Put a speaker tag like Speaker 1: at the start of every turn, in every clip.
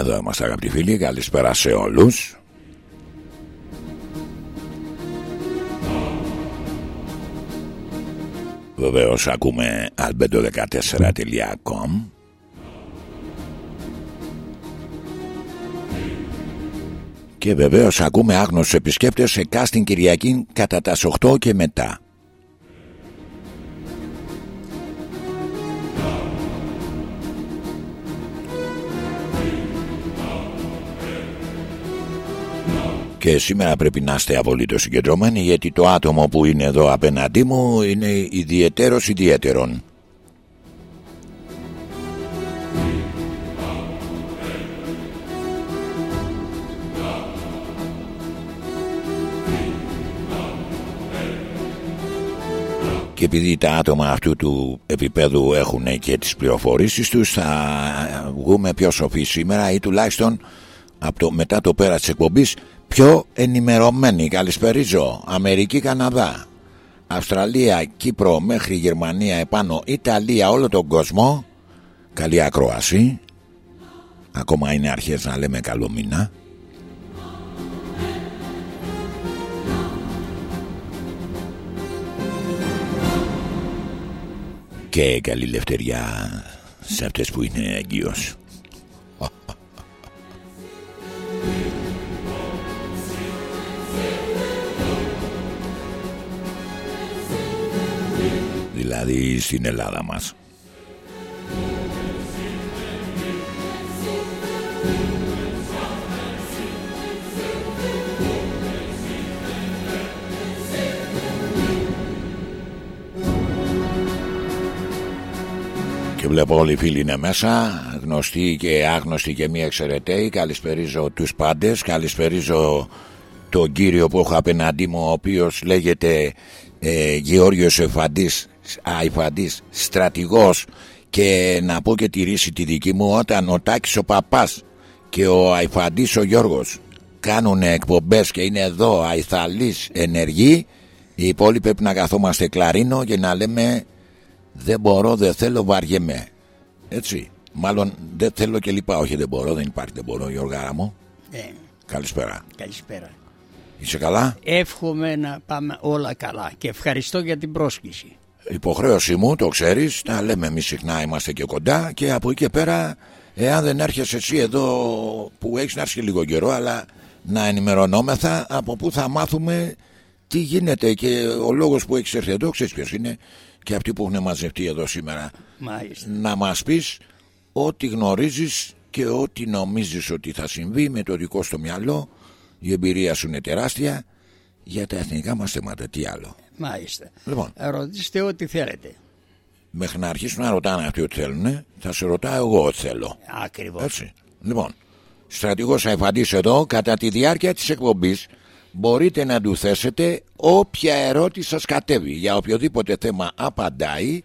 Speaker 1: Εδώ είμαστε αγαπητοί φίλοι, καλησπέρα σε όλους. Βεβαίως ακούμε albedo14.com Και βεβαίως ακούμε άγνωστους επισκέπτες σε κάστην Κυριακή κατά τα 8 και μετά Και σήμερα πρέπει να είστε απολύτω συγκεντρωμένοι γιατί το άτομο που είναι εδώ απέναντί μου είναι ιδιαίτερος ιδιαίτερον. και επειδή τα άτομα αυτού του επίπεδου έχουν και τις πληροφορήσεις τους θα βγούμε πιο σοφοί σήμερα ή τουλάχιστον από το, μετά το πέρας της εκπομπής πιο ενημερωμένοι. Καλησπερίζω. Αμερική, Καναδά, Αυστραλία, Κύπρο μέχρι Γερμανία επάνω, Ιταλία, όλο τον κόσμο. Καλή ακρόαση. Ακόμα είναι αρχές να λέμε καλό μήνα. Και καλή λευτεριά σε αυτές που είναι εγγύος. δηλαδή στην Ελλάδα μας. Και βλέπω όλοι οι φίλοι είναι μέσα Γνωστοί και άγνωστοι και μη εξαιρεταίοι Καλησπερίζω τους πάντες Καλησπερίζω τον κύριο που έχω απέναντί μου Ο οποίος λέγεται ε, Γεώργιος Εφαντής Αϊφαντής στρατηγός και να πω και τη ρίση τη δική μου όταν ο Τάκης ο Παπάς και ο Αϊφαντής ο Γιώργος κάνουν εκπομπές και είναι εδώ αϊθαλείς ενεργοί οι υπόλοιποι πρέπει να καθόμαστε κλαρίνο και να λέμε δεν μπορώ, δεν θέλω, βαριέμαι έτσι μάλλον δεν θέλω και λοιπά όχι δεν μπορώ, δεν υπάρχει δεν μπορώ Γιώργαρα μου
Speaker 2: Ναι.
Speaker 1: Καλησπέρα
Speaker 2: Καλησπέρα.
Speaker 1: Είσαι καλά;
Speaker 2: Εύχομαι να πάμε όλα καλά και ευχαριστώ για την πρόσκληση.
Speaker 1: Υποχρέωση μου, το ξέρεις, να λέμε εμείς συχνά είμαστε και κοντά και από εκεί και πέρα, εάν δεν έρχεσαι εσύ εδώ που έχεις να έρθεις και λίγο καιρό, αλλά να ενημερωνόμεθα από πού θα μάθουμε τι γίνεται και ο λόγος που έχεις έρθει εδώ, ξέρεις ποιος είναι και αυτοί που έχουν μαζευτεί εδώ σήμερα,
Speaker 2: Μάλιστα.
Speaker 1: να μας πεις ό,τι γνωρίζεις και ό,τι νομίζεις ότι θα συμβεί με το δικό στο μυαλό, η εμπειρία σου είναι τεράστια για τα εθνικά μας θέματα, τι άλλο.
Speaker 2: Μάλιστα.
Speaker 1: Λοιπόν,
Speaker 2: Ρωτήστε ό,τι θέλετε.
Speaker 1: μέχρι να αρχίσουν να ρωτάνε αυτοί ό,τι θέλουν, θα σε ρωτάω εγώ ό,τι θέλω.
Speaker 2: Ακριβώς.
Speaker 1: Έτσι. Λοιπόν, στρατηγός Αϊφαντής εδώ, κατά τη διάρκεια της εκπομπής μπορείτε να του θέσετε όποια ερώτηση σας κατέβει. Για οποιοδήποτε θέμα απαντάει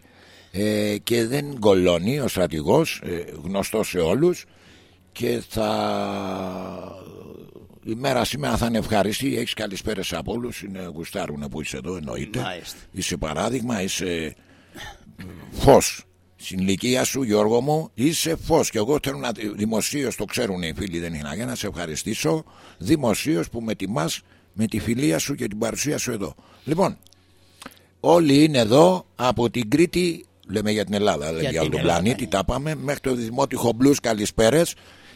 Speaker 1: ε, και δεν γκολώνει ο στρατηγός, ε, γνωστός σε όλους και θα... Η μέρα σήμερα θα είναι ευχαριστή. Έχεις καλησπέρες από όλους. Είναι γουστάρουνε που είσαι εδώ, εννοείται.
Speaker 2: Μάλιστα.
Speaker 1: Είσαι παράδειγμα, είσαι φως στην ηλικία σου Γιώργο μου είσαι φως και εγώ θέλω να δημοσίως το ξέρουν οι φίλοι δεν είναι για να σε ευχαριστήσω δημοσίως που με τιμάς με τη φιλία σου και την παρουσία σου εδώ λοιπόν όλοι είναι εδώ από την Κρήτη λέμε για την Ελλάδα για, για
Speaker 2: την
Speaker 1: τον
Speaker 2: Ελλάδα,
Speaker 1: πλανήτη
Speaker 2: ναι.
Speaker 1: τα πάμε μέχρι το Δημότυχο Μπλούς καλησπέρες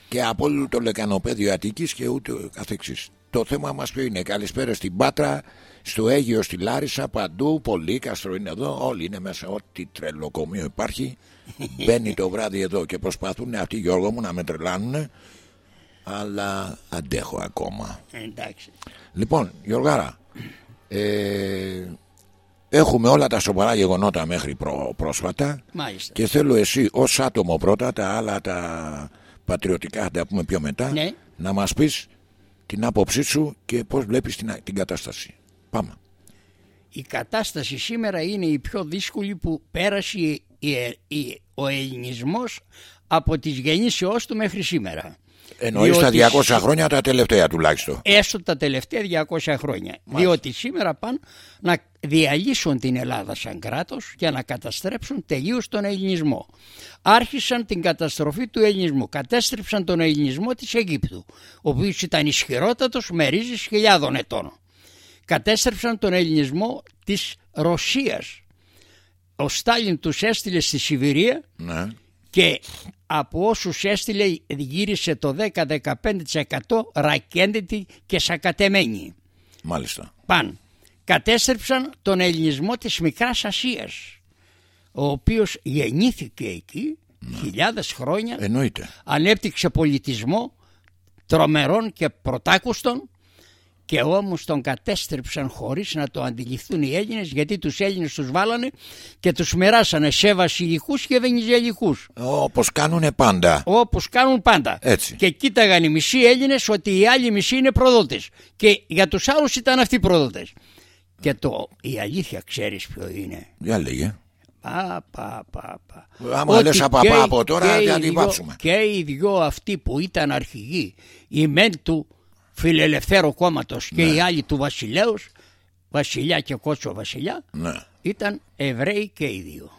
Speaker 1: και από όλο το λεκανοπέδιο Αττικής και ούτε καθεξής το θέμα μας ποιο είναι; Καλησπέρα στην Πάτρα στο Αίγυο, στη Λάρισα, παντού, πολύ κάστρο είναι εδώ, όλοι είναι μέσα, ό,τι τρελοκομείο υπάρχει. Μπαίνει το βράδυ εδώ και προσπαθούν αυτοί Γιώργο μου να με τρελάνουν, αλλά αντέχω ακόμα.
Speaker 2: Εντάξει.
Speaker 1: Λοιπόν, Γιώργαρα, ε, έχουμε όλα τα σοβαρά γεγονότα μέχρι προ, πρόσφατα
Speaker 2: Μάλιστα.
Speaker 1: και θέλω εσύ ως άτομο πρώτα, τα άλλα τα πατριωτικά θα τα πούμε πιο μετά,
Speaker 2: Ναι.
Speaker 1: να μας πεις την άποψή σου και πώς βλέπεις την, την κατάσταση. Πάμε.
Speaker 2: Η κατάσταση σήμερα είναι η πιο δύσκολη που πέρασε η- η- ο ελληνισμός από τις γεννήσεώς του μέχρι σήμερα.
Speaker 1: Εννοείς τα 200 χρόνια τα τελευταία τουλάχιστον.
Speaker 2: Έστω τα τελευταία 200 χρόνια. Διότι σήμερα πάνε να διαλύσουν την Ελλάδα σαν κράτος και να καταστρέψουν τελείως τον ελληνισμό. Άρχισαν την καταστροφή του ελληνισμού. Κατέστρεψαν τον ελληνισμό της Αιγύπτου, ο οποίος ήταν ισχυρότατος με ρίζες χιλιάδων ετών. Κατέστρεψαν τον ελληνισμό της Ρωσίας. Ο Στάλιν τους έστειλε στη Σιβηρία
Speaker 1: Ναι.
Speaker 2: Και από όσους έστειλε γύρισε το 10-15% ρακέντητη και σακατεμένη.
Speaker 1: Μάλιστα.
Speaker 2: Παν. Κατέστρεψαν τον ελληνισμό της Μικράς Ασίας ο οποίος γεννήθηκε εκεί χιλιάδες χρόνια
Speaker 1: Εννοείται.
Speaker 2: ανέπτυξε πολιτισμό τρομερών και πρωτάκουστων και όμως τον κατέστρεψαν χωρίς να το αντιληφθούν οι Έλληνες γιατί τους Έλληνες τους βάλανε και τους μοιράσανε σε βασιλικούς και βενιζελικούς
Speaker 1: Όπως κάνουν πάντα.
Speaker 2: όπως κάνουν πάντα.
Speaker 1: Έτσι.
Speaker 2: Και κοίταγαν οι μισοί Έλληνες ότι οι άλλοι μισοί είναι προδότες και για τους άλλους ήταν αυτοί προδότες. Και το, η αλήθεια ξέρεις ποιο είναι;
Speaker 1: Για λέγε.
Speaker 2: Πα, πα, πα, πα.
Speaker 1: Άμα
Speaker 2: Ότι
Speaker 1: λες απα-
Speaker 2: και οι-
Speaker 1: από τώρα,
Speaker 2: και οι
Speaker 1: θα την
Speaker 2: δυο-
Speaker 1: πάψουμε.
Speaker 2: Και οι δυο αυτοί που ήταν αρχηγοί, οι μεν του φιλελευθέρου κόμματος και
Speaker 1: Ναι.
Speaker 2: οι άλλοι του βασιλέως, βασιλιά και κότσο βασιλιά,
Speaker 1: Ναι.
Speaker 2: ήταν Εβραίοι και οι δύο.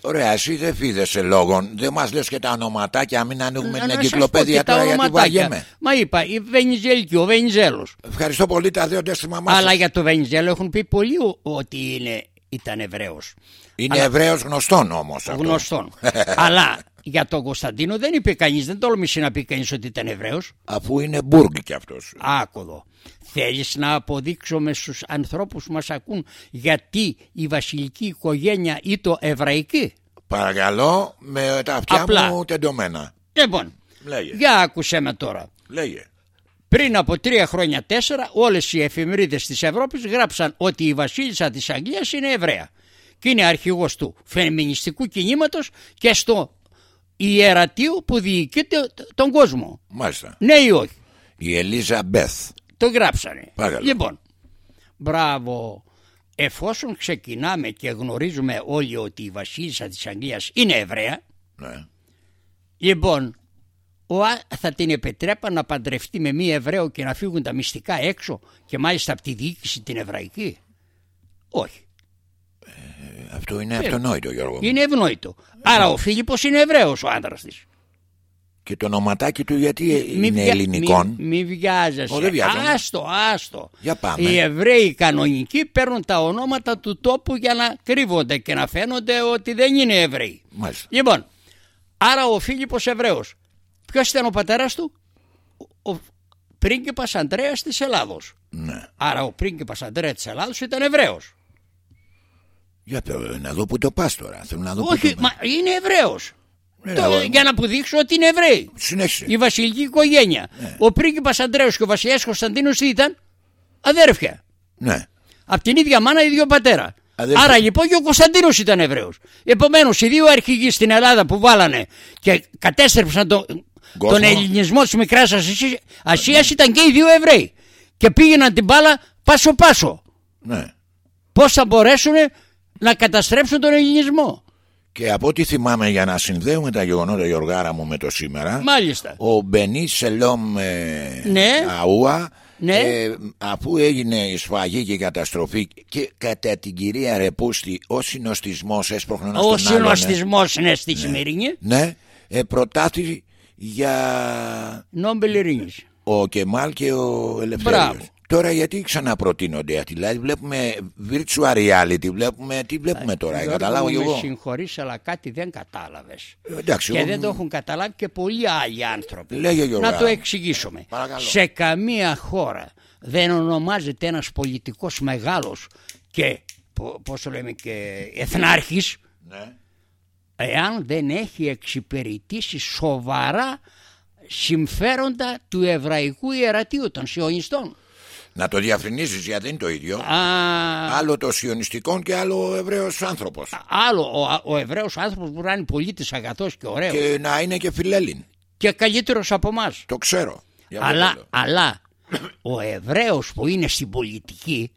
Speaker 1: Ωραία, εσύ δεν φίδεσαι λόγων. Δεν μας λες και τα ονοματάκια, μην ανοίγουμε
Speaker 2: Να
Speaker 1: την
Speaker 2: σας
Speaker 1: εγκυκλοπαίδεια
Speaker 2: πω και τα
Speaker 1: τώρα γιατί
Speaker 2: ονοματάκια.
Speaker 1: βαριέμαι.
Speaker 2: Μα είπα, η Βενιζέλικη, ο Βενιζέλος.
Speaker 1: Ευχαριστώ πολύ τα δύο στη μαμά
Speaker 2: Αλλά
Speaker 1: σας.
Speaker 2: για το Βενιζέλο έχουν πει πολλοί ο- ότι είναι, ήταν Εβραίος.
Speaker 1: Είναι
Speaker 2: αλλά-
Speaker 1: Εβραίος γνωστόν όμως αυτό.
Speaker 2: Γνωστόν. Αλλά για τον Κωνσταντίνο δεν είπε κανείς, δεν τόλμησε να πει κανείς ότι ήταν Εβραίος.
Speaker 1: Αφού είναι Μπουργκ κι αυτός.
Speaker 2: Άκουδο. Θέλεις να αποδείξουμε στους ανθρώπους που μας ακούν γιατί η βασιλική οικογένεια ή το εβραϊκή;
Speaker 1: Παρακαλώ με τα αυτιά
Speaker 2: Απλά.
Speaker 1: μου τεντωμένα.
Speaker 2: Λοιπόν,
Speaker 1: Λέγε.
Speaker 2: για άκουσέ με τώρα.
Speaker 1: Λέγε.
Speaker 2: Πριν από τρία χρόνια τέσσερα όλες οι εφημερίδες της Ευρώπης γράψαν ότι η βασίλισσα της Αγγλίας είναι Εβραία και είναι αρχηγός του φεμινιστικού κινήματος και στο ιερατείο που διοικείται τον κόσμο.
Speaker 1: Μάλιστα.
Speaker 2: Ναι ή όχι;
Speaker 1: Η Ελίζα Μπεθ.
Speaker 2: Το γράψανε.
Speaker 1: Παρακαλώ.
Speaker 2: Λοιπόν, μπράβο. Εφόσον ξεκινάμε και γνωρίζουμε όλοι ότι η βασίλισσα της Αγγλίας είναι Εβραία,
Speaker 1: Ναι.
Speaker 2: λοιπόν, ο, Α- θα την επιτρέπα να παντρευτεί με μία Εβραίο και να φύγουν τα μυστικά έξω και μάλιστα από τη διοίκηση την Εβραϊκή; Όχι.
Speaker 1: Αυτό είναι αυτονόητο Γιώργο.
Speaker 2: Είναι ευνόητο. Άρα ο Φίλιππος είναι Εβραίος ο άντρας της.
Speaker 1: Και το ονοματάκι του γιατί είναι
Speaker 2: βια-
Speaker 1: ελληνικών;
Speaker 2: Μη, μη βιάζεσαι.
Speaker 1: Ω, δεν βιάζομαι.
Speaker 2: Άστο, άστο.
Speaker 1: Για πάμε.
Speaker 2: Οι Εβραίοι κανονικοί παίρνουν τα ονόματα του τόπου για να κρύβονται και να φαίνονται ότι δεν είναι Εβραίοι.
Speaker 1: Μάλιστα.
Speaker 2: Λοιπόν, άρα ο Φίλιππος Εβραίος. Ποιος ήταν ο πατέρας του; Ο, ο πρίγκιπας Ανδρέας της Ελλάδος.
Speaker 1: Ναι.
Speaker 2: Άρα ο πρίγκιπας Ανδρέας της Ελλάδος ήταν Εβραίος.
Speaker 1: Για το, να δω που το πας τώρα. Θέλω να δω που
Speaker 2: Όχι,
Speaker 1: το...
Speaker 2: μα είναι Εβραίος.
Speaker 1: Ναι,
Speaker 2: Το-
Speaker 1: αλλά-
Speaker 2: για να αποδείξω ότι είναι Εβραίοι.
Speaker 1: Συνέχισε.
Speaker 2: Η βασιλική οικογένεια. Ο πρίγκιπας Ανδρέος και ο βασιλιάς Κωνσταντίνος τι ήταν; Αδέρφια.
Speaker 1: Ναι.
Speaker 2: Από την ίδια μάνα, ίδιο πατέρα.
Speaker 1: Αδέρφια.
Speaker 2: Άρα λοιπόν και ο Κωνσταντίνος ήταν Εβραίος. Επομένως οι δύο αρχηγοί στην Ελλάδα που βάλανε και κατέστρεψαν το-
Speaker 1: Κόσμο.
Speaker 2: τον ελληνισμό της Μικράς Ασίας, Ασίας ήταν και οι δύο Εβραίοι. Και πήγαιναν την μπάλα πάσο πάσο.
Speaker 1: ναι.
Speaker 2: Πώς θα μπορέσουν να καταστρέψουν τον ελληνισμό.
Speaker 1: Και από ό,τι θυμάμαι για να συνδέουμε τα γεγονότα Γιωργάρα μου με το σήμερα
Speaker 2: Μάλιστα.
Speaker 1: Ο Μπενί Σελόμ ε,
Speaker 2: Ναι.
Speaker 1: Αούα
Speaker 2: Ναι.
Speaker 1: ε, αφού έγινε η σφαγή και η καταστροφή και κατά την κυρία Ρεπούστη ο συνοστισμός έσπροχνε ένα
Speaker 2: Ο
Speaker 1: στον άλλον, ε.
Speaker 2: συνοστισμός είναι στη σημερινή.
Speaker 1: Ναι, ε, προτάθη για
Speaker 2: Νόμπελ Ειρήνης.
Speaker 1: ο Κεμάλ και ο Ελευθέριος.
Speaker 2: Μπράβο.
Speaker 1: Τώρα γιατί ξαναπροτείνονται αυτοί, δηλαδή βλέπουμε virtual reality, βλέπουμε, τι βλέπουμε τώρα,
Speaker 2: Γιώργο,
Speaker 1: καταλάβω
Speaker 2: μου,
Speaker 1: και
Speaker 2: Με
Speaker 1: εγώ.
Speaker 2: συγχωρείς αλλά κάτι δεν κατάλαβες.
Speaker 1: Ε, Εντάξει,
Speaker 2: Και
Speaker 1: εγώ-
Speaker 2: δεν το έχουν καταλάβει και πολλοί άλλοι άνθρωποι.
Speaker 1: Λέγε, Γιώργο.
Speaker 2: Να το εξηγήσουμε.
Speaker 1: Παρακαλώ.
Speaker 2: Σε καμία χώρα δεν ονομάζεται ένας πολιτικός μεγάλος και πο- πώς το λέμε και εθνάρχης
Speaker 1: Ναι.
Speaker 2: εάν δεν έχει εξυπηρετήσει σοβαρά συμφέροντα του εβραϊκού ιερατείου των σιωνιστών.
Speaker 1: Να το διαφρυνίζεις γιατί δεν είναι το ίδιο.
Speaker 2: Α,
Speaker 1: Άλλο το σιωνιστικό και άλλο ο Εβραίος άνθρωπος.
Speaker 2: άλλο ο, ο Εβραίος άνθρωπος που να είναι πολίτης αγαθός και ωραίος και,
Speaker 1: Και να είναι και φιλέλλην.
Speaker 2: καλύτερος από εμάς.
Speaker 1: Το ξέρω. Γι' αυτό το
Speaker 2: Αλλά,
Speaker 1: λέω.
Speaker 2: αλλά ο Εβραίος που είναι στην πολιτική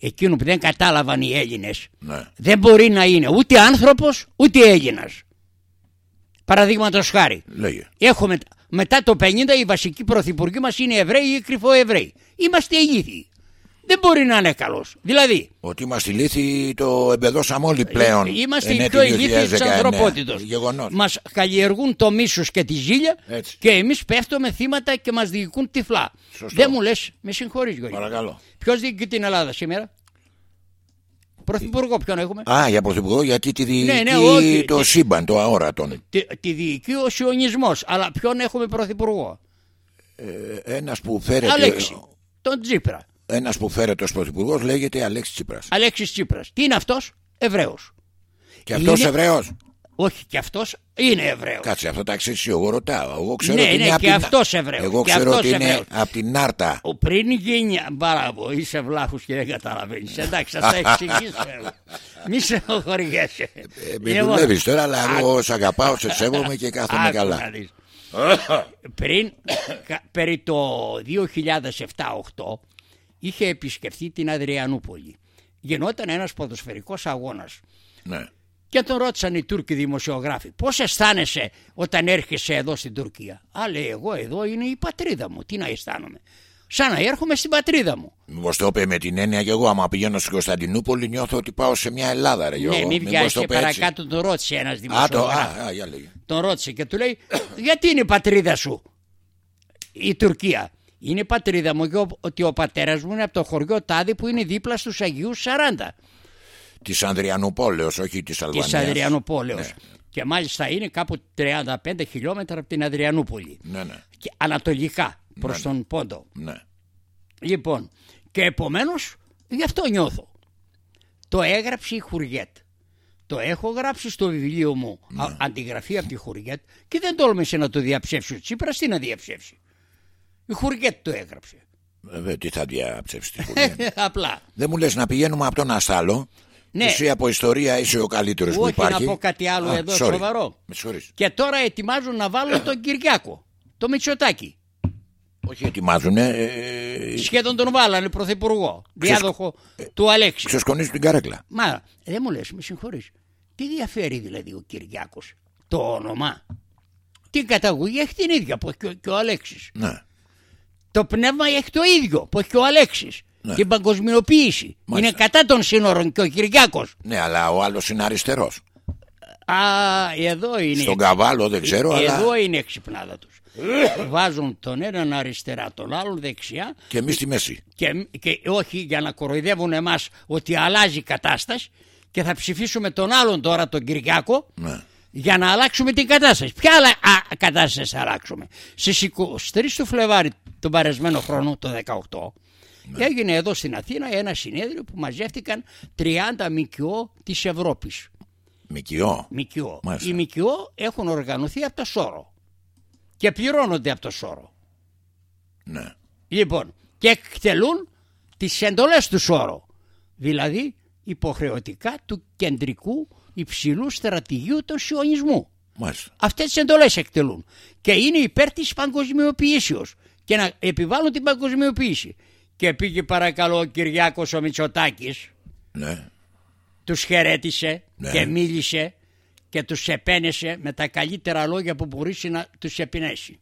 Speaker 2: εκείνο που δεν κατάλαβαν οι Έλληνες
Speaker 1: Ναι.
Speaker 2: δεν μπορεί να είναι ούτε άνθρωπος ούτε Έλληνας. Παραδείγματος χάρη
Speaker 1: Λέγε.
Speaker 2: έχουμε μετά το 50 οι βασικοί πρωθυπουργοί μας είναι Εβραίοι ή κρυφοεβραίοι. Είμαστε ηλίθιοι. Δεν μπορεί να είναι καλός. Δηλαδή.
Speaker 1: Ότι είμαστε ηλίθιοι το εμπεδώσαμε όλοι πλέον.
Speaker 2: Είμαστε οι πιο ηλίθιοι της ανθρωπότητα. Μας καλλιεργούν το μίσος και τη ζήλια Έτσι. και εμείς πέφτουμε θύματα και μας διοικούν τυφλά. Σωστό. Δεν μου λες, με συγχωρείς, Γιώργο.
Speaker 1: Παρακαλώ.
Speaker 2: Ποιος διοικεί την Ελλάδα σήμερα; Πρωθυπουργό ποιον έχουμε;
Speaker 1: Α, για πρωθυπουργό, γιατί τη διοικεί ναι, ναι, όχι, το σύμπαν, το αόρατο.
Speaker 2: Τη, τη διοικεί ο σιωνισμός. Αλλά ποιον έχουμε πρωθυπουργό;
Speaker 1: Ε, Ένας που φέρεται.
Speaker 2: Αλέξη. Τον Τζίπρα.
Speaker 1: Ένας που φέρεται ως πρωθυπουργός λέγεται Αλέξης Τσίπρας.
Speaker 2: Αλέξης Τσίπρας. Τι είναι αυτός, Εβραίος.
Speaker 1: Και αυτός είναι... Εβραίος.
Speaker 2: Όχι, και αυτός είναι Εβραίος.
Speaker 1: Κάτσε, αυτό τα ξέρεις εγώ ρωτάω. Εγώ ξέρω
Speaker 2: ναι,
Speaker 1: ότι
Speaker 2: ναι,
Speaker 1: είναι
Speaker 2: και αυτός Εβραίος.
Speaker 1: Εγώ ξέρω ότι είναι από την Νάρτα.
Speaker 2: Ο πριν γίνει. Μπράβο, είσαι βλάχος και δεν καταλαβαίνεις. Εντάξει, θα τα εξηγήσω. Μη σε χορηγέσαι.
Speaker 1: Ε, μην δουλεύεις τώρα, αλλά εγώ σε αγαπάω, σε σέβομαι και κάθομαι καλά.
Speaker 2: Πριν, περί το 2007-2008, είχε επισκεφθεί την Αδριανούπολη. Γινόταν ένας ποδοσφαιρικός αγώνας.
Speaker 1: Ναι.
Speaker 2: Και τον ρώτησαν οι Τούρκοι δημοσιογράφοι πώς αισθάνεσαι όταν έρχεσαι εδώ στην Τουρκία; Α λέει εγώ εδώ είναι η πατρίδα μου. Τι να αισθάνομαι. Σαν να έρχομαι στην πατρίδα μου.
Speaker 1: Μήπως το είπε με την έννοια και εγώ, άμα πηγαίνω στην Κωνσταντινούπολη, νιώθω ότι πάω σε μια Ελλάδα, ρε
Speaker 2: Ναι, μην βγάζει και παρακάτω τον ρώτησε ένας δημοσιογράφος. Τον ρώτησε και του λέει, Γιατί είναι η πατρίδα σου η Τουρκία; Είναι πατρίδα μου και ότι ο πατέρας μου είναι από το χωριό Τάδη που είναι δίπλα στους Αγίους 40.
Speaker 1: Της Ανδριανουπόλεω, όχι της Αλβανίας.
Speaker 2: Της Ανδριανουπόλεω. Ναι. Και μάλιστα είναι κάπου 35 χιλιόμετρα από την Αδριανούπολη.
Speaker 1: Ναι, ναι.
Speaker 2: Και ανατολικά προς ναι, τον ναι. Πόντο.
Speaker 1: Ναι.
Speaker 2: Λοιπόν, και επομένως γι' αυτό νιώθω. Το έγραψε η Χουριέτ. Το έχω γράψει στο βιβλίο μου ναι. αντιγραφή από τη Χουριέτ και δεν τόλμησε να το διαψεύσει ο Τσίπρας. Τι να διαψεύσει; Η Χουριέτ το έγραψε.
Speaker 1: Βέβαια, τι θα διαψεύσει τη Χουριέτ.
Speaker 2: Απλά.
Speaker 1: Δεν μου λες να πηγαίνουμε από τον Αστάλο; Ναι. Εσύ από ιστορία είσαι ο καλύτερος που υπάρχει.
Speaker 2: Όχι να πω κάτι άλλο εδώ sorry. σοβαρό.
Speaker 1: Με
Speaker 2: και τώρα ετοιμάζουν να βάλουν τον Κυριάκο. Το Μητσοτάκι.
Speaker 1: Όχι ετοιμάζουν. Ε,
Speaker 2: Σχεδόν τον βάλανε πρωθυπουργό. Διάδοχο ε, του Αλέξη.
Speaker 1: Ξεσκονίζουν την καρέκλα.
Speaker 2: Μα δεν μου λες, με συγχωρείς. Τι διαφέρει δηλαδή ο Κυριάκος. Το όνομα; Την καταγωγή έχει την ίδια που έχει και ο, ο Αλέξης.
Speaker 1: Ναι.
Speaker 2: Το πνεύμα έχει το ίδιο που έχει και ο Αλέξης. Ναι. Την παγκοσμιοποίηση. Μάλιστα. Είναι κατά των σύνορων και ο Κυριάκος.
Speaker 1: Ναι, αλλά ο άλλος είναι αριστερός.
Speaker 2: Α, εδώ είναι.
Speaker 1: Στον καβάλο δεν ξέρω,
Speaker 2: εδώ
Speaker 1: αλλά.
Speaker 2: Εδώ είναι η εξυπνάδα τους. Βάζουν τον έναν αριστερά, τον άλλον δεξιά.
Speaker 1: Και εμείς στη μέση.
Speaker 2: Και, και όχι για να κοροϊδεύουν εμάς ότι αλλάζει η κατάσταση και θα ψηφίσουμε τον άλλον τώρα, τον Κυριάκο.
Speaker 1: Ναι
Speaker 2: για να αλλάξουμε την κατάσταση. Ποια άλλα α, κατάσταση θα αλλάξουμε; Στις 23 του Φλεβάρι τον παρεσμένο χρόνο, το 18, ναι. έγινε εδώ στην Αθήνα ένα συνέδριο που μαζεύτηκαν 30 ΜΚΟ της Ευρώπης.
Speaker 1: ΜΚΟ;
Speaker 2: ΜΚΟ. Οι ΜΚΟ έχουν οργανωθεί από το Σόρο και πληρώνονται από το Σόρο.
Speaker 1: Ναι.
Speaker 2: Λοιπόν, και εκτελούν τις εντολές του Σόρο. Δηλαδή υποχρεωτικά του κεντρικού υψηλού στρατηγείου του σιωνισμού. Αυτές τις εντολές εκτελούν. Και είναι υπέρ της παγκοσμιοποίησης. Και να επιβάλλουν την παγκοσμιοποίηση. Και πήγε παρακαλώ ο Κυριάκος ο Μητσοτάκης.
Speaker 1: Ναι.
Speaker 2: Τους χαιρέτησε ναι. και μίλησε και τους επένεσε με τα καλύτερα λόγια που μπορούσε να τους επινέσει.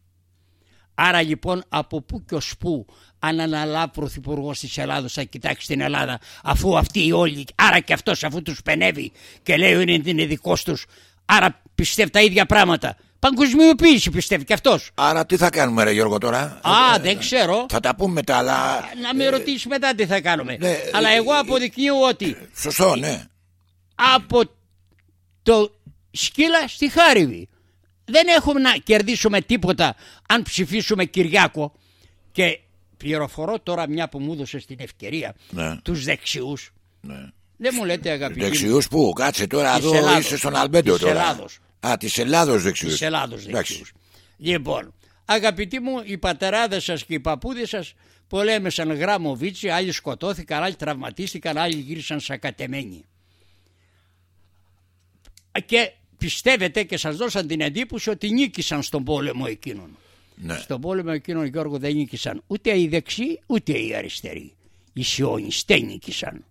Speaker 2: Άρα λοιπόν από πού και ως πού αν αναλάβει πρωθυπουργός της Ελλάδα θα κοιτάξει την Ελλάδα αφού αυτοί όλοι, άρα και αυτός αφού τους πενεύει και λέει ότι είναι δικός τους, άρα πιστεύει τα ίδια πράγματα. Παγκοσμιοποίηση πιστεύει και αυτός.
Speaker 1: Άρα τι θα κάνουμε, Ρε Γιώργο, τώρα;
Speaker 2: Α, ε, δεν ξέρω.
Speaker 1: Θα τα πούμε μετά, αλλά.
Speaker 2: Να με ρωτήσεις μετά τι θα κάνουμε. Ναι, αλλά εγώ αποδεικνύω ότι.
Speaker 1: Σωστό, ναι.
Speaker 2: Από το σκύλα στη Χάριβη. Δεν έχουμε να κερδίσουμε τίποτα αν ψηφίσουμε Κυριάκο και πληροφορώ τώρα μια που μου έδωσες την ευκαιρία
Speaker 1: ναι.
Speaker 2: τους δεξιούς.
Speaker 1: Ναι.
Speaker 2: Δεν μου λέτε αγαπητοί
Speaker 1: Δεξιούς που, κάτσε τώρα εδώ Ελλάδος, είσαι στον Αλμπέντο της τώρα.
Speaker 2: Ελλάδος.
Speaker 1: Α, της Ελλάδος δεξιούς.
Speaker 2: Της Ελλάδος δεξιούς. Λοιπόν, αγαπητοί μου, οι πατεράδες σας και οι παππούδες σας πολέμησαν γράμμο βίτσι, άλλοι σκοτώθηκαν, άλλοι τραυματίστηκαν, άλλοι γύρισαν σακατεμένοι. Και πιστεύετε και σας δώσαν την εντύπωση ότι νίκησαν στον πόλεμο εκείνον.
Speaker 1: Ναι.
Speaker 2: Στον πόλεμο εκείνον Γιώργο δεν νίκησαν ούτε οι δεξιοί ούτε οι αριστεροί. Οι σιωνιστές νίκησαν.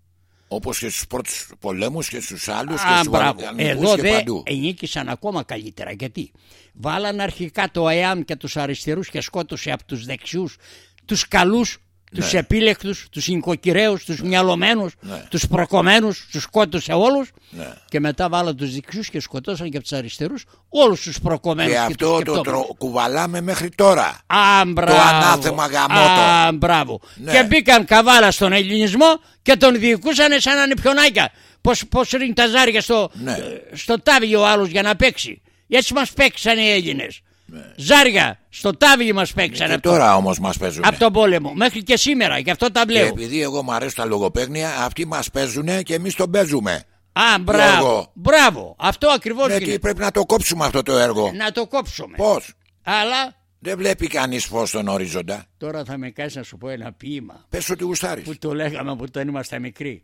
Speaker 1: Όπως και στους πρώτους πολέμους και στους άλλους και
Speaker 2: Α,
Speaker 1: στους
Speaker 2: μπράβο. Εδώ
Speaker 1: και
Speaker 2: δε
Speaker 1: παντού.
Speaker 2: ενίκησαν ακόμα καλύτερα. Γιατί βάλαν αρχικά το ΑΕΑΜ και τους αριστερούς και σκότωσε από τους δεξιούς τους καλούς, τους
Speaker 1: Ναι.
Speaker 2: επίλεκτους, τους νοικοκυρέους, τους μυαλωμένους,
Speaker 1: Ναι.
Speaker 2: τους προκομμένους, τους σκότωσε όλους
Speaker 1: Ναι.
Speaker 2: και μετά βάλαν τους δεξιούς και σκοτώσαν και από τους αριστερούς όλους τους προκομμένους
Speaker 1: Και
Speaker 2: και, τους
Speaker 1: αυτό το
Speaker 2: σκεπτόμενους.
Speaker 1: τρο... κουβαλάμε μέχρι τώρα.
Speaker 2: Α, μπράβο.
Speaker 1: ανάθεμα γαμώτο.
Speaker 2: Α, μπράβο.
Speaker 1: Ναι.
Speaker 2: Και μπήκαν καβάλα στον ελληνισμό και τον διοικούσαν σαν ανιπιονάκια. Πώς, πώς ρίχνει τα ζάρια στο,
Speaker 1: Ναι.
Speaker 2: ε, στο τάβι ο άλλος για να παίξει. Έτσι μας παίξαν οι Έλληνες.
Speaker 1: Ναι.
Speaker 2: Ζάρια στο τάβι μας παίξαν
Speaker 1: Και
Speaker 2: από,
Speaker 1: τώρα όμως μας παίζουν.
Speaker 2: από τον πόλεμο. Μέχρι και σήμερα. Γι' αυτό τα
Speaker 1: Και
Speaker 2: βλέπω.
Speaker 1: επειδή εγώ μου αρέσουν τα λογοπαίγνια, αυτοί μας παίζουν και εμείς τον παίζουμε.
Speaker 2: Α, μπράβο.
Speaker 1: Γιώργο.
Speaker 2: Μπράβο. Αυτό ακριβώς
Speaker 1: Γιατί
Speaker 2: είναι.
Speaker 1: πρέπει να το κόψουμε αυτό το έργο.
Speaker 2: Να το κόψουμε.
Speaker 1: Πώς;
Speaker 2: Αλλά
Speaker 1: Δεν βλέπει κανείς φως στον ορίζοντα.
Speaker 2: τώρα θα με κάνεις να σου πω ένα ποίημα.
Speaker 1: Πες ότι γουστάρεις.
Speaker 2: που το λέγαμε από όταν ήμασταν μικροί.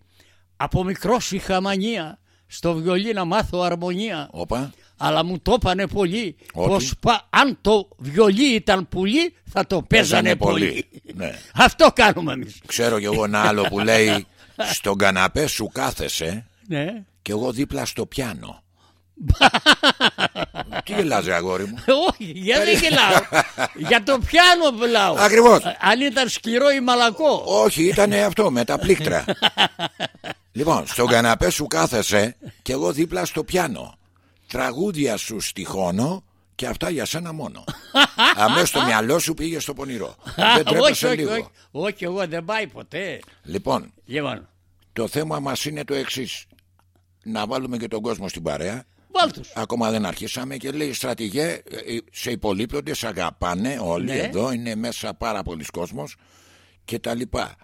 Speaker 2: Από μικρός είχα μανία στο βιολί να μάθω αρμονία.
Speaker 1: Όπα.
Speaker 2: Αλλά μου το είπανε πολύ
Speaker 1: Ότι;
Speaker 2: πως πα- αν το βιολί ήταν πουλί θα το παίζανε
Speaker 1: Παίζανε
Speaker 2: πολύ.
Speaker 1: πολύ. Ναι.
Speaker 2: Αυτό κάνουμε εμείς.
Speaker 1: Ξέρω κι εγώ ένα άλλο που λέει Στον καναπέ σου κάθεσαι
Speaker 2: Ναι.
Speaker 1: και εγώ δίπλα στο πιάνο. Τι γελάζει αγόρι μου;
Speaker 2: Όχι, γιατί δεν γελάω. Για το πιάνο μιλάω.
Speaker 1: Ακριβώς.
Speaker 2: Αν ήταν σκληρό ή μαλακό.
Speaker 1: Όχι, ήταν αυτό με τα πλήκτρα. λοιπόν, στον καναπέ σου κάθεσαι και εγώ δίπλα στο πιάνο. Τραγούδια σου στιχώνω και αυτά για σένα μόνο. Αμέσως το μυαλό σου πήγε στο πονηρό. Δεν
Speaker 2: όχι,
Speaker 1: τρέπεσαι
Speaker 2: όχι,
Speaker 1: λίγο.
Speaker 2: όχι, όχι, εγώ δεν πάει ποτέ.
Speaker 1: Λοιπόν,
Speaker 2: Λοιπόν,
Speaker 1: το θέμα μας είναι το εξής. Να βάλουμε και τον κόσμο στην παρέα.
Speaker 2: βάλ τους.
Speaker 1: Ακόμα δεν αρχίσαμε και λέει στρατηγέ, ε, σε υπολείπτοντες αγαπάνε όλοι
Speaker 2: Ναι.
Speaker 1: εδώ, είναι μέσα πάρα πολλοί κόσμος και τα λοιπά.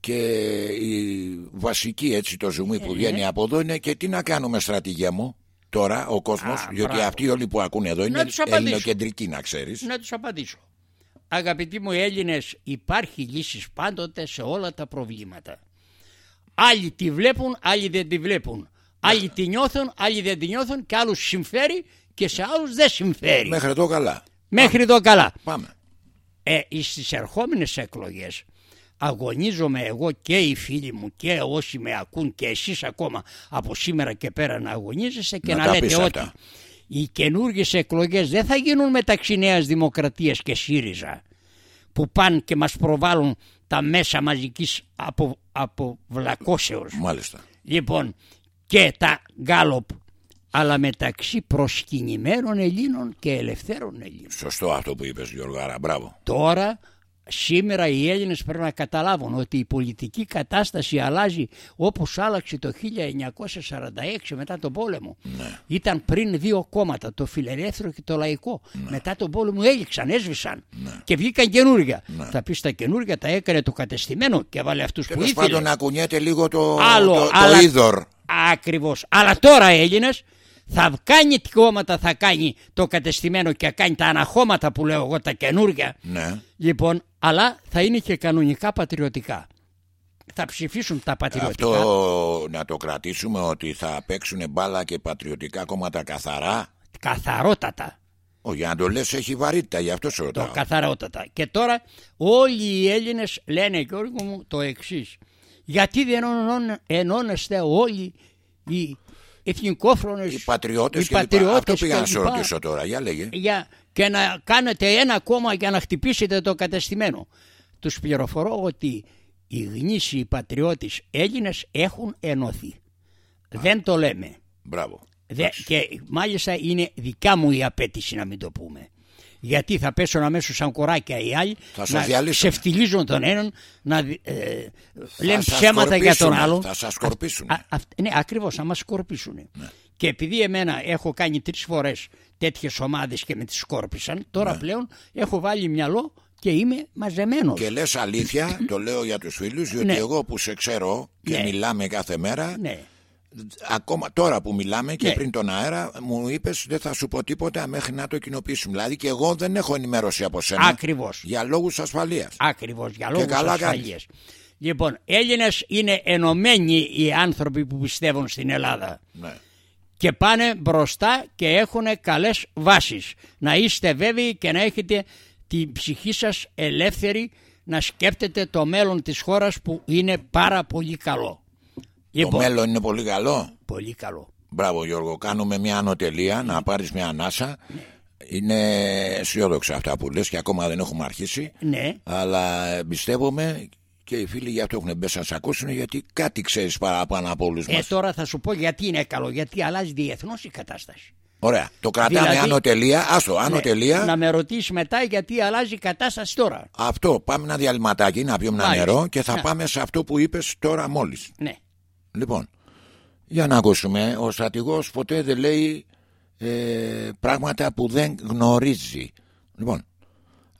Speaker 1: Και η βασική έτσι το ζουμί
Speaker 2: Ε,
Speaker 1: που βγαίνει από εδώ είναι και τι να κάνουμε στρατηγέ μου τώρα ο κόσμος,
Speaker 2: Α,
Speaker 1: διότι
Speaker 2: μπράβο.
Speaker 1: αυτοί όλοι που ακούνε εδώ είναι
Speaker 2: τους απαντήσω.
Speaker 1: ελληνοκεντρικοί να ξέρεις.
Speaker 2: Να τους απαντήσω. Αγαπητοί μου Έλληνες, υπάρχει λύσεις πάντοτε σε όλα τα προβλήματα. Άλλοι τη βλέπουν, άλλοι δεν τη βλέπουν. Άλλοι τη νιώθουν, άλλοι δεν τη νιώθουν και άλλους συμφέρει και σε άλλους δεν συμφέρει.
Speaker 1: Μέχρι εδώ καλά.
Speaker 2: Μέχρι εδώ καλά.
Speaker 1: Πάμε.
Speaker 2: Ε, στις ερχόμενες εκλογές αγωνίζομαι εγώ και οι φίλοι μου και όσοι με ακούν και εσείς ακόμα από σήμερα και πέρα να αγωνίζεστε και
Speaker 1: Να
Speaker 2: να,
Speaker 1: τα
Speaker 2: λέτε
Speaker 1: πεις
Speaker 2: ότι
Speaker 1: αυτά.
Speaker 2: οι καινούργιες εκλογές δεν θα γίνουν μεταξύ Νέας Δημοκρατίας και ΣΥΡΙΖΑ που πάνε και μας προβάλλουν τα μέσα μαζικής απο, αποβλακώσεως.
Speaker 1: Μάλιστα.
Speaker 2: Λοιπόν και τα γκάλοπ αλλά μεταξύ προσκυνημένων Ελλήνων και ελευθέρων Ελλήνων.
Speaker 1: Σωστό αυτό που είπες Γιώργαρα. Μπράβο.
Speaker 2: Τώρα σήμερα οι Έλληνες πρέπει να καταλάβουν ότι η πολιτική κατάσταση αλλάζει όπως άλλαξε το 1946 μετά τον πόλεμο.
Speaker 1: Ναι.
Speaker 2: Ήταν πριν δύο κόμματα, το φιλελεύθερο και το λαϊκό. Μετά τον πόλεμο έληξαν, έσβησαν και βγήκαν καινούργια. Θα πεις τα καινούργια τα έκανε το κατεστημένο και βάλε αυτούς που
Speaker 1: Τέλος
Speaker 2: ήθελε.
Speaker 1: πάντων να κουνιέται λίγο το,
Speaker 2: Άλλο,
Speaker 1: το, το
Speaker 2: αλλά-
Speaker 1: είδωρ.
Speaker 2: Ακριβώς. Αλλά τώρα Έλληνες θα κάνει τι κόμματα θα κάνει το κατεστημένο και θα κάνει τα αναχώματα που λέω εγώ τα καινούργια.
Speaker 1: Ναι.
Speaker 2: Λοιπόν, αλλά θα είναι και κανονικά πατριωτικά. Θα ψηφίσουν τα πατριωτικά.
Speaker 1: Αυτό να το κρατήσουμε ότι θα παίξουν μπάλα και πατριωτικά κόμματα καθαρά.
Speaker 2: Καθαρότατα.
Speaker 1: Ο, για να το λες έχει βαρύτητα, γι' αυτό σε
Speaker 2: Το
Speaker 1: ρωτάω.
Speaker 2: καθαρότατα. Και τώρα όλοι οι Έλληνες λένε Γιώργο μου το εξής. Γιατί δεν ενώνε- ενώνεστε όλοι οι εθνικόφρονες,
Speaker 1: Οι πατριώτες
Speaker 2: οι
Speaker 1: και λοιπά.
Speaker 2: πατριώτες
Speaker 1: Αυτό πήγα να
Speaker 2: και
Speaker 1: σε
Speaker 2: λοιπά.
Speaker 1: ρωτήσω τώρα. Για λέγε.
Speaker 2: για, και να κάνετε ένα κόμμα για να χτυπήσετε το κατεστημένο. Τους πληροφορώ ότι οι γνήσιοι πατριώτες Έλληνες έχουν ενωθεί. Δεν το λέμε.
Speaker 1: Μπράβο.
Speaker 2: Δε, και μάλιστα είναι δικιά μου η απέτηση να μην το πούμε. Γιατί θα πέσουν αμέσως σαν κοράκια οι άλλοι
Speaker 1: Θα σας
Speaker 2: να
Speaker 1: διαλύσουνε.
Speaker 2: ξεφτιλίζουν τον έναν, να δι- ε, λένε
Speaker 1: σας
Speaker 2: ψέματα για τον
Speaker 1: σκορπίσουνε,
Speaker 2: άλλον.
Speaker 1: θα σας σκορπίσουνε.
Speaker 2: Α, αυ- ναι, ακριβώς, θα μας σκορπίσουν. Και επειδή εμένα έχω κάνει τρεις φορές τέτοιες ομάδες και με τις σκόρπισαν, τώρα
Speaker 1: Ναι.
Speaker 2: πλέον έχω βάλει μυαλό και είμαι μαζεμένος.
Speaker 1: Και λες αλήθεια, το λέω για τους φίλους, διότι
Speaker 2: Ναι.
Speaker 1: εγώ που σε ξέρω και
Speaker 2: Ναι.
Speaker 1: μιλάμε κάθε μέρα,
Speaker 2: Ναι.
Speaker 1: ακόμα τώρα που μιλάμε και
Speaker 2: Ναι.
Speaker 1: πριν τον αέρα, μου είπες δεν θα σου πω τίποτα μέχρι να το κοινοποιήσουμε. Δηλαδή και εγώ δεν έχω ενημέρωση από σένα
Speaker 2: Ακριβώς.
Speaker 1: για λόγους ασφαλείας.
Speaker 2: Ακριβώς για λόγους
Speaker 1: καλά
Speaker 2: ασφαλείας. Λοιπόν, Έλληνες είναι ενωμένοι οι άνθρωποι που πιστεύουν στην Ελλάδα.
Speaker 1: Ναι.
Speaker 2: Και πάνε μπροστά και έχουν καλές βάσεις. Να είστε βέβαιοι και να έχετε την ψυχή σας ελεύθερη να σκέπτετε το μέλλον της χώρας που είναι πάρα πολύ καλό.
Speaker 1: Λοιπόν, το μέλλον είναι πολύ καλό.
Speaker 2: Πολύ καλό.
Speaker 1: Μπράβο Γιώργο, κάνουμε μια ανωτελεία να πάρεις μια ανάσα. Ναι. Είναι αισιόδοξα αυτά που λες και ακόμα δεν έχουμε αρχίσει.
Speaker 2: Ναι.
Speaker 1: Αλλά πιστεύουμε και οι φίλοι γι' αυτό έχουν μπέσει να σε ακούσουν γιατί κάτι ξέρεις παραπάνω από όλους
Speaker 2: ε,
Speaker 1: μας.
Speaker 2: τώρα θα σου πω γιατί είναι καλό. Γιατί αλλάζει διεθνώς η κατάσταση.
Speaker 1: Ωραία. Το κρατάμε δηλαδή, άνω τελεία. Άστο, άνω ναι,
Speaker 2: Να με ρωτήσεις μετά γιατί αλλάζει η κατάσταση τώρα.
Speaker 1: Αυτό. Πάμε ένα διαλυματάκι να πιούμε ένα νερό και θα ναι. πάμε σε αυτό που είπες τώρα μόλις.
Speaker 2: Ναι.
Speaker 1: Λοιπόν, για να ακούσουμε. Ο στρατηγός ποτέ δεν λέει ε, πράγματα που δεν γνωρίζει. Λοιπόν,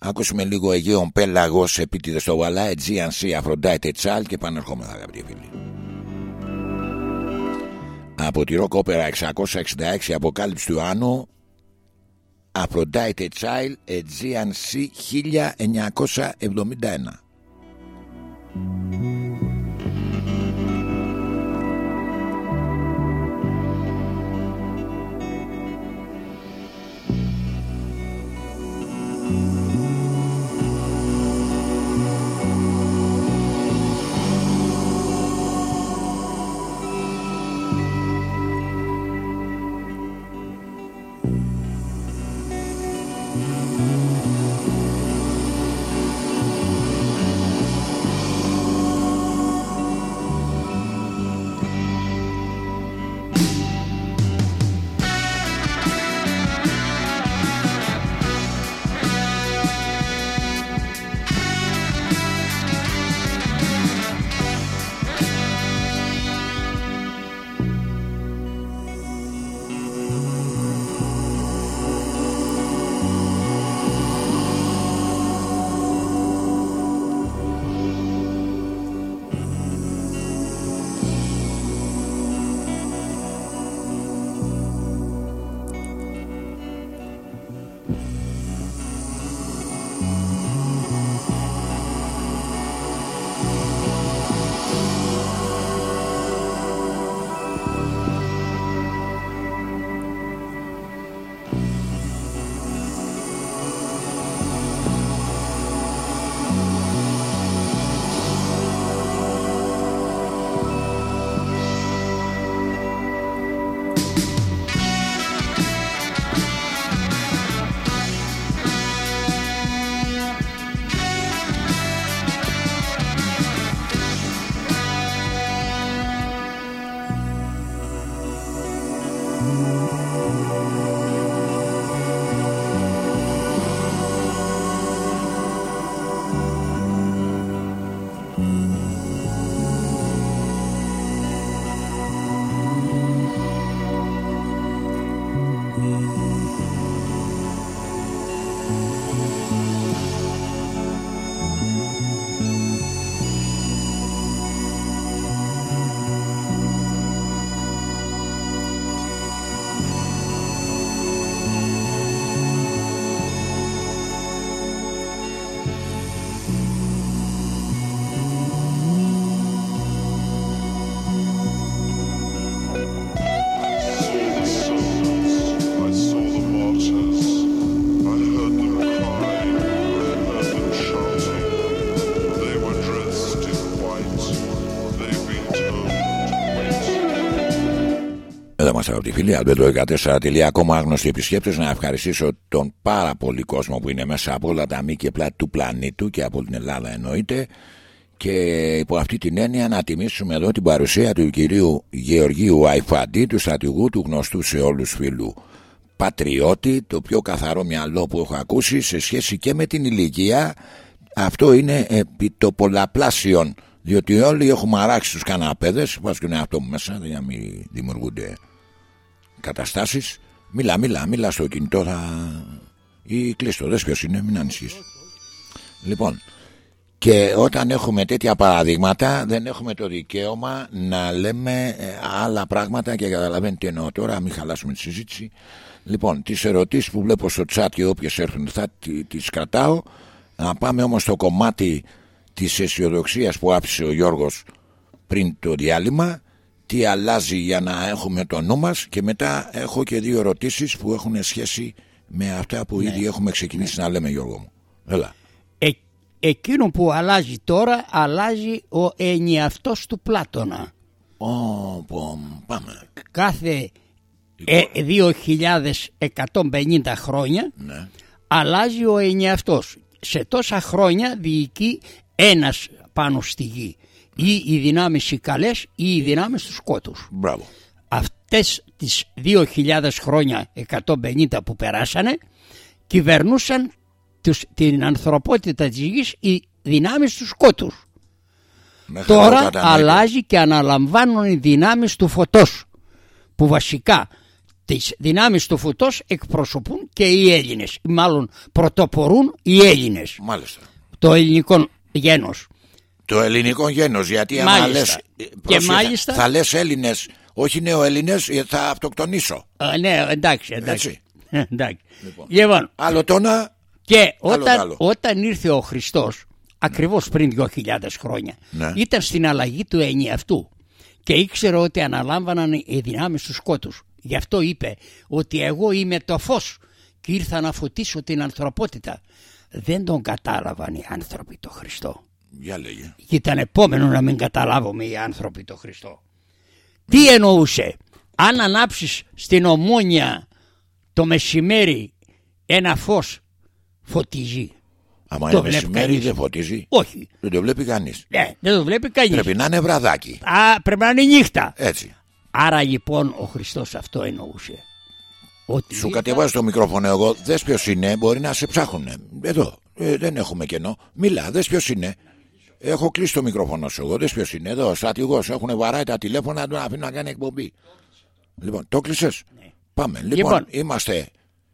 Speaker 1: Ακούσουμε λίγο Αιγαίων Πέλαγος επίτηδες στο Βαλά GNC Αφροντάιτε Τσάλ και πανερχόμεθα αγαπητοί φίλοι. Από τη Rock Opera 666 Αποκάλυψη του Άνω Αφροντάιτε Τσάλ GNC 1971 Είμαστε από τη φιλία Αλμπέντο14.com. Άγνωστοι επισκέπτε, να ευχαριστήσω τον πάρα πολύ κόσμο που είναι μέσα από όλα τα μήκη και πλάτη του πλανήτου και από την Ελλάδα εννοείται. Και υπό αυτή την έννοια να τιμήσουμε εδώ την παρουσία του κυρίου Γεωργίου Αϊφαντή, του στρατηγού του γνωστού σε όλους φίλου πατριώτη, το πιο καθαρό μυαλό που έχω ακούσει σε σχέση και με την ηλικία. Αυτό είναι επί το πολλαπλάσιον. Διότι όλοι έχουμε αράξει τους καναπέδες, βάζουν αυτό μέσα, για να μην δημιουργούνται καταστάσεις Μιλά, μιλά, μιλά στο κινητό θα... ή κλείστο, δες ποιος είναι, μην ανησυχείς Λοιπόν, και όταν έχουμε τέτοια παραδείγματα δεν έχουμε το δικαίωμα να λέμε ε, άλλα πράγματα και καταλαβαίνετε τι εννοώ τώρα, μην χαλάσουμε τη συζήτηση. Λοιπόν, τις ερωτήσεις που βλέπω στο chat και όποιες έρχονται θα τις κρατάω. Να πάμε όμως στο κομμάτι της αισιοδοξίας που άφησε ο Γιώργος πριν το διάλειμμα τι αλλάζει για να έχουμε το νου μας και μετά έχω και δύο ερωτήσεις που έχουν σχέση με αυτά που ναι. ήδη έχουμε ξεκινήσει να λέμε Γιώργο μου. Έλα.
Speaker 2: Ε, εκείνο που αλλάζει τώρα αλλάζει ο ενιαυτός του Πλάτωνα.
Speaker 1: Ω, πάμε.
Speaker 2: Κάθε ε, 2.150 χρόνια
Speaker 1: Ναι.
Speaker 2: αλλάζει ο ενιαυτός. Σε τόσα χρόνια διοικεί ένας πάνω στη γη. Ή οι δυνάμεις οι καλές ή οι δυνάμεις τους σκότους.
Speaker 1: Μπράβο.
Speaker 2: Αυτές τις 2.000 χρόνια 150 που περάσανε κυβερνούσαν τους, την ανθρωπότητα της γης οι δυνάμεις τους σκότους.
Speaker 1: Μέχρι εδώ
Speaker 2: Τώρα
Speaker 1: κατανοητό.
Speaker 2: αλλάζει και αναλαμβάνουν οι δυνάμεις του φωτός που βασικά τις δυνάμεις του φωτός εκπροσωπούν και οι Έλληνες ή μάλλον πρωτοπορούν οι Έλληνες
Speaker 1: Μάλιστα.
Speaker 2: το ελληνικό γένος
Speaker 1: Το ελληνικό γένος γιατί άμα
Speaker 2: Μάλιστα.
Speaker 1: λες,
Speaker 2: Και
Speaker 1: πρόσεχε,
Speaker 2: μάλιστα-
Speaker 1: θα λες Έλληνες όχι νεοέλληνες ε, θα αυτοκτονήσω
Speaker 2: Α, ναι εντάξει εντάξει, εντάξει.
Speaker 1: Λοιπόν.
Speaker 2: Λοιπόν,
Speaker 1: άλλο τόνα
Speaker 2: και
Speaker 1: Άλλο
Speaker 2: όταν,
Speaker 1: άλλο.
Speaker 2: όταν ήρθε ο Χριστός ακριβώς πριν 2.000 χρόνια
Speaker 1: Ναι.
Speaker 2: ήταν στην αλλαγή του ενιαυτού και ήξερε ότι αναλάμβαναν οι δυνάμεις τους σκότους. Γι' αυτό είπε ότι εγώ είμαι το φως και ήρθα να φωτίσω την ανθρωπότητα. Δεν τον κατάλαβαν οι άνθρωποι το Χριστό.
Speaker 1: Για λέγε
Speaker 2: Και ήταν επόμενο να μην καταλάβουμε οι άνθρωποι το Χριστό. Τι εννοούσε; Αν ανάψεις στην ομόνια το μεσημέρι ένα φως φωτίζει.
Speaker 1: άμα
Speaker 2: Το
Speaker 1: είναι
Speaker 2: βλέπει
Speaker 1: μεσημέρι
Speaker 2: κανείς.
Speaker 1: δεν φωτίζει
Speaker 2: Όχι.
Speaker 1: δεν το βλέπει κανείς
Speaker 2: Ναι, δεν το βλέπει κανείς.
Speaker 1: πρέπει να είναι βραδάκι
Speaker 2: Α, πρέπει να είναι νύχτα.
Speaker 1: έτσι
Speaker 2: Άρα λοιπόν ο Χριστός αυτό εννοούσε. Ότι
Speaker 1: Σου
Speaker 2: ήρθα-
Speaker 1: κατεβάζω το μικρόφωνο εγώ, δες ποιος είναι, μπορεί να σε ψάχουνε. Εδώ, ε, δεν έχουμε κενό. Μιλά, δες ποιος είναι. Έχω κλείσει το μικρόφωνο σου εγώ, δες ποιος είναι. Εδώ, στρατηγός, έχουν βαράει τα τηλέφωνα, τον αφήνω να κάνει εκπομπή. Λοιπόν, το κλείσες; Πάμε. Λοιπόν,
Speaker 2: Λοιπόν.
Speaker 1: είμαστε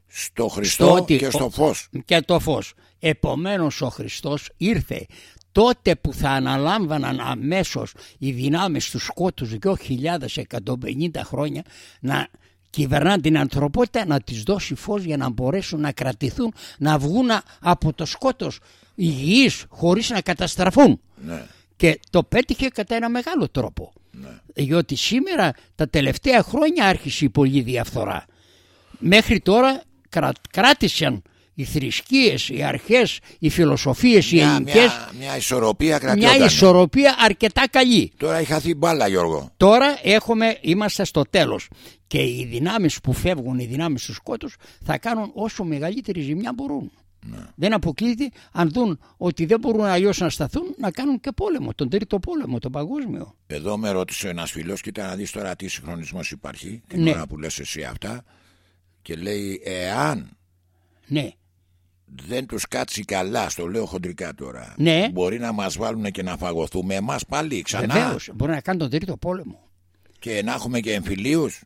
Speaker 1: στο Χριστό
Speaker 2: στο ότι
Speaker 1: και
Speaker 2: ο-
Speaker 1: στο φως.
Speaker 2: και το φως. Επομένως ο Χριστός ήρθε τότε που θα αναλάμβαναν αμέσως οι δυνάμεις του σκότους 2.150 χρόνια να κυβερνάνε την ανθρωπότητα να τις δώσει φως για να μπορέσουν να κρατηθούν να βγουν από το σκότος υγιείς χωρίς να καταστραφούν.
Speaker 1: Ναι.
Speaker 2: Και το πέτυχε κατά ένα μεγάλο τρόπο. Διότι σήμερα τα τελευταία χρόνια άρχισε η πολλή διαφθορά. Μέχρι τώρα κρα- κράτησαν οι θρησκείες, οι αρχές, οι φιλοσοφίες, οι
Speaker 1: Μια,
Speaker 2: ελληνικές
Speaker 1: μια, μια ισορροπία κρατιόταν.
Speaker 2: μια ισορροπία αρκετά καλή.
Speaker 1: Τώρα έχει χαθεί μπάλα Γιώργο.
Speaker 2: Τώρα έχουμε, είμαστε στο τέλος και οι δυνάμεις που φεύγουν, οι δυνάμεις του σκότους θα κάνουν όσο μεγαλύτερη ζημιά μπορούν. Δεν αποκλείεται αν δουν ότι δεν μπορούν αλλιώς να σταθούν να κάνουν και πόλεμο, τον τρίτο πόλεμο, τον παγκόσμιο.
Speaker 1: Εδώ με ρώτησε ένας φίλος, κοίτα να δεις τώρα τι συγχρονισμός υπάρχει. Την
Speaker 2: Ναι.
Speaker 1: ώρα που λες εσύ αυτά. Και λέει, εάν
Speaker 2: Ναι,
Speaker 1: δεν τους κάτσει καλά, στο λέω χοντρικά τώρα.
Speaker 2: Ναι.
Speaker 1: Μπορεί να μας βάλουν και να φαγωθούμε εμάς πάλι ξανά.
Speaker 2: βεβαίως μπορεί να κάνει τον τρίτο πόλεμο.
Speaker 1: Και να έχουμε και εμφυλίους.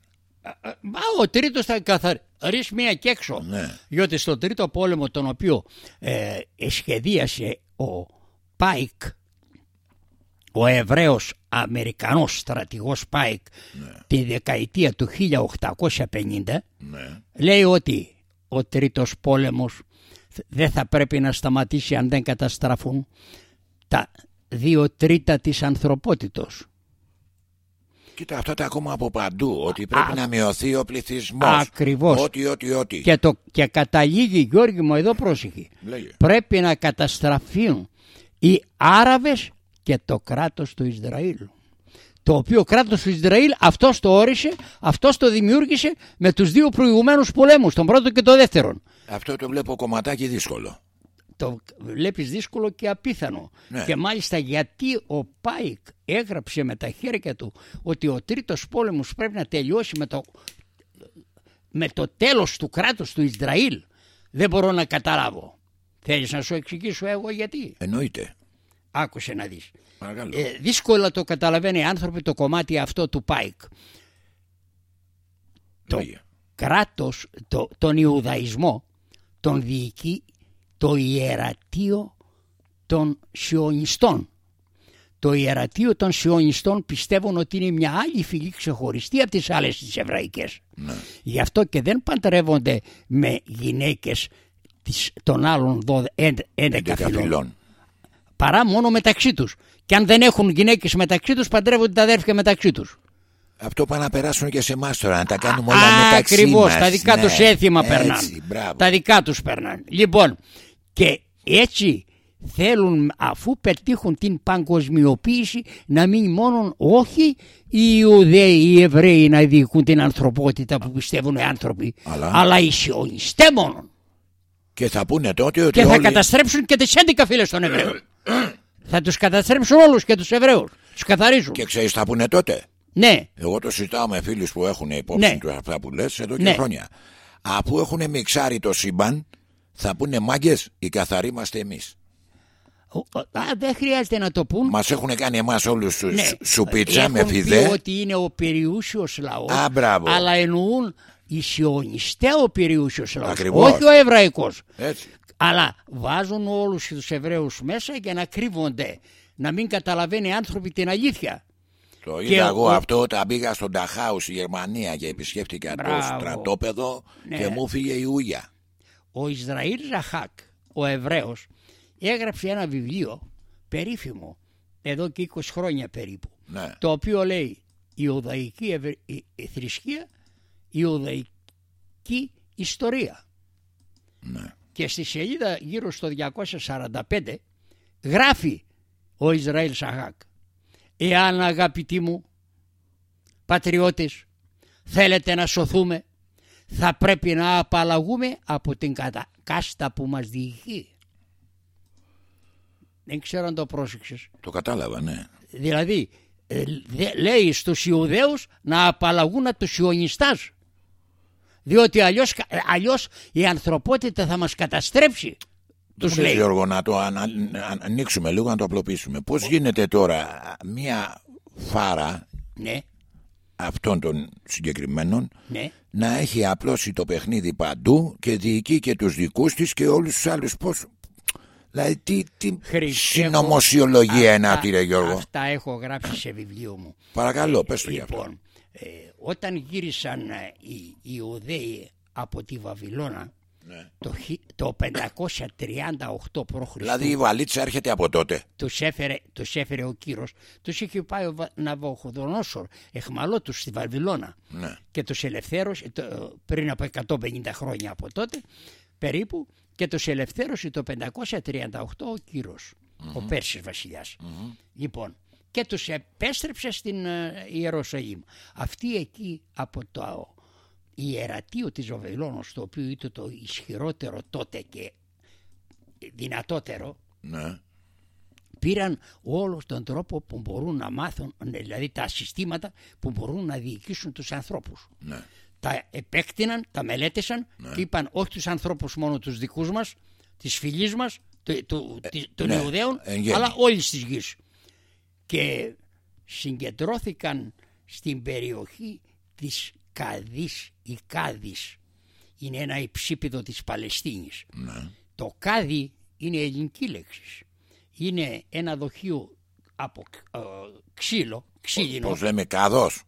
Speaker 2: Μα ο τρίτος θα καθαρίσει μία και έξω.
Speaker 1: Ναι.
Speaker 2: Διότι στο τρίτο πόλεμο τον οποίο ε, σχεδίασε ο Πάικ, ο Εβραίος Αμερικανός στρατηγός Πάικ τη δεκαετία του 1850
Speaker 1: Ναι.
Speaker 2: λέει ότι ο τρίτος πόλεμος δεν θα πρέπει να σταματήσει αν δεν καταστραφούν τα δύο τρίτα της ανθρωπότητος.
Speaker 1: Κοίτα αυτά τα ακόμα από παντού. Ότι πρέπει να μειωθεί ο πληθυσμός.
Speaker 2: Ακριβώς.
Speaker 1: Ότι, ότι, ότι.
Speaker 2: Και, το, και καταλήγει Γιώργη μου εδώ πρόσεχε.
Speaker 1: Λέγε.
Speaker 2: Πρέπει να καταστραφούν οι Άραβες και το κράτος του Ισραήλ. Το οποίο κράτος του Ισραήλ αυτός το όρισε, αυτός το δημιούργησε με τους δύο προηγουμένους πολέμους, τον πρώτο και τον δεύτερον.
Speaker 1: Αυτό το βλέπω κομματάκι δύσκολο.
Speaker 2: Το βλέπεις δύσκολο και απίθανο.
Speaker 1: Ναι.
Speaker 2: Και μάλιστα γιατί ο Πάικ έγραψε με τα χέρια του ότι ο τρίτος πόλεμος πρέπει να τελειώσει με το, με το τέλος του κράτους του Ισραήλ. Δεν μπορώ να καταλάβω. Θέλεις να σου εξηγήσω εγώ γιατί;
Speaker 1: Εννοείται.
Speaker 2: Άκουσε να δεις.
Speaker 1: Παρακαλώ.
Speaker 2: Ε, δύσκολα το καταλαβαίνει οι άνθρωποι το κομμάτι αυτό του Πάικ. Το
Speaker 1: Λέγε.
Speaker 2: κράτος, το, τον Ιουδαϊσμό, τον διοικεί το ιερατείο των Σιωνιστών. Το ιερατείο των Σιωνιστών πιστεύουν ότι είναι μια άλλη φυλή ξεχωριστή από τις άλλες τις εβραϊκές.
Speaker 1: Ναι.
Speaker 2: Γι' αυτό και δεν παντρεύονται με γυναίκες της, των άλλων 12, 11
Speaker 1: Έντεκα
Speaker 2: φυλών
Speaker 1: φυλών.
Speaker 2: παρά μόνο μεταξύ τους. Και αν δεν έχουν γυναίκες μεταξύ τους παντρεύονται τα αδέρφια μεταξύ τους.
Speaker 1: Αυτό πάνε να περάσουν και σε εμάς τώρα, να τα κάνουμε όλα μεταξύ
Speaker 2: Ακριβώς,
Speaker 1: μας.
Speaker 2: τα δικά
Speaker 1: Ναι,
Speaker 2: τους έθιμα
Speaker 1: έτσι,
Speaker 2: περνάνε.
Speaker 1: μπράβο.
Speaker 2: Τα δικά τους περνάνε. Λοιπόν, και έτσι θέλουν αφού πετύχουν την παγκοσμιοποίηση να μην μόνο όχι οι Ιουδαίοι, οι Εβραίοι να διοικούν την ανθρωπότητα που πιστεύουν οι άνθρωποι
Speaker 1: Αλλά-
Speaker 2: αλλά οι Σιωνιστές μόνο
Speaker 1: Και θα πούνε τότε ότι
Speaker 2: και θα
Speaker 1: όλοι...
Speaker 2: καταστρέψουν και τις 11 φίλες των Εβραίων θα τους καταστρέψουν όλους και τους Εβραίους τους καθαρίζουν
Speaker 1: Και ξέρεις τι θα πούνε τότε;
Speaker 2: ναι
Speaker 1: Εγώ το συζητάω με φίλους που έχουν υπόψη
Speaker 2: Ναι.
Speaker 1: του αυτά που λες εδώ και
Speaker 2: Ναι.
Speaker 1: χρόνια. Αφού έχουν μιξάρει το σύμπαν θα πούνε μάγκες οι καθαροί είμαστε εμείς.
Speaker 2: Ο- ο- α, δεν χρειάζεται να το πούν
Speaker 1: Μας έχουν κάνει εμάς όλους τους
Speaker 2: Ναι.
Speaker 1: σου πίτσα με
Speaker 2: Έχουν πει
Speaker 1: φιδέ.
Speaker 2: ότι είναι ο περιούσιος λαός
Speaker 1: Α, μπράβο.
Speaker 2: αλλά εννοούν οι σιωνιστέ ο περιούσιος λαός
Speaker 1: Ακριβώς.
Speaker 2: όχι ο εβραϊκός
Speaker 1: Έτσι.
Speaker 2: αλλά βάζουν όλους τους Εβραίους μέσα για να κρύβονται να μην καταλαβαίνει άνθρωποι την αλήθεια
Speaker 1: Το
Speaker 2: Και
Speaker 1: είδα εγώ
Speaker 2: ο-
Speaker 1: αυτό όταν πήγα στον Ταχάους στη Γερμανία και επισκέφτηκα το
Speaker 2: Μπράβο.
Speaker 1: στρατόπεδο
Speaker 2: Ναι.
Speaker 1: και μου φύγε η ούγια.
Speaker 2: Ο Ισραήλ Ζαχάκ ο Εβραίος έγραψε ένα βιβλίο περίφημο εδώ και 20 χρόνια περίπου
Speaker 1: Ναι.
Speaker 2: το οποίο λέει Ιουδαϊκή Ευρε... η- η θρησκεία Ιουδαϊκή ιστορία
Speaker 1: Ναι.
Speaker 2: και στη σελίδα γύρω στο 245 γράφει ο Ισραήλ Σαχάκ εάν αγαπητοί μου πατριώτες θέλετε να σωθούμε θα πρέπει να απαλλαγούμε από την κατα- κάστα που μας διοικεί δεν ξέρω αν το πρόσεξες.
Speaker 1: Το κατάλαβα, ναι.
Speaker 2: δηλαδή ε, δε- λέει στους Ιουδαίους να απαλλαγούν από τους Ιωνιστάς. Διότι αλλιώς, κα- ε, αλλιώς η ανθρωπότητα θα μας καταστρέψει τους
Speaker 1: Μου λες,
Speaker 2: λέει.
Speaker 1: Γιώργο, να το ανα- να ανοίξουμε λίγο, να το απλοποιήσουμε. Πώς γίνεται τώρα μία φάρα
Speaker 2: ναι,
Speaker 1: αυτών των συγκεκριμένων
Speaker 2: ναι.
Speaker 1: να έχει απλώσει το παιχνίδι παντού και διοικεί και τους δικούς της και όλους τους άλλους πώς... Δηλαδή τι, τι
Speaker 2: Χρήση,
Speaker 1: συνωμοσιολογία είναι
Speaker 2: Αυτά-
Speaker 1: αυτή ρε Γιώργο;
Speaker 2: Αυτά έχω γράψει σε βιβλίο μου.
Speaker 1: Παρακαλώ πες το για αυτό.
Speaker 2: Λοιπόν, ε, όταν γύρισαν ε, οι Ιουδαίοι από τη Βαβυλώνα
Speaker 1: Ναι.
Speaker 2: το, χι- το 538 π.Χ.
Speaker 1: Δηλαδή η βαλίτσα έρχεται από τότε.
Speaker 2: τους έφερε, τους έφερε ο Κύρος, τους είχε πάει ο Βα- Ναβουχοδονόσορ, εχμαλώτους στη Βαβυλώνα
Speaker 1: Ναι.
Speaker 2: και τους ελευθέρωσε το- πριν από 150 χρόνια από τότε περίπου και τους ελευθέρωσε το 538 ο κυρος ο Πέρσης βασιλιάς. Λοιπόν, και τους επέστρεψε στην ε, Ιεροσολύμ. Αυτοί εκεί από το ιερατείο της Βαβυλώνος, το οποίο ήταν το ισχυρότερο τότε και δυνατότερο,
Speaker 1: Ναι.
Speaker 2: πήραν όλο τον τρόπο που μπορούν να μάθουν, δηλαδή τα συστήματα που μπορούν να διοικήσουν τους ανθρώπους.
Speaker 1: Ναι.
Speaker 2: Τα επέκτηναν, τα μελέτησαν και είπαν όχι τους ανθρώπους μόνο τους δικούς μας, της φυλής μας, του, του, της- των
Speaker 1: ναι,
Speaker 2: Ιουδαίων,
Speaker 1: εν γέννη.
Speaker 2: αλλά όλης της γης. Και συγκεντρώθηκαν στην περιοχή της Καδής, η Κάδης. Είναι ένα υψίπεδο της Παλαιστίνης.
Speaker 1: Ναι.
Speaker 2: Το κάδι είναι ελληνική λέξη. Είναι ένα δοχείο από ε, ξύλο, ξύλινο,
Speaker 1: Πώς λέμε καδός.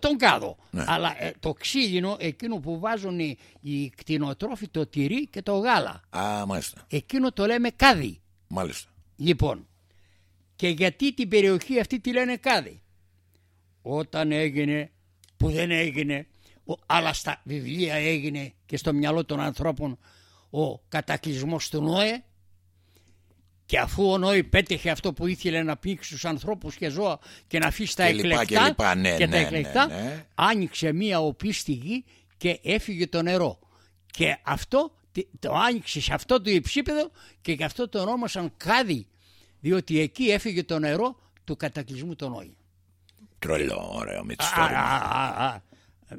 Speaker 2: τον κάδο.
Speaker 1: Ναι.
Speaker 2: Αλλά ε, το ξύλινο, εκείνο που βάζουν οι, οι κτηνοτρόφοι, το τυρί και το γάλα.
Speaker 1: Α, μάλιστα.
Speaker 2: Εκείνο το λέμε κάδι.
Speaker 1: Μάλιστα.
Speaker 2: Λοιπόν, και γιατί την περιοχή αυτή τη λένε κάδι; Όταν έγινε, που δεν έγινε, ο, αλλά στα βιβλία έγινε και στο μυαλό των ανθρώπων ο κατακλυσμός του Νόε και αφού ο Νόη πέτυχε αυτό που ήθελε να πνίξει τους ανθρώπους και ζώα και να αφήσει τα
Speaker 1: Και λοιπά,
Speaker 2: εκλεκτά
Speaker 1: και λοιπά, ναι,
Speaker 2: τα
Speaker 1: ναι, ναι,
Speaker 2: εκλεκτά
Speaker 1: ναι.
Speaker 2: άνοιξε μία οπή στη γη και έφυγε το νερό. Και αυτό τι- το άνοιξε σε αυτό το υψίπεδο και γι' αυτό το ονόμασαν κάδι. Διότι εκεί έφυγε το νερό του κατακλυσμού των Νόη.
Speaker 1: Τρελό, ωραίο
Speaker 2: Α,
Speaker 1: μυθιστόρημα.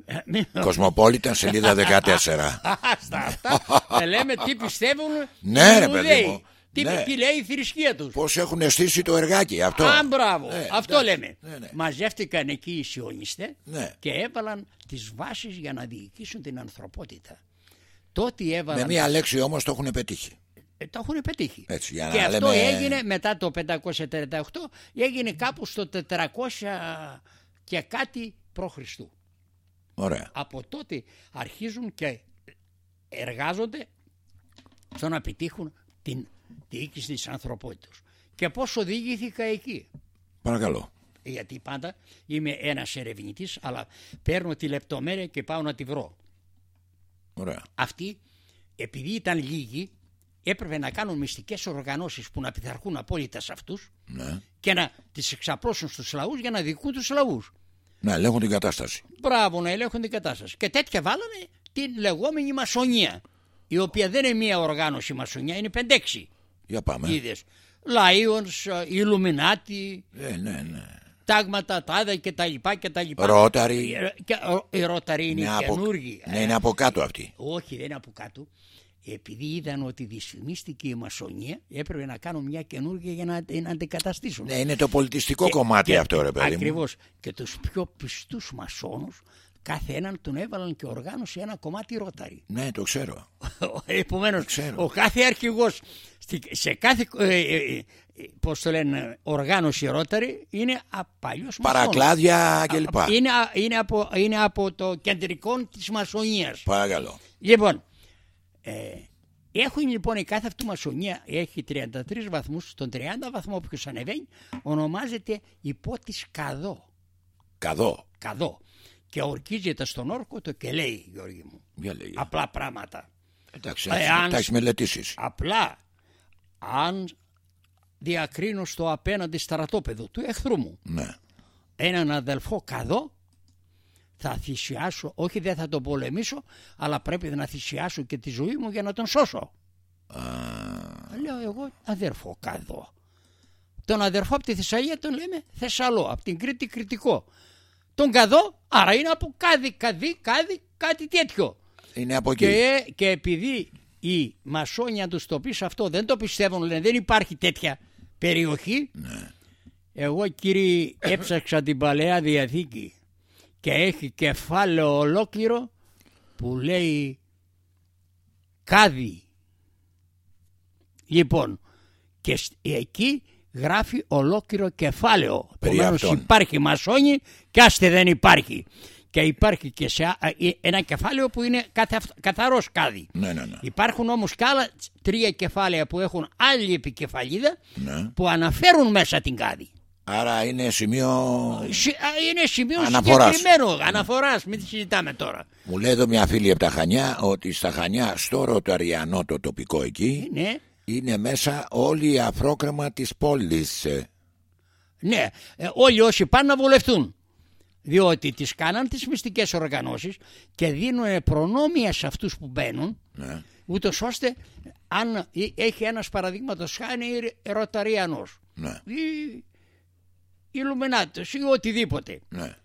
Speaker 2: Α, α, α. Ε, μην-
Speaker 1: Κοσμοπόλητα σελίδα 14.
Speaker 2: Στα αυτά ε, λέμε τι πιστεύουν
Speaker 1: Ναι,
Speaker 2: οι
Speaker 1: ρε, παιδί
Speaker 2: Ιουδαίοι.
Speaker 1: μου.
Speaker 2: Τι,
Speaker 1: Ναι.
Speaker 2: τι λέει η θρησκεία τους.
Speaker 1: Πώς έχουν στήσει το εργάκι αυτό.
Speaker 2: Α, μπράβο.
Speaker 1: Ναι,
Speaker 2: Αυτό
Speaker 1: εντάξει.
Speaker 2: λέμε.
Speaker 1: Ναι, ναι.
Speaker 2: Μαζεύτηκαν εκεί οι Σιωνιστές
Speaker 1: Ναι.
Speaker 2: και έβαλαν τις βάσεις για να διοικήσουν την ανθρωπότητα. Τότε έβαλαν...
Speaker 1: Με μία λέξη όμως το έχουν πετύχει.
Speaker 2: Ε, το έχουν πετύχει.
Speaker 1: Έτσι, για
Speaker 2: και
Speaker 1: να
Speaker 2: αυτό
Speaker 1: λέμε-
Speaker 2: έγινε μετά το 538, έγινε κάπου στο 400 και κάτι π.Χ.
Speaker 1: Ωραία.
Speaker 2: Από τότε αρχίζουν και εργάζονται στο να επιτύχουν την διοίκηση της ανθρωπότητας. Και πώς οδηγήθηκα εκεί;
Speaker 1: Παρακαλώ.
Speaker 2: Γιατί πάντα είμαι ένας ερευνητής, αλλά παίρνω τη λεπτομέρεια και πάω να τη βρω.
Speaker 1: Ωραία.
Speaker 2: Αυτοί, επειδή ήταν λίγοι, έπρεπε να κάνουν μυστικές οργανώσεις που να πειθαρχούν απόλυτα σε αυτούς
Speaker 1: Ναι.
Speaker 2: και να τις εξαπλώσουν στους λαούς για να δικούν τους λαούς.
Speaker 1: Να ελέγχουν την κατάσταση.
Speaker 2: Μπράβο, να ελέγχουν την κατάσταση. Και τέτοια βάλανε την λεγόμενη μασονία, η οποία δεν είναι μία οργάνωση μασονία, είναι 5-6
Speaker 1: Για πάμε.
Speaker 2: είδες. Λαΐονς, Ιλουμινάτι,
Speaker 1: Ε, ναι, ναι.
Speaker 2: τάγματα, τάδα και τα λοιπά και τα λοιπά.
Speaker 1: Ρόταρι.
Speaker 2: Ε, και, ε, Οι Ρόταροι είναι
Speaker 1: Είναι από...
Speaker 2: καινούργοι.
Speaker 1: Ναι, είναι από κάτω αυτή.
Speaker 2: Όχι, δεν είναι από κάτω. Επειδή είδαν ότι δυσφημίστηκε η μασονία, έπρεπε να κάνουν μια καινούργια για να, να αντικαταστήσουν.
Speaker 1: Ναι, είναι το πολιτιστικό κομμάτι αυτό, ρε παιδί μου.
Speaker 2: Ακριβώς. Και τους πιο πιστούς μασόνους, κάθε έναν τον έβαλαν και οργάνωσε ένα κομμάτι ρόταρι.
Speaker 1: Ναι, το ξέρω.
Speaker 2: Επομένως,
Speaker 1: Ξέρω.
Speaker 2: ο κάθε αρχηγός στη- σε κάθε ε, ε, ε, πώς το λένε, οργάνωση ρόταρι είναι α- παλιός μασόνος.
Speaker 1: Παρακλάδια κλπ.
Speaker 2: Α, Είναι, α- είναι, από, είναι από το κεντρικό της μασονίας.
Speaker 1: Παρακαλώ.
Speaker 2: Λοιπόν, ε, έχουν λοιπόν η κάθε αυτού μασονία έχει 33 βαθμούς. Στον 30 βαθμό όποιος ανεβαίνει ονομάζεται υπό της καδό.
Speaker 1: Καδό.
Speaker 2: Καδό. Και ορκίζεται στον όρκο το και λέει Γιώργη μου.
Speaker 1: Για λέγε.
Speaker 2: Απλά πράγματα.
Speaker 1: Εντάξει,
Speaker 2: Ε, αν-
Speaker 1: τα έχεις μελετήσεις.
Speaker 2: Απλά αν διακρίνω στο απέναντι στρατόπεδο του εχθρού μου
Speaker 1: Ναι.
Speaker 2: έναν αδελφό καδό θα θυσιάσω, όχι δεν θα τον πολεμήσω αλλά πρέπει να θυσιάσω και τη ζωή μου για να τον σώσω.
Speaker 1: Α,
Speaker 2: Λέω εγώ αδερφό καδό. Τον αδερφό από τη Θεσσαλία τον λέμε Θεσσαλό, από την Κρήτη Κρητικό. Τον καδό, άρα είναι από κάδι, καδί, κάδι, κάτι τέτοιο.
Speaker 1: είναι από εκεί.
Speaker 2: Και, και επειδή οι μασόνια τους το πεις αυτό δεν το πιστεύουν, λένε δεν υπάρχει τέτοια περιοχή. Εγώ κύριε έψαξα την Παλαιά Διαθήκη και έχει κεφάλαιο ολόκληρο που λέει κάδι. Λοιπόν, και σ- εκεί γράφει ολόκληρο κεφάλαιο.
Speaker 1: Περί
Speaker 2: Επομένως
Speaker 1: αυτών.
Speaker 2: υπάρχει μασόνι και άστε δεν υπάρχει. Και υπάρχει και σε α- ε, ένα κεφάλαιο που είναι καθα- καθαρός κάδι.
Speaker 1: Ναι, ναι, ναι.
Speaker 2: Υπάρχουν όμως και άλλα τρία κεφάλαια που έχουν άλλη επικεφαλίδα
Speaker 1: ναι.
Speaker 2: που αναφέρουν μέσα την κάδη.
Speaker 1: Άρα είναι σημείο.
Speaker 2: Συ- α, Είναι σημείο
Speaker 1: Αναφοράς.
Speaker 2: συγκεκριμένο, αναφοράς, μην τη συζητάμε τώρα.
Speaker 1: Μου λέει εδώ μια φίλη από τα Χανιά ότι στα Χανιά, στο Ροταριανό το τοπικό εκεί,
Speaker 2: Ναι,
Speaker 1: είναι μέσα όλη η αφρόκρεμα της πόλης. ε.
Speaker 2: ναι, ε, όλοι όσοι πάνε να βολευτούν. Διότι τις κάναν τις μυστικές οργανώσεις και δίνουν προνόμια σε αυτούς που μπαίνουν
Speaker 1: Ναι.
Speaker 2: ούτως ώστε αν ε- έχει ένας παραδείγματος χάνει ροταριανός
Speaker 1: Ναι,
Speaker 2: ή Ιλουμινάτος ή οτιδήποτε.
Speaker 1: ναι.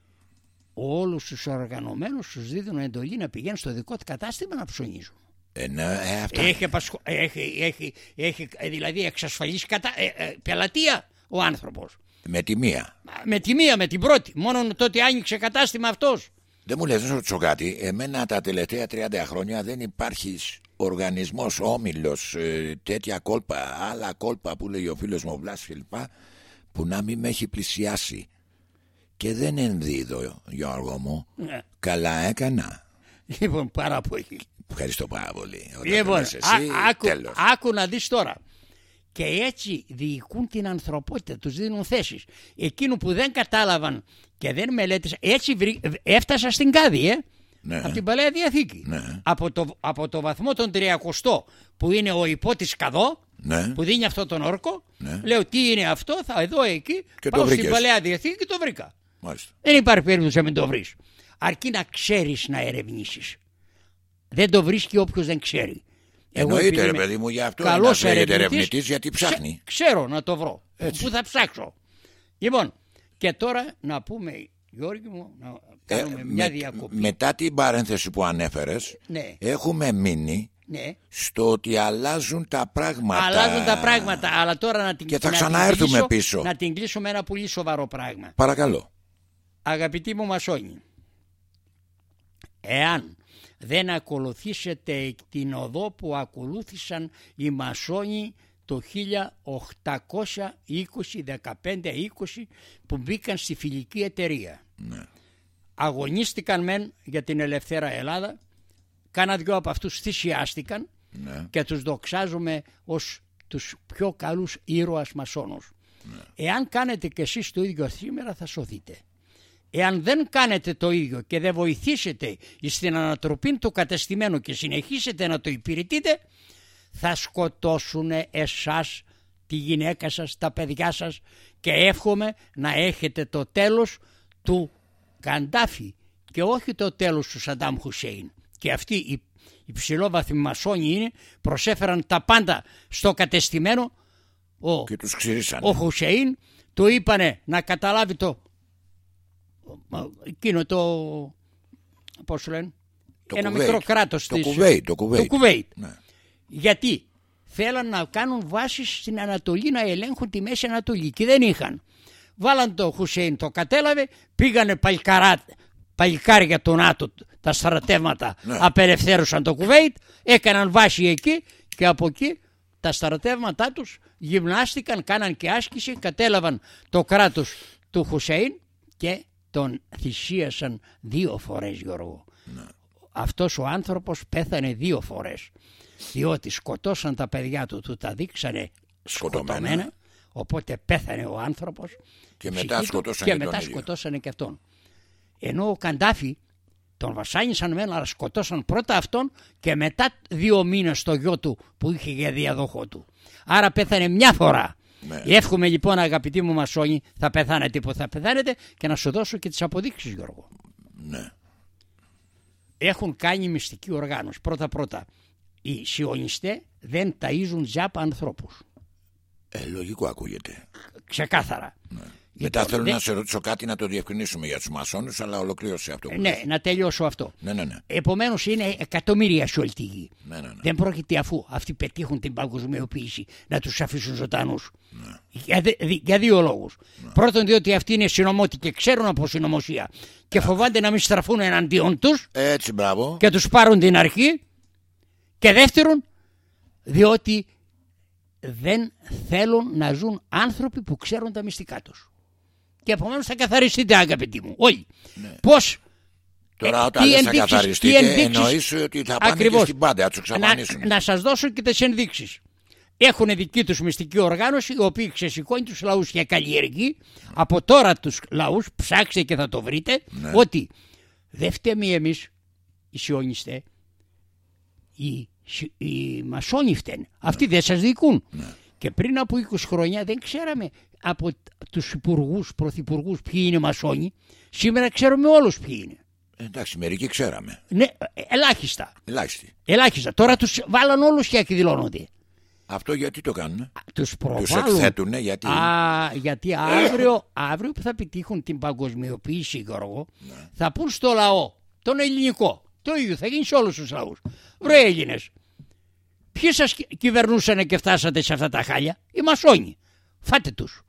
Speaker 2: Όλους τους οργανωμένους τους δίδουν εντολή να πηγαίνουν στο δικό του κατάστημα να ψωνίζουν.
Speaker 1: Ε, ναι, ε, αυτά.
Speaker 2: Έχει, απασχο- έχει, έχει, έχει ε, δηλαδή εξασφαλίσει κατα... ε, ε, πελατεία ο άνθρωπος.
Speaker 1: Με τη μία.
Speaker 2: Μα, Με τη μία, με την πρώτη. Μόνο τότε άνοιξε κατάστημα αυτός.
Speaker 1: Δεν μου λες να σου ρωτήσω κάτι. Εμένα τα τελευταία 30 χρόνια δεν υπάρχει οργανισμός, όμιλος, ε, τέτοια κόλπα, άλλα κόλπα που λέει ο φίλος μου ο Βλάσης κλπ. Που να μην με έχει πλησιάσει. Και δεν ενδίδω, Γιώργο μου.
Speaker 2: Ναι.
Speaker 1: Καλά έκανα.
Speaker 2: Λοιπόν, πάρα πολύ.
Speaker 1: Ευχαριστώ πάρα πολύ. Όταν το
Speaker 2: Λοιπόν,
Speaker 1: λες εσύ,
Speaker 2: α- άκου,
Speaker 1: τέλος.
Speaker 2: άκου να δεις τώρα. Και έτσι διοικούν την ανθρωπότητα, τους δίνουν θέσεις. Εκείνου που δεν κατάλαβαν και δεν μελέτησαν, έτσι βρή- έφτασα στην Κάδη, ε,
Speaker 1: Ναι.
Speaker 2: από την Παλαιά Διαθήκη.
Speaker 1: Ναι.
Speaker 2: Από, το, από το βαθμό των 300 που είναι ο υπότης Καδό,
Speaker 1: Ναι.
Speaker 2: που δίνει αυτό τον όρκο,
Speaker 1: Ναι.
Speaker 2: λέω τι είναι αυτό, θα εδώ εκεί,
Speaker 1: Και το
Speaker 2: πάω στην
Speaker 1: βρήκες.
Speaker 2: Παλαιά Διαθήκη και το βρήκα.
Speaker 1: Μάλιστα.
Speaker 2: Δεν υπάρχει περίπτωση να μην το βρεις. Αρκεί να ξέρεις να ερευνήσεις. Δεν το βρίσκει όποιος δεν ξέρει.
Speaker 1: Εννοείται,
Speaker 2: επειδή
Speaker 1: ρε
Speaker 2: είμαι
Speaker 1: παιδί μου, γι' αυτό
Speaker 2: καλός
Speaker 1: ένας λέγεται
Speaker 2: ερευνητής,
Speaker 1: ερευνητής, γιατί ψάχνει.
Speaker 2: ξε- ξέρω να το βρω. Πού θα ψάξω. Λοιπόν, και τώρα να πούμε, Γιώργη μου, να
Speaker 1: Ε,
Speaker 2: κάνουμε μια
Speaker 1: με-
Speaker 2: διακοπή.
Speaker 1: μετά την παρένθεση που ανέφερες,
Speaker 2: Ναι.
Speaker 1: έχουμε μείνει
Speaker 2: Ναι.
Speaker 1: στο ότι αλλάζουν τα πράγματα.
Speaker 2: Αλλάζουν τα πράγματα, αλλά τώρα να την
Speaker 1: Και θα
Speaker 2: να την
Speaker 1: ξαναέρθουμε
Speaker 2: κλείσω-
Speaker 1: πίσω.
Speaker 2: Να την κλείσω με ένα πολύ σοβαρό πράγμα.
Speaker 1: Παρακαλώ.
Speaker 2: Αγαπητοί μου μασόνοι, εάν δεν ακολουθήσετε την οδό που ακολούθησαν οι μασόνοι το 1820-15-20 που μπήκαν στη φιλική εταιρεία.
Speaker 1: Ναι.
Speaker 2: Αγωνίστηκαν μεν για την ελευθέρα Ελλάδα, κάνα δυο από αυτούς θυσιάστηκαν
Speaker 1: Ναι.
Speaker 2: και τους δοξάζουμε ως τους πιο καλούς ήρωας μασόνους. Εάν κάνετε και εσείς το ίδιο σήμερα θα σωθείτε. Εάν δεν κάνετε το ίδιο και δεν βοηθήσετε στην ανατροπή του κατεστημένου και συνεχίσετε να το υπηρετείτε, θα σκοτώσουν εσάς, τη γυναίκα σας, τα παιδιά σας και εύχομαι να έχετε το τέλος του Καντάφη και όχι το τέλος του Σαντάμ Χουσέιν. Και αυτοί οι υψηλόβαθμοι μασόνοι είναι, προσέφεραν τα πάντα στο κατεστημένο. Ο,
Speaker 1: και τους
Speaker 2: ο Χουσέιν του είπανε να καταλάβει το εκείνο το πώς λένε
Speaker 1: το
Speaker 2: ένα
Speaker 1: κουβέιτ.
Speaker 2: μικρό κράτος
Speaker 1: το
Speaker 2: της,
Speaker 1: κουβέιτ, το κουβέιτ.
Speaker 2: το κουβέιτ.
Speaker 1: Ναι.
Speaker 2: γιατί θέλαν να κάνουν βάσεις στην Ανατολή να ελέγχουν τη Μέση Ανατολή και δεν είχαν βάλαν το Χουσέιν το κατέλαβε πήγανε παλικαρά, παλικάρια του ΝΑΤΟ τα στρατεύματα
Speaker 1: Ναι.
Speaker 2: απελευθέρωσαν το Κουβέιτ έκαναν βάση εκεί και από εκεί τα στρατεύματά τους γυμνάστηκαν, κάναν και άσκηση κατέλαβαν το κράτος του Χουσέιν και τον θυσίασαν δύο φορές Γιώργο
Speaker 1: Ναι.
Speaker 2: αυτός ο άνθρωπος πέθανε δύο φορές διότι σκοτώσαν τα παιδιά του, του τα δείξανε
Speaker 1: Σκοτωμένα.
Speaker 2: οπότε πέθανε ο άνθρωπος
Speaker 1: Και
Speaker 2: η
Speaker 1: μετά
Speaker 2: ψυχή του,
Speaker 1: σκοτώσανε
Speaker 2: και
Speaker 1: τον
Speaker 2: μετά
Speaker 1: ίδιο.
Speaker 2: σκοτώσανε και αυτόν ενώ ο Καντάφη τον βασάνισαν μένα αλλά σκοτώσαν πρώτα αυτόν και μετά δύο μήνες το γιο του που είχε για διαδοχό του άρα πέθανε μια φορά
Speaker 1: Ναι.
Speaker 2: Εύχομαι λοιπόν αγαπητοί μου μασόνοι θα πεθάνετε που θα πεθάνετε και να σου δώσω και τις αποδείξεις Γιώργο
Speaker 1: Ναι.
Speaker 2: έχουν κάνει μυστική οργάνωση. Πρώτα πρώτα, οι σιωνιστές δεν ταΐζουν τζάπα ανθρώπους.
Speaker 1: Ε, λογικό ακούγεται.
Speaker 2: Ξεκάθαρα.
Speaker 1: Μετά
Speaker 2: Λοιπόν,
Speaker 1: θέλω
Speaker 2: δεν-
Speaker 1: να σε ρωτήσω κάτι να το διευκρινίσουμε για τους μασόνους, αλλά ολοκλήρωσε αυτό. που
Speaker 2: Ναι,
Speaker 1: λες.
Speaker 2: να τελειώσω αυτό.
Speaker 1: ναι, ναι. ναι.
Speaker 2: Επομένως είναι εκατομμύρια σε όλη τη γη.
Speaker 1: ναι, ναι, ναι.
Speaker 2: Δεν πρόκειται αφού αυτοί πετύχουν την παγκοσμιοποίηση να τους αφήσουν ζωντανούς.
Speaker 1: Ναι.
Speaker 2: Για, δε- δι- για δύο λόγους. Πρώτον διότι αυτοί είναι συνωμότοι και ξέρουν από συνωμοσία και φοβάνται να μην στραφούν εναντίον τους
Speaker 1: Έτσι, μπράβο.
Speaker 2: και τους πάρουν την αρχή και δεύτερον διότι δεν θέλουν να ζουν άνθρωποι που ξέρουν τα μυστικά τους. Και επομένως θα καθαριστείτε αγαπητοί μου όλοι. Πώς;
Speaker 1: Τώρα
Speaker 2: ε,
Speaker 1: όταν
Speaker 2: τι
Speaker 1: λες θα
Speaker 2: ενδείξεις-
Speaker 1: καθαριστείτε
Speaker 2: τι ενδείξεις-
Speaker 1: εννοείς ότι θα πάνε
Speaker 2: Ακριβώς.
Speaker 1: και στην πάντα, θα τους εξαφανίσουν.
Speaker 2: να, να σας δώσω και τις ενδείξεις. Έχουν δική τους μυστική οργάνωση, οι οποίοι ξεσηκώνει τους λαούς και καλλιεργεί από τώρα τους λαούς, ψάξτε και θα το βρείτε,
Speaker 1: Ναι.
Speaker 2: ότι δεν φταίμε εμείς οι σιωνιστές, οι, σι- οι μασόνοι φταίνε. Αυτοί δεν σας διοικούν.
Speaker 1: Ναι.
Speaker 2: Και πριν από 20 χρόνια δεν ξέραμε από τους υπουργούς, πρωθυπουργούς ποιοι είναι μασόνοι. Σήμερα ξέρουμε όλους ποιοι είναι.
Speaker 1: Ε, Εντάξει, μερικοί ξέραμε.
Speaker 2: Ναι, ε, ελάχιστα.
Speaker 1: Ελάχιστοι.
Speaker 2: Ελάχιστα. Τώρα τους βάλαν όλους και εκδηλώνονται.
Speaker 1: Αυτό γιατί το κάνουν.
Speaker 2: Τους
Speaker 1: Τους
Speaker 2: προβάλλουν.
Speaker 1: εκθέτουν γιατί.
Speaker 2: Α, γιατί αύριο, αύριο που θα επιτύχουν την παγκοσμιοποίηση, Γιώργο,
Speaker 1: Ναι.
Speaker 2: θα πούν στο λαό, τον ελληνικό, το ίδιο θα γίνει σε όλους τους λαούς. Βρε Έλληνες, ποιοι σας κυ- κυβερνούσανε και φτάσατε σε αυτά τα χάλια, οι μασόνοι. Φάτε τους.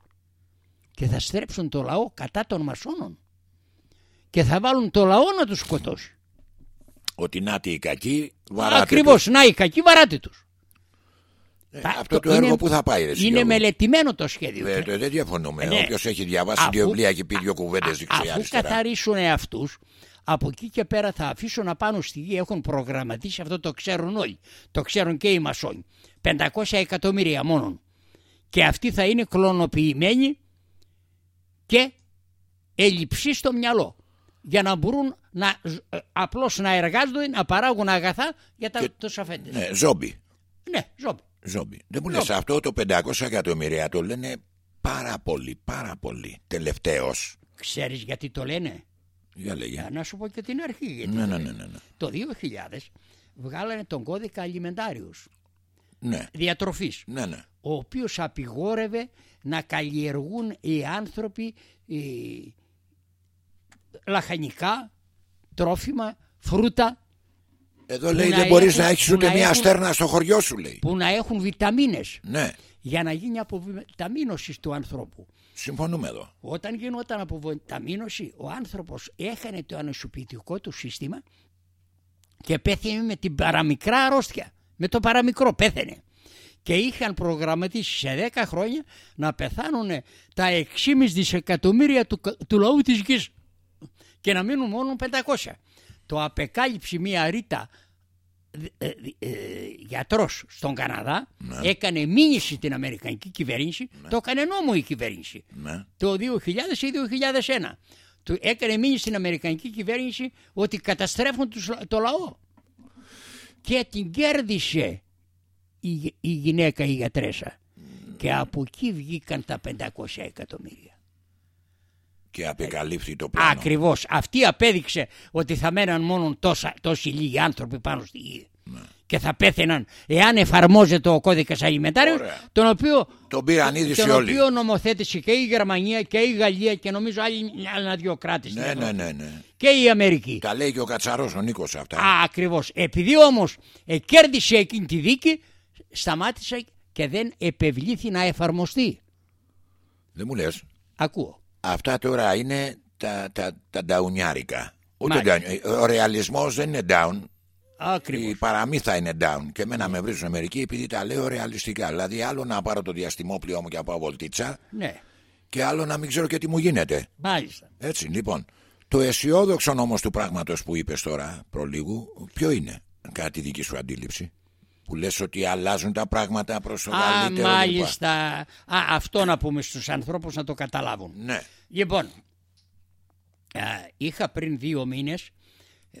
Speaker 2: Και θα στρέψουν το λαό κατά των μασόνων. Και θα βάλουν το λαό να τους σκοτώσει.
Speaker 1: Ότι να τη οι κακοί βαράτε.
Speaker 2: Ακριβώς, να οι κακοί βαράτε τους.
Speaker 1: τους. Ε,
Speaker 2: Τα-
Speaker 1: αυτό το,
Speaker 2: είναι-
Speaker 1: έργο που θα πάει. Ρε, εσύ,
Speaker 2: Είναι
Speaker 1: Γιώργο.
Speaker 2: μελετημένο το σχέδιο.
Speaker 1: Ε, το- δεν διαφωνούμε.
Speaker 2: Ναι.
Speaker 1: Όποιος έχει διαβάσει
Speaker 2: Αφού-
Speaker 1: δύο βιβλία και πει δύο κουβέντες
Speaker 2: Α-
Speaker 1: δεξιά
Speaker 2: Αφού
Speaker 1: αριστερά.
Speaker 2: καθαρίσουν αυτούς, από εκεί και πέρα θα αφήσουν να πάνω στη γη. Έχουν προγραμματίσει αυτό, το ξέρουν όλοι. Το ξέρουν και οι μασόνοι. 500 εκατομμύρια μόνον. Και αυτοί θα είναι κλωνοποιημένοι και ελλειψοί στο μυαλό. Για να μπορούν να, ε, απλώς να εργάζονται, να παράγουν αγαθά για τα,
Speaker 1: Και-
Speaker 2: τους αφέντες.
Speaker 1: Ναι, ζόμπι.
Speaker 2: Ναι, ζόμπι.
Speaker 1: Ζόμπι. Δεν μου
Speaker 2: Ζόμπι.
Speaker 1: λες αυτό το 500 εκατομμύρια το λένε πάρα πολύ, πάρα πολύ. Τελευταίος.
Speaker 2: Ξέρεις γιατί το λένε;
Speaker 1: Για λέγε.
Speaker 2: Για να σου πω και την αρχή. Γιατί
Speaker 1: Ναι,
Speaker 2: το
Speaker 1: ναι,
Speaker 2: λένε.
Speaker 1: ναι, ναι, ναι.
Speaker 2: Το 2000 βγάλανε τον κώδικα αλιμεντάριους
Speaker 1: Ναι,
Speaker 2: διατροφής
Speaker 1: ναι, ναι.
Speaker 2: ο οποίος απειγόρευε να καλλιεργούν οι άνθρωποι ε, λαχανικά, τρόφιμα, φρούτα
Speaker 1: Εδώ λέει
Speaker 2: να
Speaker 1: δεν μπορείς
Speaker 2: έχουν-
Speaker 1: να έχεις
Speaker 2: που
Speaker 1: ούτε
Speaker 2: να
Speaker 1: μία
Speaker 2: έχουν-
Speaker 1: στέρνα στο χωριό σου, λέει.
Speaker 2: που να έχουν βιταμίνες
Speaker 1: Ναι,
Speaker 2: για να γίνει αποβιταμίνωση του ανθρώπου.
Speaker 1: Συμφωνούμε εδώ.
Speaker 2: Όταν γινόταν αποβιταμίνωση ο άνθρωπος έχανε το ανοσοποιητικό του σύστημα και πέθανε με την παραμικρά αρρώστια. Με το παραμικρό πέθανε. Και είχαν προγραμματίσει σε 10 χρόνια να πεθάνουν τα 6,5 δισεκατομμύρια του, κα- του λαού της γης και να μείνουν μόνο 500. Το απεκάλυψε μία ρήτα ε, ε, ε, γιατρός στον Καναδά έκανε μήνυση την Αμερικανική κυβέρνηση το έκανε νόμο η κυβέρνηση
Speaker 1: Ναι.
Speaker 2: το 2000 ή 2001 του έκανε μήνυση στην Αμερικανική κυβέρνηση ότι καταστρέφουν τους, το λαό και την κέρδισε η, η γυναίκα η γιατρέσα. Και από εκεί βγήκαν τα 500 εκατομμύρια.
Speaker 1: Και απεκαλύφθη το πλάνο.
Speaker 2: Ακριβώς. Αυτή απέδειξε ότι θα μέναν μόνο τόσα, τόσοι λίγοι άνθρωποι πάνω στη γη.
Speaker 1: Ναι.
Speaker 2: Και θα πέθαιναν εάν εφαρμόζεται ο κώδικας Αγιμετάριου,
Speaker 1: Ωραία.
Speaker 2: τον οποίο,
Speaker 1: Τον πήραν είδηση
Speaker 2: τον
Speaker 1: όλοι.
Speaker 2: οποίο νομοθέτησε και η Γερμανία και η Γαλλία και νομίζω άλλοι άλλα δύο κράτη. στην
Speaker 1: Ναι, ναι,
Speaker 2: Ευρώπη.
Speaker 1: ναι, ναι.
Speaker 2: Και η Αμερική.
Speaker 1: Τα λέει και ο Κατσαρός ο Νίκος αυτά.
Speaker 2: Α, ακριβώς. Επειδή όμως ε, κέρδισε εκείνη τη δίκη, σταμάτησε και δεν επευλήθη να εφαρμοστεί.
Speaker 1: Δεν μου λες.
Speaker 2: Ακούω.
Speaker 1: Αυτά τώρα είναι τα, τα, τα νταουνιάρικα. Ούτε
Speaker 2: Μάλιστα.
Speaker 1: down. Ο ρεαλισμός δεν είναι down.
Speaker 2: Ακριβώς.
Speaker 1: Η παραμύθα είναι down. Και εμένα με βρίσκουν μερικοί επειδή τα λέω ρεαλιστικά. Δηλαδή, άλλο να πάρω το διαστημόπλαιο μου και να πάω βολτίτσα,
Speaker 2: Ναι,
Speaker 1: και άλλο να μην ξέρω και τι μου γίνεται.
Speaker 2: μάλιστα.
Speaker 1: Έτσι, λοιπόν. Το αισιόδοξο όμω του πράγματος που είπες τώρα προλίγου, ποιο είναι, κατά τη δική σου αντίληψη; Που λες ότι αλλάζουν τα πράγματα προς το
Speaker 2: Α,
Speaker 1: καλύτερο. κλπ.
Speaker 2: μάλιστα. Α, αυτό να πούμε στους ανθρώπους να το καταλάβουν.
Speaker 1: Ναι.
Speaker 2: Λοιπόν, α, είχα πριν δύο μήνες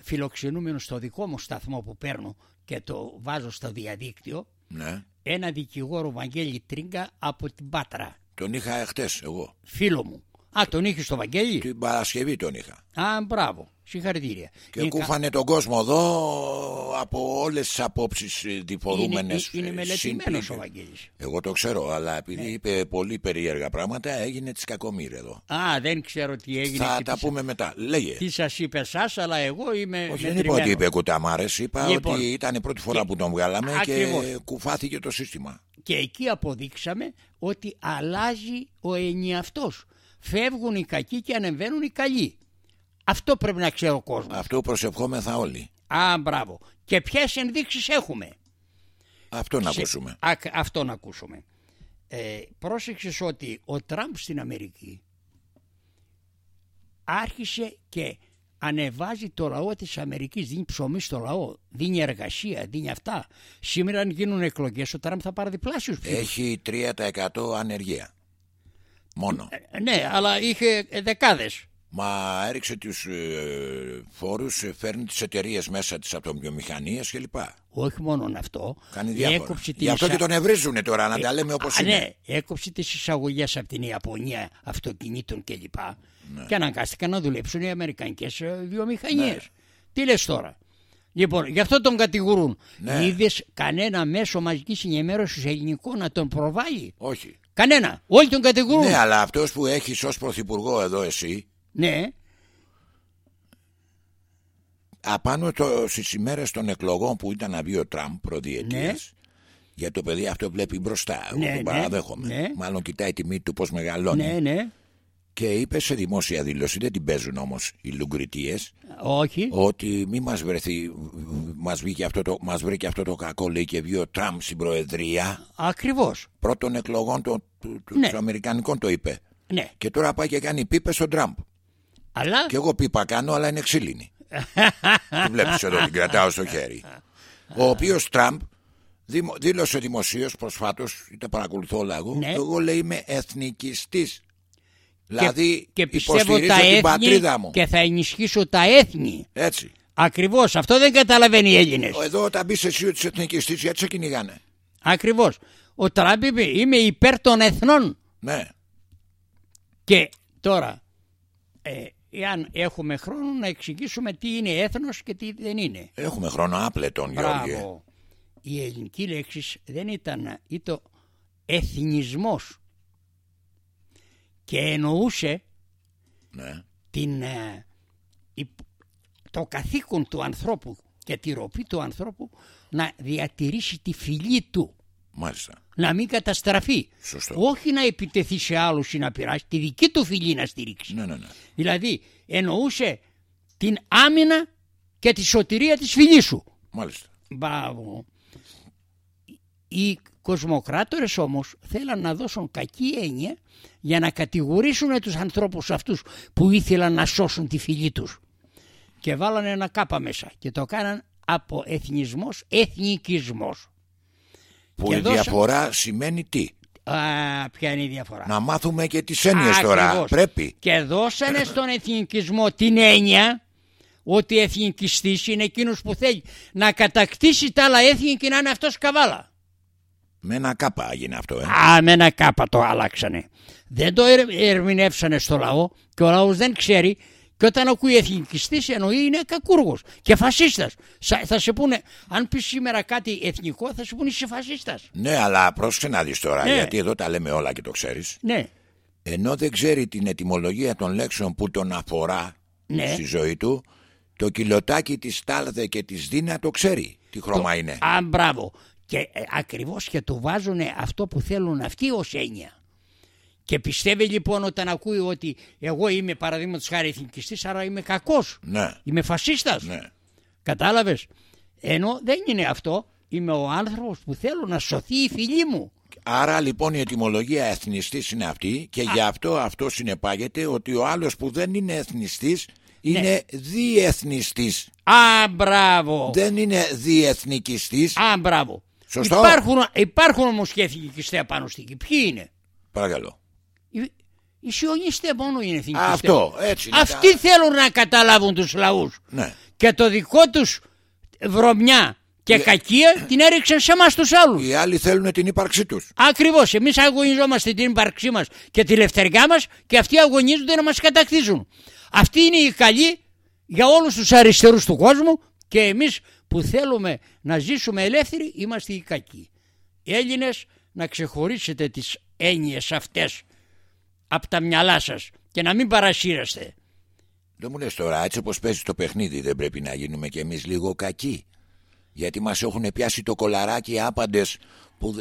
Speaker 2: φιλοξενούμενο στο δικό μου σταθμό που παίρνω και το βάζω στο διαδίκτυο
Speaker 1: Ναι.
Speaker 2: ένα δικηγόρο Βαγγέλη Τρίγκα από την Πάτρα.
Speaker 1: Τον είχα χτες εγώ.
Speaker 2: Φίλο μου. Α, τον είχες στο Βαγγέλη;
Speaker 1: Την Παρασκευή τον είχα.
Speaker 2: Α, μπράβο. Συγχαρητήρια.
Speaker 1: Και
Speaker 2: Είναι κα-
Speaker 1: κούφανε τον κόσμο εδώ από όλες τις απόψεις ε,
Speaker 2: είναι,
Speaker 1: διφορούμενες.
Speaker 2: είναι
Speaker 1: ε,
Speaker 2: μελετημένος
Speaker 1: συν-
Speaker 2: ο Βαγγέλης.
Speaker 1: Εγώ το ξέρω, αλλά επειδή
Speaker 2: Ναι.
Speaker 1: είπε πολύ περίεργα πράγματα, έγινε της κακομοίρ εδώ.
Speaker 2: Α, δεν ξέρω τι έγινε.
Speaker 1: Θα
Speaker 2: και
Speaker 1: τα
Speaker 2: τι,
Speaker 1: πούμε μετά. Λέγε.
Speaker 2: τι σας είπε εσάς, αλλά εγώ είμαι
Speaker 1: Όχι, δεν είπα
Speaker 2: μετρημένος.
Speaker 1: ότι είπε κουταμάρες, είπα
Speaker 2: Λοιπόν,
Speaker 1: ότι ήταν η πρώτη φορά
Speaker 2: και-
Speaker 1: που τον βγάλαμε
Speaker 2: Ακριβώς.
Speaker 1: και κουφάθηκε το σύστημα.
Speaker 2: Και εκεί αποδείξαμε ότι αλλάζει ο ενιαυτός. Φεύγουν οι κακοί και ανεβαίνουν οι καλοί. Αυτό πρέπει να ξέρει ο κόσμος.
Speaker 1: Αυτό προσευχόμεθα όλοι.
Speaker 2: Α, μπράβο. Και ποιες ενδείξεις έχουμε;
Speaker 1: Αυτό να
Speaker 2: Σε-
Speaker 1: ακούσουμε.
Speaker 2: Α, αυτό να ακούσουμε. Ε, πρόσεξες ότι ο Τραμπ στην Αμερική άρχισε και ανεβάζει το λαό της Αμερικής, δίνει ψωμί στο λαό, δίνει εργασία, δίνει αυτά. Σήμερα αν γίνουν εκλογές ο Τραμπ θα πάρει διπλάσιους ψήφους.
Speaker 1: Έχει 3% ανεργία. Μόνο.
Speaker 2: Ε, ναι, αλλά είχε ε, δεκάδες.
Speaker 1: Μα έριξε τους ε, φόρους, ε, φέρνει τις εταιρείες μέσα τις ατομιομηχανίες κλπ.
Speaker 2: Όχι μόνο αυτό.
Speaker 1: Κάνει διάφορα.
Speaker 2: Έκοψε την
Speaker 1: Γι' αυτό
Speaker 2: εισα-
Speaker 1: και τον ευρίζουνε τώρα, να τα λέμε όπως
Speaker 2: Α,
Speaker 1: είναι.
Speaker 2: ναι, έκοψε τις εισαγωγές από την Ιαπωνία αυτοκινήτων κλπ.
Speaker 1: Ναι.
Speaker 2: Και αναγκάστηκαν να δουλέψουν οι αμερικανικές ε, βιομηχανίες.
Speaker 1: Ναι.
Speaker 2: Τι λες τώρα; Λοιπόν, γι' αυτό τον κατηγορούν.
Speaker 1: Ναι.
Speaker 2: Είδες κανένα μέσο μαζικής ενημέρωσης ελληνικό να τον προβάλλει;
Speaker 1: Όχι.
Speaker 2: Κανένα. Όλοι τον κατηγορούν.
Speaker 1: Ναι, αλλά αυτός που έχεις ως πρωθυπουργό εδώ εσύ,
Speaker 2: Ναι.
Speaker 1: απάνω το, στις ημέρες των εκλογών που ήταν να βγει ο Τραμπ προδιετίας, για το παιδί αυτό βλέπει μπροστά. Εγώ
Speaker 2: Ναι,
Speaker 1: τον
Speaker 2: ναι,
Speaker 1: παραδέχομαι.
Speaker 2: ναι.
Speaker 1: Μάλλον κοιτάει τη μύτη του πώς μεγαλώνει.
Speaker 2: Ναι, ναι.
Speaker 1: Και είπε σε δημόσια δήλωση, δεν την παίζουν όμως οι λουγκριτίες,
Speaker 2: Όχι.
Speaker 1: ότι μη μας βρεθεί, μας, βγήκε αυτό το, μας βρήκε αυτό το κακό λέει και βγει ο Τραμπ στην Προεδρία
Speaker 2: Ακριβώς.
Speaker 1: πρώτων εκλογών των, του, του,
Speaker 2: Ναι.
Speaker 1: των Αμερικανικών το είπε.
Speaker 2: Ναι.
Speaker 1: Και τώρα πάει και κάνει πίπες στον Τραμπ.
Speaker 2: Αλλά
Speaker 1: Και εγώ πίπα κάνω, αλλά είναι ξύλινη. Τη βλέπεις εδώ, την κρατάω στο χέρι. Ο οποίος Τραμπ δημο- δήλωσε δημοσίως προσφάτως, είτε παρακολουθώ όλα εγώ,
Speaker 2: Ναι.
Speaker 1: εγώ λέει είμαι εθνικιστής. Δηλαδή
Speaker 2: και πιστεύω
Speaker 1: υποστηρίζω
Speaker 2: τα
Speaker 1: την
Speaker 2: έθνη
Speaker 1: πατρίδα μου.
Speaker 2: και θα ενισχύσω τα έθνη.
Speaker 1: Έτσι.
Speaker 2: Ακριβώς. Αυτό δεν καταλαβαίνει οι Έλληνες.
Speaker 1: Εδώ όταν μπεις εσύ ότι είσαι εθνικιστής, γιατί σε κυνηγάνε;
Speaker 2: Ακριβώς. Ο Τραμπ είπε είμαι υπέρ των εθνών.
Speaker 1: Ναι.
Speaker 2: Και τώρα, ε, εάν έχουμε χρόνο να εξηγήσουμε τι είναι έθνος και τι δεν είναι.
Speaker 1: Έχουμε χρόνο άπλετον, Γιώργη.
Speaker 2: Μπράβο. Η ελληνική λέξη δεν ήταν ήταν εθνισμός και εννοούσε
Speaker 1: Ναι.
Speaker 2: την, ε, υπ- το καθήκον του ανθρώπου και τη ροπή του ανθρώπου να διατηρήσει τη φυλή του.
Speaker 1: Μάλιστα.
Speaker 2: Να μην καταστραφεί.
Speaker 1: Σωστό.
Speaker 2: Όχι να επιτεθεί σε άλλους ή να πειράσει, τη δική του φυλή να στηρίξει.
Speaker 1: Ναι, ναι, ναι.
Speaker 2: Δηλαδή εννοούσε την άμυνα και τη σωτηρία της φυλής σου.
Speaker 1: Μάλιστα.
Speaker 2: Μπράβο. Οι κοσμοκράτορες όμως θέλαν να δώσουν κακή έννοια για να κατηγορήσουν τους ανθρώπους αυτούς που ήθελαν να σώσουν τη φυλή τους. Και βάλανε ένα κάπα μέσα και το κάναν από εθνισμός, εθνικισμός.
Speaker 1: Που
Speaker 2: Και
Speaker 1: η
Speaker 2: δώσα-
Speaker 1: διαφορά σημαίνει τι;
Speaker 2: Α, ποια είναι η διαφορά;
Speaker 1: Να μάθουμε και τις έννοιες τώρα.
Speaker 2: Ακριβώς.
Speaker 1: Πρέπει.
Speaker 2: Και δώσανε στον εθνικισμό την έννοια ότι εθνικιστής είναι εκείνος που θέλει να κατακτήσει τα άλλα έθνη και να είναι αυτός καβάλα.
Speaker 1: Με ένα κάπα έγινε αυτό, ε.
Speaker 2: Α, με ένα κάπα το άλλαξανε. Δεν το ερμηνεύσανε στο λαό και ο λαός δεν ξέρει και όταν ακούει εθνικιστής εννοεί είναι κακούργος και φασίστας. Θα σε πούνε, αν πεις σήμερα κάτι εθνικό θα σου πούνε είσαι φασίστας.
Speaker 1: Ναι, αλλά πρόσεξε να δεις τώρα, ναι. γιατί εδώ τα λέμε όλα και το ξέρεις.
Speaker 2: Ναι.
Speaker 1: Ενώ δεν ξέρει την ετυμολογία των λέξεων που τον αφορά ναι. στη ζωή του, το κιλοτάκι της Τάλδε και της Δίνα το ξέρει τι χρώμα είναι.
Speaker 2: Α, μπράβο. Και ε, ακριβώς και του βάζουν αυτό που θέλουν αυτοί ως έννοια. Και πιστεύει λοιπόν όταν ακούει ότι εγώ είμαι παραδείγματος χάρη εθνικιστής, άρα είμαι κακός.
Speaker 1: Ναι.
Speaker 2: Είμαι φασίστας.
Speaker 1: Ναι.
Speaker 2: Κατάλαβες; Ενώ δεν είναι αυτό. Είμαι ο άνθρωπος που θέλω να σωθεί η φίλη μου.
Speaker 1: Άρα λοιπόν η ετυμολογία εθνιστής είναι αυτή και γι' αυτό αυτό συνεπάγεται ότι ο άλλος που δεν είναι εθνιστής είναι ναι. διεθνιστής.
Speaker 2: Α, μπράβο.
Speaker 1: Δεν είναι διεθνικιστής.
Speaker 2: Α, μπράβο.
Speaker 1: Σωστό.
Speaker 2: Υπάρχουν, υπάρχουν όμως και εθνικιστές πάνω στη γη. Ποιοι είναι;
Speaker 1: Παρακαλώ.
Speaker 2: Οι, οι σιωνιστές μόνο είναι εθνικιστές.
Speaker 1: Αυτό, έτσι είναι.
Speaker 2: Αυτοί θέλουν να καταλάβουν τους λαούς.
Speaker 1: Ναι.
Speaker 2: Και το δικό τους βρωμιά και yeah. κακία την έριξαν σε εμάς τους άλλους.
Speaker 1: Οι άλλοι θέλουν την ύπαρξή τους.
Speaker 2: Ακριβώς. Εμείς αγωνιζόμαστε την ύπαρξή μας και τη ελευθεριά μας και αυτοί αγωνίζονται να μας κατακτήσουν. Αυτοί είναι οι καλοί για όλους τους αριστερούς του κόσμου και εμείς που θέλουμε να ζήσουμε ελεύθεροι είμαστε οι κακοί. Οι Έλληνες να ξεχωρίσετε τις έννοιες αυτές από τα μυαλά σας και να μην παρασύρεστε.
Speaker 1: Δεν μου λες τώρα έτσι όπως παίζει το παιχνίδι δεν πρέπει να γίνουμε κι εμείς λίγο κακοί. Γιατί μας έχουν πιάσει το κολαράκι άπαντες που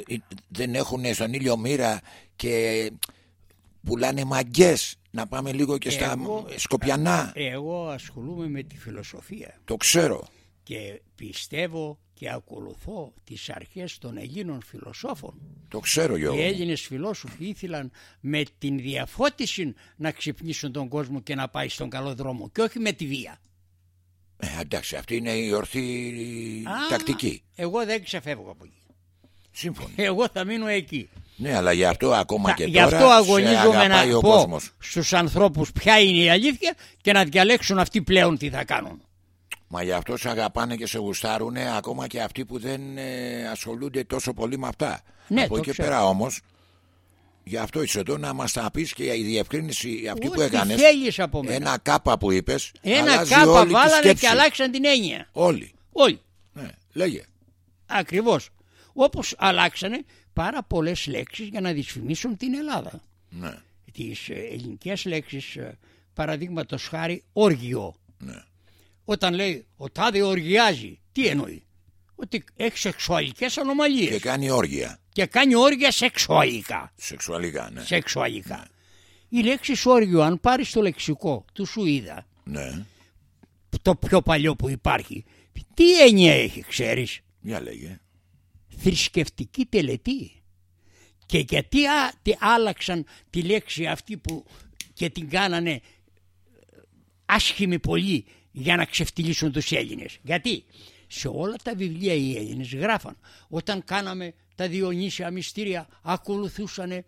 Speaker 1: δεν έχουν στον ήλιο μοίρα και πουλάνε μαγκές. Να πάμε λίγο και στα σκοπιανά.
Speaker 2: Εγώ ασχολούμαι με τη φιλοσοφία.
Speaker 1: Το ξέρω
Speaker 2: και πιστεύω και ακολουθώ τις αρχές των Ελλήνων φιλοσόφων.
Speaker 1: Το ξέρω Γιώργο.
Speaker 2: Οι Έλληνες φιλόσοφοι ήθελαν με την διαφώτιση να ξυπνήσουν τον κόσμο και να πάει στον καλό δρόμο και όχι με τη βία.
Speaker 1: Ε, εντάξει, αυτή είναι η ορθή τακτική.
Speaker 2: Εγώ δεν ξεφεύγω από εκεί.
Speaker 1: Σύμφωνο.
Speaker 2: Εγώ θα μείνω εκεί.
Speaker 1: Ναι, αλλά γι' αυτό ακόμα και
Speaker 2: γι
Speaker 1: τώρα
Speaker 2: Γι' αυτό αγωνίζομαι να πω
Speaker 1: κόσμος.
Speaker 2: στους ανθρώπους ποια είναι η αλήθεια και να διαλέξουν αυτοί πλέον τι θα κάνουν.
Speaker 1: Μα γι' αυτό σε αγαπάνε και σε γουστάρουν ακόμα και αυτοί που δεν ε, ασχολούνται τόσο πολύ με αυτά.
Speaker 2: Ναι,
Speaker 1: Από εκεί πέρα όμως, γι' αυτό είσαι εδώ να μας τα πεις και η διευκρίνηση αυτή που έκανες. Ένα κάπα που είπες.
Speaker 2: Ένα κάπα βάλανε και αλλάξαν την έννοια.
Speaker 1: Όλοι.
Speaker 2: Όλοι.
Speaker 1: Ναι, λέγε.
Speaker 2: Ακριβώς. Όπως αλλάξανε πάρα πολλές λέξεις για να δυσφημίσουν την Ελλάδα.
Speaker 1: Ναι.
Speaker 2: Τις ε, ελληνικές λέξεις, ε, παραδείγματος χάρη, όργιο.
Speaker 1: Ναι.
Speaker 2: Όταν λέει ο τάδε οργιάζει, τι εννοεί; Ότι έχει σεξουαλικές ανομαλίες.
Speaker 1: Και κάνει όργια.
Speaker 2: Και κάνει όργια σεξουαλικά.
Speaker 1: Σεξουαλικά, ναι.
Speaker 2: Σεξουαλικά. Ναι. Η λέξη όργιο, αν πάρεις το λεξικό του Σουίδα,
Speaker 1: ναι.
Speaker 2: το πιο παλιό που υπάρχει, τι έννοια έχει, ξέρεις;
Speaker 1: Για λέγε.
Speaker 2: Θρησκευτική τελετή. Και γιατί α, τι άλλαξαν τη λέξη αυτή που και την κάνανε άσχημη πολύ για να ξεφτυλίσουν τους Έλληνες. Γιατί σε όλα τα βιβλία οι Έλληνες γράφαν όταν κάναμε τα Διονύσια μυστήρια ακολουθούσαν ε,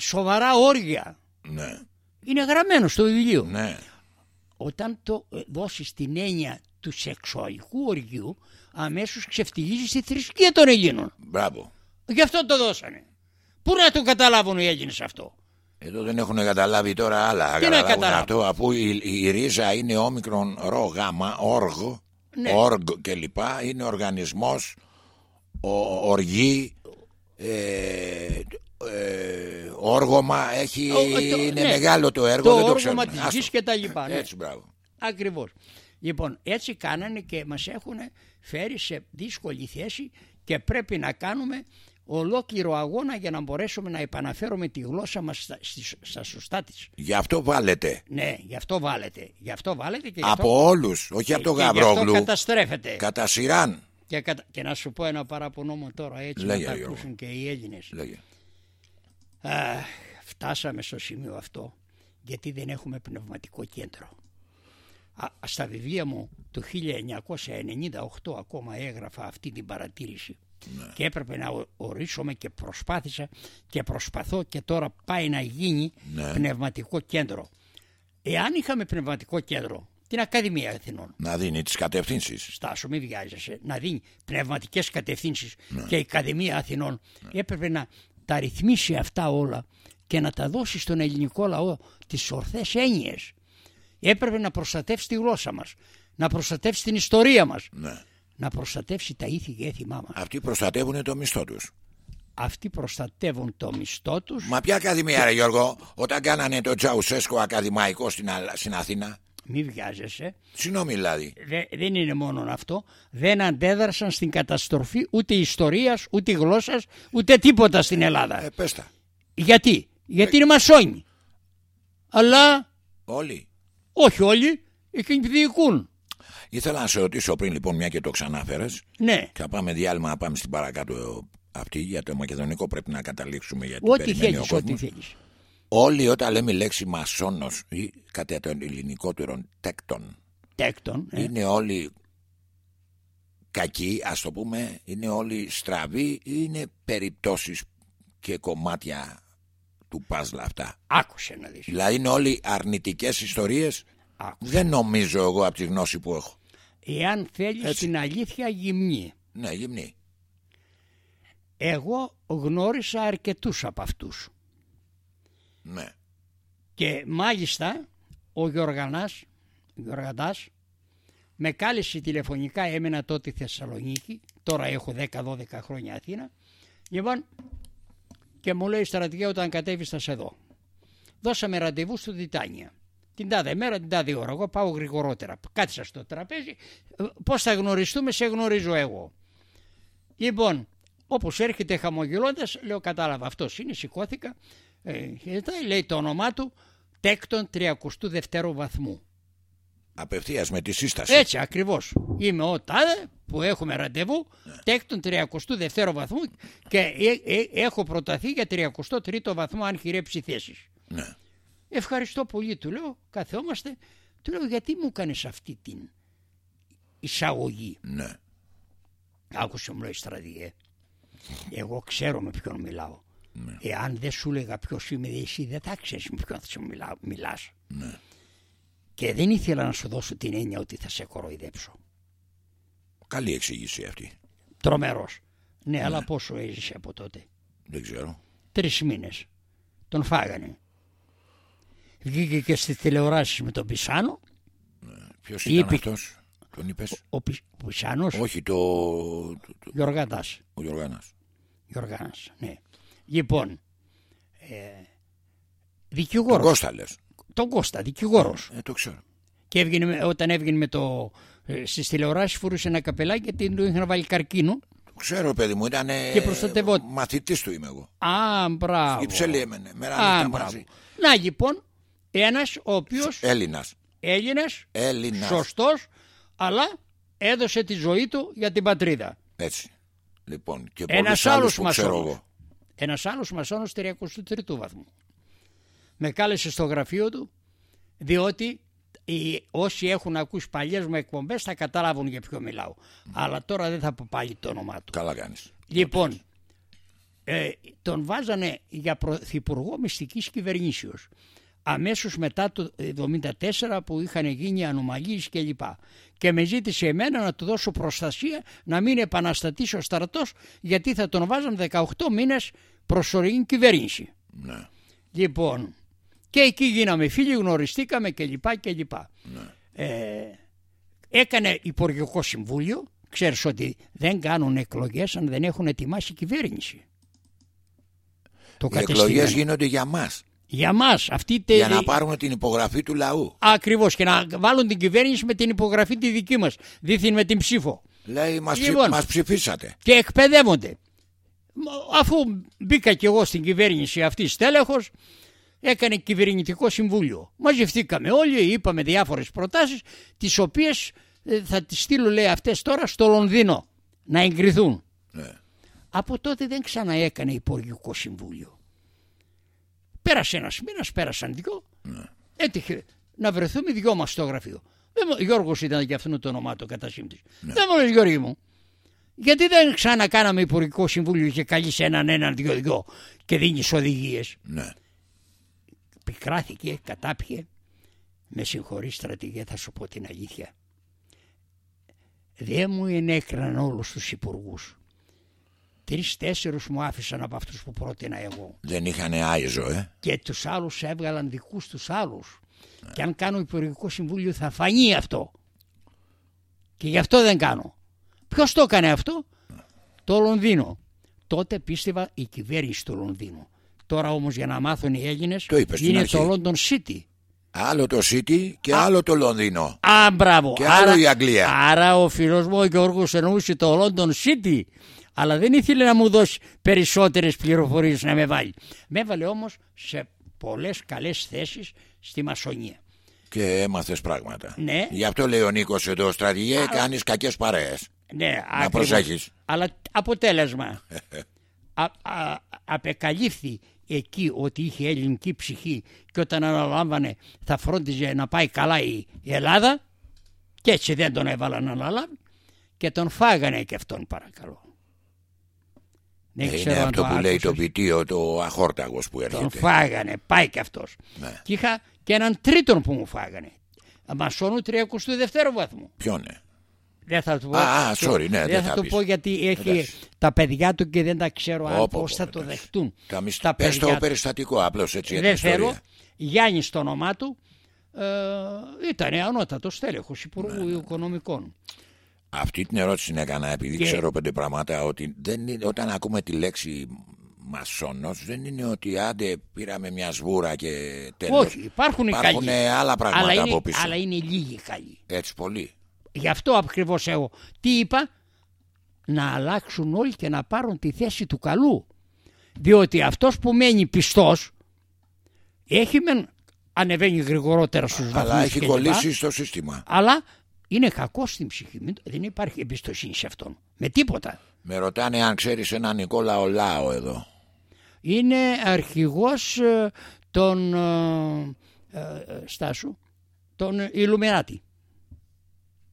Speaker 2: σοβαρά όργια.
Speaker 1: Ναι.
Speaker 2: Είναι γραμμένο στο βιβλίο.
Speaker 1: Ναι.
Speaker 2: Όταν το ε, δώσεις την έννοια του σεξουαλικού οργιού αμέσως ξεφτυλίζεις τη θρησκεία των Ελλήνων.
Speaker 1: Μπράβο.
Speaker 2: Γι' αυτό το δώσανε. Πού να το καταλάβουν οι Έλληνες αυτό;
Speaker 1: Εδώ δεν έχουν καταλάβει τώρα άλλα.
Speaker 2: Τι να
Speaker 1: αυτό αφού η, η, ρίζα είναι όμικρον ρο γάμα, όργ, ναι. όργ κλπ. Είναι οργανισμός, ο, οργή, ε, ε, όργωμα, έχει, είναι ναι. μεγάλο το έργο.
Speaker 2: Το
Speaker 1: δεν
Speaker 2: όργωμα της γης και τα λοιπά.
Speaker 1: Ναι. Έτσι μπράβο.
Speaker 2: Ακριβώς. Λοιπόν έτσι κάνανε και μας έχουν φέρει σε δύσκολη θέση και πρέπει να κάνουμε ολόκληρο αγώνα για να μπορέσουμε να επαναφέρουμε τη γλώσσα μας στα, στα σωστά της.
Speaker 1: Γι' αυτό βάλετε.
Speaker 2: Ναι, γι' αυτό βάλετε. Γι αυτό βάλετε και
Speaker 1: από
Speaker 2: αυτό...
Speaker 1: όλους, όχι από τον Γαβρόγλου. Γι' αυτό
Speaker 2: καταστρέφεται.
Speaker 1: Κατά σειράν.
Speaker 2: Και, κατα... και να σου πω ένα παραπονό μου τώρα έτσι Λέγε, να τα ακούσουν και οι Έλληνες.
Speaker 1: Λέγε.
Speaker 2: Α, φτάσαμε στο σημείο αυτό γιατί δεν έχουμε πνευματικό κέντρο. Α, στα βιβλία μου το 1998 ακόμα έγραφα αυτή την παρατήρηση ναι. και έπρεπε να ορίσουμε και προσπάθησα και προσπαθώ και τώρα πάει να γίνει ναι. πνευματικό κέντρο. Εάν είχαμε πνευματικό κέντρο, την Ακαδημία Αθηνών.
Speaker 1: Να δίνει τις κατευθύνσεις.
Speaker 2: Στάσο, μην βιάζεσαι. Να δίνει πνευματικές κατευθύνσεις
Speaker 1: Ναι.
Speaker 2: και η Ακαδημία Αθηνών έπρεπε να τα ρυθμίσει αυτά όλα και να τα δώσει στον ελληνικό λαό τις ορθές έννοιες. Έπρεπε να προστατεύσει τη γλώσσα μας, να προστατεύσει την ιστορία μας,
Speaker 1: Ναι.
Speaker 2: Να προστατεύσει τα ήθη και έθιμά μας.
Speaker 1: Αυτοί προστατεύουν το μισθό τους.
Speaker 2: Αυτοί προστατεύουν το μισθό τους.
Speaker 1: Μα ποια ακαδημία, ρε Γιώργο, όταν κάνανε το Τζαουσέσκο ακαδημαϊκό στην, Α- στην Αθήνα;
Speaker 2: Μην βιάζεσαι.
Speaker 1: Συγγνώμη δηλαδή.
Speaker 2: Δε- δεν είναι μόνο αυτό. Δεν αντέδρασαν στην καταστροφή ούτε ιστορίας, ούτε γλώσσας, ούτε τίποτα στην Ελλάδα.
Speaker 1: Ε, πες τα.
Speaker 2: Γιατί; Γιατί είναι μασόνοι. Αλλά
Speaker 1: Όλοι.
Speaker 2: όχι όλοι. Εκείνοι διοικούν.
Speaker 1: Ήθελα να σε ρωτήσω πριν λοιπόν, μια και το ξανάφερες.
Speaker 2: Ναι.
Speaker 1: Θα πάμε διάλειμμα να πάμε στην παρακάτω αυτή. Για το μακεδονικό πρέπει να καταλήξουμε γιατί
Speaker 2: Ό,τι
Speaker 1: περιμένει
Speaker 2: θέλεις,
Speaker 1: ο
Speaker 2: ό,τι
Speaker 1: κόσμος.
Speaker 2: θέλεις.
Speaker 1: Όλοι όταν λέμε η λέξη μασόνος ή κατά των ελληνικότερων τέκτων
Speaker 2: Τέκτον. ε.
Speaker 1: είναι όλοι κακοί ας το πούμε είναι όλοι στραβοί ή είναι περιπτώσεις και κομμάτια του παζλ αυτά
Speaker 2: Άκουσε να δεις.
Speaker 1: δηλαδή είναι όλοι αρνητικές ιστορίες
Speaker 2: Άκουσε.
Speaker 1: δεν νομίζω εγώ από τη γνώση που έχω
Speaker 2: Εάν θέλεις
Speaker 1: Έτσι.
Speaker 2: την αλήθεια γυμνή.
Speaker 1: ναι γυμνή
Speaker 2: Εγώ γνώρισα αρκετούς από αυτούς.
Speaker 1: ναι
Speaker 2: Και μάλιστα ο Γιωργανάς, Γιωργαντάς, με κάλεσε τηλεφωνικά, έμενα τότε Θεσσαλονίκη, τώρα έχω 10-12 χρόνια Αθήνα, λοιπόν, και μου λέει στρατηγέ όταν κατέβεις θα σε δω. Δώσαμε ραντεβού στο Τιτάνια. Την τάδε μέρα, την τάδε ώρα. Εγώ πάω γρηγορότερα. Κάθισα στο τραπέζι. Ε, Πώς θα γνωριστούμε, σε γνωρίζω εγώ. Λοιπόν, όπως έρχεται χαμογελώντας, λέω κατάλαβα αυτός είναι, σηκώθηκα. Ε, χαιρετάει, λέει το όνομά του, τέκτον 32ου βαθμού.
Speaker 1: απευθείας με τη σύσταση
Speaker 2: Έτσι ακριβώς. Είμαι ο τάδε που έχουμε ραντεβού, τέκτον 32ου βαθμού και ε, ε, έχω προταθεί για 33ο βαθμό αν χειρέψει θέσεις.
Speaker 1: ναι.
Speaker 2: Ευχαριστώ πολύ του λέω, καθόμαστε. Του λέω γιατί μου κάνεις αυτή την εισαγωγή;
Speaker 1: ναι
Speaker 2: Άκουσε μου λέει στρατηγέ. Εγώ ξέρω με ποιον μιλάω.
Speaker 1: Ναι.
Speaker 2: Εάν δεν σου έλεγα ποιος είμαι εσύ δεν θα ξέρεις με ποιον θα σου μιλά, μιλάς.
Speaker 1: Ναι.
Speaker 2: Και δεν ήθελα να σου δώσω την έννοια ότι θα σε κοροϊδέψω.
Speaker 1: καλή εξήγηση αυτή
Speaker 2: Τρομερός. Ναι, αλλά πόσο έζησε από τότε;
Speaker 1: δεν ξέρω
Speaker 2: Τρεις μήνες. Τον φάγανε. Βγήκε και στις τηλεοράσεις με τον Πισάνο.
Speaker 1: ποιος
Speaker 2: Είπε-
Speaker 1: ήταν αυτός; Τον είπες;
Speaker 2: Ο, Πι, ο Πισάνος,
Speaker 1: όχι το, το, το
Speaker 2: Γιωργαντάς.
Speaker 1: ο Γιωργάνας
Speaker 2: Γιωργάνας, ναι. Λοιπόν, ε,
Speaker 1: τον
Speaker 2: δικηγόρος.
Speaker 1: Κώστα λες
Speaker 2: Τον Κώστα, δικηγόρος.
Speaker 1: ε, το ξέρω
Speaker 2: Και έβγαινε, με- όταν έβγαινε με το, ε, στις τηλεοράσεις φορούσε ένα καπελάκι γιατί του είχαν βάλει καρκίνο.
Speaker 1: Το ξέρω παιδί μου ήταν
Speaker 2: Και προστατευόταν.
Speaker 1: μαθητής του είμαι εγώ
Speaker 2: Α, μπράβο.
Speaker 1: Υψελή έμενε μέρα
Speaker 2: Α,
Speaker 1: νύχτα
Speaker 2: μπράβο.
Speaker 1: μαζί
Speaker 2: Να λοιπόν, ένας ο οποίος
Speaker 1: Έλληνας
Speaker 2: Έλληνας,
Speaker 1: Έλληνας
Speaker 2: σωστός, αλλά έδωσε τη ζωή του για την πατρίδα.
Speaker 1: έτσι λοιπόν και
Speaker 2: Ένας
Speaker 1: πολλούς άλλους
Speaker 2: άλλος
Speaker 1: που ξέρω
Speaker 2: μασόνος.
Speaker 1: εγώ
Speaker 2: Ένας άλλος μασόνος 33ου βαθμού. Με κάλεσε στο γραφείο του, διότι οι, όσοι έχουν ακούσει παλιές μου εκπομπές θα καταλάβουν για ποιο μιλάω. Αλλά τώρα δεν θα πω πάλι το όνομά του.
Speaker 1: καλά κάνεις
Speaker 2: Λοιπόν, ε, τον βάζανε για πρωθυπουργό μυστικής κυβερνήσεως. Αμέσως μετά το 1974 που είχαν γίνει ανομαλίες κλπ. Και με ζήτησε εμένα να του δώσω προστασία να μην επαναστατήσει ο στρατός γιατί θα τον βάζαν 18 μήνες προσωρινή κυβέρνηση.
Speaker 1: ναι.
Speaker 2: Λοιπόν, και εκεί γίναμε φίλοι, γνωριστήκαμε κλπ. κλπ.
Speaker 1: Ναι.
Speaker 2: Ε, έκανε υπουργικό συμβούλιο. Ξέρεις ότι δεν κάνουν εκλογές αν δεν έχουν ετοιμάσει κυβέρνηση. Το
Speaker 1: οι εκλογές
Speaker 2: κατεστημένο.
Speaker 1: γίνονται για μας
Speaker 2: Για μας αυτή τε...
Speaker 1: για να πάρουν την υπογραφή του λαού
Speaker 2: Ακριβώς και να βάλουν την κυβέρνηση με την υπογραφή τη δική μας. Δίθυν με την ψήφο.
Speaker 1: λέει μας, ψη-
Speaker 2: Λοιπόν.
Speaker 1: μας ψηφίσατε
Speaker 2: και εκπαιδεύονται. Μα, Αφού μπήκα κι εγώ στην κυβέρνηση αυτή στέλεχος, έκανε κυβερνητικό συμβούλιο. Μαζευτήκαμε όλοι, είπαμε διάφορες προτάσεις, τις οποίες ε, θα τις στείλω λέει αυτές τώρα στο Λονδίνο να εγκριθούν.
Speaker 1: ναι.
Speaker 2: Από τότε δεν ξαναέκανε υπουργικό συμβούλιο. Πέρασε ένας μήνας, πέρασαν δυο, έτυχε να βρεθούμε δυο μας στο γραφείο. Δεν μου- Γιώργος ήταν και αυτόν το όνομά του κατά σύμπτωση. Δεν μου λες Γιώργη μου, γιατί δεν ξανακάναμε υπουργικό συμβούλιο και καλείς έναν έναν δυο δυο και δίνεις οδηγίες;
Speaker 1: ναι.
Speaker 2: Πικράθηκε, κατάπιε. Με συγχωρείς στρατηγέ θα σου πω την αλήθεια. Δεν μου ενέκριναν όλους τους υπουργούς. Τρεις-τέσσερους μου άφησαν από αυτούς που πρότεινα εγώ.
Speaker 1: Δεν είχαν άιζο, ε.
Speaker 2: Και τους άλλους έβγαλαν δικούς τους άλλους. Και αν κάνω υπουργικό συμβούλιο θα φανεί αυτό. Και γι' αυτό δεν κάνω. Ποιος το έκανε αυτό; Το Λονδίνο. Τότε πίστευα η κυβέρνηση του Λονδίνου. Τώρα όμως για να μάθουν οι Έλληνες
Speaker 1: Το είπες στην
Speaker 2: είναι
Speaker 1: αρχή.
Speaker 2: το London City.
Speaker 1: Άλλο το City και άλλο το Λονδίνο.
Speaker 2: Α, μπράβο.
Speaker 1: Και άλλο η Αγγλία.
Speaker 2: Άρα ο φίλος μου ο Γιώργος εννοούσε το London City. Αλλά δεν ήθελε να μου δώσει περισσότερες πληροφορίες να με βάλει. Με έβαλε όμως σε πολλές καλές θέσεις στη μασονία.
Speaker 1: Και έμαθες πράγματα.
Speaker 2: Ναι.
Speaker 1: Γι' αυτό λέει ο Νίκος εδώ, στρατηγέ, κάνεις κακές παρέες.
Speaker 2: Ναι,
Speaker 1: Να προσέχεις.
Speaker 2: Αλλά αποτέλεσμα. α, α, απεκαλύφθη εκεί ότι είχε ελληνική ψυχή και όταν αναλάμβανε θα φρόντιζε να πάει καλά η, η Ελλάδα και έτσι δεν τον έβαλαν να αναλάβει και τον φάγανε και αυτόν παρακαλώ. Δεν
Speaker 1: Ε,
Speaker 2: ξέρω
Speaker 1: Είναι
Speaker 2: αν
Speaker 1: αυτό που λέει το
Speaker 2: άκουσες.
Speaker 1: πιτίο, το αχόρταγος που
Speaker 2: Τον
Speaker 1: έρχεται.
Speaker 2: φάγανε, πάει και αυτός.
Speaker 1: Ναι.
Speaker 2: Και είχα και έναν τρίτον που μου φάγανε. Μασόνου 32 βαθμού.
Speaker 1: Ποιον είναι.
Speaker 2: Δεν θα του πω.
Speaker 1: Α, α, sorry, ναι,
Speaker 2: δεν
Speaker 1: δεν
Speaker 2: θα
Speaker 1: θα
Speaker 2: του
Speaker 1: πεις.
Speaker 2: πω γιατί έχει
Speaker 1: Εντάξει.
Speaker 2: τα παιδιά του και δεν τα ξέρω αν
Speaker 1: Όπο,
Speaker 2: πώς
Speaker 1: όπο,
Speaker 2: θα το
Speaker 1: εντάξει.
Speaker 2: δεχτούν.
Speaker 1: Τα μισ...
Speaker 2: τα
Speaker 1: Πες
Speaker 2: παιδιά
Speaker 1: το
Speaker 2: του.
Speaker 1: περιστατικό απλώς έτσι. για
Speaker 2: Δεν
Speaker 1: την
Speaker 2: θέλω.
Speaker 1: ιστορία.
Speaker 2: Γιάννη στο όνομά του ε, ήταν ανώτατος τέλεχο Υπουργού
Speaker 1: Ναι,
Speaker 2: Οικονομικών.
Speaker 1: Αυτή την ερώτηση την έκανα επειδή
Speaker 2: Και-
Speaker 1: ξέρω πέντε πράγματα ότι δεν είναι, όταν ακούμε τη λέξη μασόνος δεν είναι ότι άντε πήραμε μια σβούρα και τέλος.
Speaker 2: Όχι, υπάρχουν, οι
Speaker 1: Υπάρχουν
Speaker 2: καλοί.
Speaker 1: άλλα πράγματα
Speaker 2: αλλά
Speaker 1: από
Speaker 2: είναι,
Speaker 1: πίσω.
Speaker 2: αλλά είναι λίγοι καλοί.
Speaker 1: Έτσι πολύ.
Speaker 2: Γι' αυτό ακριβώς εγώ τι είπα, να αλλάξουν όλοι και να πάρουν τη θέση του καλού. Διότι αυτός που μένει πιστός έχει μεν ανεβαίνει γρηγορότερα στους βαθμούς
Speaker 1: Αλλά έχει
Speaker 2: και
Speaker 1: κολλήσει
Speaker 2: λοιπά,
Speaker 1: στο σύστημα.
Speaker 2: αλλά είναι κακό στην ψυχή. Μην το- Δεν υπάρχει εμπιστοσύνη σε αυτόν. Με τίποτα.
Speaker 1: Με ρωτάνε αν ξέρεις έναν Νικόλα Ολάο εδώ.
Speaker 2: Είναι αρχηγός ε, των ε, ε, ε, Στάσου, των Ιλουμινάτη.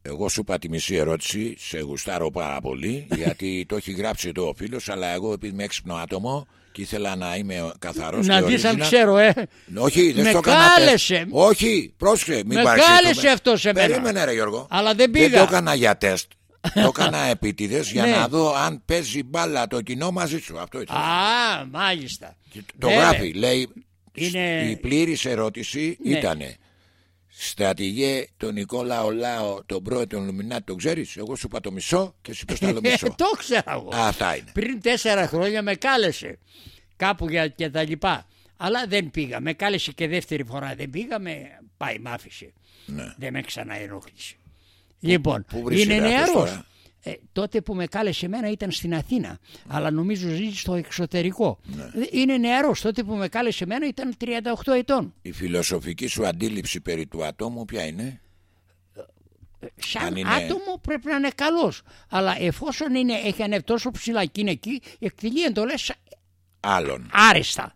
Speaker 1: Εγώ σου είπα τη μισή ερώτηση, σε γουστάρω πάρα πολύ, γιατί το έχει γράψει εδώ ο φίλος, αλλά εγώ επειδή είμαι έξυπνο άτομο και ήθελα να είμαι καθαρός
Speaker 2: Να
Speaker 1: και
Speaker 2: δεις αν
Speaker 1: original.
Speaker 2: ξέρω, ε.
Speaker 1: Όχι, δεν
Speaker 2: Με
Speaker 1: στο έκανα
Speaker 2: κάλεσε.
Speaker 1: τεστ. Όχι, πρόσεχε, μην
Speaker 2: Με
Speaker 1: παρεξηγηθούμε.
Speaker 2: κάλεσε αυτός σε μένα.
Speaker 1: Περίμενε ρε Γιώργο.
Speaker 2: Αλλά δεν
Speaker 1: Δεν
Speaker 2: πήγα.
Speaker 1: το έκανα για τεστ. το έκανα επίτηδες για
Speaker 2: Ναι.
Speaker 1: να δω αν παίζει μπάλα το κοινό μαζί σου. Αυτό ήταν.
Speaker 2: Α, μάλιστα.
Speaker 1: το
Speaker 2: Ναι,
Speaker 1: γράφει,
Speaker 2: ναι.
Speaker 1: λέει.
Speaker 2: Είναι-
Speaker 1: Η πλήρης ερώτηση
Speaker 2: Ναι.
Speaker 1: ήτανε Στρατηγέ τον Νικόλα Ολάο, τον πρόεδρο των Λουμινάτων, τον ξέρεις; Εγώ σου είπα το μισό και σου είπες το άλλο μισό.
Speaker 2: το ξέρα εγώ.
Speaker 1: Αυτά είναι.
Speaker 2: Πριν τέσσερα χρόνια με κάλεσε κάπου για και τα λοιπά. Αλλά δεν πήγα. Με κάλεσε και δεύτερη φορά δεν πήγα. Με πάει, μ' άφησε.
Speaker 1: Ναι.
Speaker 2: Δεν με ξαναενόχλησε. Λοιπόν,
Speaker 1: πού βρίσκεται
Speaker 2: είναι
Speaker 1: αυτός
Speaker 2: νεαρός.
Speaker 1: τώρα;
Speaker 2: Ε, τότε που με κάλεσε εμένα ήταν στην Αθήνα. Αλλά νομίζω ζει στο εξωτερικό.
Speaker 1: Ναι.
Speaker 2: Ε, Είναι νεαρός. Τότε που με κάλεσε εμένα ήταν 38 ετών.
Speaker 1: Η φιλοσοφική σου αντίληψη περί του ατόμου ποια είναι;
Speaker 2: Σαν
Speaker 1: Αν είναι-
Speaker 2: άτομο πρέπει να είναι καλός. Αλλά εφόσον είναι, έχει ανέβει τόσο ψηλά και είναι εκεί, εκτελεί εντολές
Speaker 1: Άλλον.
Speaker 2: άρεστα.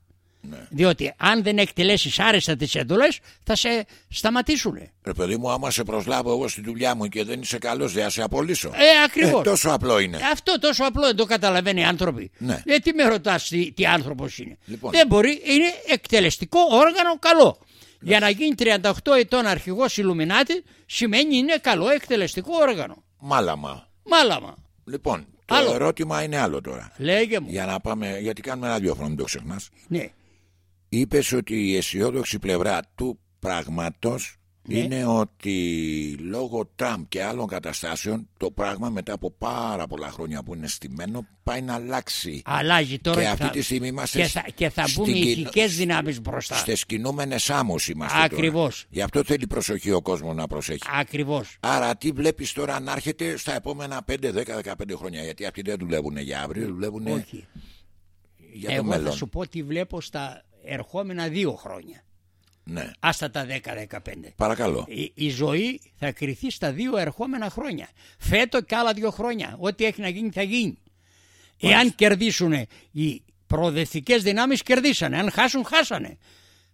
Speaker 1: Ναι.
Speaker 2: Διότι αν δεν εκτελέσεις άρεστα τις εντολές, θα σε σταματήσουν. Ε,
Speaker 1: Ρε παιδί μου, άμα σε προσλάβω εγώ στη δουλειά μου και δεν είσαι καλός, δεν θα σε απολύσω.
Speaker 2: ακριβώς.
Speaker 1: Ε, τόσο απλό είναι.
Speaker 2: Αυτό τόσο απλό δεν το καταλαβαίνει οι άνθρωποι.
Speaker 1: Ναι.
Speaker 2: Ε, τι με ρωτάς τι, τι άνθρωπος είναι.
Speaker 1: Λοιπόν.
Speaker 2: Δεν μπορεί, είναι εκτελεστικό όργανο καλό. Για να γίνει 38 ετών αρχηγός Ιλουμινάτη σημαίνει είναι καλό εκτελεστικό όργανο.
Speaker 1: Μάλαμα.
Speaker 2: Μάλαμα.
Speaker 1: Λοιπόν, το
Speaker 2: Άλλο.
Speaker 1: ερώτημα είναι άλλο τώρα.
Speaker 2: Λέγε μου.
Speaker 1: Για να πάμε, γιατί κάνουμε ραδιόφωνο, μην το ξεχνάς.
Speaker 2: Ναι.
Speaker 1: Είπες ότι η αισιόδοξη πλευρά του πράγματος
Speaker 2: Ναι.
Speaker 1: είναι ότι λόγω Τραμπ και άλλων καταστάσεων το πράγμα μετά από πάρα πολλά χρόνια που είναι στημένο πάει να αλλάξει.
Speaker 2: Αλλάζει τώρα
Speaker 1: Και
Speaker 2: θα-
Speaker 1: αυτή τη στιγμή είμαστε
Speaker 2: και θα, και θα
Speaker 1: στην
Speaker 2: μπουν οι
Speaker 1: κοινο-
Speaker 2: ηθικές δυνάμεις μπροστά.
Speaker 1: Στις κινούμενες άμμους είμαστε τώρα.
Speaker 2: Ακριβώς.
Speaker 1: Γι' αυτό θέλει προσοχή ο κόσμος να προσέχει.
Speaker 2: Ακριβώς.
Speaker 1: Άρα τι βλέπεις τώρα να έρχεται στα επόμενα 5, 10, 15 χρόνια; Γιατί αυτοί δεν δουλεύουν για αύριο, δουλεύουν
Speaker 2: Όχι.
Speaker 1: για το
Speaker 2: Εγώ
Speaker 1: μέλλον.
Speaker 2: θα σου πω τι βλέπω στα ερχόμενα δύο χρόνια.
Speaker 1: Ναι,
Speaker 2: Άστα τα 10-15.
Speaker 1: παρακαλώ.
Speaker 2: Η, η ζωή θα κρυθεί στα δύο ερχόμενα χρόνια. Φέτο και άλλα δύο χρόνια. Ό,τι έχει να γίνει θα γίνει. Εάν κερδίσουν οι προοδευτικές δυνάμεις κερδίσανε. Αν χάσουν χάσανε.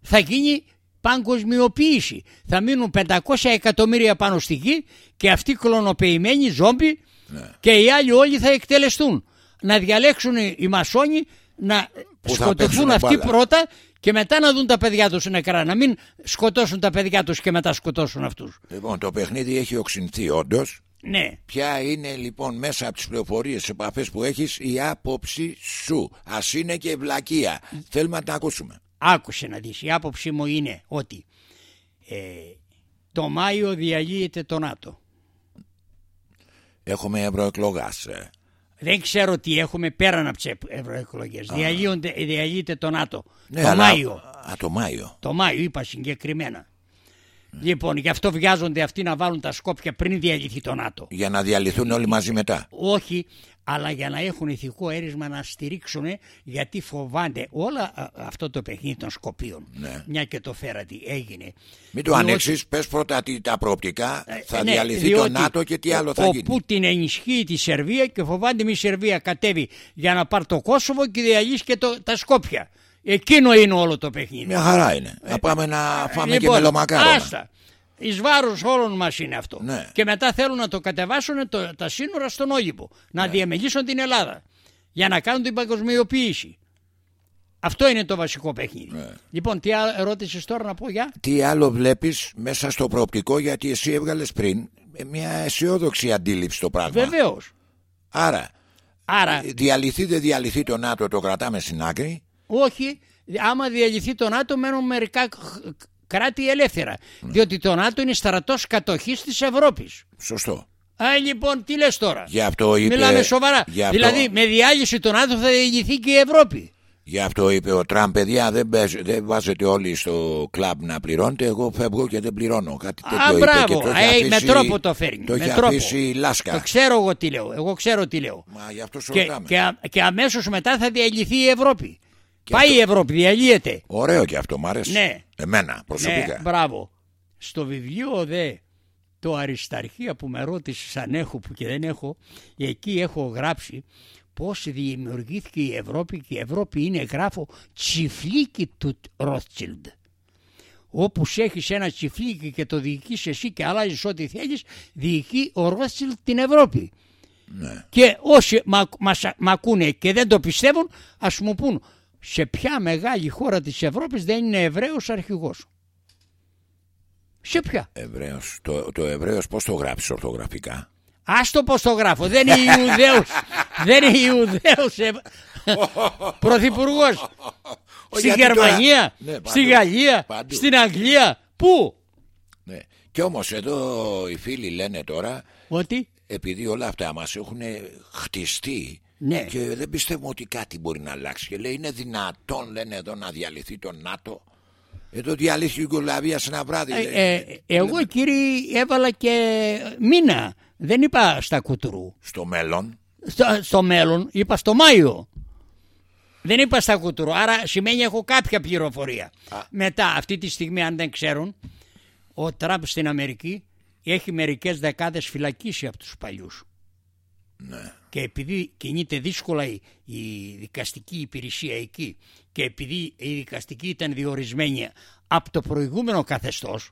Speaker 2: Θα γίνει παγκοσμιοποίηση. Θα μείνουν 500 εκατομμύρια πάνω στη γη και αυτοί κλωνοποιημένοι ζόμπι
Speaker 1: Ναι.
Speaker 2: και οι άλλοι όλοι θα εκτελεστούν. Να διαλέξουν οι μασόνοι να
Speaker 1: Που θα
Speaker 2: σκοτωθούν
Speaker 1: παίξουν
Speaker 2: αυτοί
Speaker 1: μπάλα.
Speaker 2: πρώτα και μετά να δουν τα παιδιά τους νεκρά. Να μην σκοτώσουν τα παιδιά τους και μετά σκοτώσουν αυτούς.
Speaker 1: Λοιπόν, το παιχνίδι έχει οξυνθεί όντως.
Speaker 2: Ναι.
Speaker 1: Ποια είναι λοιπόν μέσα από τις πληροφορίες επαφές που έχεις η άποψη σου; Ας είναι και βλακεία. Θέλουμε να τα ακούσουμε.
Speaker 2: Άκουσε να δεις. Η άποψή μου είναι ότι ε, το Μάιο διαλύεται το ΝΑΤΟ.
Speaker 1: Έχουμε ευρωεκλογάς. ε.
Speaker 2: Δεν ξέρω τι έχουμε πέραν από τις ευρωεκλογές. Διαλύεται το ΝΑΤΟ.
Speaker 1: Ναι,
Speaker 2: το
Speaker 1: αλλά-
Speaker 2: Μάιο.
Speaker 1: Α, το Μάιο.
Speaker 2: Το Μάιο είπα συγκεκριμένα. Λοιπόν, γι' αυτό βιάζονται αυτοί να βάλουν τα σκόπια πριν διαλυθεί το ΝΑΤΟ.
Speaker 1: Για να διαλυθούν όλοι μαζί μετά.
Speaker 2: Όχι, αλλά για να έχουν ηθικό έρισμα να στηρίξουν γιατί φοβάνται όλα α, αυτό το παιχνίδι των Σκοπίων.
Speaker 1: Ναι.
Speaker 2: Μια και το φέρατε, έγινε.
Speaker 1: Μην το
Speaker 2: Διότι-
Speaker 1: ανοίξεις, πες πρώτα τι- τα προοπτικά. Θα
Speaker 2: Ε, ναι,
Speaker 1: διαλυθεί
Speaker 2: διότι
Speaker 1: το ΝΑΤΟ και τι άλλο
Speaker 2: ο-
Speaker 1: θα
Speaker 2: ο
Speaker 1: γίνει.
Speaker 2: Πούτιν ενισχύει τη Σερβία και φοβάται μη η Σερβία κατέβει για να πάρει το Κόσοβο και διαλύσει και το, τα Σκόπια. Εκείνο είναι όλο το παιχνίδι.
Speaker 1: Μια χαρά είναι. Να πάμε να φάμε και
Speaker 2: Λοιπόν,
Speaker 1: μελομακάρονα.
Speaker 2: Άστα. Εις βάρος όλων μας είναι αυτό.
Speaker 1: Ναι.
Speaker 2: Και μετά θέλουν να το κατεβάσουν το, τα σύνορα στον Όλυμπο. Να
Speaker 1: Ναι.
Speaker 2: διαμελήσουν την Ελλάδα. Για να κάνουν την παγκοσμιοποίηση. Αυτό είναι το βασικό παιχνίδι.
Speaker 1: Ναι.
Speaker 2: Λοιπόν, τι άλλο ερώτησες τώρα να πω για;
Speaker 1: Τι άλλο βλέπεις μέσα στο προοπτικό γιατί εσύ έβγαλες πριν μια αισιόδοξη αντίληψη στο πράγμα.
Speaker 2: Βεβαίως.
Speaker 1: Άρα,
Speaker 2: Άρα,
Speaker 1: διαλυθεί δεν διαλυθεί το ΝΑΤΟ το κρατάμε στην άκρη.
Speaker 2: όχι, άμα διαλυθεί το ΝΑΤΟ μένουν μερικά χ- κράτη ελεύθερα. Διότι το ΝΑΤΟ είναι στρατός κατοχής της Ευρώπης.
Speaker 1: Σωστό.
Speaker 2: Α, λοιπόν, τι λες τώρα;
Speaker 1: Γι' αυτό είπε,
Speaker 2: Μιλάμε σοβαρά.
Speaker 1: Γι αυτό,
Speaker 2: Δηλαδή, με διάλυση το ΝΑΤΟ θα διαλυθεί και η Ευρώπη.
Speaker 1: γι' αυτό είπε ο Τραμπ, παιδιά, δεν, παίζ- δεν βάζετε όλοι στο κλαμπ να πληρώνετε. Εγώ φεύγω και δεν πληρώνω. Κάτι τέτοιο
Speaker 2: Α,
Speaker 1: είπε.
Speaker 2: μπράβο.
Speaker 1: Και το έχει
Speaker 2: Ε, με
Speaker 1: αφήσει-
Speaker 2: τρόπο το φέρνει.
Speaker 1: Το
Speaker 2: με
Speaker 1: έχει
Speaker 2: τρόπο.
Speaker 1: αφήσει λάσκα.
Speaker 2: Το ξέρω εγώ τι λέω. Εγώ ξέρω τι λέω.
Speaker 1: Μα γι' αυτό σου
Speaker 2: Και,
Speaker 1: ρωτάμε.
Speaker 2: και, α- και αμέσως μετά θα διαλυθεί η Ευρώπη. Πάει η Ευρώπη, διαλύεται.
Speaker 1: Ωραίο και αυτό, μ' αρέσει.
Speaker 2: Ναι.
Speaker 1: Εμένα προσωπικά.
Speaker 2: Ναι, μπράβο. Στο βιβλίο δε το Αρισταρχία που με ρώτησε αν έχω που και δεν έχω, εκεί έχω γράψει πώς δημιουργήθηκε η Ευρώπη και η Ευρώπη είναι γράφω τσιφλίκι του Ρότσιλντ. Όπου έχεις ένα τσιφλίκι και το διοικείς εσύ και αλλάζεις ό,τι θέλεις, διοικεί ο Ρότσιλντ την Ευρώπη.
Speaker 1: Ναι.
Speaker 2: Και όσοι μα, μας, μ' ακούνε και δεν το πιστεύουν, ας μου πούν σε ποια μεγάλη χώρα της Ευρώπης δεν είναι Εβραίος αρχηγός; Σε ποια;
Speaker 1: Εβραίος. Το, το Εβραίος πώς το γράψεις ορθογραφικά;
Speaker 2: Άστο πως το γράφω. Δεν είναι Ιουδαίος. δεν είναι Ιουδαίος ε, πρωθυπουργός. Στη
Speaker 1: γιατί τώρα-
Speaker 2: Γερμανία,
Speaker 1: Ναι, παντού.
Speaker 2: στη Γαλλία,
Speaker 1: Παντού.
Speaker 2: στην Αγγλία. Πού;
Speaker 1: Ναι. Και όμως εδώ οι φίλοι λένε τώρα
Speaker 2: Ότι;
Speaker 1: επειδή όλα αυτά μας έχουν χτιστεί
Speaker 2: Ναι.
Speaker 1: και δεν πιστεύουμε ότι κάτι μπορεί να αλλάξει και λέει είναι δυνατόν λένε εδώ να διαλυθεί το ΝΑΤΟ εδώ διαλύθηκε η Ιουγκοσλαβία σε ένα βράδυ λέει.
Speaker 2: Ε, ε, εγώ κύριε έβαλα και μήνα. Δεν είπα στα κουτρού.
Speaker 1: στο μέλλον
Speaker 2: στο, στο μέλλον, είπα στο Μάιο. Δεν είπα στα κουτρού, άρα σημαίνει έχω κάποια πληροφορία. Μετά, αυτή τη στιγμή, αν δεν ξέρουν, ο Τραμπ στην Αμερική έχει μερικές δεκάδες φυλακίσει από τους παλιούς.
Speaker 1: ναι.
Speaker 2: Και επειδή κινείται δύσκολα η, η δικαστική υπηρεσία εκεί και επειδή η δικαστική ήταν διορισμένη από το προηγούμενο καθεστώς,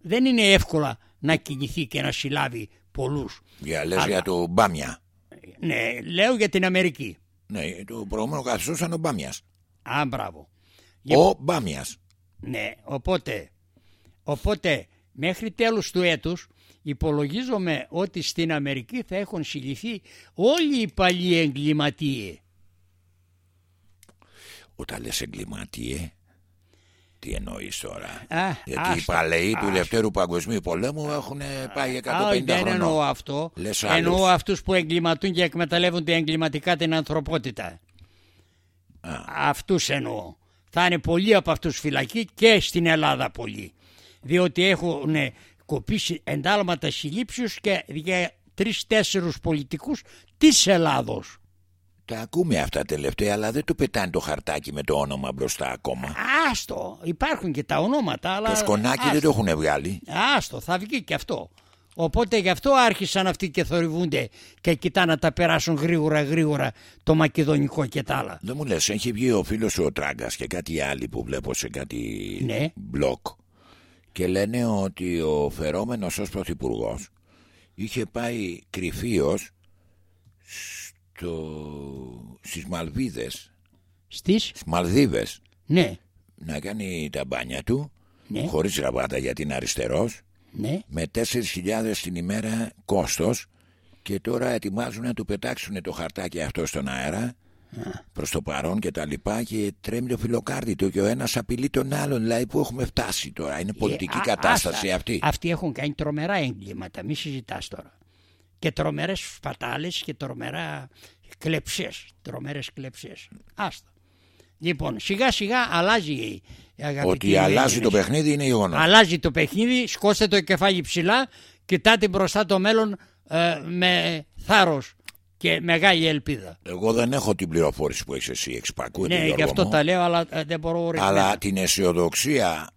Speaker 2: δεν είναι εύκολα να κινηθεί και να συλλάβει πολλούς.
Speaker 1: για, λες
Speaker 2: Αλλά-
Speaker 1: για το Μπάμια
Speaker 2: Ναι, λέω για την Αμερική.
Speaker 1: ναι, το προηγούμενο καθεστώς ήταν ο Μπάμιας
Speaker 2: Α, μπράβο.
Speaker 1: ο Μπάμιας
Speaker 2: Ναι, οπότε, οπότε μέχρι τέλους του έτους υπολογίζομαι ότι στην Αμερική θα έχουν συλληφθεί όλοι οι παλιοί εγκληματίες.
Speaker 1: όταν λες εγκληματίες τι εννοείς τώρα;
Speaker 2: Α,
Speaker 1: γιατί οι
Speaker 2: άστα,
Speaker 1: παλαιοί του
Speaker 2: άστα.
Speaker 1: Δευτέρου Παγκοσμίου Πολέμου έχουν πάει 150
Speaker 2: Α, δεν εννοώ
Speaker 1: χρονών
Speaker 2: αυτό.
Speaker 1: Λες
Speaker 2: εννοώ
Speaker 1: άλλους.
Speaker 2: αυτούς που εγκληματούν και εκμεταλλεύονται εγκληματικά την ανθρωπότητα. Αυτούς εννοώ. Θα είναι πολλοί από αυτούς φυλακοί και στην Ελλάδα πολλοί. Διότι έχουν κοπήσει εντάλματα συλλήψεως και για τρεις-τέσσερους πολιτικούς της Ελλάδος.
Speaker 1: Τα ακούμε αυτά τελευταία, αλλά δεν του πετάνε το χαρτάκι με το όνομα μπροστά ακόμα.
Speaker 2: Άστο, υπάρχουν και τα ονόματα. Αλλά...
Speaker 1: Το σκονάκι
Speaker 2: άστο.
Speaker 1: δεν το έχουν βγάλει.
Speaker 2: Άστο, θα βγει και αυτό. Οπότε γι' αυτό άρχισαν αυτοί και θορυβούνται και κοιτάνε να τα περάσουν γρήγορα γρήγορα το μακεδονικό και τα άλλα.
Speaker 1: Δεν μου λες, έχει βγει ο φίλος σου ο Τράγκας και κάτι άλλοι που βλέπω σε κάτι
Speaker 2: Ναι.
Speaker 1: μπλοκ και λένε ότι ο φερόμενος ως πρωθυπουργός είχε πάει κρυφίος στο... στις Μαλβίδες
Speaker 2: Στις,
Speaker 1: Μαλδίβες
Speaker 2: ναι,
Speaker 1: να κάνει τα μπάνια του
Speaker 2: ναι,
Speaker 1: χωρίς ραβάτα γιατί είναι αριστερός
Speaker 2: ναι.
Speaker 1: με 4.000 την ημέρα κόστος. Και τώρα ετοιμάζουν να του πετάξουν το χαρτάκι αυτό στον αέρα προς το παρόν και τα λοιπά και τρέμει το φιλοκάρδι του και ο ένας απειλεί τον άλλον δηλαδή που έχουμε φτάσει τώρα; Είναι πολιτική
Speaker 2: Ε, α-
Speaker 1: κατάσταση
Speaker 2: άστα.
Speaker 1: αυτή
Speaker 2: Αυτοί έχουν κάνει τρομερά εγκλήματα, μη συζητάς τώρα. Και τρομερές σπατάλες και τρομερά κλεψές, τρομερές κλεψές. Άστα. Λοιπόν, σιγά σιγά αλλάζει αγαπητοί
Speaker 1: ότι αλλάζει το
Speaker 2: Έλληνες.
Speaker 1: παιχνίδι είναι γεγονός.
Speaker 2: Αλλάζει το παιχνίδι, σκώστε το κεφάλι ψηλά, κοιτάτε μπροστά το μέλλον ε, με θάρρος και μεγάλη ελπίδα.
Speaker 1: Εγώ δεν έχω την πληροφόρηση που έχεις εσύ, εξπακούεται
Speaker 2: ναι,
Speaker 1: Γιώργο
Speaker 2: γι' αυτό
Speaker 1: μου.
Speaker 2: τα λέω, αλλά ε, δεν μπορώ ορισμένα.
Speaker 1: Αλλά την αισιοδοξία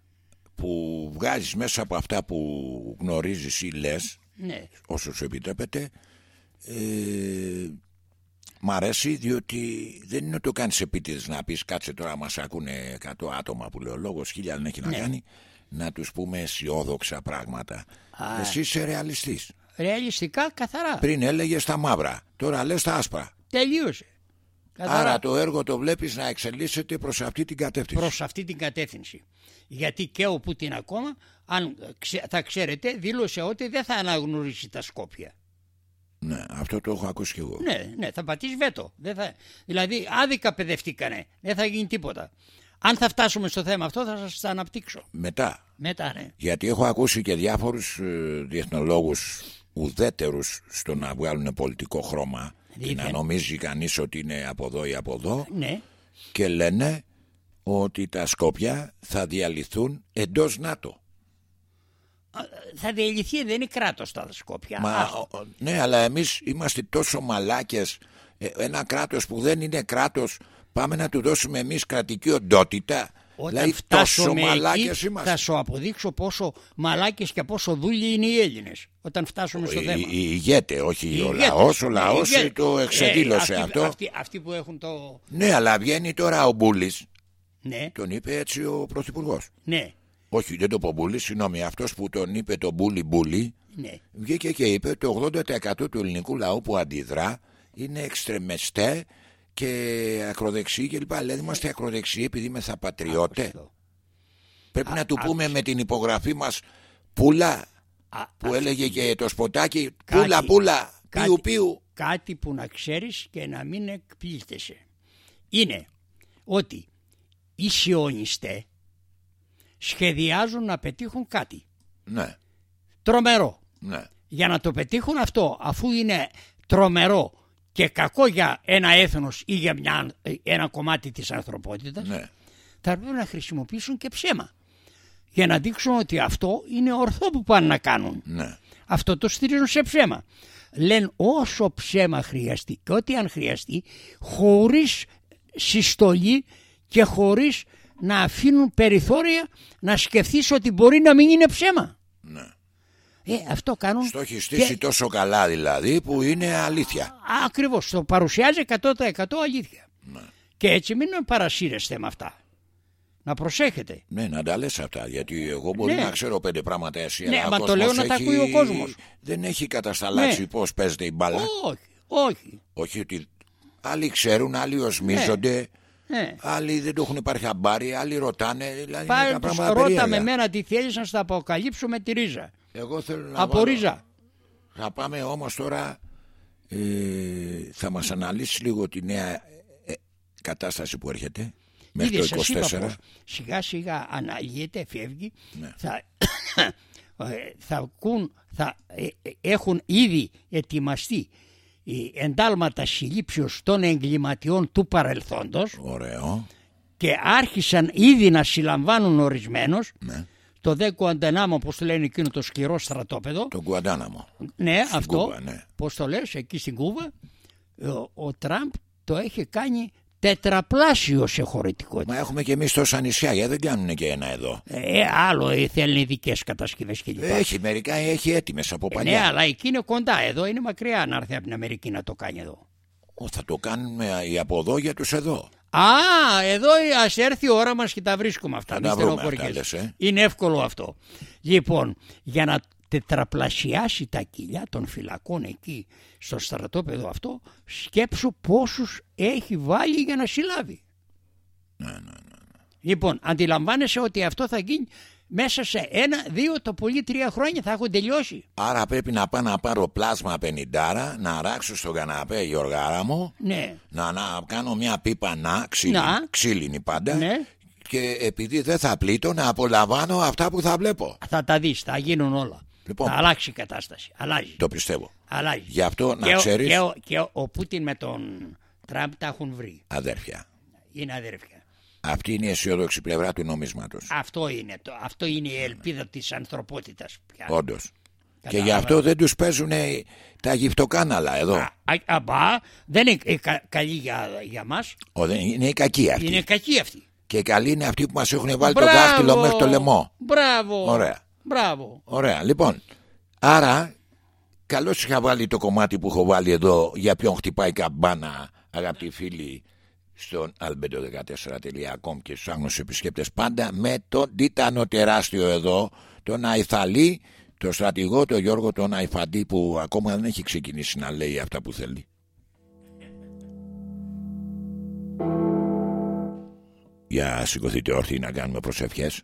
Speaker 1: που βγάζεις μέσα από αυτά που γνωρίζεις ή λες
Speaker 2: Ναι.
Speaker 1: όσο σου επιτρέπεται ε, μ' αρέσει διότι δεν είναι ότι το κάνεις επίτηδες να πεις κάτσε τώρα μας ακούνε 100 άτομα που λέει ο λόγος χίλια δεν έχει να
Speaker 2: Ναι.
Speaker 1: κάνει να τους πούμε αισιόδοξα πράγματα
Speaker 2: Α.
Speaker 1: εσύ είσαι ρεαλιστής
Speaker 2: Ρεαλιστικά καθαρά.
Speaker 1: πριν έλεγες τα μαύρα τώρα λες τα άσπρα
Speaker 2: Τελείωσε. Καθαρά.
Speaker 1: άρα το έργο το βλέπεις να εξελίσσεται προς αυτή την κατεύθυνση
Speaker 2: προς αυτή την κατεύθυνση. Γιατί και ο Πούτιν ακόμα, αν ξε- θα ξέρετε, δήλωσε ότι δεν θα αναγνωρίσει τα Σκόπια.
Speaker 1: ναι, αυτό το έχω ακούσει και εγώ
Speaker 2: Ναι, ναι, θα πατήσει βέτο. Δεν θα... Δηλαδή, άδικα παιδευτήκανε. Δεν θα γίνει τίποτα. Αν θα φτάσουμε στο θέμα αυτό, θα σας τα αναπτύξω.
Speaker 1: μετά
Speaker 2: Μετά, ναι.
Speaker 1: Γιατί έχω ακούσει και διάφορους ε, διεθνολόγους ουδέτερους στο να βγάλουν πολιτικό χρώμα και
Speaker 2: Δίθεν.
Speaker 1: να νομίζει κανείς ότι είναι από εδώ ή από εδώ
Speaker 2: Ναι,
Speaker 1: και λένε ότι τα Σκόπια θα διαλυθούν εντός ΝΑΤΟ.
Speaker 2: θα διαλυθεί, δεν είναι κράτος τα Σκόπια.
Speaker 1: Μα,
Speaker 2: Άστο.
Speaker 1: ο- ναι, αλλά εμείς είμαστε τόσο μαλάκες ε, ένα κράτος που δεν είναι κράτος πάμε να του δώσουμε εμείς κρατική οντότητα.
Speaker 2: Όταν
Speaker 1: δηλαδή τόσο
Speaker 2: φτάσουμε
Speaker 1: μαλάκες
Speaker 2: εκεί,
Speaker 1: είμαστε.
Speaker 2: θα σου αποδείξω πόσο μαλάκες και πόσο δούλοι είναι οι Έλληνες. Όταν φτάσουμε στο
Speaker 1: Η,
Speaker 2: θέμα.
Speaker 1: η ηγέτες, όχι
Speaker 2: Οι
Speaker 1: ο
Speaker 2: ηγέτες.
Speaker 1: λαός, ο
Speaker 2: Οι
Speaker 1: λαός
Speaker 2: ηγέτες.
Speaker 1: το
Speaker 2: Ε,
Speaker 1: εξεδήλωσε
Speaker 2: αυτοί-
Speaker 1: αυτό.
Speaker 2: Αυτοί, αυτοί που έχουν το...
Speaker 1: Ναι, αλλά βγαίνει τώρα ο Μπούλης,
Speaker 2: Ναι,
Speaker 1: τον είπε έτσι ο Πρωθυπουργός.
Speaker 2: ναι,
Speaker 1: Όχι, δεν το πω Μπούλης, συγγνώμη, αυτός που τον είπε τον Μπούλη Μπούλη,
Speaker 2: ναι.
Speaker 1: βγήκε και είπε ότι το 80% του ελληνικού λαού που αντιδρά είναι εξτρεμεστέ και ακροδεξιοί κλπ. Δηλαδή είμαστε ακροδεξιοί επειδή είμαστε πατριώτε.
Speaker 2: Αυτό.
Speaker 1: Πρέπει
Speaker 2: Α,
Speaker 1: να του
Speaker 2: άκουσε.
Speaker 1: πούμε με την υπογραφή μας πουλα
Speaker 2: Α,
Speaker 1: που
Speaker 2: α,
Speaker 1: έλεγε και το σποτάκι
Speaker 2: Κάτι-
Speaker 1: πουλα πουλα
Speaker 2: κάτι-
Speaker 1: πιου πιου.
Speaker 2: Κάτι που να ξέρεις και να μην εκπλήττεσαι. Είναι ότι οι σιωνιστές σχεδιάζουν να πετύχουν κάτι.
Speaker 1: Ναι,
Speaker 2: Τρομερό.
Speaker 1: ναι.
Speaker 2: Για να το πετύχουν αυτό αφού είναι τρομερό και κακό για ένα έθνος ή για μια, ένα κομμάτι της ανθρωπότητας
Speaker 1: ναι.
Speaker 2: θα πρέπει να χρησιμοποιήσουν και ψέμα. Για να δείξουν ότι αυτό είναι ορθό που πάνε να κάνουν.
Speaker 1: ναι.
Speaker 2: Αυτό το στηρίζουν σε ψέμα. Λένε όσο ψέμα χρειαστεί και ό,τι αν χρειαστεί χωρίς συστολή και χωρίς να αφήνουν περιθώρια να σκεφτείς ότι μπορεί να μην είναι ψέμα.
Speaker 1: ναι.
Speaker 2: Ε, αυτό κάνουν
Speaker 1: Το έχει στήσει
Speaker 2: και
Speaker 1: τόσο καλά δηλαδή που είναι αλήθεια.
Speaker 2: ακριβώς το παρουσιάζει 100% αλήθεια.
Speaker 1: Ναι.
Speaker 2: Και έτσι μην παρασύρεστε με αυτά. Να προσέχετε.
Speaker 1: Ναι, να τα λες αυτά. Γιατί εγώ μπορεί
Speaker 2: Ναι.
Speaker 1: να ξέρω πέντε πράγματα εσύ.
Speaker 2: Ναι,
Speaker 1: αλλά ο
Speaker 2: μα το
Speaker 1: κόσμος
Speaker 2: λέω να τα
Speaker 1: έχει-
Speaker 2: ακούει ο κόσμος.
Speaker 1: Δεν έχει κατασταλάξει
Speaker 2: Ναι.
Speaker 1: πώς παίζεται η μπάλα.
Speaker 2: Όχι, όχι.
Speaker 1: Όχι ότι άλλοι ξέρουν, άλλοι οσμίζονται,
Speaker 2: Ναι.
Speaker 1: άλλοι δεν το έχουν πάρει χαμπάρι, άλλοι ρωτάνε. Δηλαδή
Speaker 2: Πάρε
Speaker 1: είναι τα
Speaker 2: τους
Speaker 1: πράγματα
Speaker 2: ρώτα με
Speaker 1: περίεργα.
Speaker 2: μένα τι θέλεις να στα αποκαλύψω με τη ρίζα.
Speaker 1: Εγώ θέλω να
Speaker 2: Από
Speaker 1: βάλω-
Speaker 2: ρίζα.
Speaker 1: Θα πάμε όμως τώρα, ε, θα μας αναλύσεις λίγο τη νέα ε, κατάσταση που έρχεται μέχρι
Speaker 2: Είδες,
Speaker 1: το
Speaker 2: σας είπα
Speaker 1: 24.
Speaker 2: πως σιγά σιγά αναλύεται, φεύγει,
Speaker 1: Ναι.
Speaker 2: θα, ε, θα, ακούν, θα ε, ε, έχουν ήδη ετοιμαστεί οι εντάλματα συλλήψεως των εγκληματιών του παρελθόντος
Speaker 1: Ωραίο.
Speaker 2: και άρχισαν ήδη να συλλαμβάνουν ορισμένους
Speaker 1: Ναι.
Speaker 2: Το δέκο αντενάμο όπως το λένε εκείνο το σκληρό στρατόπεδο
Speaker 1: Τον Κουαντάναμο.
Speaker 2: ναι αυτό
Speaker 1: Κούβα, ναι.
Speaker 2: πώς το λες εκεί στην Κούβα ο, ο Τραμπ το έχει κάνει τετραπλάσιο σε χωρητικότητα
Speaker 1: Μα έχουμε και εμείς τόσα νησιά, γιατί δεν κάνουν και ένα εδώ.
Speaker 2: Ε, άλλο ε, θέλουν ειδικέ κατασκευές κλπ. Ε,
Speaker 1: Έχει μερικά, έχει έτοιμες από
Speaker 2: ναι,
Speaker 1: παλιά.
Speaker 2: αλλά εκεί είναι κοντά. Εδώ είναι μακριά να έρθει από την Αμερική να το κάνει εδώ.
Speaker 1: Ω, θα το κάνουμε οι από εδώ για τους εδώ.
Speaker 2: Α, εδώ ας έρθει η ώρα μας και τα βρίσκουμε αυτά.
Speaker 1: Θα
Speaker 2: Μην
Speaker 1: τα βρούμε
Speaker 2: στενοχωριέσαι.
Speaker 1: αυτά, λες, ε.
Speaker 2: Είναι εύκολο αυτό. Λοιπόν, για να τετραπλασιάσει τα κοιλιά των φυλακών εκεί στο στρατόπεδο αυτό, σκέψου πόσους έχει βάλει για να συλλάβει.
Speaker 1: Ναι, ναι, ναι.
Speaker 2: Λοιπόν, αντιλαμβάνεσαι ότι αυτό θα γίνει μέσα σε ένα, δύο, το πολύ τρία χρόνια θα έχουν τελειώσει.
Speaker 1: Άρα πρέπει να πάω να πάρω πλάσμα πενιντάρα, να ράξω στο καναπέ Γιωργάρα μου,
Speaker 2: Ναι.
Speaker 1: να, να κάνω μια πίπα να, ξύλινη,
Speaker 2: Να.
Speaker 1: ξύλινη πάντα
Speaker 2: Ναι.
Speaker 1: και επειδή δεν θα πλήττω να απολαμβάνω αυτά που θα βλέπω.
Speaker 2: Θα τα δεις, θα γίνουν όλα.
Speaker 1: Λοιπόν.
Speaker 2: Θα αλλάξει η κατάσταση. Αλλάζει.
Speaker 1: Το πιστεύω.
Speaker 2: Αλλάζει.
Speaker 1: Γι' αυτό να
Speaker 2: και, ο-
Speaker 1: ξέρεις,
Speaker 2: και, ο, και ο, ο Πούτιν με τον Τραμπ τα έχουν βρει.
Speaker 1: αδέρφια,
Speaker 2: Είναι αδέρφια.
Speaker 1: Αυτή είναι η αισιόδοξη πλευρά του νομίσματος.
Speaker 2: Αυτό είναι, το, αυτό είναι η ελπίδα της ανθρωπότητας. πια.
Speaker 1: Όντως. Και
Speaker 2: Κατάλαβα.
Speaker 1: γι' αυτό δεν τους παίζουν τα γυφτοκάναλα εδώ.
Speaker 2: Α, α, α, μπα, δεν είναι ε, κα- καλή για, για μας.
Speaker 1: Ο, δεν, είναι οι κακοί αυτοί.
Speaker 2: Είναι κακή αυτή.
Speaker 1: Και καλοί είναι αυτοί που μας έχουν βάλει το δάχτυλο μέχρι το λαιμό.
Speaker 2: Μπράβο.
Speaker 1: Ωραία.
Speaker 2: Μπράβο.
Speaker 1: Ωραία. Λοιπόν, άρα, καλώς είχα βάλει το κομμάτι που έχω βάλει εδώ για ποιον χτυπάει καμπάνα, αγαπητοί φίλοι, στον albedo14.com και στους άγνωστους επισκέπτες πάντα με τον τίτανο τεράστιο εδώ, τον Αϊθαλή, τον στρατηγό, τον Γιώργο τον Αϊφαντή που ακόμα δεν έχει ξεκινήσει να λέει αυτά που θέλει. Για σηκωθείτε όρθιοι να κάνουμε προσευχές.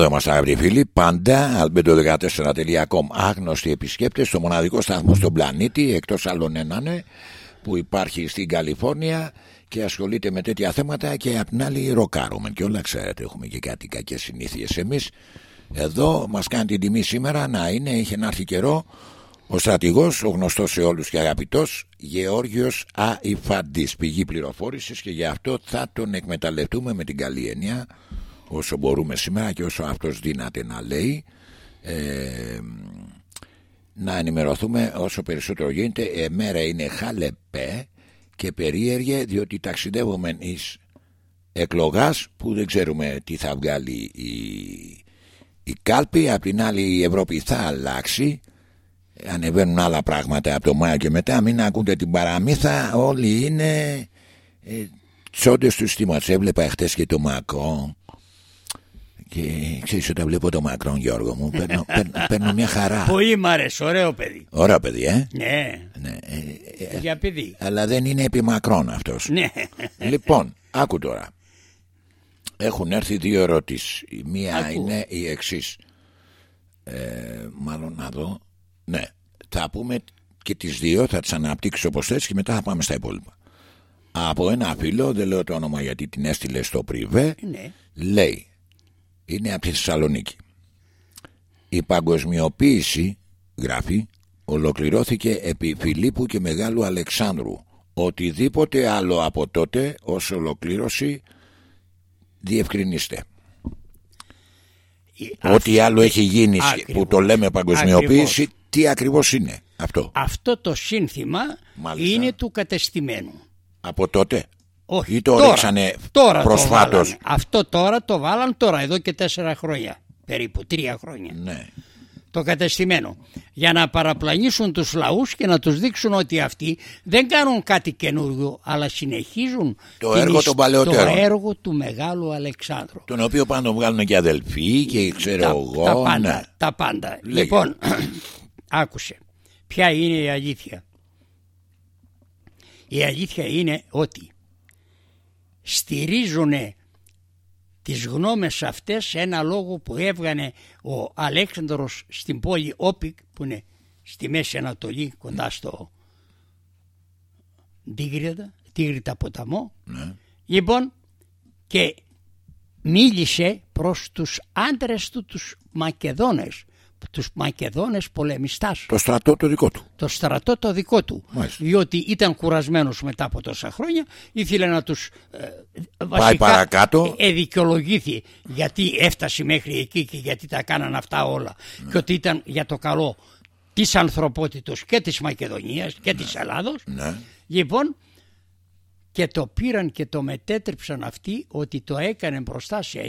Speaker 1: Εδώ είμαστε αγαπητοί φίλοι. Πάντα, albedo14.com. Άγνωστοι επισκέπτες στο μοναδικό σταθμό στον πλανήτη, εκτός άλλων έναν, που υπάρχει στην Καλιφόρνια και ασχολείται με τέτοια θέματα και απ' την άλλη ροκάρουμε. Και όλα ξέρετε, έχουμε και κάτι κακές συνήθειες εμείς. Εδώ μας κάνει την τιμή σήμερα να είναι, είχε να έρθει καιρό, ο στρατηγός, ο γνωστός σε όλους και αγαπητός, Γεώργιος Αϊφαντή, πηγή πληροφόρησης και γι' αυτό θα τον εκμεταλλευτούμε με την καλή έννοια όσο μπορούμε σήμερα και όσο αυτός δύναται να λέει ε, να ενημερωθούμε όσο περισσότερο γίνεται. Η μέρα είναι χαλεπέ και περίεργε διότι ταξιδεύουμε εις εκλογάς που δεν ξέρουμε τι θα βγάλει η, η κάλπη. Απ' την άλλη η Ευρώπη θα αλλάξει. Ανεβαίνουν άλλα πράγματα από το Μάιο και μετά. Μην ακούτε την παραμύθα. Όλοι είναι ε, τσόντες τους στήματος έβλεπα εχθές και το Μακρόν και ξέρεις, όταν βλέπω το Μακρόν, Γιώργο μου, παίρνω, παίρνω, μια χαρά.
Speaker 2: Πολύ μ' αρέσει, ωραίο παιδί.
Speaker 1: Ωραίο παιδί, ε;
Speaker 2: Ναι. ναι. Ε, ε, Για παιδί.
Speaker 1: Αλλά δεν είναι επί Μακρόν αυτός.
Speaker 2: Ναι.
Speaker 1: Λοιπόν, άκου τώρα. Έχουν έρθει δύο ερωτήσεις. Η μία είναι η εξής. Ε, μάλλον να δω. Ναι. Θα πούμε και τις δύο, θα τις αναπτύξω όπως θες και μετά θα πάμε στα υπόλοιπα. Από ένα φίλο, δεν λέω το όνομα γιατί την έστειλε στο πριβέ,
Speaker 2: ναι.
Speaker 1: λέει είναι από τη Θεσσαλονίκη. Η παγκοσμιοποίηση, γράφει, ολοκληρώθηκε επί Φιλίππου και Μεγάλου Αλεξάνδρου. Οτιδήποτε άλλο από τότε ως ολοκλήρωση διευκρινίστε. Ό,τι άλλο έχει γίνει που το λέμε παγκοσμιοποίηση, τι ακριβώς είναι αυτό;
Speaker 2: Αυτό το σύνθημα είναι του κατεστημένου.
Speaker 1: Από τότε;
Speaker 2: Όχι,
Speaker 1: ή το
Speaker 2: τώρα,
Speaker 1: ρίξανε
Speaker 2: τώρα
Speaker 1: προσφάτως.
Speaker 2: Αυτό τώρα το βάλαν τώρα, εδώ και τέσσερα χρόνια. Περίπου τρία χρόνια.
Speaker 1: Ναι.
Speaker 2: Το κατεστημένο. Για να παραπλανήσουν τους λαούς και να τους δείξουν ότι αυτοί δεν κάνουν κάτι καινούργιο, αλλά συνεχίζουν
Speaker 1: το έργο,
Speaker 2: το έργο του Μεγάλου Αλεξάνδρου.
Speaker 1: Τον οποίο πάνε να βγάλουν και αδελφή και ξέρω
Speaker 2: τα,
Speaker 1: εγώ.
Speaker 2: Τα πάντα.
Speaker 1: Ναι.
Speaker 2: Τα πάντα. Λοιπόν, άκουσε. Ποια είναι η αλήθεια; Η αλήθεια είναι ότι στηρίζουν τις γνώμες αυτές σε ένα λόγο που έβγανε ο Αλέξανδρος στην πόλη Όπικ που είναι στη Μέση Ανατολή κοντά στο Τίγρητα, Τίγρητα ποταμό.
Speaker 1: Ναι.
Speaker 2: λοιπόν και μίλησε προς τους άντρες του τους Μακεδόνες τους Μακεδόνες πολεμιστάς.
Speaker 1: Το στρατό το δικό του.
Speaker 2: Το στρατό το δικό του.
Speaker 1: Μάλιστα.
Speaker 2: Διότι ήταν κουρασμένος μετά από τόσα χρόνια, ήθελε να τους ε,
Speaker 1: Πάει παρακάτω.
Speaker 2: εδικαιολογήθη γιατί έφτασε μέχρι εκεί και γιατί τα κάναν αυτά όλα. Και ότι ήταν για το καλό της ανθρωπότητος και της Μακεδονίας και της Ελλάδος.
Speaker 1: Ναι.
Speaker 2: Λοιπόν, και το πήραν και το μετέτρεψαν αυτοί ότι το έκανε μπροστά σε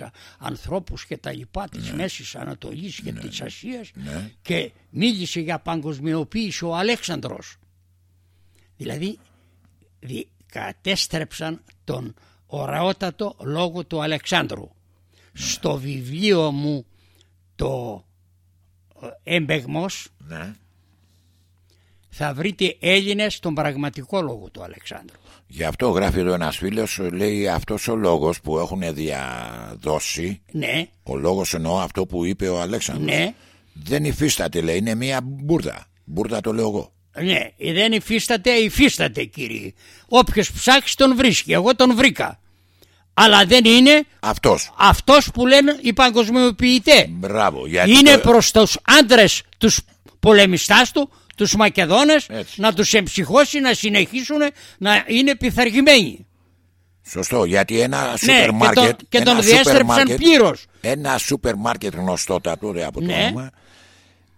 Speaker 2: 9.000 ανθρώπους και τα λοιπά της
Speaker 1: ναι.
Speaker 2: Μέσης Ανατολής και
Speaker 1: ναι.
Speaker 2: της Ασίας
Speaker 1: ναι.
Speaker 2: και μίλησε για παγκοσμιοποίηση ο Αλέξανδρος. Δηλαδή δι, κατέστρεψαν τον ωραιότατο λόγο του Αλεξάνδρου. Στο βιβλίο μου το «Εμπεγμός»
Speaker 1: Ναι.
Speaker 2: Θα βρείτε Έλληνες τον πραγματικό λόγο του Αλεξάνδρου.
Speaker 1: Γι' αυτό γράφει εδώ ένας φίλος, λέει αυτός ο λόγος που έχουν διαδώσει,
Speaker 2: Ναι,
Speaker 1: ο λόγος εννοώ αυτό που είπε ο Αλέξανδρος,
Speaker 2: ναι,
Speaker 1: δεν υφίσταται λέει, είναι μια μπουρδα. Μπουρδα το λέω εγώ.
Speaker 2: ναι, δεν υφίσταται, υφίσταται κύριε. Όποιος ψάξει τον βρίσκει, εγώ τον βρήκα. Αλλά δεν είναι
Speaker 1: Αυτός.
Speaker 2: αυτός που λένε οι παγκοσμιοποιητές.
Speaker 1: Μπράβο. Γιατί
Speaker 2: Είναι
Speaker 1: το-
Speaker 2: προς τους άντρες τους πολεμιστάς του, τους Μακεδόνες,
Speaker 1: Έτσι.
Speaker 2: να τους εμψυχώσει, να συνεχίσουν να είναι πειθαρχημένοι.
Speaker 1: Σωστό, γιατί ένα
Speaker 2: Ναι,
Speaker 1: σούπερ
Speaker 2: και
Speaker 1: μάρκετ.
Speaker 2: τον, και
Speaker 1: ένα
Speaker 2: τον
Speaker 1: σούπερ
Speaker 2: διέστρεψαν
Speaker 1: μάρκετ-
Speaker 2: πλήρως.
Speaker 1: Ένα σούπερ μάρκετ γνωστότατο ρε, από το
Speaker 2: Ναι.
Speaker 1: όνομα.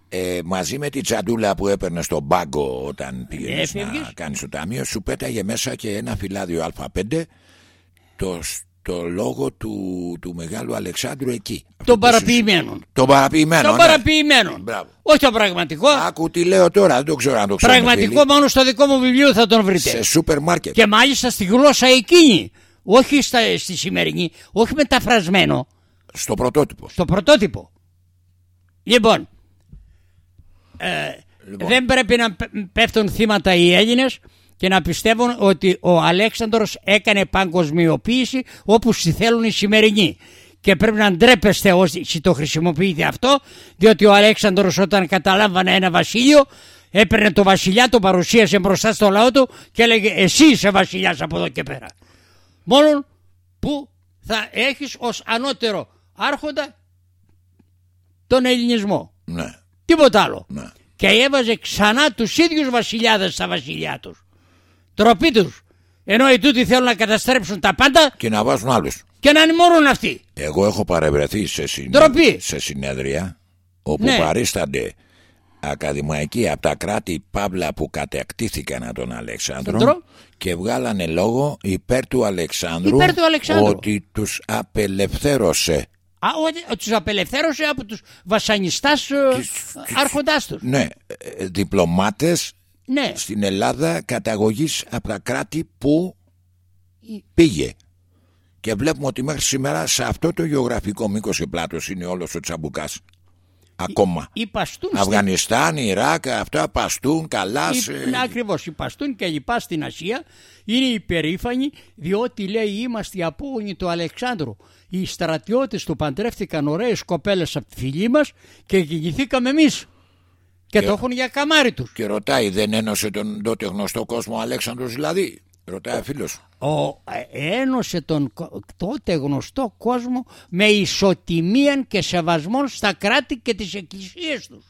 Speaker 1: Ε, μαζί με τη τσαντούλα που έπαιρνε στον πάγκο όταν πήγαινες να
Speaker 2: έφευγες.
Speaker 1: κάνεις το ταμείο, σου πέταγε μέσα και ένα φυλάδιο Α5 το, το λόγο του, του μεγάλου Αλεξάνδρου εκεί. Αυτό
Speaker 2: Των
Speaker 1: που σου-
Speaker 2: παραποιημένων.
Speaker 1: Των παραποιημένων.
Speaker 2: Των
Speaker 1: ναι.
Speaker 2: παραποιημένων.
Speaker 1: Μπράβο.
Speaker 2: Όχι το πραγματικό.
Speaker 1: Άκου τι λέω τώρα, δεν το ξέρω αν το ξέρω.
Speaker 2: Πραγματικό μόνο στο δικό μου βιβλίο θα τον βρείτε.
Speaker 1: Σε σούπερ μάρκετ.
Speaker 2: Και μάλιστα στη γλώσσα εκείνη. Όχι στα, στη σημερινή. Όχι μεταφρασμένο.
Speaker 1: Στο πρωτότυπο.
Speaker 2: Στο πρωτότυπο. Λοιπόν, ε,
Speaker 1: Λοιπόν.
Speaker 2: δεν πρέπει να πε- πέφτουν θύματα οι Έλληνες και να πιστεύουν ότι ο Αλέξανδρος έκανε παγκοσμιοποίηση όπως τη θέλουν οι σημερινοί. και πρέπει να ντρέπεστε όσοι το χρησιμοποιείτε αυτό διότι ο Αλέξανδρος όταν καταλάμβανε ένα βασίλειο έπαιρνε το βασιλιά, το παρουσίασε μπροστά στο λαό του και έλεγε εσύ είσαι βασιλιάς από εδώ και πέρα. Μόνο που θα έχεις ως ανώτερο άρχοντα τον ελληνισμό.
Speaker 1: Ναι.
Speaker 2: Τίποτα άλλο.
Speaker 1: Ναι.
Speaker 2: Και έβαζε ξανά τους ίδιους βασιλιάδες στα βασιλιά τους. Τροπή τους. Ενώ οι τούτοι θέλουν να καταστρέψουν τα πάντα
Speaker 1: Και να βάζουν άλλους.
Speaker 2: και να ανημορούν αυτοί.
Speaker 1: Εγώ έχω παρευρεθεί σε, συνέ...
Speaker 2: Ντροπή.
Speaker 1: σε συνέδρια όπου
Speaker 2: Ναι.
Speaker 1: παρίστανται ακαδημαϊκοί από τα κράτη Παύλα που κατακτήθηκαν από τον Αλεξάνδρο
Speaker 2: Σαντρό.
Speaker 1: και βγάλανε λόγο υπέρ του Αλεξάνδρου,
Speaker 2: Υπέρ του Αλεξάνδρου.
Speaker 1: ότι τους απελευθέρωσε.
Speaker 2: Α, ότι τους απελευθέρωσε από τους βασανιστάς ε, άρχοντάς τους.
Speaker 1: Ναι, ε, διπλωμάτες
Speaker 2: Ναι.
Speaker 1: στην Ελλάδα καταγωγής από τα κράτη που πήγε. Και βλέπουμε ότι μέχρι σήμερα σε αυτό το γεωγραφικό μήκος και πλάτος είναι όλος ο Τσαμπουκάς. Ακόμα.
Speaker 2: Οι Παστούν στην-
Speaker 1: Αφγανιστάν, Ιράκ, αυτά παστούν καλά
Speaker 2: οι-
Speaker 1: σε...
Speaker 2: ναι, ακριβώς, οι Παστούν και λοιπά στην Ασία είναι υπερήφανοι διότι λέει είμαστε οι απόγονοι του Αλεξάνδρου. Οι στρατιώτες του παντρεύτηκαν ωραίες κοπέλες από τη φυλή μας και γεννηθήκαμε εμείς. Και, το έχουν για καμάρι τους.
Speaker 1: Και ρωτάει, δεν ένωσε τον τότε γνωστό κόσμο ο Αλέξανδρος δηλαδή; Ρωτάει φίλος.
Speaker 2: Ο, ε, ένωσε τον κο- τότε γνωστό κόσμο με ισοτιμία και σεβασμό στα κράτη και τις εκκλησίες τους.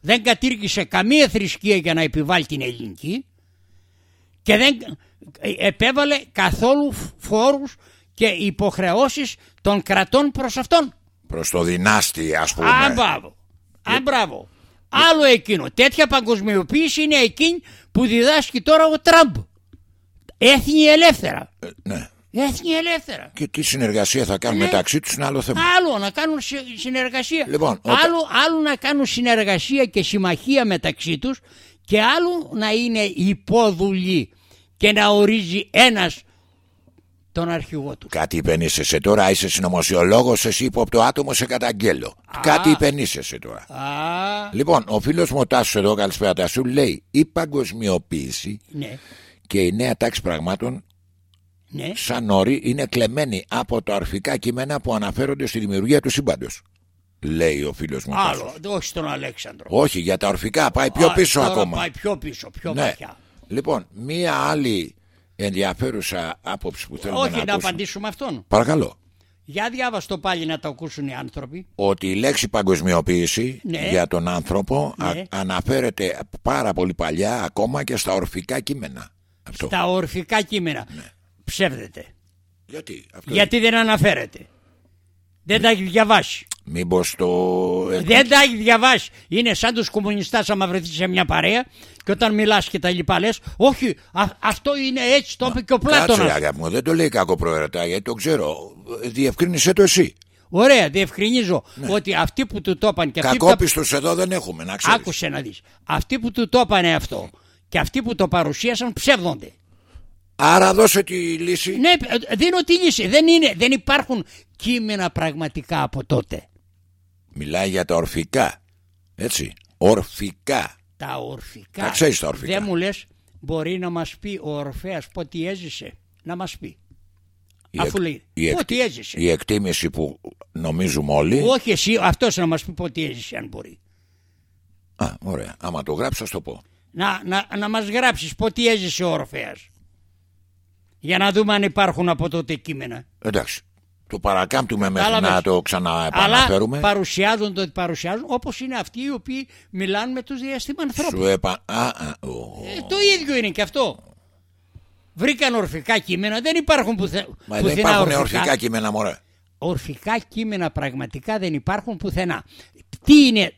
Speaker 2: Δεν κατήργησε καμία θρησκεία για να επιβάλλει την ελληνική και δεν ε, επέβαλε καθόλου φόρους και υποχρεώσεις των κρατών προς αυτόν.
Speaker 1: Προς το δυνάστη ας πούμε.
Speaker 2: Α, μπράβο. Α, μπράβο. Άλλο εκείνο. Τέτοια παγκοσμιοποίηση είναι εκείνη που διδάσκει τώρα ο Τραμπ. Έθνη ελεύθερα.
Speaker 1: Ε, ναι.
Speaker 2: Έθνη ελεύθερα.
Speaker 1: Και τι συνεργασία θα κάνουν
Speaker 2: Ναι.
Speaker 1: μεταξύ τους είναι άλλο θέμα.
Speaker 2: Άλλο να κάνουν συ- συνεργασία.
Speaker 1: Λοιπόν, όταν-
Speaker 2: άλλο, άλλο να κάνουν συνεργασία και συμμαχία μεταξύ τους και άλλο να είναι υπόδουλοι και να ορίζει ένας τον αρχηγό τους.
Speaker 1: Κάτι υπενήσεσαι τώρα, είσαι συνωμοσιολόγος, εσύ ύποπτο άτομο, σε καταγγέλω. Κάτι υπενήσεσαι τώρα.
Speaker 2: Α,
Speaker 1: Λοιπόν, ο φίλος μου ο Τάσος εδώ, καλησπέρα Τάσου, λέει η παγκοσμιοποίηση
Speaker 2: ναι,
Speaker 1: και η νέα τάξη πραγμάτων
Speaker 2: ναι.
Speaker 1: σαν όροι είναι κλεμμένοι από τα ορφικά κείμενα που αναφέρονται στη δημιουργία του σύμπαντος. Λέει ο φίλος μου ο Τάσος.
Speaker 2: Άλλο, όχι στον Αλέξανδρο.
Speaker 1: Όχι, για τα ορφικά πάει πιο
Speaker 2: Α,
Speaker 1: πίσω
Speaker 2: τώρα
Speaker 1: ακόμα.
Speaker 2: Πάει πιο πίσω, πιο
Speaker 1: Ναι.
Speaker 2: βαθιά.
Speaker 1: Λοιπόν, μία άλλη ενδιαφέρουσα άποψη που θέλουμε
Speaker 2: Όχι
Speaker 1: να
Speaker 2: να
Speaker 1: ακούσουμε.
Speaker 2: απαντήσουμε αυτόν.
Speaker 1: Παρακαλώ.
Speaker 2: Για διάβαστο πάλι να το ακούσουν οι άνθρωποι.
Speaker 1: Ότι η λέξη παγκοσμιοποίηση
Speaker 2: Ναι.
Speaker 1: για τον άνθρωπο α-
Speaker 2: Ναι.
Speaker 1: αναφέρεται πάρα πολύ παλιά ακόμα και στα ορφικά κείμενα. Αυτό.
Speaker 2: Τα ορφικά κείμενα.
Speaker 1: Ναι.
Speaker 2: Ψεύδεται.
Speaker 1: Γιατί, αυτό
Speaker 2: Γιατί δεν αναφέρεται. Δεν τα έχει διαβάσει.
Speaker 1: Μήπως το...
Speaker 2: Δεν τα έχει διαβάσει. Είναι σαν τους κομμουνιστάς άμα βρεθείς σε μια παρέα και όταν μιλάς και τα λοιπά λες όχι α- αυτό είναι έτσι το είπε και ο
Speaker 1: Κάτσε
Speaker 2: Πλάτωνας.
Speaker 1: αγάπη μου, δεν το λέει κακό προαιρετά γιατί το ξέρω. Διευκρίνησε το εσύ.
Speaker 2: Ωραία διευκρινίζω ότι αυτοί που του το είπαν και αυτοί που τα...
Speaker 1: Κακόπιστος εδώ δεν έχουμε, να ξέρεις.
Speaker 2: Άκουσε να δεις. Αυτοί που του το είπαν αυτό και αυτοί που το παρουσίασαν ψεύδονται.
Speaker 1: Άρα δώσε τη λύση.
Speaker 2: Ναι, ε, δίνω τη λύση. Δεν, είναι, δεν υπάρχουν κείμενα πραγματικά από τότε.
Speaker 1: Μιλάει για τα ορφικά. Έτσι. Ορφικά.
Speaker 2: Τα ορφικά.
Speaker 1: Τα ξέρεις τα ορφικά.
Speaker 2: Δεν μου λες μπορεί να μας πει ο Ορφέας πότε έζησε. Να μας πει.
Speaker 1: Η
Speaker 2: Αφού
Speaker 1: εκ-
Speaker 2: λέει
Speaker 1: η εκ-
Speaker 2: πότε έζησε.
Speaker 1: Η εκτίμηση που νομίζουμε όλοι.
Speaker 2: Όχι εσύ, αυτός να μας πει πότε έζησε αν μπορεί.
Speaker 1: Α, ωραία. Άμα το γράψω, θα το πω.
Speaker 2: Να, να, να μας γράψεις πότε έζησε ο Ορφέας. Για να δούμε αν υπάρχουν από τότε κείμενα.
Speaker 1: Εντάξει. Το παρακάμπτουμε μέχρι
Speaker 2: Κατάλαβες.
Speaker 1: να το
Speaker 2: Αλλά
Speaker 1: ξαναεπαναφέρουμε.
Speaker 2: παρουσιάζουν το ότι παρουσιάζουν όπως είναι αυτοί οι οποίοι μιλάνε με τους διαστήμα ανθρώπους.
Speaker 1: Σου επα... Α, α, ο.
Speaker 2: Ε, το ίδιο είναι και αυτό. Βρήκαν ορφικά κείμενα, δεν υπάρχουν πουθε...
Speaker 1: Μα δεν
Speaker 2: πουθενά
Speaker 1: υπάρχουν
Speaker 2: ορφικά.
Speaker 1: ορφικά κείμενα, μωρέ.
Speaker 2: Ορφικά κείμενα πραγματικά δεν υπάρχουν πουθενά. Τι είναι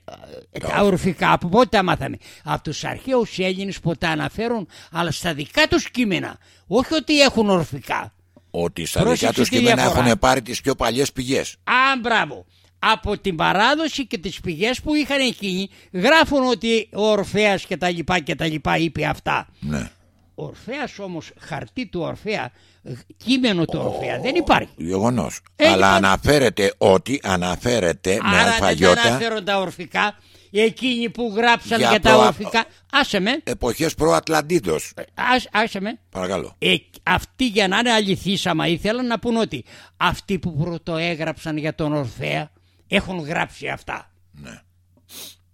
Speaker 2: ε, τα ορφικά, από πότε τα μάθαμε; Από τους αρχαίους Έλληνες που τα αναφέρουν, αλλά στα δικά τους κείμενα. Όχι ότι έχουν ορφικά.
Speaker 1: Ότι στα
Speaker 2: Πρόσεξε
Speaker 1: δικά τους
Speaker 2: τη
Speaker 1: κείμενα
Speaker 2: διαφορά.
Speaker 1: έχουν πάρει τις πιο παλιές πηγές.
Speaker 2: Α, μπράβο. Από την παράδοση και τις πηγές που είχαν εκείνοι γράφουν ότι ο Ορφέας και τα λοιπά και τα λοιπά είπε αυτά.
Speaker 1: Ναι.
Speaker 2: Ορφέας όμως χαρτί του Ορφέα, ε, κείμενο του Ορφέα δεν υπάρχει.
Speaker 1: Γεγονός.
Speaker 2: Ε,
Speaker 1: Αλλά
Speaker 2: λοιπόν.
Speaker 1: αναφέρεται ότι αναφέρεται με
Speaker 2: Άρα δεν τα
Speaker 1: αλφαγιώτα.
Speaker 2: αναφέρουν τα ορφικά εκείνοι που γράψαν
Speaker 1: Για
Speaker 2: για, τα
Speaker 1: προα-
Speaker 2: ορφικά. Άσε με,
Speaker 1: Εποχές προατλαντίδος.
Speaker 2: άσε, άσε με.
Speaker 1: Παρακαλώ.
Speaker 2: Ε, αυτοί για να είναι αληθείς άμα ήθελαν να πούν ότι αυτοί που πρωτοέγραψαν για τον Ορφέα έχουν γράψει αυτά.
Speaker 1: Ναι.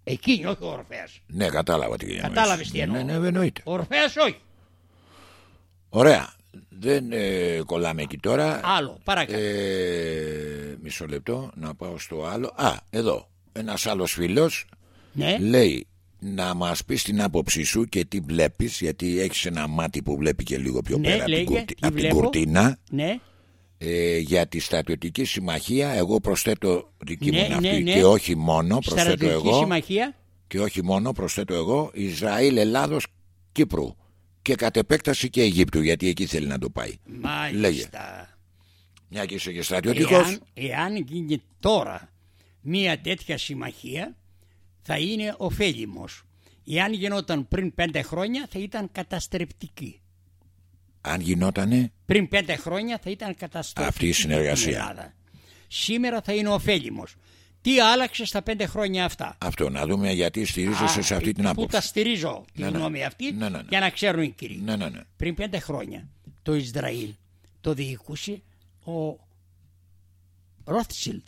Speaker 2: Εκείνοι όχι ο Ορφέας.
Speaker 1: Ναι, κατάλαβα τι εννοείς.
Speaker 2: Κατάλαβες τι εννοώ.
Speaker 1: Ναι, ναι, εννοείται.
Speaker 2: Ο Ορφέας όχι.
Speaker 1: Ωραία. Δεν ε, κολλάμε εκεί τώρα.
Speaker 2: Άλλο, παρακαλώ.
Speaker 1: Ε, μισό λεπτό να πάω στο άλλο. Α, εδώ. Ένας άλλος φίλος
Speaker 2: ναι,
Speaker 1: λέει να μας πεις την άποψή σου και τι βλέπεις γιατί έχεις ένα μάτι που βλέπει και λίγο πιο
Speaker 2: Ναι,
Speaker 1: πέρα από την,
Speaker 2: λέγε,
Speaker 1: κουρτι-
Speaker 2: τι
Speaker 1: από την
Speaker 2: βλέπω.
Speaker 1: κουρτίνα
Speaker 2: ναι,
Speaker 1: ε, για τη στρατιωτική συμμαχία εγώ προσθέτω δική
Speaker 2: Ναι,
Speaker 1: μου είναι
Speaker 2: ναι,
Speaker 1: αυτή
Speaker 2: ναι.
Speaker 1: και όχι μόνο προσθέτω
Speaker 2: στρατιωτική
Speaker 1: εγώ
Speaker 2: συμμαχία.
Speaker 1: και όχι μόνο προσθέτω εγώ Ισραήλ, Ελλάδος, Κύπρου και κατ' επέκταση και Αιγύπτου γιατί εκεί θέλει να το πάει
Speaker 2: Μάλιστα.
Speaker 1: μια και είσαι και στρατιωτικός
Speaker 2: Εάν, εάν γίνει τώρα μία τέτοια συμμαχία θα είναι ωφέλιμος. Εάν γινόταν πριν πέντε χρόνια θα ήταν καταστρεπτική.
Speaker 1: αν γινότανε;
Speaker 2: Πριν πέντε χρόνια θα ήταν καταστροφική
Speaker 1: Αυτή η συνεργασία.
Speaker 2: για την Ελλάδα. Σήμερα θα είναι ωφέλιμος. Τι άλλαξε στα πέντε χρόνια αυτά;
Speaker 1: αυτό να δούμε γιατί στηρίζεσαι
Speaker 2: Α,
Speaker 1: σε αυτή την
Speaker 2: Πού
Speaker 1: άποψη
Speaker 2: τα στηρίζω τη
Speaker 1: Ναι, ναι.
Speaker 2: γνώμη αυτή
Speaker 1: Ναι, ναι, ναι.
Speaker 2: για να ξέρουν οι κύριοι.
Speaker 1: ναι ναι ναι
Speaker 2: Πριν πέντε χρόνια το Ισραήλ το διοικούσε ο Ρόθσιλντ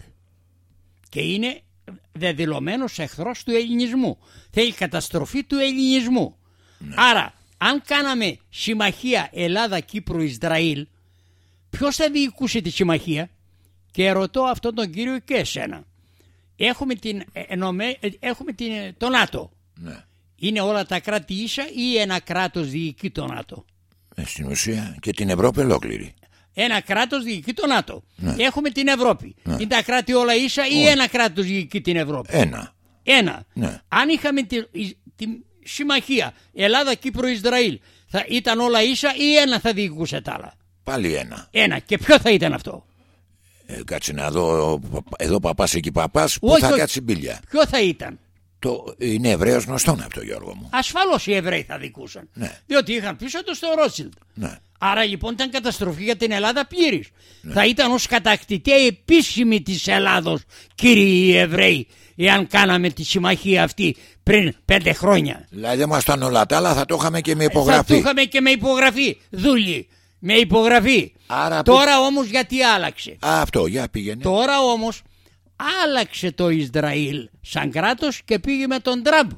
Speaker 2: και είναι δεδηλωμένος εχθρός του ελληνισμού. Θέλει καταστροφή του ελληνισμού. Άρα αν κάναμε συμμαχία Ελλάδα-Κύπρου-Ισραήλ ποιος θα διοικούσε τη συμμαχία; Και ρωτώ αυτόν τον κύριο και εσένα. Έχουμε, την, ε, ενωμέ- ε, έχουμε την, ε, το ΝΑΤΟ.
Speaker 1: ναι.
Speaker 2: Είναι όλα τα κράτη ίσα ή ένα κράτος διοικεί το ΝΑΤΟ;
Speaker 1: Ε, στην ουσία και την Ευρώπη ολόκληρη
Speaker 2: Ένα κράτος διοικεί το ΝΑΤΟ.
Speaker 1: Ναι.
Speaker 2: Έχουμε την Ευρώπη. Είναι τα κράτη όλα ίσα ή ένα κράτος διοικεί την Ευρώπη;
Speaker 1: ένα
Speaker 2: Ένα.
Speaker 1: Ναι.
Speaker 2: Αν είχαμε τη, η- τη συμμαχία Ελλάδα-Κύπρο-Ισραήλ θα ήταν όλα ίσα ή ένα θα διοικούσε τα άλλα;
Speaker 1: πάλι ένα
Speaker 2: Ένα. Και ποιο θα ήταν αυτό;
Speaker 1: ε, κάτσε να δω εδώ παπάς εκεί παπάς που
Speaker 2: Όχι,
Speaker 1: θα
Speaker 2: όχι.
Speaker 1: κάτσει μπίλια
Speaker 2: Ποιο θα ήταν;
Speaker 1: το, είναι Εβραίος γνωστόν αυτό Γιώργο μου
Speaker 2: Ασφαλώς οι Εβραίοι θα δικούσαν.
Speaker 1: Ναι.
Speaker 2: Διότι είχαν πίσω τους το Ρότσιλντ.
Speaker 1: ναι.
Speaker 2: Άρα λοιπόν ήταν καταστροφή για την Ελλάδα πλήρης. Θα ήταν ως κατακτητή επίσημη της Ελλάδος κύριοι οι Εβραίοι εάν κάναμε τη συμμαχία αυτή πριν πέντε χρόνια.
Speaker 1: Δηλαδή δεν μας ήταν όλα τα άλλα θα το είχαμε και με
Speaker 2: Θα το
Speaker 1: υπογραφή
Speaker 2: είχαμε και με υπογραφή. Δούλοι. Με υπογραφή.
Speaker 1: Άρα που-
Speaker 2: Τώρα όμως γιατί άλλαξε;
Speaker 1: Α, αυτό για πήγαινε
Speaker 2: Τώρα όμως άλλαξε το Ισραήλ σαν κράτος και πήγε με τον Τραμπ.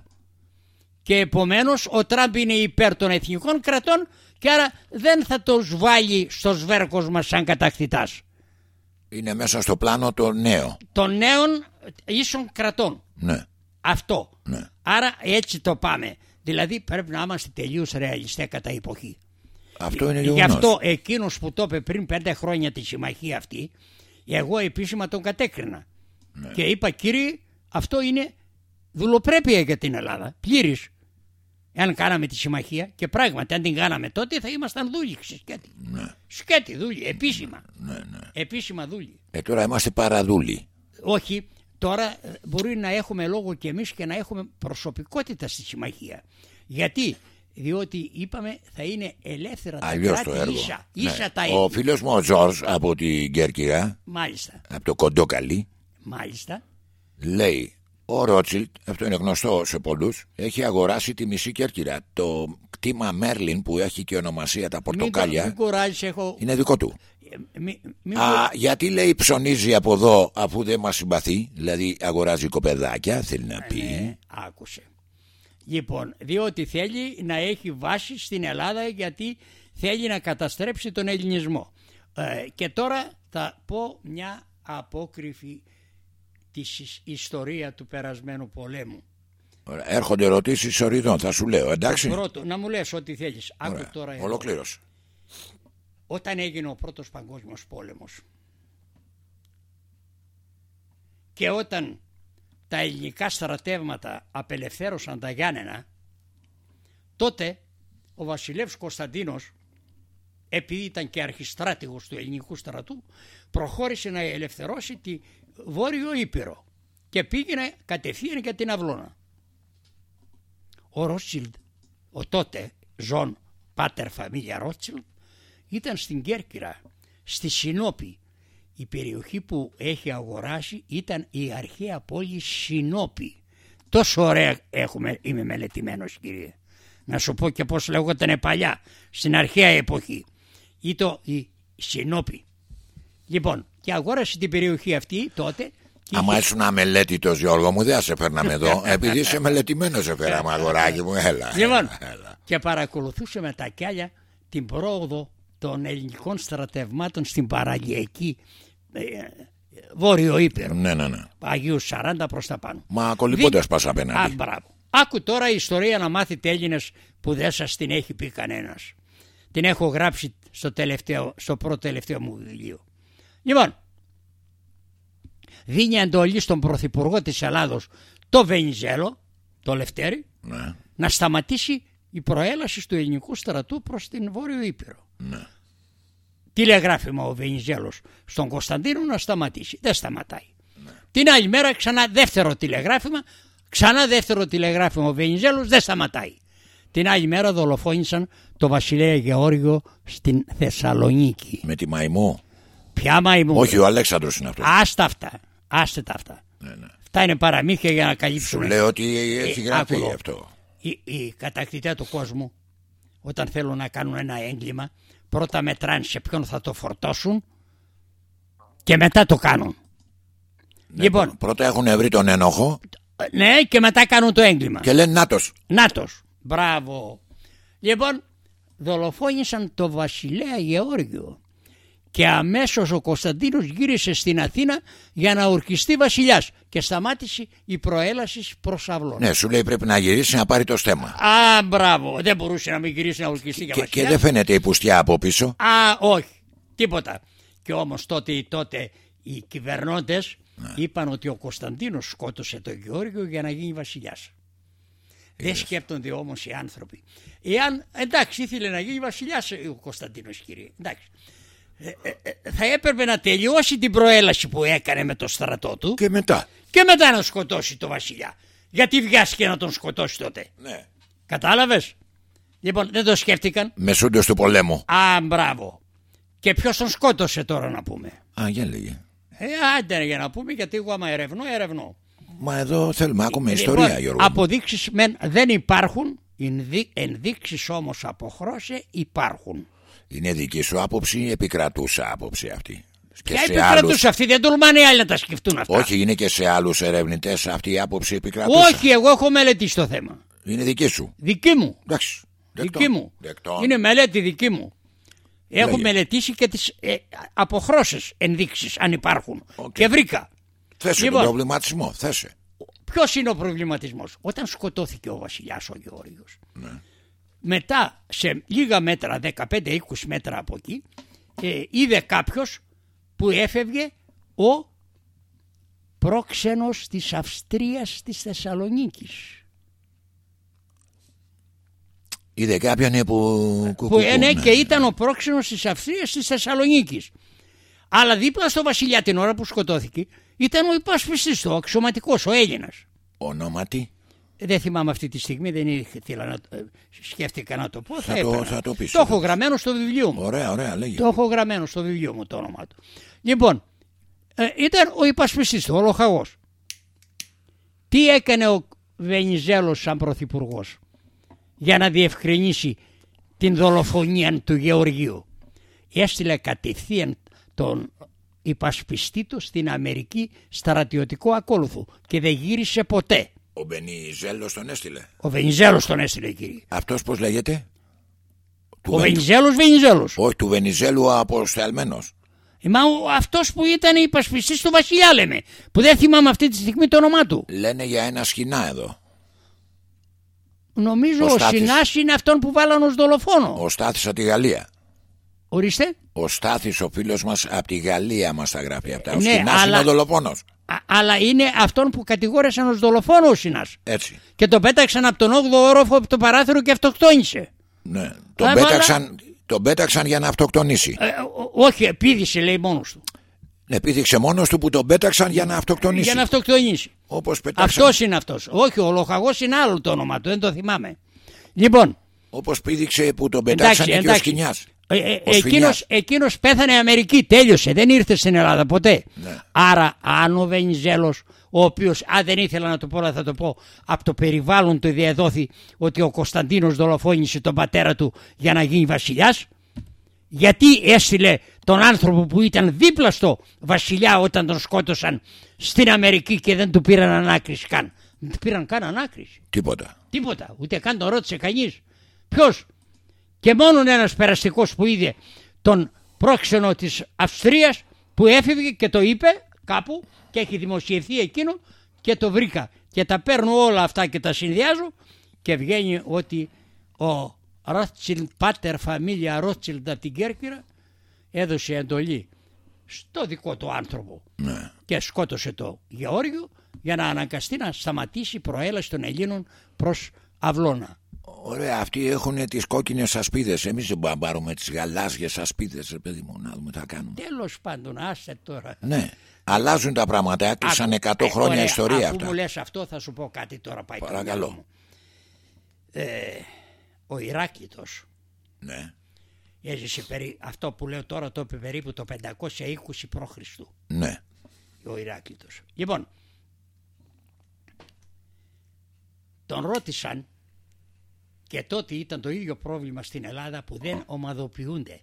Speaker 2: Και επομένως ο Τραμπ είναι υπέρ των εθνικών κρατών και άρα δεν θα τους βάλει στο σβέρκος μας σαν κατακτητάς.
Speaker 1: είναι μέσα στο πλάνο το νέο
Speaker 2: Των νέων ίσων κρατών.
Speaker 1: ναι
Speaker 2: Αυτό.
Speaker 1: Ναι.
Speaker 2: Άρα έτσι το πάμε. Δηλαδή πρέπει να είμαστε τελείως ρεαλιστές κατά εποχή.
Speaker 1: αυτό είναι
Speaker 2: Γι'
Speaker 1: γεγονός
Speaker 2: αυτό εκείνος που το είπε πριν πέντε χρόνια τη συμμαχία αυτή, εγώ επίσημα τον κατέκρινα.
Speaker 1: Ναι.
Speaker 2: Και είπα κύριε, αυτό είναι δουλοπρέπεια για την Ελλάδα, πλήρης. Εάν κάναμε τη συμμαχία και πράγματι αν την κάναμε τότε θα ήμασταν δούλοι σκέτη.
Speaker 1: ναι.
Speaker 2: Σκέτη δούλοι, επίσημα.
Speaker 1: Ναι, ναι.
Speaker 2: Επίσημα δούλοι.
Speaker 1: Ε, τώρα είμαστε παραδούλοι
Speaker 2: Όχι, τώρα ε, μπορεί να έχουμε λόγο και εμείς και να έχουμε προσωπικότητα στη συμμαχία. Γιατί, διότι είπαμε θα είναι ελεύθερα τα
Speaker 1: Αλλιώς
Speaker 2: κράτη
Speaker 1: το έργο
Speaker 2: ίσα.
Speaker 1: Ναι.
Speaker 2: Ίσα τα
Speaker 1: Ο φίλος μου ο Τζορς από την Κέρκυρα
Speaker 2: Μάλιστα,
Speaker 1: από το Κοντόκαλι
Speaker 2: μάλιστα.
Speaker 1: λέει ο Ρότσιλτ, αυτό είναι γνωστό σε πολλούς έχει αγοράσει τη μισή Κέρκυρα το κτήμα Μέρλιν που έχει και ονομασία τα
Speaker 2: Μην, το-
Speaker 1: πορτοκάλια
Speaker 2: μην κουράζεις, έχω...
Speaker 1: είναι δικό του
Speaker 2: ε, μη- μη-
Speaker 1: Α, γιατί λέει ψωνίζει από εδώ αφού δεν μας συμπαθεί δηλαδή αγοράζει κοπεδάκια θέλει να πει
Speaker 2: Ναι, άκουσε. Λοιπόν, διότι θέλει να έχει βάση στην Ελλάδα γιατί θέλει να καταστρέψει τον ελληνισμό. Ε, και τώρα θα πω μια απόκριφη της ι- ιστορία του περασμένου πολέμου.
Speaker 1: Ωραία, έρχονται ερωτήσεις ορειδών θα σου λέω εντάξει;
Speaker 2: Πρώτο, να μου λες ό,τι θέλεις. Άκου
Speaker 1: Ωραία,
Speaker 2: τώρα εδώ.
Speaker 1: ολοκλήρωσε
Speaker 2: Όταν έγινε ο πρώτος παγκόσμιος πόλεμος και όταν τα ελληνικά στρατεύματα απελευθέρωσαν τα Γιάννενα τότε ο βασιλεύς Κωνσταντίνος επειδή ήταν και αρχιστράτηγος του ελληνικού στρατού προχώρησε να ελευθερώσει τη Βόρειο Ήπειρο και πήγαινε κατευθείαν για την Αυλώνα. Ο Ρότσιλντ, ο τότε Ζων Πάτερ Φαμίλια Ρότσιλντ ήταν στην Κέρκυρα, στη Συνόπη. Η περιοχή που έχει αγοράσει ήταν η αρχαία πόλη Συνόπη. τόσο ωραία έχουμε, είμαι μελετημένος κύριε. Να σου πω και πώς λέγονταν παλιά, στην αρχαία εποχή. Ή το η Συνόπη. Λοιπόν, και αγόρασε την περιοχή αυτή τότε. Και
Speaker 1: Άμα
Speaker 2: είχε-
Speaker 1: ήσουν αμελέτητο, Γιώργο μου, δεν θα σε φέρναμε εδώ. Επειδή είσαι μελετημένος, σε φέραμε, αγοράκι μου. Έλα.
Speaker 2: Λοιπόν,
Speaker 1: έλα, έλα.
Speaker 2: και παρακολουθούσε με τα κιάλια την πρόοδο των ελληνικών στρατευμάτων στην παραλιακή ε, Βόρειο Ήπειρο.
Speaker 1: Ναι, ναι, ναι.
Speaker 2: Αγίους 40 προς τα πάνω.
Speaker 1: Μα κολυμπώντας πας
Speaker 2: Α,
Speaker 1: απέναντι.
Speaker 2: μπράβο. Άκου τώρα η ιστορία να μάθετε Έλληνες που δεν σας την έχει πει κανένας. Την έχω γράψει στο, τελευταίο, στο πρώτο τελευταίο μου βιβλίο. Λοιπόν, δίνει εντολή στον Πρωθυπουργό της Ελλάδος το Βενιζέλο, το Λευτέρη,
Speaker 1: Ναι,
Speaker 2: να σταματήσει η προέλαση του ελληνικού στρατού προς την Βόρειο Ήπειρο.
Speaker 1: ναι.
Speaker 2: Τηλεγράφημα ο Βενιζέλος στον Κωνσταντίνο να σταματήσει. Δεν σταματάει. Την άλλη μέρα ξανά δεύτερο τηλεγράφημα, ξανά δεύτερο τηλεγράφημα ο Βενιζέλος δεν σταματάει. Την άλλη μέρα δολοφόνησαν το βασιλέα Γεώργιο στην Θεσσαλονίκη.
Speaker 1: Με τη μαϊμού.
Speaker 2: Ποια μαϊμού.
Speaker 1: Όχι, ο Αλέξανδρος είναι αυτός.
Speaker 2: Άστα αυτά. Άστε τα αυτά.
Speaker 1: Ναι, ναι.
Speaker 2: Αυτά είναι παραμύθια για να
Speaker 1: Σου
Speaker 2: καλύψουν.
Speaker 1: λέω ότι έχει
Speaker 2: Ε,
Speaker 1: γραφεί
Speaker 2: άκουλο.
Speaker 1: αυτό.
Speaker 2: Οι, οι κατακτητέ του κόσμου όταν θέλουν να κάνουν ένα έγκλημα πρώτα μετράνε σε ποιον θα το φορτώσουν και μετά το κάνουν. λοιπόν,
Speaker 1: Πρώτα έχουν βρει τον ένοχο
Speaker 2: ναι και μετά κάνουν το έγκλημα.
Speaker 1: και λένε Νάτος.
Speaker 2: Νάτος, μπράβο. Λοιπόν, δολοφόνησαν το βασιλέα Γεώργιο και αμέσως ο Κωνσταντίνος γύρισε στην Αθήνα για να ορκιστεί βασιλιάς και σταμάτησε η προέλαση προς αυλών.
Speaker 1: Ναι, σου λέει πρέπει να γυρίσει να πάρει το στέμα.
Speaker 2: Α, μπράβο. Δεν μπορούσε να μην γυρίσει να ορκιστεί για
Speaker 1: Και, και
Speaker 2: βασιλιάς.
Speaker 1: δεν φαίνεται η πουστιά από πίσω.
Speaker 2: Α, όχι. Τίποτα. Και όμως τότε, τότε οι κυβερνώντες
Speaker 1: Ναι.
Speaker 2: είπαν ότι ο Κωνσταντίνος σκότωσε τον Γεώργιο για να γίνει βασιλιάς. Δεν σκέπτονται όμως οι άνθρωποι. Εάν, εντάξει, ήθελε να γίνει βασιλιάς ο Κωνσταντίνος κύριε. Εντάξει. Ε, ε, ε, θα έπρεπε να τελειώσει την προέλαση που έκανε με το στρατό του
Speaker 1: Και μετά.
Speaker 2: και μετά να σκοτώσει το βασιλιά. Γιατί βιάστηκε να τον σκοτώσει τότε.
Speaker 1: Ναι.
Speaker 2: Κατάλαβες; Λοιπόν, δεν το σκέφτηκαν.
Speaker 1: Μεσούντος του πολέμου.
Speaker 2: Α, μπράβο. Και ποιος τον σκότωσε τώρα να πούμε;
Speaker 1: Α, για λέγε.
Speaker 2: Ε, άντε για να πούμε γιατί εγώ άμα ερευνώ, ερευνώ.
Speaker 1: Μα εδώ θέλουμε άκουμε ιστορία,
Speaker 2: Λοιπόν,
Speaker 1: Γιώργο. μου.
Speaker 2: αποδείξεις μεν δεν υπάρχουν, ενδεί- ενδείξεις όμως αποχρώσες υπάρχουν.
Speaker 1: Είναι δική σου άποψη ή επικρατούσα άποψη αυτή; Και
Speaker 2: Ποια
Speaker 1: σε
Speaker 2: επικρατούσε
Speaker 1: άλλους...
Speaker 2: αυτή, δεν τολμάνε οι άλλοι να τα σκεφτούν αυτά.
Speaker 1: Όχι, είναι και σε άλλους ερευνητές αυτή η άποψη επικρατούσα.
Speaker 2: Όχι, εγώ έχω μελετήσει το θέμα.
Speaker 1: Είναι δική σου;
Speaker 2: Δική μου.
Speaker 1: Εντάξει. Δεκτόν.
Speaker 2: Δική μου.
Speaker 1: Δεκτόν.
Speaker 2: Είναι μελέτη δική μου. Έχω
Speaker 1: Λέγε.
Speaker 2: μελετήσει και τις ε, αποχρώσεις ενδείξεις αν υπάρχουν.
Speaker 1: Οκ.
Speaker 2: Και βρήκα.
Speaker 1: Θέσε
Speaker 2: Λοιπόν.
Speaker 1: τον προβληματισμό. Θέσε.
Speaker 2: Ποιος είναι ο προβληματισμός, Όταν σκοτώθηκε ο βασιλιάς ο Γεώργιος
Speaker 1: Ναι.
Speaker 2: Μετά σε λίγα μέτρα, 15-20 μέτρα από εκεί, ε, είδε κάποιος που έφευγε ο πρόξενος της Αυστρίας της Θεσσαλονίκης.
Speaker 1: Είδε κάποιον που
Speaker 2: Που
Speaker 1: κουκουκού,
Speaker 2: ε, ναι,
Speaker 1: ναι.
Speaker 2: και ήταν ο πρόξενος της Αυστρίας της Θεσσαλονίκης. Αλλά δίπλα στο βασιλιά την ώρα που σκοτώθηκε ήταν ο υπασπιστής του, ο αξιωματικός, ο Έλληνας.
Speaker 1: Ονόματι.
Speaker 2: Δεν θυμάμαι αυτή τη στιγμή, δεν ήθελα να, ε, σκέφτηκα να το πω. Θα,
Speaker 1: Θα το-
Speaker 2: έπαιρνα.
Speaker 1: θα το πεις,
Speaker 2: Το
Speaker 1: θα
Speaker 2: έχω
Speaker 1: το
Speaker 2: γραμμένο στο βιβλίο μου.
Speaker 1: Ωραία, ωραία, λέγε.
Speaker 2: Το έχω γραμμένο στο βιβλίο μου το όνομά του. Λοιπόν, ε, ήταν ο υπασπιστής του, ο Λοχαγός. Τι έκανε ο Βενιζέλος σαν πρωθυπουργός για να διευκρινίσει την δολοφονία του Γεωργίου; Έστειλε κατευθείαν τον υπασπιστή του στην Αμερική στρατιωτικό ακόλουθο και δεν γύρισε ποτέ.
Speaker 1: Ο Μπενιζέλος τον έστειλε.
Speaker 2: Ο Βενιζέλος τον έστειλε κύριε.
Speaker 1: Αυτός πώς λέγεται; Του
Speaker 2: Ο
Speaker 1: Βεν-
Speaker 2: Βενιζέλος Βενιζέλος.
Speaker 1: Όχι, του Βενιζέλου αποσταλμένος.
Speaker 2: Ε, Μα ο, αυτός που ήταν υπασπιστής του βασιλιά λέμε. Που δεν θυμάμαι αυτή τη στιγμή το όνομά του.
Speaker 1: Λένε για ένα σκηνά εδώ.
Speaker 2: Νομίζω
Speaker 1: Ο
Speaker 2: ο,
Speaker 1: Στάθης.
Speaker 2: Συνάς είναι αυτόν που βάλαν ως δολοφόνο.
Speaker 1: Ο Στάθης από τη Γαλλία.
Speaker 2: Ορίστε.
Speaker 1: Ο Στάθης ο φίλος μας από τη Γαλλία μας τα γράφει αυτά. Ο
Speaker 2: Ναι,
Speaker 1: Σκηνάς
Speaker 2: αλλά-
Speaker 1: είναι ο δολοφόνος.
Speaker 2: Α, αλλά είναι αυτόν που κατηγόρησαν ως δολοφόνος ο Συνάς.
Speaker 1: Έτσι.
Speaker 2: Και τον πέταξαν από τον 8ο όροφο από το παράθυρο και αυτοκτόνησε.
Speaker 1: Ναι. Τον,
Speaker 2: Α,
Speaker 1: πέταξαν, τον πέταξαν για να αυτοκτονήσει.
Speaker 2: Ε, ο- όχι, επίδησε λέει μόνος του.
Speaker 1: Ναι, πήδηξε μόνος του που τον πέταξαν για να αυτοκτονήσει.
Speaker 2: Για να αυτοκτονήσει.
Speaker 1: Όπως πέταξαν,
Speaker 2: Αυτός είναι αυτός. Όχι, ο Λοχαγός είναι άλλο το όνομα του, δεν το θυμάμαι. Λοιπόν,
Speaker 1: όπως πήδηξε που τον πετάξαν
Speaker 2: εντάξει,
Speaker 1: και ο
Speaker 2: εντάξει.
Speaker 1: Σκηνιάς.
Speaker 2: Ε, ε,
Speaker 1: Ο Σφινιάς.
Speaker 2: εκείνος, εκείνος πέθανε Αμερική, τέλειωσε, δεν ήρθε στην Ελλάδα ποτέ.
Speaker 1: Ναι.
Speaker 2: Άρα αν ο Βενιζέλος ο οποίος αν δεν ήθελα να το πω θα το πω από το περιβάλλον του διαδόθη ότι ο Κωνσταντίνος δολοφόνησε τον πατέρα του για να γίνει βασιλιάς γιατί έστειλε τον άνθρωπο που ήταν δίπλα στο βασιλιά όταν τον σκότωσαν στην Αμερική και δεν του πήραν ανάκριση καν. Δεν του πήραν καν ανάκριση.
Speaker 1: Τίποτα.
Speaker 2: Τίποτα. Ούτε καν τον ρώτησε κανείς. Ποιος; Και μόνο ένας περαστικός που είδε τον πρόξενο της Αυστρίας που έφευγε και το είπε κάπου και έχει δημοσιευθεί εκείνο και το βρήκα. Και τα παίρνω όλα αυτά και τα συνδυάζω και βγαίνει ότι ο Ρότσιλντ, πάτερ φαμίλια Ρότσιλντ από την Κέρκυρα έδωσε εντολή στο δικό του άνθρωπο
Speaker 1: Ναι.
Speaker 2: και σκότωσε το Γεώργιο για να αναγκαστεί να σταματήσει η προέλαση των Ελλήνων προς Αυλώνα.
Speaker 1: Ωραία, αυτοί έχουν τις κόκκινες ασπίδες. Εμείς δεν μπορούμε να πάρουμε τις γαλάζιες ασπίδες, ρε παιδί μου, να δούμε τι θα κάνουμε.
Speaker 2: Τέλος πάντων, άστε τώρα.
Speaker 1: Ναι. Αλλάζουν τα πράγματα. Έκλεισαν
Speaker 2: Άκου,
Speaker 1: 100
Speaker 2: ε,
Speaker 1: χρόνια
Speaker 2: ωραία,
Speaker 1: ιστορία
Speaker 2: αφού
Speaker 1: αυτά.
Speaker 2: μου λες αυτό θα σου πω κάτι τώρα πάει το
Speaker 1: Παρακαλώ.
Speaker 2: μυαλό μου. Ε, ο Ηράκλειτος
Speaker 1: Ναι.
Speaker 2: έζησε περί, αυτό που λέω τώρα το είπε περίπου το 520 π.Χ.
Speaker 1: Ναι.
Speaker 2: ο Ηράκλειτος. Λοιπόν, τον ρώτησαν και τότε ήταν το ίδιο πρόβλημα στην Ελλάδα που δεν ομαδοποιούνται.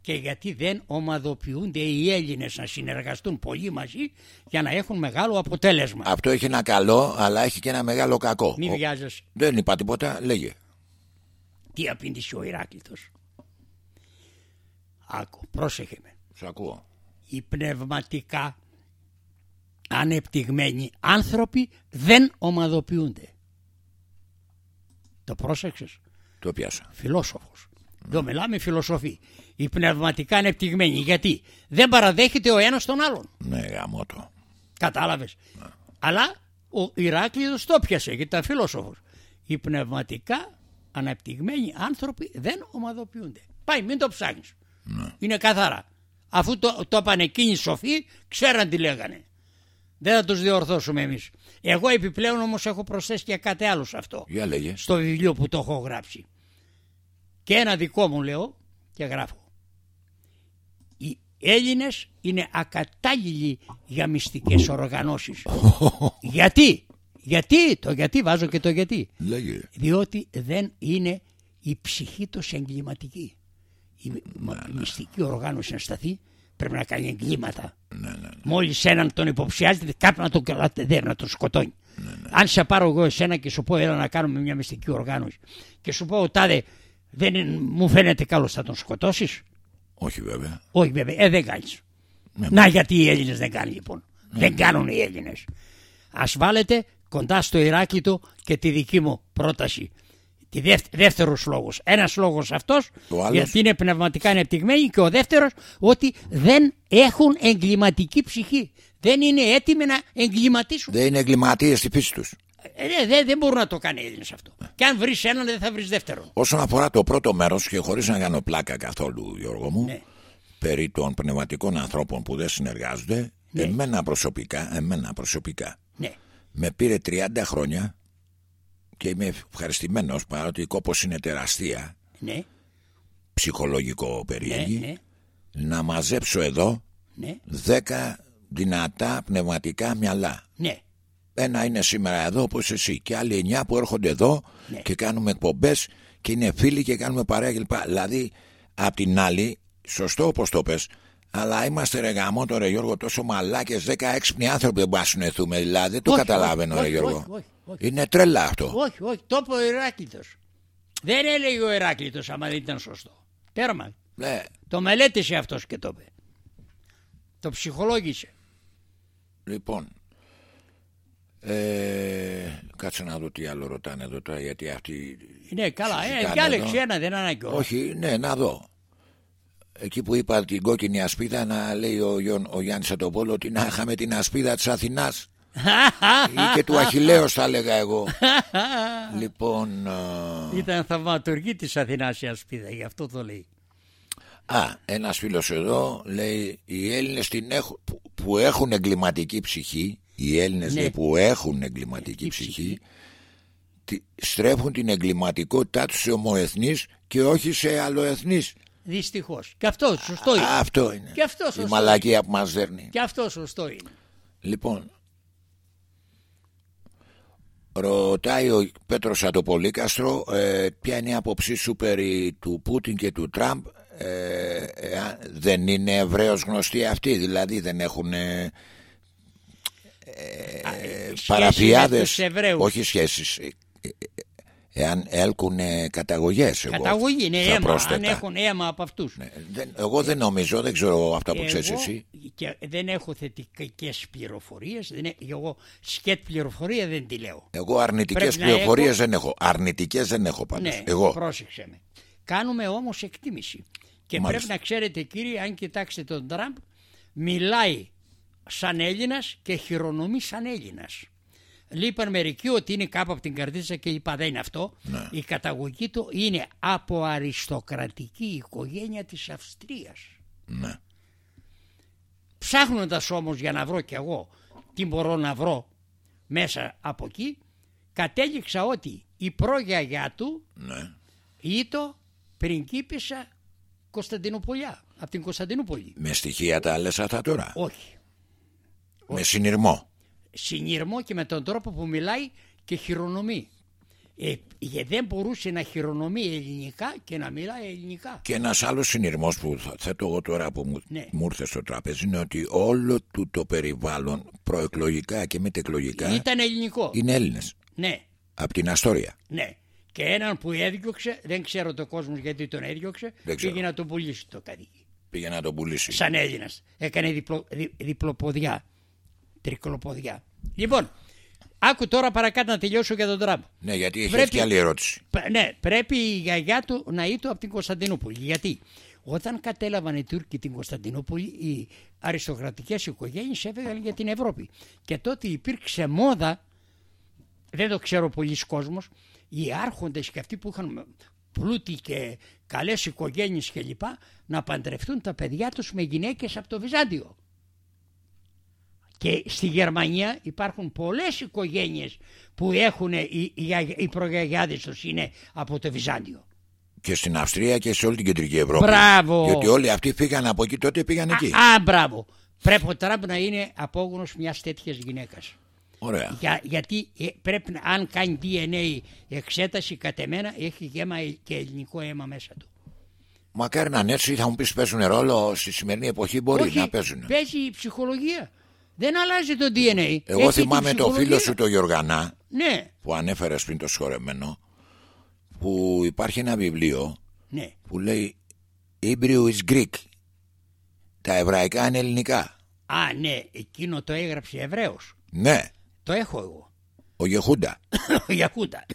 Speaker 2: Και γιατί δεν ομαδοποιούνται οι Έλληνες να συνεργαστούν πολύ μαζί για να έχουν μεγάλο αποτέλεσμα.
Speaker 1: Αυτό έχει ένα καλό, αλλά έχει και ένα μεγάλο κακό.
Speaker 2: Μην
Speaker 1: Ο-
Speaker 2: βιάζεσαι.
Speaker 1: Δεν είπα τίποτα, λέγε.
Speaker 2: Τι απήντησε ο Ηράκλειτος. Άκου, πρόσεχε με.
Speaker 1: Σ' ακούω.
Speaker 2: Οι πνευματικά ανεπτυγμένοι άνθρωποι δεν ομαδοποιούνται. Το πρόσεξες;
Speaker 1: Το πιάσα.
Speaker 2: Φιλόσοφος. Εδώ μιλάμε φιλοσοφή. Οι πνευματικά ανεπτυγμένοι. Γιατί; Δεν παραδέχεται ο ένας τον άλλον.
Speaker 1: Ναι, γαμώτο.
Speaker 2: Κατάλαβες. Αλλά ο Ηράκλειος το πιασε γιατί ήταν φιλόσοφος. Οι πνευματικά αναπτυγμένοι άνθρωποι δεν ομαδοποιούνται. Πάει, μην το ψάχνεις. Είναι καθαρά. Αφού το, το είπαν εκείνοι οι σοφοί, ξέραν τι λέγανε. Δεν θα τους διορθώσουμε εμείς. Εγώ επιπλέον όμως έχω προσθέσει και κάτι άλλο σε αυτό.
Speaker 1: Για λέγε.
Speaker 2: Στο βιβλίο που το έχω γράψει. Και ένα δικό μου λέω και γράφω. Οι Έλληνες είναι ακατάλληλοι για μυστικές οργανώσεις. γιατί, γιατί, το γιατί βάζω και το γιατί.
Speaker 1: Λέγε.
Speaker 2: Διότι δεν είναι η ψυχή τους εγκληματική. Η, μα- η μυστική οργάνωση να σταθεί πρέπει να κάνει εγκλήματα.
Speaker 1: Ναι, ναι.
Speaker 2: Μόλις έναν τον υποψιάζεται κάπου να τον καλάτε να τον σκοτώνει.
Speaker 1: Ναι,
Speaker 2: Αν σε πάρω εγώ εσένα και σου πω έλα να κάνουμε μια μυστική οργάνωση και σου πω ο τάδε δεν είναι- μου φαίνεται καλός θα τον σκοτώσεις.
Speaker 1: Όχι βέβαια.
Speaker 2: Όχι βέβαια, ε, δεν κάνεις.
Speaker 1: Ναι,
Speaker 2: Να γιατί οι Έλληνες δεν κάνουν λοιπόν. Δεν κάνουν οι Έλληνες. Ας βάλετε κοντά στο Ηράκλειτο και τη δική μου πρόταση. Τη δεύ, δεύτερος λόγος. Ένας λόγος αυτός
Speaker 1: Ο άλλος;
Speaker 2: γιατί είναι πνευματικά ανεπτυγμένοι και ο δεύτερος ότι δεν έχουν εγκληματική ψυχή. Δεν είναι έτοιμοι να εγκληματίσουν.
Speaker 1: Δεν είναι εγκληματίες στη φύση τους.
Speaker 2: Ε, ναι, δεν, δεν μπορούν να το κάνει οι Έλληνες αυτό. Και αν βρεις έναν δεν θα βρεις δεύτερον.
Speaker 1: Όσον αφορά το πρώτο μέρος, και χωρίς να κάνω πλάκα καθόλου, Γιώργο μου,
Speaker 2: Ναι.
Speaker 1: περί των πνευματικών ανθρώπων που δεν συνεργάζονται,
Speaker 2: Ναι.
Speaker 1: εμένα προσωπικά, εμένα προσωπικά,
Speaker 2: Ναι.
Speaker 1: με πήρε 30 χρόνια και είμαι ευχαριστημένος παρότι η κόπος είναι τεραστία,
Speaker 2: Ναι.
Speaker 1: ψυχολογικό
Speaker 2: Ναι.
Speaker 1: περίεργη,
Speaker 2: Ναι.
Speaker 1: να μαζέψω εδώ
Speaker 2: Ναι.
Speaker 1: 10 δυνατά πνευματικά μυαλά.
Speaker 2: Ναι.
Speaker 1: Ένα είναι σήμερα εδώ όπως εσύ και άλλοι εννιά που έρχονται εδώ
Speaker 2: Ναι.
Speaker 1: και κάνουμε εκπομπές και είναι φίλοι και κάνουμε παρέα κλπ. Δηλαδή απ' την άλλη, σωστό όπως το πες, αλλά είμαστε ρε γαμό ρε Γιώργο τόσο μαλάκες 10 έξυπνοι άνθρωποι δεν μπορούμε να συνοηθούμε δηλαδή δεν το
Speaker 2: Όχι,
Speaker 1: καταλαβαίνω
Speaker 2: όχι,
Speaker 1: ρε
Speaker 2: όχι,
Speaker 1: Γιώργο.
Speaker 2: όχι, όχι, όχι.
Speaker 1: Είναι τρέλα αυτό.
Speaker 2: Όχι, όχι, το είπε ο Ηράκλειτος. Δεν έλεγε ο Ηράκλειτος άμα δεν ήταν σωστό. Τέρμα.
Speaker 1: Ναι,
Speaker 2: Το μελέτησε αυτός και το είπε. Το ψυχολόγησε.
Speaker 1: λοιπόν. Ε, κάτσε να δω τι άλλο ρωτάνε εδώ τώρα γιατί αυτοί
Speaker 2: Ναι, καλά. Ε,
Speaker 1: Συζητάνε
Speaker 2: διάλεξε
Speaker 1: εδώ.
Speaker 2: ένα, δεν ανάγκη όλα.
Speaker 1: Όχι, ναι, να δω. Εκεί που είπα την κόκκινη ασπίδα να λέει ο, Γιον, ο Γιάννης Ατοπόλο ότι να είχαμε την ασπίδα της Αθηνάς ή και του Αχιλέως θα έλεγα εγώ. λοιπόν, α,
Speaker 2: Ήταν θαυματουργή της Αθηνάς η ασπίδα, γι' αυτό το λέει.
Speaker 1: α, ένας φίλος εδώ λέει οι Έλληνες την έχουν, που, που έχουν εγκληματική ψυχή, οι Έλληνες
Speaker 2: Ναι.
Speaker 1: λέει, που έχουν εγκληματική
Speaker 2: Η
Speaker 1: ψυχή,
Speaker 2: ψυχή.
Speaker 1: τη- στρέφουν την εγκληματικότητά τους σε ομοεθνείς και όχι σε αλλοεθνείς.
Speaker 2: Δυστυχώς. Και αυτός σωστό είναι.
Speaker 1: Α, αυτό είναι.
Speaker 2: Και αυτός
Speaker 1: Η
Speaker 2: σωστό
Speaker 1: μαλακία που μας δέρνει.
Speaker 2: Και αυτός σωστό είναι.
Speaker 1: Λοιπόν, Ρωτάει ο Πέτρος Αντοπολίκαστρο ε, ποια είναι η άποψή σου περί του Πούτιν και του Τραμπ ε, ε, δεν είναι Εβραίος γνωστοί αυτοί δηλαδή δεν έχουν ε, ε, παραφιάδες όχι σχέσεις ε, ε, εάν έλκουν καταγωγές.
Speaker 2: Καταγωγή, είναι αίμα. Αν έχουν αίμα από αυτούς. Ναι,
Speaker 1: εγώ δεν νομίζω, δεν ξέρω αυτά που ξέρεις εσύ.
Speaker 2: Και δεν έχω θετικές πληροφορίες. Εγώ σκέτ πληροφορία δεν τη λέω.
Speaker 1: Εγώ αρνητικές πληροφορίες έχω... δεν έχω. Αρνητικές δεν έχω πάντως.
Speaker 2: Ναι,
Speaker 1: εγώ.
Speaker 2: πρόσεξε με. Κάνουμε όμως εκτίμηση. Και πρέπει να ξέρετε κύριε, αν κοιτάξετε τον Τραμπ, μιλάει σαν Έλληνας και χειρονομεί σαν Έλληνας. Λείπαν μερικοί ότι είναι κάπου από την καρδίτσα και είπα δεν είναι αυτό.
Speaker 1: Ναι.
Speaker 2: Η καταγωγή του είναι από αριστοκρατική οικογένεια της Αυστρίας.
Speaker 1: Ναι.
Speaker 2: Ψάχνοντας όμως για να βρω κι εγώ τι μπορώ να βρω μέσα από εκεί κατέληξα ότι η πρόγιαγιά του
Speaker 1: ναι.
Speaker 2: ήταν πριγκίπισσα Κωνσταντινούπολιά, από την Κωνσταντινούπολη.
Speaker 1: Με στοιχεία τα άλλες αυτά τώρα;
Speaker 2: Όχι.
Speaker 1: Με συνειρμό;
Speaker 2: Συνειρμό και με τον τρόπο που μιλάει και χειρονομεί. Ε, δεν μπορούσε να χειρονομεί ελληνικά και να μιλάει ελληνικά.
Speaker 1: Και ένας άλλος συνειρμός που θα θέτω εγώ τώρα που μου,
Speaker 2: ναι.
Speaker 1: μου ήρθε στο τραπέζι είναι ότι όλο του το περιβάλλον προεκλογικά και μετεκλογικά
Speaker 2: ήταν ελληνικό.
Speaker 1: Είναι Έλληνες.
Speaker 2: Ναι.
Speaker 1: Από την Αστόρια.
Speaker 2: Ναι. Και έναν που έδιωξε, δεν ξέρω το κόσμος γιατί τον έδιωξε, πήγε να τον πουλήσει το κατοίκι.
Speaker 1: Πήγε να τον πουλήσει.
Speaker 2: Σαν Έλληνας. Έκανε διπλο, δι, διπλοποδιά τρικλοποδιά. Λοιπόν, άκου τώρα παρακάτω να τελειώσω για τον Τραμπ.
Speaker 1: Ναι, γιατί έχει πρέπει... και άλλη ερώτηση.
Speaker 2: Ναι, πρέπει η γιαγιά του να ήταν από την Κωνσταντινούπολη. Γιατί; Όταν κατέλαβαν οι Τούρκοι την Κωνσταντινούπολη, οι αριστοκρατικές οικογένειες έφεγαν για την Ευρώπη. Και τότε υπήρξε μόδα, δεν το ξέρω πολλοί κόσμος, οι άρχοντες και αυτοί που είχαν πλούτη και καλές οικογένειες κλπ. να παντρευτούν τα παιδιά τους με γυναίκες από το Βυζάντιο. Και στη Γερμανία υπάρχουν πολλές οικογένειες που έχουν οι, οι, οι προγιαγιάδες τους είναι από το Βυζάντιο.
Speaker 1: Και στην Αυστρία και σε όλη την κεντρική Ευρώπη.
Speaker 2: Μπράβο.
Speaker 1: Γιατί όλοι αυτοί φύγαν από εκεί τότε πήγαν εκεί.
Speaker 2: Α, α μπράβο. Πρέπει ο Τραμπ να είναι απόγονος μιας τέτοιας γυναίκας.
Speaker 1: Ωραία.
Speaker 2: Για, γιατί ε, πρέπει να, αν κάνει DNA εξέταση κατ' εμένα έχει γέμα και ελληνικό αίμα μέσα του.
Speaker 1: Μακάρι να είναι έτσι θα μου πεις παίζουν ρόλο στη σημερινή εποχή μπορεί
Speaker 2: Όχι,
Speaker 1: να παίζουν.
Speaker 2: Παίζει η ψυχολογία. Δεν αλλάζει το DNA.
Speaker 1: Εγώ Έχει θυμάμαι το φίλο σου το Γιωργανά
Speaker 2: ναι.
Speaker 1: που ανέφερες πριν το σχορεμένο που υπάρχει ένα βιβλίο
Speaker 2: ναι.
Speaker 1: που λέει Hebrew is Greek. Τα εβραϊκά είναι ελληνικά.
Speaker 2: Α, ναι, εκείνο το έγραψε Εβραίος.
Speaker 1: Ναι.
Speaker 2: Το έχω εγώ.
Speaker 1: Ο Γεχούντα.
Speaker 2: Ο Γεχούντα.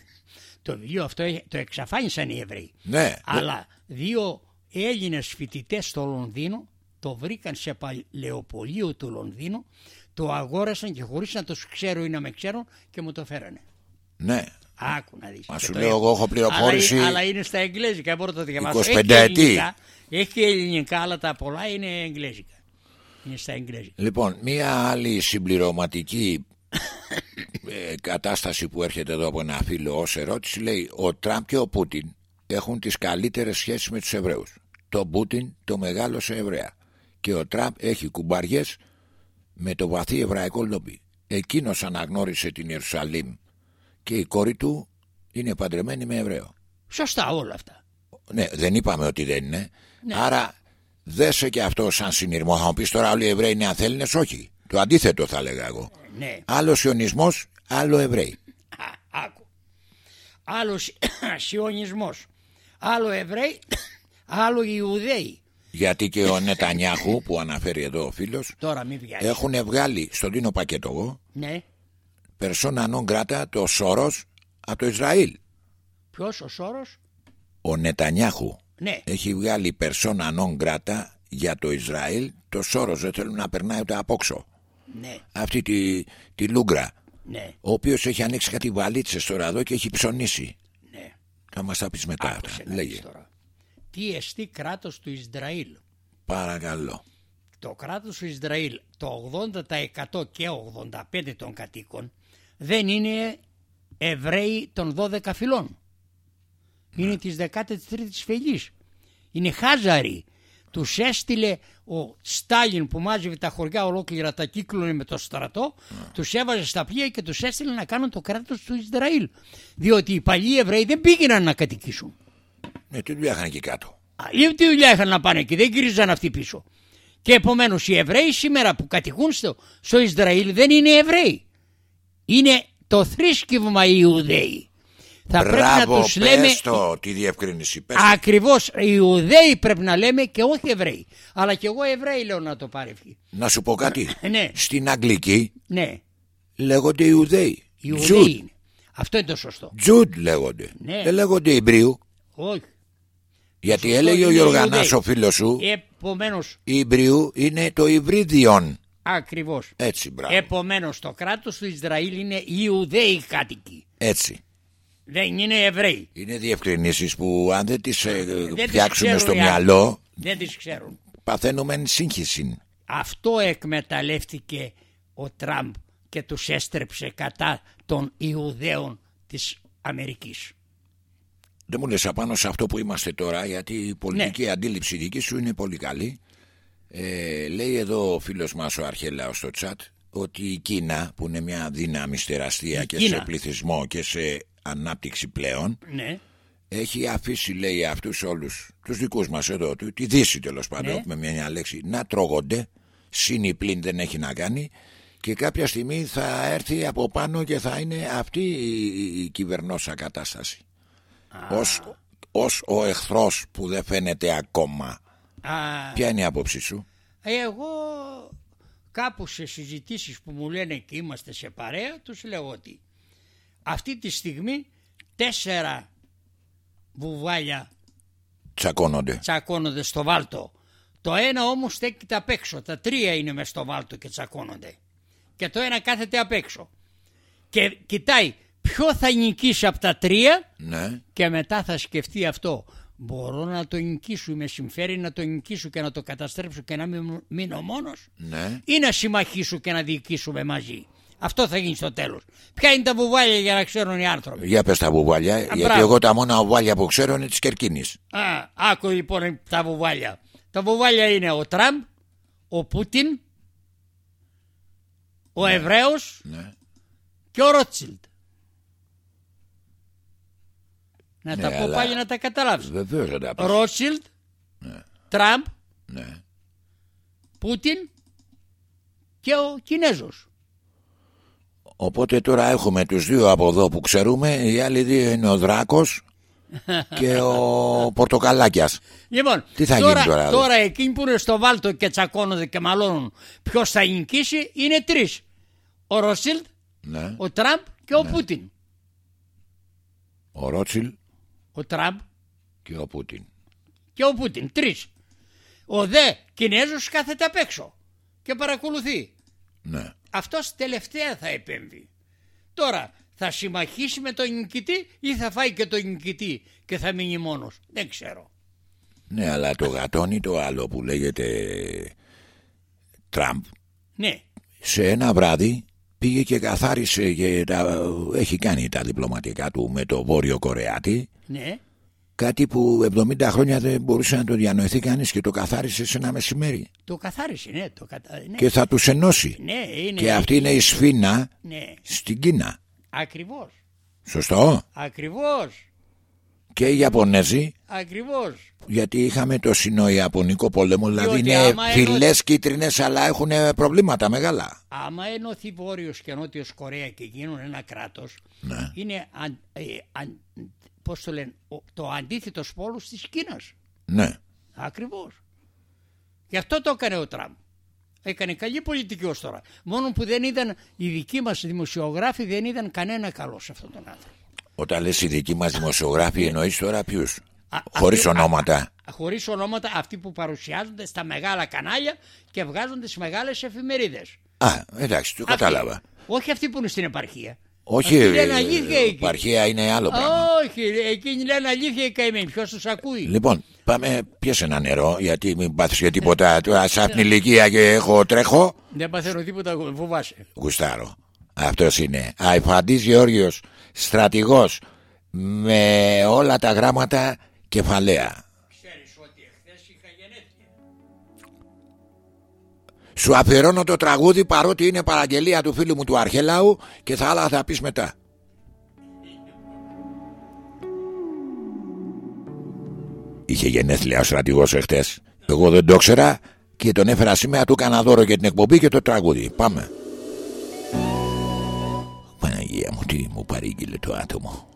Speaker 2: Το βιβλίο αυτό το εξαφάνισαν οι Εβραίοι.
Speaker 1: Ναι.
Speaker 2: Αλλά δύο Έλληνες φοιτητές στο Λονδίνο το βρήκαν σε παλαιοπολείο του Λονδίνου, το αγόρασαν και χωρίς να το ξέρω ή να με ξέρουν και μου το φέρανε.
Speaker 1: Ναι.
Speaker 2: Άκου να δεις.
Speaker 1: Μα σου λέω εγώ έχω πληροφόρηση.
Speaker 2: Αλλά, αλλά είναι στα εγγλέζικα, μπορώ να το διαβάσω.
Speaker 1: 25 έχει ετή.
Speaker 2: Ελληνικά, έχει και ελληνικά, αλλά τα πολλά είναι εγγλέζικα. Είναι στα εγγλέζικα.
Speaker 1: Λοιπόν, μία άλλη συμπληρωματική ε, κατάσταση που έρχεται εδώ από ένα φίλο ως ερώτηση λέει ο Τραμπ και ο Πούτιν έχουν τις καλύτερες σχέσεις με τους Εβραίους. Το Πούτιν το μεγάλωσε Εβραία και ο Τραμπ έχει κουμπαριές με το βαθύ εβραϊκό λόμπι. Εκείνος αναγνώρισε την Ιερουσαλήμ και η κόρη του είναι παντρεμένη με Εβραίο.
Speaker 2: Σωστά όλα αυτά.
Speaker 1: Ναι, δεν είπαμε ότι δεν είναι.
Speaker 2: Ναι.
Speaker 1: Άρα δέσε και αυτό σαν συνειρμό. Θα μου πεις τώρα όλοι οι Εβραίοι είναι αθέληνες. Όχι. Το αντίθετο θα έλεγα εγώ.
Speaker 2: Ναι.
Speaker 1: Άλλο Σιωνισμός, άλλο Εβραίοι.
Speaker 2: Α, άκου. Άλλο Σιωνισμός, άλλο Εβραίοι, άλλο Ιουδαίοι.
Speaker 1: Γιατί και ο Νετανιάχου που αναφέρει εδώ ο φίλος
Speaker 2: Τώρα μην
Speaker 1: έχουν βγάλει στον Τίνο Πακέτο εγώ
Speaker 2: ναι.
Speaker 1: Περσόνα νον κράτα το Σόρος από το Ισραήλ.
Speaker 2: Ποιος ο Σόρος;
Speaker 1: Ο Νετανιάχου
Speaker 2: ναι.
Speaker 1: έχει βγάλει περσόνα νον κράτα για το Ισραήλ το Σόρος δεν θέλουν να περνάει ούτε απόξω.
Speaker 2: Ναι.
Speaker 1: Αυτή τη, τη Λούγκρα.
Speaker 2: Ναι.
Speaker 1: Ο οποίος έχει ανοίξει κάτι βαλίτσες τώρα εδώ και έχει ψωνίσει.
Speaker 2: Ναι.
Speaker 1: Θα μας τα πεις μετά.
Speaker 2: Άκουσε Λέγε. Τώρα τι εστί κράτος του Ισραήλ.
Speaker 1: Παρακαλώ.
Speaker 2: Το κράτος του Ισραήλ, το 80% και 85% των κατοίκων δεν είναι Εβραίοι των 12 φυλών. Είναι της 13ης φυλής. Είναι Χάζαροι. τους έστειλε ο Στάλιν που μάζευε τα χωριά ολόκληρα τα κύκλωνε με το στρατό τους έβαζε στα πλοία και τους έστειλε να κάνουν το κράτος του Ισραήλ διότι οι παλιοί Εβραίοι δεν πήγαιναν να κατοικήσουν
Speaker 1: Ναι, τι δουλειά είχαν εκεί κάτω.
Speaker 2: Αλλιώ τι δουλειά είχαν να πάνε εκεί, δεν γυρίζαν αυτοί πίσω. Και επομένως οι Εβραίοι σήμερα που κατοικούν στο, στο Ισραήλ δεν είναι Εβραίοι. Είναι το θρήσκευμα οι Ιουδαίοι. Θα πρέπει να
Speaker 1: Μπράβο,
Speaker 2: τους λέμε
Speaker 1: πες το, τη διευκρίνηση. Πες το.
Speaker 2: ακριβώς οι Ιουδαίοι πρέπει να λέμε και όχι Εβραίοι. Αλλά και εγώ Εβραίοι λέω να το πάρει ευχή.
Speaker 1: Να σου πω κάτι.
Speaker 2: Ναι,
Speaker 1: Στην Αγγλική
Speaker 2: ναι,
Speaker 1: λέγονται Ιουδαίοι.
Speaker 2: οι Ιουδαίοι
Speaker 1: Τζουντ.
Speaker 2: είναι. Αυτό είναι το σωστό.
Speaker 1: Τζουντ λέγονται.
Speaker 2: Ναι.
Speaker 1: Δεν λέγονται Ιμπρίου.
Speaker 2: Όχι.
Speaker 1: Γιατί
Speaker 2: Σωστό
Speaker 1: έλεγε ο
Speaker 2: είναι
Speaker 1: Γιωργανάς
Speaker 2: Ιουδαίοι.
Speaker 1: ο φίλος σου.
Speaker 2: Επομένως,
Speaker 1: Η Ιμπρίου είναι το Ιβρίδιον.
Speaker 2: ακριβώς.
Speaker 1: Έτσι, μπράβο.
Speaker 2: Επομένως το κράτος του Ισραήλ είναι Ιουδαίοι κάτοικοι.
Speaker 1: Έτσι.
Speaker 2: Δεν είναι Εβραίοι.
Speaker 1: Είναι διευκρινήσεις που αν δεν τις ε,
Speaker 2: τις
Speaker 1: φτιάξουμε
Speaker 2: ξέρουν
Speaker 1: στο
Speaker 2: οι άλλοι.
Speaker 1: μυαλό
Speaker 2: Δεν τις ξέρουν.
Speaker 1: παθαίνουμε σύγχυση.
Speaker 2: Αυτό εκμεταλλεύτηκε ο Τραμπ και τους έστρεψε κατά των Ιουδαίων της Αμερικής.
Speaker 1: Δεν μου λες απάνω σε αυτό που είμαστε τώρα γιατί η πολιτική
Speaker 2: Ναι.
Speaker 1: αντίληψη δική σου είναι πολύ καλή. Ε, λέει εδώ ο φίλος μας ο Αρχέλαος στο τσάτ ότι η Κίνα που είναι μια δύναμη τεραστία
Speaker 2: Η
Speaker 1: και
Speaker 2: Κίνα.
Speaker 1: σε πληθυσμό και σε ανάπτυξη πλέον
Speaker 2: Ναι,
Speaker 1: έχει αφήσει λέει αυτούς όλους τους δικούς μας εδώ του, τη δύση τέλος πάντων
Speaker 2: Ναι.
Speaker 1: με μια, μια λέξη να τρώγονται συν πλήν δεν έχει να κάνει και κάποια στιγμή θα έρθει από πάνω και θα είναι αυτή η, η, η κυβερνόσα κατάσταση ως, ως ο εχθρός που δεν φαίνεται ακόμα
Speaker 2: Α,
Speaker 1: ποια είναι η άποψή σου;
Speaker 2: Εγώ κάπου σε συζητήσεις που μου λένε και είμαστε σε παρέα τους λέω ότι αυτή τη στιγμή τέσσερα βουβάλια
Speaker 1: τσακώνονται
Speaker 2: τσακώνονται στο βάλτο. Το ένα όμως στέκεται απ' έξω. Τα τρία είναι μες στο βάλτο και τσακώνονται. Και το ένα κάθεται απ' έξω. Και κοιτάει ποιο θα νικήσει από τα τρία
Speaker 1: ναι
Speaker 2: και μετά θα σκεφτεί αυτό. Μπορώ να το νικήσω, με συμφέρει να το νικήσω και να το καταστρέψω και να μην μείνω μόνος;
Speaker 1: Ναι
Speaker 2: ή να συμμαχίσω και να διοικήσουμε μαζί; Αυτό θα γίνει στο τέλος. Ποια είναι τα βουβάλια για να ξέρουν οι άνθρωποι;
Speaker 1: για πες τα βουβάλια γιατί
Speaker 2: μπράβο.
Speaker 1: εγώ τα μόνα βουβάλια που ξέρω είναι της Κερκίνης
Speaker 2: Α, άκου λοιπόν τα βουβάλια. Τα βουβάλια είναι ο Τραμπ, ο Πούτιν, ο Εβραίος
Speaker 1: ναι.
Speaker 2: και ο Ρότσιλντ. Να
Speaker 1: Ναι,
Speaker 2: τα πω
Speaker 1: αλλά-
Speaker 2: πάλι να τα καταλάβεις.
Speaker 1: βεβαίως δεν τα πεις.
Speaker 2: Ρότσιλντ, Τραμπ,
Speaker 1: ναι.
Speaker 2: Πούτιν και ο Κινέζος.
Speaker 1: Οπότε τώρα έχουμε τους δύο από εδώ που ξέρουμε Οι άλλοι δύο είναι ο Δράκος Και ο Πορτοκαλάκιας
Speaker 2: Λοιπόν,
Speaker 1: Τι θα
Speaker 2: τώρα,
Speaker 1: γίνει τώρα, εδώ;
Speaker 2: τώρα εκείνοι που είναι στο βάλτο και τσακώνονται και μαλώνουν ποιος θα νικήσει είναι τρεις. Ο Ρότσιλντ,
Speaker 1: ναι.
Speaker 2: ο Τραμπ και ο Πούτιν.
Speaker 1: Ο Ρότσιλ
Speaker 2: Ο Τραμπ
Speaker 1: και ο Πούτιν
Speaker 2: και ο Πούτιν. Τρεις. Ο δε Κινέζος κάθεται απ' έξω και παρακολουθεί.
Speaker 1: Ναι
Speaker 2: Αυτός τελευταία θα επέμβει. Τώρα θα συμμαχίσει με τον νικητή ή θα φάει και τον νικητή και θα μείνει μόνος. Δεν ξέρω.
Speaker 1: Ναι αλλά το γατόνι το άλλο που λέγεται Τραμπ
Speaker 2: Ναι,
Speaker 1: Σε ένα βράδυ πήγε και καθάρισε και τα, Έχει κάνει τα διπλωματικά του με το Βόρειο Κορεάτη
Speaker 2: ναι.
Speaker 1: Κάτι που 70 χρόνια δεν μπορούσε να το διανοηθεί κανείς Και το καθάρισε σε ένα μεσημέρι
Speaker 2: Το καθάρισε, ναι. Το κατα... ναι.
Speaker 1: Και θα τους ενώσει
Speaker 2: ναι, είναι.
Speaker 1: Και αυτή είναι η σφίνα
Speaker 2: Ναι,
Speaker 1: στην Κίνα
Speaker 2: ακριβώς.
Speaker 1: Σωστό
Speaker 2: Ακριβώς.
Speaker 1: Και οι Ιαπωνέζοι
Speaker 2: Ακριβώς.
Speaker 1: Γιατί είχαμε το Σινο-Ιαπωνικό πόλεμο Δηλαδή
Speaker 2: Διότι
Speaker 1: είναι
Speaker 2: άμα
Speaker 1: φυλές κίτρινες Αλλά έχουν προβλήματα μεγάλα
Speaker 2: Άμα ενωθεί Βόρειος και Νότιος Κορέα και γίνουν ένα κράτος,
Speaker 1: Ναι.
Speaker 2: είναι αν, ε, αν- πώς το, λένε, ο- το αντίθετο πόλος της Κίνας.
Speaker 1: Ναι
Speaker 2: Ακριβώς. Γι' αυτό το έκανε ο Τραμπ. Έκανε καλή πολιτική ως τώρα. Μόνο που δεν είδαν, οι δικοί μας δημοσιογράφοι δεν είδαν κανένα καλό σε αυτόν τον άνθρωπο.
Speaker 1: Όταν λες οι δικοί μας δημοσιογράφοι εννοείς τώρα ποιους;
Speaker 2: Α,
Speaker 1: Χωρίς
Speaker 2: αυτοί-
Speaker 1: ονόματα
Speaker 2: α- χωρίς ονόματα αυτοί που παρουσιάζονται στα μεγάλα κανάλια και βγάζονται στις μεγάλες εφημερίδες.
Speaker 1: Α, εντάξει, το κατάλαβα.
Speaker 2: Αυτοί. Όχι αυτοί που είναι στην επαρχία.
Speaker 1: Όχι,
Speaker 2: Αυτοί λένε
Speaker 1: ε,
Speaker 2: αλήθεια
Speaker 1: η
Speaker 2: εκεί.
Speaker 1: επαρχία είναι άλλο πράγμα.
Speaker 2: Όχι, εκείνοι λένε αλήθεια οι καημένοι. Ποιος τους ακούει.
Speaker 1: Λοιπόν, πάμε, πιάσε ένα νερό, γιατί μην πάθεις και τίποτα. Τώρα σε αυτήν την ηλικία και έχω τρέχω,
Speaker 2: Δεν παθαίνω τίποτα, φοβάσαι.
Speaker 1: γουστάρω. Αυτός είναι. Αϊφαντής Γεώργιος, στρατηγός, με όλα τα γράμματα κεφαλαία. Σου αφιερώνω το τραγούδι παρότι είναι παραγγελία του φίλου μου του Αρχέλαου και θα άλλα θα πεις μετά. Είχε γενέθλια ο στρατηγός εχθές. Εγώ δεν το ήξερα και τον έφερα σήμερα του έκανα δώρο για την εκπομπή και το τραγούδι. Πάμε. Παναγία μου, τι μου παρήγγειλε το άτομο.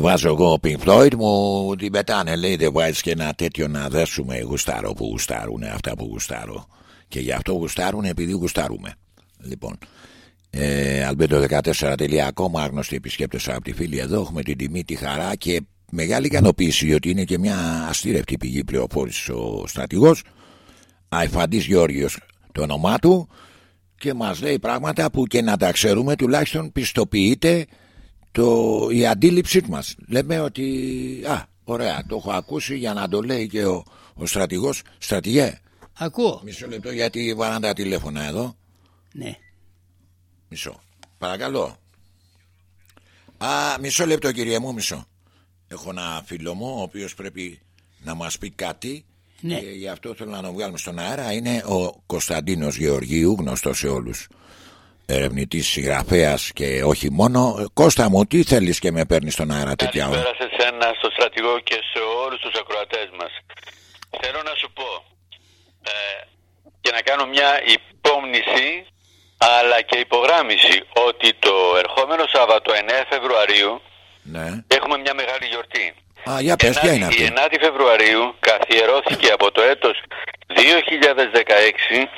Speaker 1: Βάζω εγώ Pink Floyd μου την πετάνε λέει δεν βάζεις και ένα τέτοιο να δέσουμε γουστάρω που γουστάρουν αυτά που γουστάρω. Και γι' αυτό γουστάρουν επειδή γουστάρουμε λοιπόν ε, albedo14.com άγνωστοι επισκέπτες από τη φίλη εδώ έχουμε την τιμή τη χαρά και μεγάλη ικανοποίηση ότι είναι και μια αστήρευτη πηγή πληροφόρησης ο στρατηγός. Αϊφαντής Γιώργιος το όνομά του και μας λέει πράγματα που και να τα ξέρουμε τουλάχιστον πιστοποιείται το, η αντίληψή μας λέμε ότι α, ωραία το έχω ακούσει για να το λέει και ο, Ο στρατηγός, στρατηγέ.
Speaker 2: Ακούω.
Speaker 1: Μισό λεπτό γιατί βάλαν τα τηλέφωνα εδώ.
Speaker 2: Ναι.
Speaker 1: Μισό. Παρακαλώ. Α, μισό λεπτό κύριε μου, μισό. Έχω ένα φίλο μου ο οποίος πρέπει να μας πει κάτι
Speaker 2: Ναι.
Speaker 1: και γι' αυτό θέλω να τον βγάλουμε στον αέρα. Είναι ο Κωνσταντίνος Γεωργίου, γνωστός σε όλους. Ερευνητής, συγγραφέας και όχι μόνο. Ε, Κώστα μου, τι θέλεις και με παίρνεις στον αέρα τέτοια ώρα;
Speaker 3: Καλησπέρα σε σένα, στο στρατηγό και σε όλους τους ακροατές μας. Θέλω να σου πω ε, και να κάνω μια υπόμνηση αλλά και υπογράμμιση ότι το ερχόμενο Σάββατο 9 Φεβρουαρίου
Speaker 1: Ναι.
Speaker 3: έχουμε μια μεγάλη γιορτή.
Speaker 1: Α, για πες, ποια είναι
Speaker 3: Η
Speaker 1: αυτή.
Speaker 3: 9η Φεβρουαρίου καθιερώθηκε από το έτος 2016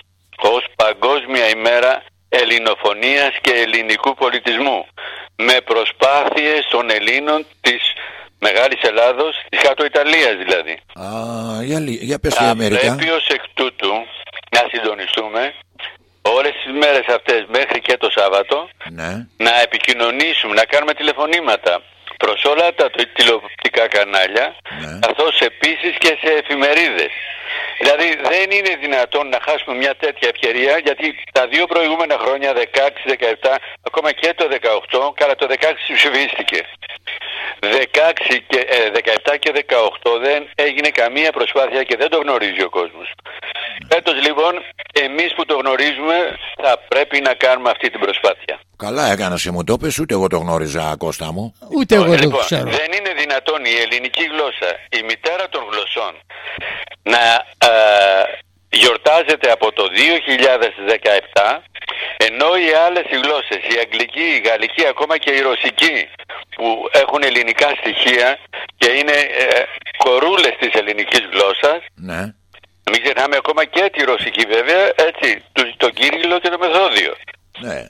Speaker 3: ως Παγκόσμια ημέρα ελληνοφωνίας και ελληνικού πολιτισμού με προσπάθειες των Ελλήνων της Μεγάλης Ελλάδος, της κάτω Ιταλίας δηλαδή.
Speaker 1: Α, για, λι- για πες και
Speaker 3: Θα
Speaker 1: μερικά.
Speaker 3: πρέπει ως εκ τούτου να συντονιστούμε όλες τις μέρες αυτές μέχρι και το Σάββατο
Speaker 1: Ναι.
Speaker 3: να επικοινωνήσουμε, να κάνουμε τηλεφωνήματα προς όλα τα το- τηλεοπτικά κανάλια
Speaker 1: Ναι.
Speaker 3: καθώς επίσης και σε εφημερίδες. Δηλαδή δεν είναι δυνατόν να χάσουμε μια τέτοια ευκαιρία γιατί τα δύο προηγούμενα χρόνια 16, 17, ακόμα και το 18, καλά το 16 ψηφίστηκε. 16 και, ε, 17 και 18 δεν έγινε καμία προσπάθεια και δεν το γνωρίζει ο κόσμος. Φέτος λοιπόν εμείς που το γνωρίζουμε θα πρέπει να κάνουμε αυτή την προσπάθεια.
Speaker 1: Καλά έκανα σε μου το πες, ούτε εγώ το γνώριζα Κώστα μου.
Speaker 2: Ούτε εγώ το
Speaker 3: Λοιπόν,
Speaker 2: ξέρω.
Speaker 3: δεν είναι δυνατόν η ελληνική γλώσσα, η μητέρα των γλωσσών, να ε, γιορτάζεται από το 2017, ενώ οι άλλες οι γλώσσες, η αγγλική, η γαλλική, ακόμα και η ρωσική, που έχουν ελληνικά στοιχεία και είναι ε, κορούλες της ελληνικής γλώσσας,
Speaker 1: Ναι.
Speaker 3: μην ξεχνάμε ακόμα και τη ρωσική βέβαια, έτσι, το- τον Κύριλλο και το Μεθόδιο.
Speaker 1: Ναι.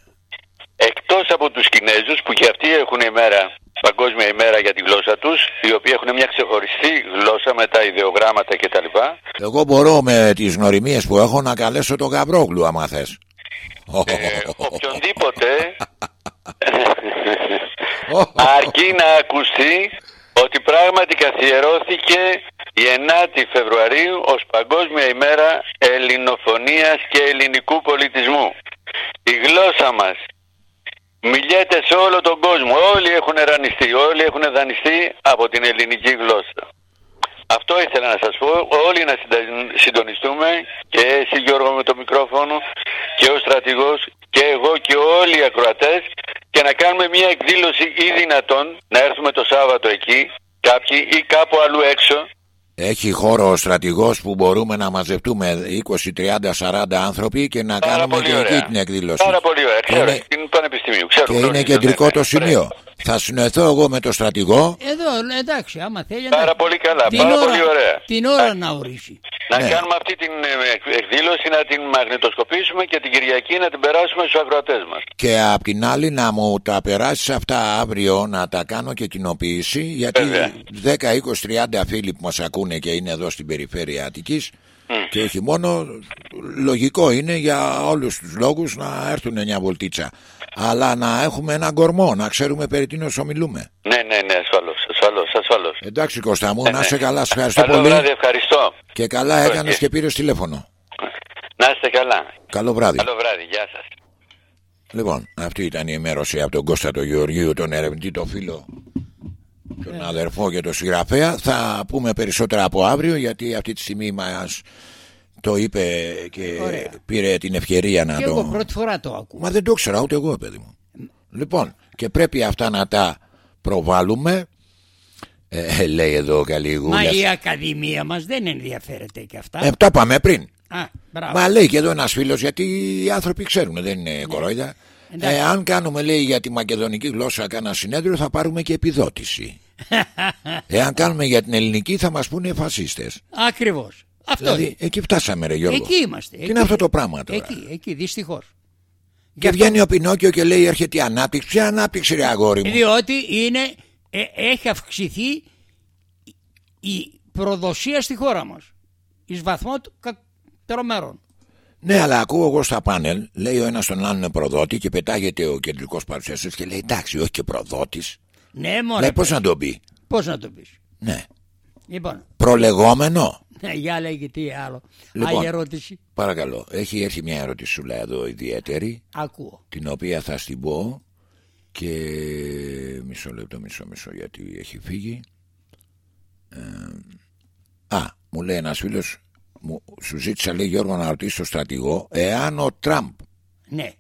Speaker 3: Εκτός από τους Κινέζους που και αυτοί έχουν ημέρα, παγκόσμια ημέρα για τη γλώσσα τους, οι οποίοι έχουν μια ξεχωριστή γλώσσα με τα ιδεογράμματα κτλ.
Speaker 1: Εγώ μπορώ με τις γνωριμίες που έχω να καλέσω τον Γαβρόγλου άμα θες.
Speaker 3: Ε, οποιονδήποτε αρκεί να ακουστεί ότι πράγματι καθιερώθηκε η 9η Φεβρουαρίου ως Παγκόσμια ημέρα ελληνοφωνίας και ελληνικού πολιτισμού. Η γλώσσα μας μιλιέται σε όλο τον κόσμο. Όλοι έχουν ρανιστεί, όλοι έχουν δανειστεί από την ελληνική γλώσσα. Αυτό ήθελα να σας πω, όλοι να συντα- συντονιστούμε και εσύ Γιώργο με το μικρόφωνο και ο στρατηγός και εγώ και όλοι οι ακροατές και να κάνουμε μια εκδήλωση ή δυνατόν να έρθουμε το Σάββατο εκεί κάποιοι ή κάπου αλλού έξω
Speaker 1: Έχει χώρο ο στρατηγός που μπορούμε να μαζευτούμε 20, 30, 40 άνθρωποι και να
Speaker 3: Πάρα
Speaker 1: κάνουμε
Speaker 3: πολύ
Speaker 1: και εκεί
Speaker 3: ωραία.
Speaker 1: την εκδήλωση.
Speaker 3: Πάρα πολύ ωραία.
Speaker 1: Και
Speaker 3: Ξέρω,
Speaker 1: είναι-
Speaker 3: είναι πανεπιστημίου. Ξέρω,
Speaker 1: Και είναι
Speaker 3: γνωρίζω,
Speaker 1: κεντρικό
Speaker 3: ναι,
Speaker 1: το
Speaker 3: ναι,
Speaker 1: σημείο. Θα συνοηθώ εγώ με το στρατηγό.
Speaker 2: Εδώ, εντάξει, άμα θέλει.
Speaker 3: Πάρα
Speaker 2: εντάξει.
Speaker 3: πολύ καλά,
Speaker 2: Την
Speaker 3: πάρα
Speaker 2: ώρα-
Speaker 3: πολύ ωραία.
Speaker 2: Την ώρα να ορίσει.
Speaker 3: Να
Speaker 1: Ναι.
Speaker 3: κάνουμε αυτή την ε, εκ- εκδήλωση, να την μαγνητοσκοπήσουμε και την Κυριακή να την περάσουμε στους ακροατές μας.
Speaker 1: Και απ' την άλλη να μου τα περάσεις αυτά αύριο να τα κάνω και κοινοποίηση γιατί
Speaker 3: Βέβαια.
Speaker 1: 10, 20, 30 φίλοι που μας ακούνε και είναι εδώ στην περιφέρεια Αττικής και όχι μόνο λογικό είναι για όλους τους λόγους να έρθουν μια βολτίτσα αλλά να έχουμε ένα κορμό να ξέρουμε περί τίνος ομιλούμε
Speaker 3: Ναι, ναι, ναι, ασφαλώς, ασφαλώς, ασφαλώς.
Speaker 1: εντάξει Κώστα μου
Speaker 3: Ναι,
Speaker 1: να
Speaker 3: ναι.
Speaker 1: σε καλά σε ευχαριστώ
Speaker 3: Καλό
Speaker 1: πολύ
Speaker 3: βράδυ, ευχαριστώ.
Speaker 1: και καλά έκανες
Speaker 3: Όχι.
Speaker 1: και πήρες τηλέφωνο
Speaker 3: Να είστε καλά.
Speaker 1: καλό βράδυ
Speaker 3: Καλό βράδυ, γεια σας.
Speaker 1: Λοιπόν, αυτή ήταν η ενημέρωση από τον Κώστα τον Γεωργίου, τον ερευνητή, τον φίλο, τον αδερφό και τον συγγραφέα. Θα πούμε περισσότερα από αύριο γιατί αυτή τη στιγμή μας το είπε και
Speaker 2: Ωραία.
Speaker 1: πήρε την ευκαιρία να
Speaker 2: Και
Speaker 1: το...
Speaker 2: εγώ πρώτη φορά το ακούω.
Speaker 1: Μα δεν το ήξερα ούτε εγώ παιδί μου. Λοιπόν, και πρέπει αυτά να τα προβάλλουμε. Ε, λέει εδώ ο
Speaker 2: Μα η
Speaker 1: Καλιγούλιας.
Speaker 2: Ακαδημία μας δεν ενδιαφέρεται και αυτά.
Speaker 1: Ε, τα πάμε πριν.
Speaker 2: Α, μπράβο.
Speaker 1: Μα λέει και εδώ ένας φίλος, γιατί οι άνθρωποι ξέρουν, δεν είναι κορόιδα.
Speaker 2: Ναι. Εντάξει.
Speaker 1: Ε, αν κάνουμε, λέει, για τη μακεδονική γλώσσα κάνα συνέδριο, θα πάρουμε και επιδότηση. Εάν κάνουμε για την ελληνική, θα μας πούνε φασίστες.
Speaker 2: Ακριβώς. Αυτό
Speaker 1: Δηλαδή,
Speaker 2: είναι.
Speaker 1: εκεί φτάσαμε, ρε Γιώργο.
Speaker 2: Εκεί είμαστε.
Speaker 1: Τι είναι αυτό το πράγμα τώρα;
Speaker 2: Εκεί, εκεί, δυστυχώς.
Speaker 1: Και βγαίνει ο Πινόκιο και λέει: Έρχεται η ανάπτυξη. Ποια ανάπτυξη, ρε αγόρι μου;
Speaker 2: Διότι είναι, ε, έχει αυξηθεί η προδοσία στη χώρα μας. Εις βαθμό του κα- τρομερών.
Speaker 1: Ναι, αλλά ακούω εγώ στα πάνελ, λέει ο ένας τον άλλον προδότη και πετάγεται ο κεντρικός παρουσιαστής και λέει: Εντάξει, όχι και προδότης.
Speaker 2: Ναι, μωρέ.
Speaker 1: Λέει πώς να τον πει;
Speaker 2: Πώς να το πεις;
Speaker 1: Ναι.
Speaker 2: Λοιπόν,
Speaker 1: Προλεγόμενο;
Speaker 2: ναι, για λέγε τι άλλο.
Speaker 1: Λοιπόν.
Speaker 2: Άλλη ερώτηση.
Speaker 1: Παρακαλώ. Έχει έρθει μια ερωτησούλα εδώ ιδιαίτερη.
Speaker 2: Ακούω.
Speaker 1: την οποία θα στην πω και μισό λεπτό, μισό, μισό γιατί έχει φύγει. Ε, α, μου λέει ένας φίλος, μου, σου ζήτησα λέει Γιώργο να ρωτήσει το στρατηγό εάν ο Τραμπ
Speaker 2: Ναι.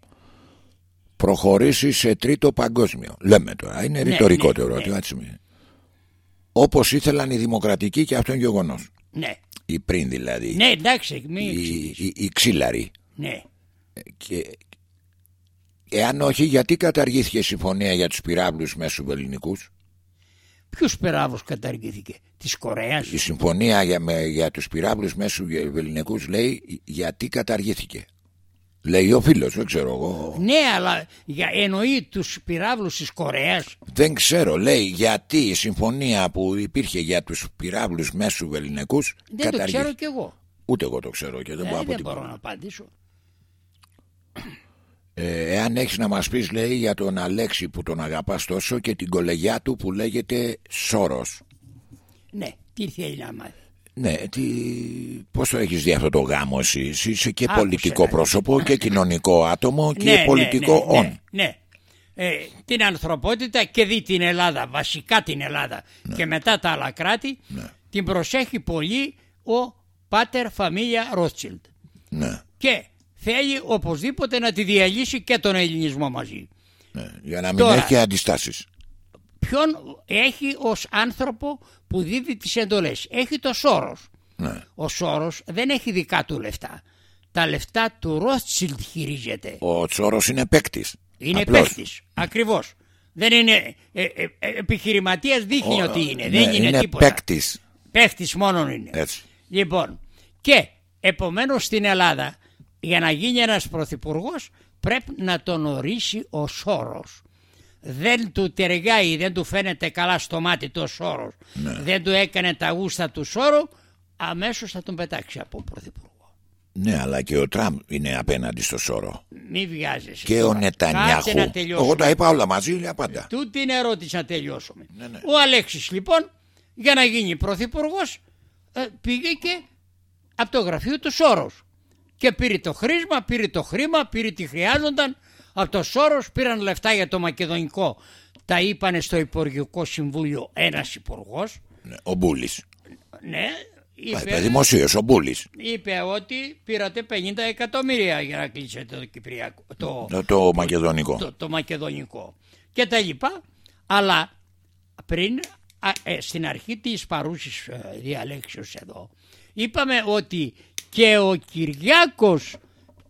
Speaker 1: προχωρήσει σε τρίτο παγκόσμιο. Λέμε τώρα, είναι ρητορικό
Speaker 2: ναι,
Speaker 1: το
Speaker 2: ναι.
Speaker 1: ερώτημα. έτσι μην- Όπως ήθελαν οι δημοκρατικοί και αυτό είναι γεγονός.
Speaker 2: Ναι.
Speaker 1: Οι πριν δηλαδή.
Speaker 2: Ναι, εντάξει, μην
Speaker 1: οι,
Speaker 2: εξηγείς.
Speaker 1: οι, οι ξύλαροι.
Speaker 2: Ναι.
Speaker 1: Και εάν όχι, γιατί καταργήθηκε η συμφωνία για τους πυράβλους μέσου ελληνικούς.
Speaker 2: Ποιο περάβο καταργήθηκε, της Κορέας;
Speaker 1: Η συμφωνία για, με, για τους πυράβλους μέσου ελληνικούς λέει γιατί καταργήθηκε. Λέει ο φίλος, δεν ξέρω εγώ.
Speaker 2: Ναι, αλλά για, εννοεί τους πυράβλους της Κορέας.
Speaker 1: Δεν ξέρω, λέει γιατί η συμφωνία που υπήρχε για τους πυράβλους μέσου ελληνικούς
Speaker 2: Δεν το
Speaker 1: καταργήθηκε.
Speaker 2: ξέρω κι εγώ.
Speaker 1: Ούτε εγώ το ξέρω και δεν μπορώ
Speaker 2: Ε,
Speaker 1: να πω
Speaker 2: δεν
Speaker 1: τίποτα.
Speaker 2: μπορώ να απαντήσω.
Speaker 1: Ε, εάν έχεις να μας πεις λέει για τον Αλέξη που τον αγαπάς τόσο και την κολεγιά του που λέγεται Σόρος.
Speaker 2: Ναι, τι θέλει να μάθει.
Speaker 1: Ναι, τι... πώς το έχεις δει αυτό το γάμο εσύ; Εσύ Είσαι και
Speaker 2: Άκουσε
Speaker 1: πολιτικό
Speaker 2: να δεις.
Speaker 1: πρόσωπο και κοινωνικό άτομο και
Speaker 2: Ναι, ναι,
Speaker 1: πολιτικό
Speaker 2: ναι,
Speaker 1: όν.
Speaker 2: Ναι, ναι. Ε, την ανθρωπότητα και δει την Ελλάδα, βασικά την Ελλάδα
Speaker 1: Ναι.
Speaker 2: και μετά τα άλλα κράτη, την προσέχει πολύ ο Πάτερ Φαμίλια Ρότσιλντ.
Speaker 1: Ναι,
Speaker 2: Και θέλει οπωσδήποτε να τη διαλύσει και τον ελληνισμό μαζί.
Speaker 1: ναι, για να μην
Speaker 2: Τώρα.
Speaker 1: έχει αντιστάσεις.
Speaker 2: Ποιον έχει ως άνθρωπο που δίδει τις εντολές. Έχει το Σόρος.
Speaker 1: Ναι.
Speaker 2: Ο Σόρος δεν έχει δικά του λεφτά. Τα λεφτά του Ρότσιλντ χειρίζεται.
Speaker 1: Ο Τσόρος είναι παίκτης.
Speaker 2: Είναι παίκτης. Ακριβώς. Δεν είναι ε, ε, ε, επιχειρηματίας δείχνει ότι είναι. δεν είναι,
Speaker 1: ναι, είναι
Speaker 2: τίποτα.
Speaker 1: παίκτης.
Speaker 2: Παίκτης μόνον είναι.
Speaker 1: Έτσι.
Speaker 2: Λοιπόν, και επομένως στην Ελλάδα για να γίνει ένας πρωθυπουργός πρέπει να τον ορίσει ο Σόρος. Δεν του ταιριάει, δεν του φαίνεται καλά στο μάτι το Σόρος.
Speaker 1: Ναι.
Speaker 2: Δεν του έκανε τα γούστα του Σόρου, αμέσως θα τον πετάξει από πρωθυπουργό.
Speaker 1: Ναι, αλλά και ο Τραμπ είναι απέναντι στο Σόρο.
Speaker 2: Μη βιάζεσαι.
Speaker 1: Και ο
Speaker 2: τώρα.
Speaker 1: Νετανιάχου.
Speaker 2: Κάτσε να τελειώσουμε.
Speaker 1: Εγώ τα είπα όλα μαζί, λέει απαντά.
Speaker 2: Τούτη είναι ερώτηση να τελειώσουμε.
Speaker 1: Ναι, ναι.
Speaker 2: Ο Αλέξης λοιπόν για να γίνει πρωθυπουργός ε, πήγε και από το γραφείο του Σόρος και πήρε το χρήσμα, πήρε το χρήμα, πήρε τι χρειάζονταν από το Σόρος πήραν λεφτά για το μακεδονικό τα είπανε στο Υπουργικό Συμβούλιο ένας υπουργός.
Speaker 1: Ναι, ο Μπούλης.
Speaker 2: ναι είπε,
Speaker 1: Είπε δημοσίως, ο Μπούλης.
Speaker 2: είπε ότι πήρατε 50 εκατομμύρια για να κλείσετε το Κυπριακό το,
Speaker 1: Το, το μακεδονικό.
Speaker 2: το, το μακεδονικό και τα λοιπά αλλά πριν α, ε, στην αρχή της παρούσης ε, διαλέξεως εδώ είπαμε ότι και ο Κυριάκος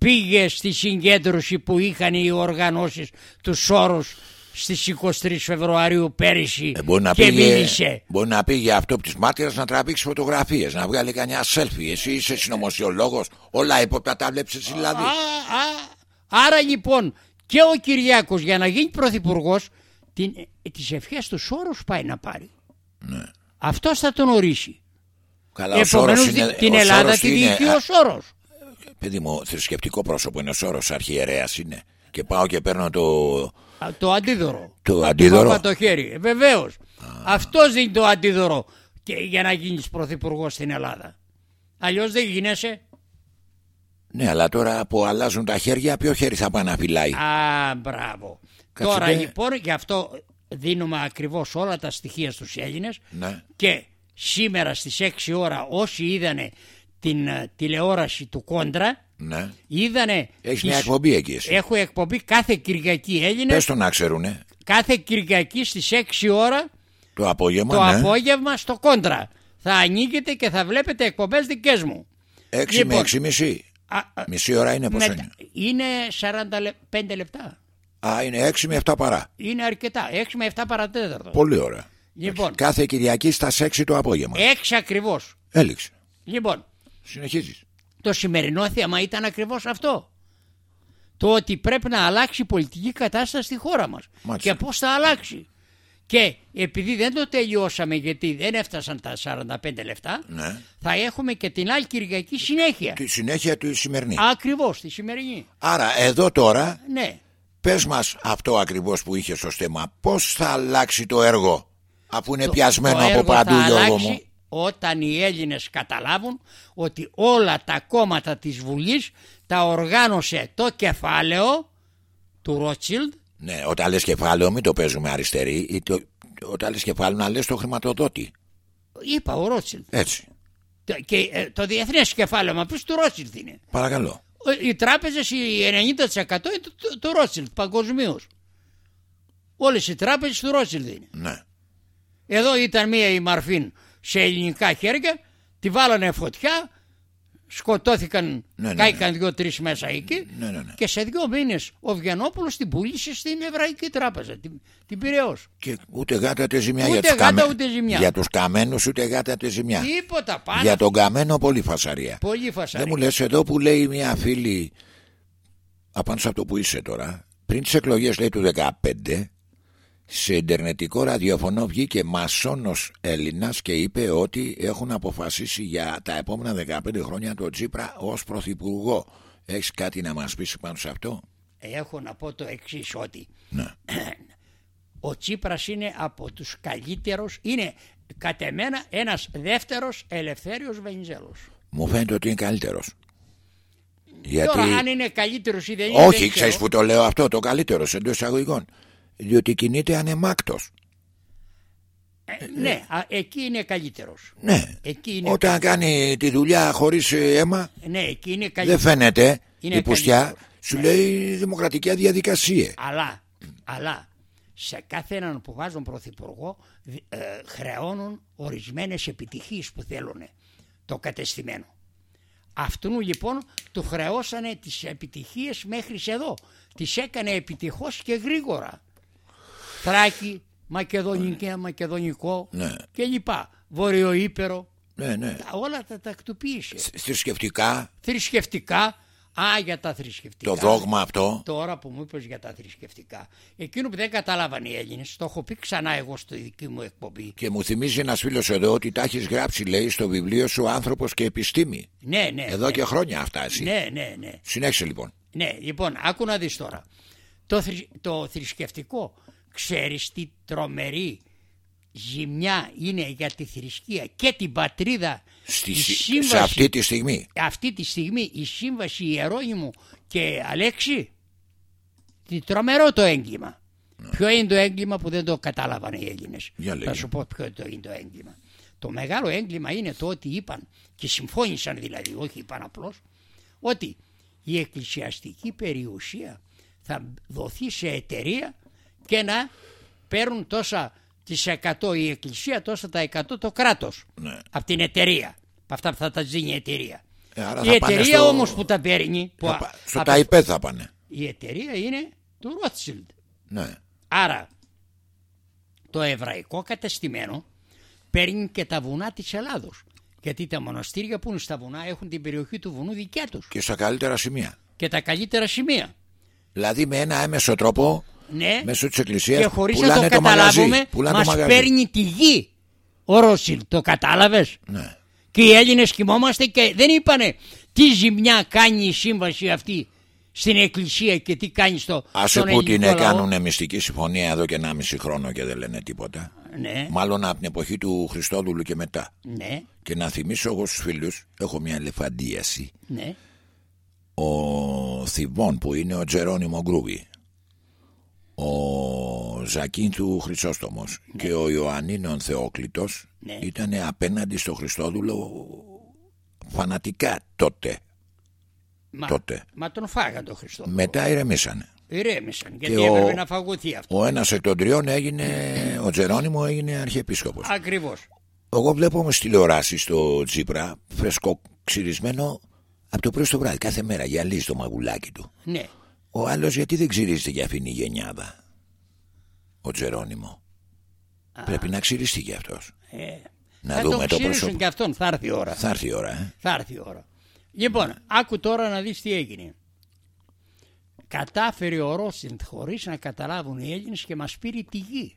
Speaker 2: πήγε στη συγκέντρωση που είχαν οι οργανώσεις του Σόρους στις 23 Φεβρουαρίου πέρυσι
Speaker 1: Ε, μπορεί, να
Speaker 2: και
Speaker 1: πήγε,
Speaker 2: μίλησε
Speaker 1: μπορεί να πήγε αυτό από τη μάτια να τραβήξει φωτογραφίες, να βγάλει κανένα selfie. Εσύ είσαι συνωμοσιολόγος, όλα υπόπτα τα βλέπει εσύ δηλαδή.
Speaker 2: Α, α, άρα λοιπόν και ο Κυριάκος για να γίνει πρωθυπουργός την, ε, τις ευχές του Σόρους πάει να πάρει.
Speaker 1: Ναι.
Speaker 2: Αυτός θα τον ορίσει.
Speaker 1: Καλά, ο Σόρος
Speaker 2: Επομένως
Speaker 1: είναι,
Speaker 2: την
Speaker 1: ο
Speaker 2: Ελλάδα
Speaker 1: Σόρος
Speaker 2: τη
Speaker 1: είναι-
Speaker 2: διοικεί
Speaker 1: α,
Speaker 2: ο Σόρος.
Speaker 1: Παιδί μου, θρησκευτικό πρόσωπο είναι ο Σόρος, αρχιερέας είναι. Και πάω και παίρνω το.
Speaker 2: Α, Το αντίδωρο.
Speaker 1: Το
Speaker 2: Από
Speaker 1: αντίδωρο;
Speaker 2: Παπα το χέρι. Ε, βεβαίως. Αυτός δίνει το αντίδωρο και, για να γίνεις πρωθυπουργός στην Ελλάδα. Αλλιώς δεν γίνεσαι.
Speaker 1: Ναι, αλλά τώρα που αλλάζουν τα χέρια, ποιο χέρι θα πάει να φυλάει;
Speaker 2: Α, μπράβο.
Speaker 1: Κάτσε,
Speaker 2: Τώρα
Speaker 1: δε.
Speaker 2: λοιπόν γι' αυτό δίνουμε ακριβώς όλα τα στοιχεία στους Έλληνες
Speaker 1: Ναι.
Speaker 2: και σήμερα στις 6 ώρα όσοι είδανε την ε, τηλεόραση του Κόντρα
Speaker 1: Ναι.
Speaker 2: είδανε
Speaker 1: Έχεις
Speaker 2: τις-
Speaker 1: μια εκπομπή εκεί. Εσύ.
Speaker 2: Έχω εκπομπή κάθε Κυριακή Έλληνες
Speaker 1: Πες το να ξέρουνε.
Speaker 2: κάθε Κυριακή στις 6 ώρα
Speaker 1: Το απόγευμα,
Speaker 2: το
Speaker 1: ναι.
Speaker 2: απόγευμα στο Κόντρα. Θα ανοίγετε και θα βλέπετε εκπομπές δικές μου.
Speaker 1: 6
Speaker 2: Λοιπόν.
Speaker 1: με 6 μισή.
Speaker 2: Α, α,
Speaker 1: Μισή ώρα είναι πόσο
Speaker 2: μετα-
Speaker 1: είναι;
Speaker 2: είναι 45 λεπτά.
Speaker 1: Α, είναι 6 με 7 παρά.
Speaker 2: Είναι αρκετά. 6 με 7 παρατέταρτο.
Speaker 1: Πολύ ωραία.
Speaker 2: Λοιπόν,
Speaker 1: Κάθε Κυριακή στα 6 το απόγευμα.
Speaker 2: 6 ακριβώς.
Speaker 1: Έληξε.
Speaker 2: Λοιπόν,
Speaker 1: Συνεχίζεις.
Speaker 2: το σημερινό θέμα ήταν ακριβώς αυτό. Το ότι πρέπει να αλλάξει η πολιτική κατάσταση στη χώρα μας.
Speaker 1: Μάλιστα.
Speaker 2: Και πώς θα αλλάξει. Και επειδή δεν το τελειώσαμε γιατί δεν έφτασαν τα 45 λεπτά,
Speaker 1: Ναι.
Speaker 2: θα έχουμε και την άλλη Κυριακή συνέχεια.
Speaker 1: Τη συνέχεια του σημερινή.
Speaker 2: Ακριβώς, τη σημερινή.
Speaker 1: Άρα εδώ τώρα
Speaker 2: Ναι.
Speaker 1: πες μας αυτό ακριβώς που είχες στο στέμα. Πώς θα αλλάξει το έργο αφού είναι
Speaker 2: Το-
Speaker 1: πιασμένο
Speaker 2: το
Speaker 1: από
Speaker 2: έργο
Speaker 1: παντού
Speaker 2: θα
Speaker 1: Γιώργο
Speaker 2: αλλάξει
Speaker 1: μου.
Speaker 2: Όταν οι Έλληνες καταλάβουν ότι όλα τα κόμματα της Βουλής τα οργάνωσε το κεφάλαιο του Ρότσιλντ
Speaker 1: Ναι, όταν λες κεφάλαιο μην το παίζουμε αριστερή. Ή το, όταν λες κεφάλαιο να λες το χρηματοδότη.
Speaker 2: είπα ο Ρότσιλντ
Speaker 1: Έτσι.
Speaker 2: Το- και ε, το διεθνές κεφάλαιο μα πεις του Ρότσιλντ είναι;
Speaker 1: Παρακαλώ.
Speaker 2: Ε, οι τράπεζες οι 90% είναι του, του, του Ρότσιλντ παγκοσμίως. όλες οι τράπεζες του Ρότσιλντ είναι
Speaker 1: Ναι.
Speaker 2: Εδώ ήταν μία η Μαρφίν σε ελληνικά χέρια, τη βάλανε φωτιά, σκοτώθηκαν,
Speaker 1: Ναι, ναι,
Speaker 2: κάηκαν δύο-τρεις μέσα εκεί
Speaker 1: Ναι, ναι, ναι.
Speaker 2: και σε δύο μήνες ο Βιανόπουλος την πούλησε στην Εβραϊκή Τράπεζα, την, την Πειραιώς.
Speaker 1: Και ούτε γάτα ούτε ζημιά
Speaker 2: Ούτε
Speaker 1: για τους,
Speaker 2: γάτα, ούτε ζημιά.
Speaker 1: για τους καμένους ούτε γάτα ούτε ζημιά.
Speaker 2: Τίποτα πάνω.
Speaker 1: Για τον καμένο πολύ φασαρία.
Speaker 2: Πολύ
Speaker 1: Δεν
Speaker 2: φασαρία.
Speaker 1: μου λες εδώ που λέει μια φίλη απάνω σε αυτό που είσαι τώρα πριν τις εκλογές λέει του 15 σε ιντερνετικό ραδιοφωνό βγήκε μασόνος Έλληνας και είπε ότι έχουν αποφασίσει για τα επόμενα 15 χρόνια τον Τσίπρα ως πρωθυπουργό. Έχεις κάτι να μας πεις πάνω σε αυτό;
Speaker 2: Έχω να πω το εξής ότι
Speaker 1: Ναι.
Speaker 2: ο Τσίπρας είναι από τους καλύτερους, είναι κατ' εμένα ένας δεύτερος Ελευθέριος Βενιζέλος.
Speaker 1: Μου φαίνεται ότι είναι καλύτερος. Γιατί...
Speaker 2: Τώρα αν είναι καλύτερος ή δεν είναι
Speaker 1: Όχι,
Speaker 2: δεν
Speaker 1: ξέρεις
Speaker 2: ξέρω.
Speaker 1: που το λέω αυτό, το καλύτερος εντός εισαγωγικών. Διότι κινείται ανεμάκτος.
Speaker 2: Ε, ναι, α, εκεί είναι καλύτερος.
Speaker 1: Ναι.
Speaker 2: Εκεί είναι
Speaker 1: Όταν κάνει τη δουλειά χωρίς ε, αίμα,
Speaker 2: Ναι, εκεί είναι
Speaker 1: δεν
Speaker 2: καλύτερος.
Speaker 1: φαίνεται
Speaker 2: Είναι
Speaker 1: η πουστιά.
Speaker 2: καλύτερος.
Speaker 1: Σου λέει δημοκρατική διαδικασία.
Speaker 2: Αλλά, αλλά σε κάθε έναν που βάζουν πρωθυπουργό δι- ε, χρεώνουν ορισμένες επιτυχίες που θέλουν το κατεστημένο. Αυτού λοιπόν του χρεώσανε τις επιτυχίες μέχρι εδώ. Τις έκανε επιτυχώς και γρήγορα. Θράκη, Μακεδονική, Μακεδονικό
Speaker 1: Ναι.
Speaker 2: και λοιπά. Βορειοείπερο.
Speaker 1: Ναι, ναι.
Speaker 2: Τα- Όλα τα τακτοποίησε.
Speaker 1: Θ- Θρησκευτικά,
Speaker 2: Θρησκευτικά. Α, για τα θρησκευτικά.
Speaker 1: το δόγμα αυτό.
Speaker 2: Τώρα που μου είπες για τα θρησκευτικά. Εκείνο που δεν καταλάβαν οι Έλληνες, το έχω πει ξανά εγώ στη δική μου εκπομπή.
Speaker 1: Και μου θυμίζει ένας φίλος εδώ ότι τα έχεις γράψει, λέει, στο βιβλίο σου άνθρωπος και επιστήμη.
Speaker 2: Ναι, ναι.
Speaker 1: Εδώ
Speaker 2: ναι.
Speaker 1: και χρόνια αυτά εσύ.
Speaker 2: Ναι, ναι, ναι.
Speaker 1: Συνέχισε λοιπόν.
Speaker 2: Ναι, λοιπόν, άκου να δεις τώρα. Το, θρη- το θρησκευτικό, ξέρεις τι τρομερή ζημιά είναι για τη θρησκεία και την πατρίδα
Speaker 1: Στη,
Speaker 2: η
Speaker 1: σε
Speaker 2: σύμβαση,
Speaker 1: αυτή τη στιγμή.
Speaker 2: αυτή τη στιγμή η σύμβαση Ιερώνυμου και Αλέξη τι τρομερό το έγκλημα. Ποιο είναι το έγκλημα που δεν το κατάλαβαν οι Έλληνες;
Speaker 1: Ναι. Για λέγε.
Speaker 2: Θα σου πω ποιο το είναι το έγκλημα. Το μεγάλο έγκλημα είναι το ότι είπαν και συμφώνησαν δηλαδή, όχι είπαν απλώς, ότι η εκκλησιαστική περιουσία θα δοθεί σε εταιρεία και να παίρνουν τόσα τις 100 η εκκλησία, τόσα τα 100 το κράτος
Speaker 1: Ναι.
Speaker 2: από την εταιρεία. Από αυτά που θα τα δίνει η εταιρεία.
Speaker 1: Ε, άρα
Speaker 2: η
Speaker 1: θα πάνε
Speaker 2: εταιρεία
Speaker 1: στο-
Speaker 2: όμως που τα παίρνει, που
Speaker 1: Θα
Speaker 2: α-
Speaker 1: πα- Στο
Speaker 2: απ-
Speaker 1: ΤΑΙΠΕ θα πάνε.
Speaker 2: η εταιρεία είναι του Rothschild.
Speaker 1: Ναι.
Speaker 2: Άρα το εβραϊκό κατεστημένο παίρνει και τα βουνά της Ελλάδος. Γιατί τα μοναστήρια που είναι στα βουνά έχουν την περιοχή του βουνού δικιά τους
Speaker 1: Και στα καλύτερα σημεία.
Speaker 2: και τα καλύτερα σημεία.
Speaker 1: Δηλαδή με ένα έμεσο τρόπο
Speaker 2: Ναι,
Speaker 1: μέσω της εκκλησίας
Speaker 2: και χωρίς να
Speaker 1: πουλάνε
Speaker 2: το
Speaker 1: το μαγαζί.
Speaker 2: καταλάβουμε
Speaker 1: Πουλάνε
Speaker 2: μας
Speaker 1: το μαγαζί.
Speaker 2: παίρνει τη γη ο Ρώσιλ. Το κατάλαβες;
Speaker 1: Ναι.
Speaker 2: Και οι Έλληνες κοιμόμαστε και δεν είπανε τι ζημιά κάνει η σύμβαση αυτή στην εκκλησία και τι κάνει στο,
Speaker 1: Άσε
Speaker 2: στον
Speaker 1: που την
Speaker 2: ελληνικό λαό.
Speaker 1: έκανουν μυστική συμφωνία εδώ και 1,5 χρόνο και δεν λένε τίποτα.
Speaker 2: Ναι,
Speaker 1: Μάλλον από την εποχή του Χριστόδουλου και μετά.
Speaker 2: ναι,
Speaker 1: Και να θυμίσω εγώ στους φίλους, έχω μια ελεφαντίαση.
Speaker 2: ναι.
Speaker 1: Ο Θιβών που είναι ο Τζερόνιμο Γκρούβι. Ο Ζακίν του Χρυσόστομος και ο Ιωαννίνων Θεόκλητος
Speaker 2: Ναι.
Speaker 1: ήταν απέναντι στο Χριστόδουλο φανατικά τότε.
Speaker 2: Μα,
Speaker 1: Τότε.
Speaker 2: μα τον φάγαν τον Χριστό.
Speaker 1: Μετά ηρεμήσανε.
Speaker 2: Ηρέμησαν γιατί
Speaker 1: ο-
Speaker 2: έπρεπε να φαγωθεί αυτό.
Speaker 1: Ο ένας εκ των τριών έγινε, ο Τζερόνιμο έγινε αρχιεπίσκοπος.
Speaker 2: Ακριβώς.
Speaker 1: Εγώ βλέπω όμως τηλεοράσει στο Τζίπρα φρεσκοξυρισμένο από το πρωί στο βράδυ κάθε μέρα γυαλίζει το μαγουλάκι του.
Speaker 2: Ναι.
Speaker 1: Ο άλλος γιατί δεν ξυρίζεται για αυτήν η γενιάδα; Ο Τζερόνιμο. Πρέπει να ξυριστεί κι αυτός.
Speaker 2: Ε,
Speaker 1: Να
Speaker 2: θα
Speaker 1: δούμε
Speaker 2: τον
Speaker 1: το
Speaker 2: ξύρισουν
Speaker 1: πρόσωπο.
Speaker 2: και αυτόν, θα έρθει η ώρα.
Speaker 1: Θα έρθει η ώρα, ε.
Speaker 2: Θα έρθει η ώρα. Λοιπόν, άκου τώρα να δεις τι έγινε. Κατάφερε ο Ρόσιντ χωρίς να καταλάβουν οι Έλληνες και μας πήρε τη γη.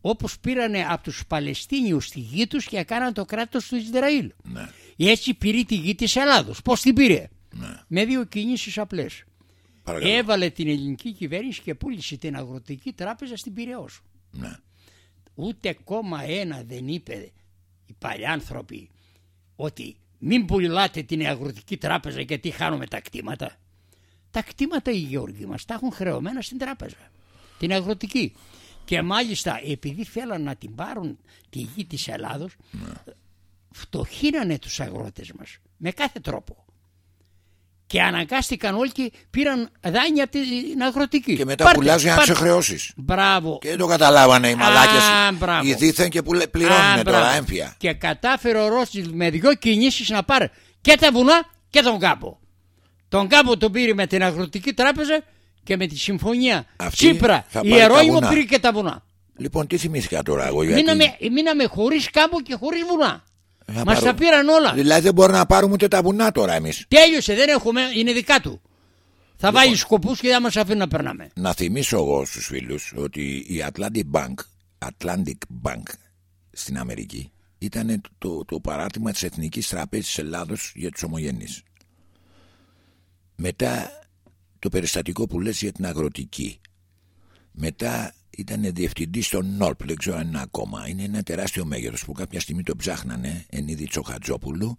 Speaker 2: Όπως πήρανε από τους Παλαιστίνιους τη γη τους και έκαναν το κράτος του Ισραήλ.
Speaker 1: Ναι.
Speaker 2: Έτσι πήρε τη γη της Ελλάδος. Πώς την πήρε;
Speaker 1: Ναι.
Speaker 2: Με δύο κινήσεις απλές.
Speaker 1: Παρακαλώ.
Speaker 2: Έβαλε την ελληνική κυβέρνηση και πούλησε την αγροτική τράπεζα στην Πυραιός.
Speaker 1: Ναι.
Speaker 2: Ούτε κόμμα ένα δεν είπε οι παλιάνθρωποι ότι μην πουλάτε την αγροτική τράπεζα γιατί χάνουμε τα κτήματα. Τα κτήματα οι γεωργοί μας τα έχουν χρεωμένα στην τράπεζα. Την αγροτική. Και μάλιστα επειδή θέλαν να την πάρουν τη γη της Ελλάδος ναι. φτωχύνανε τους αγρότες μας με κάθε τρόπο. Και αναγκάστηκαν όλοι και πήραν δάνεια από την αγροτική.
Speaker 1: Και μετά πουλάς για να σε χρεώσει.
Speaker 2: Μπράβο.
Speaker 1: Και δεν το καταλάβανε οι μαλάκες. Οι δίθεν και πληρώνουν τώρα έμφυα.
Speaker 2: Και κατάφερε ο Ρότσιλ με δυο κινήσεις να πάρει και τα βουνά και τον κάμπο. Τον κάμπο τον πήρε με την αγροτική τράπεζα και με τη συμφωνία Αυτή Τσίπρα. Η Ερώνυμο πήρε και τα βουνά.
Speaker 1: Λοιπόν, τι θυμήθηκα τώρα εγώ. Γιατί...
Speaker 2: Μείναμε, μείναμε χωρίς κάμπο και χωρίς βουνά. Μας τα πήραν όλα.
Speaker 1: Δηλαδή δεν μπορούμε να πάρουμε ούτε τα βουνά τώρα εμείς.
Speaker 2: Τέλειωσε, δεν έχουμε, είναι δικά του. Θα λοιπόν, βάλει σκοπούς και δεν μας αφήνει να περνάμε.
Speaker 1: Να θυμίσω εγώ στους φίλους ότι η Atlantic Bank, Atlantic Bank στην Αμερική ήταν το, το παράρτημα της Εθνικής Τραπέζης Ελλάδος για τους ομογενείς. Μετά το περιστατικό που λες για την αγροτική. Μετά ήταν διευθυντής στο ΝΟΛΠ, δεν ξέρω αν είναι ακόμα. Είναι ένα τεράστιο μέγεθος που κάποια στιγμή το ψάχνανε, εν είδη Τσοχατζόπουλου.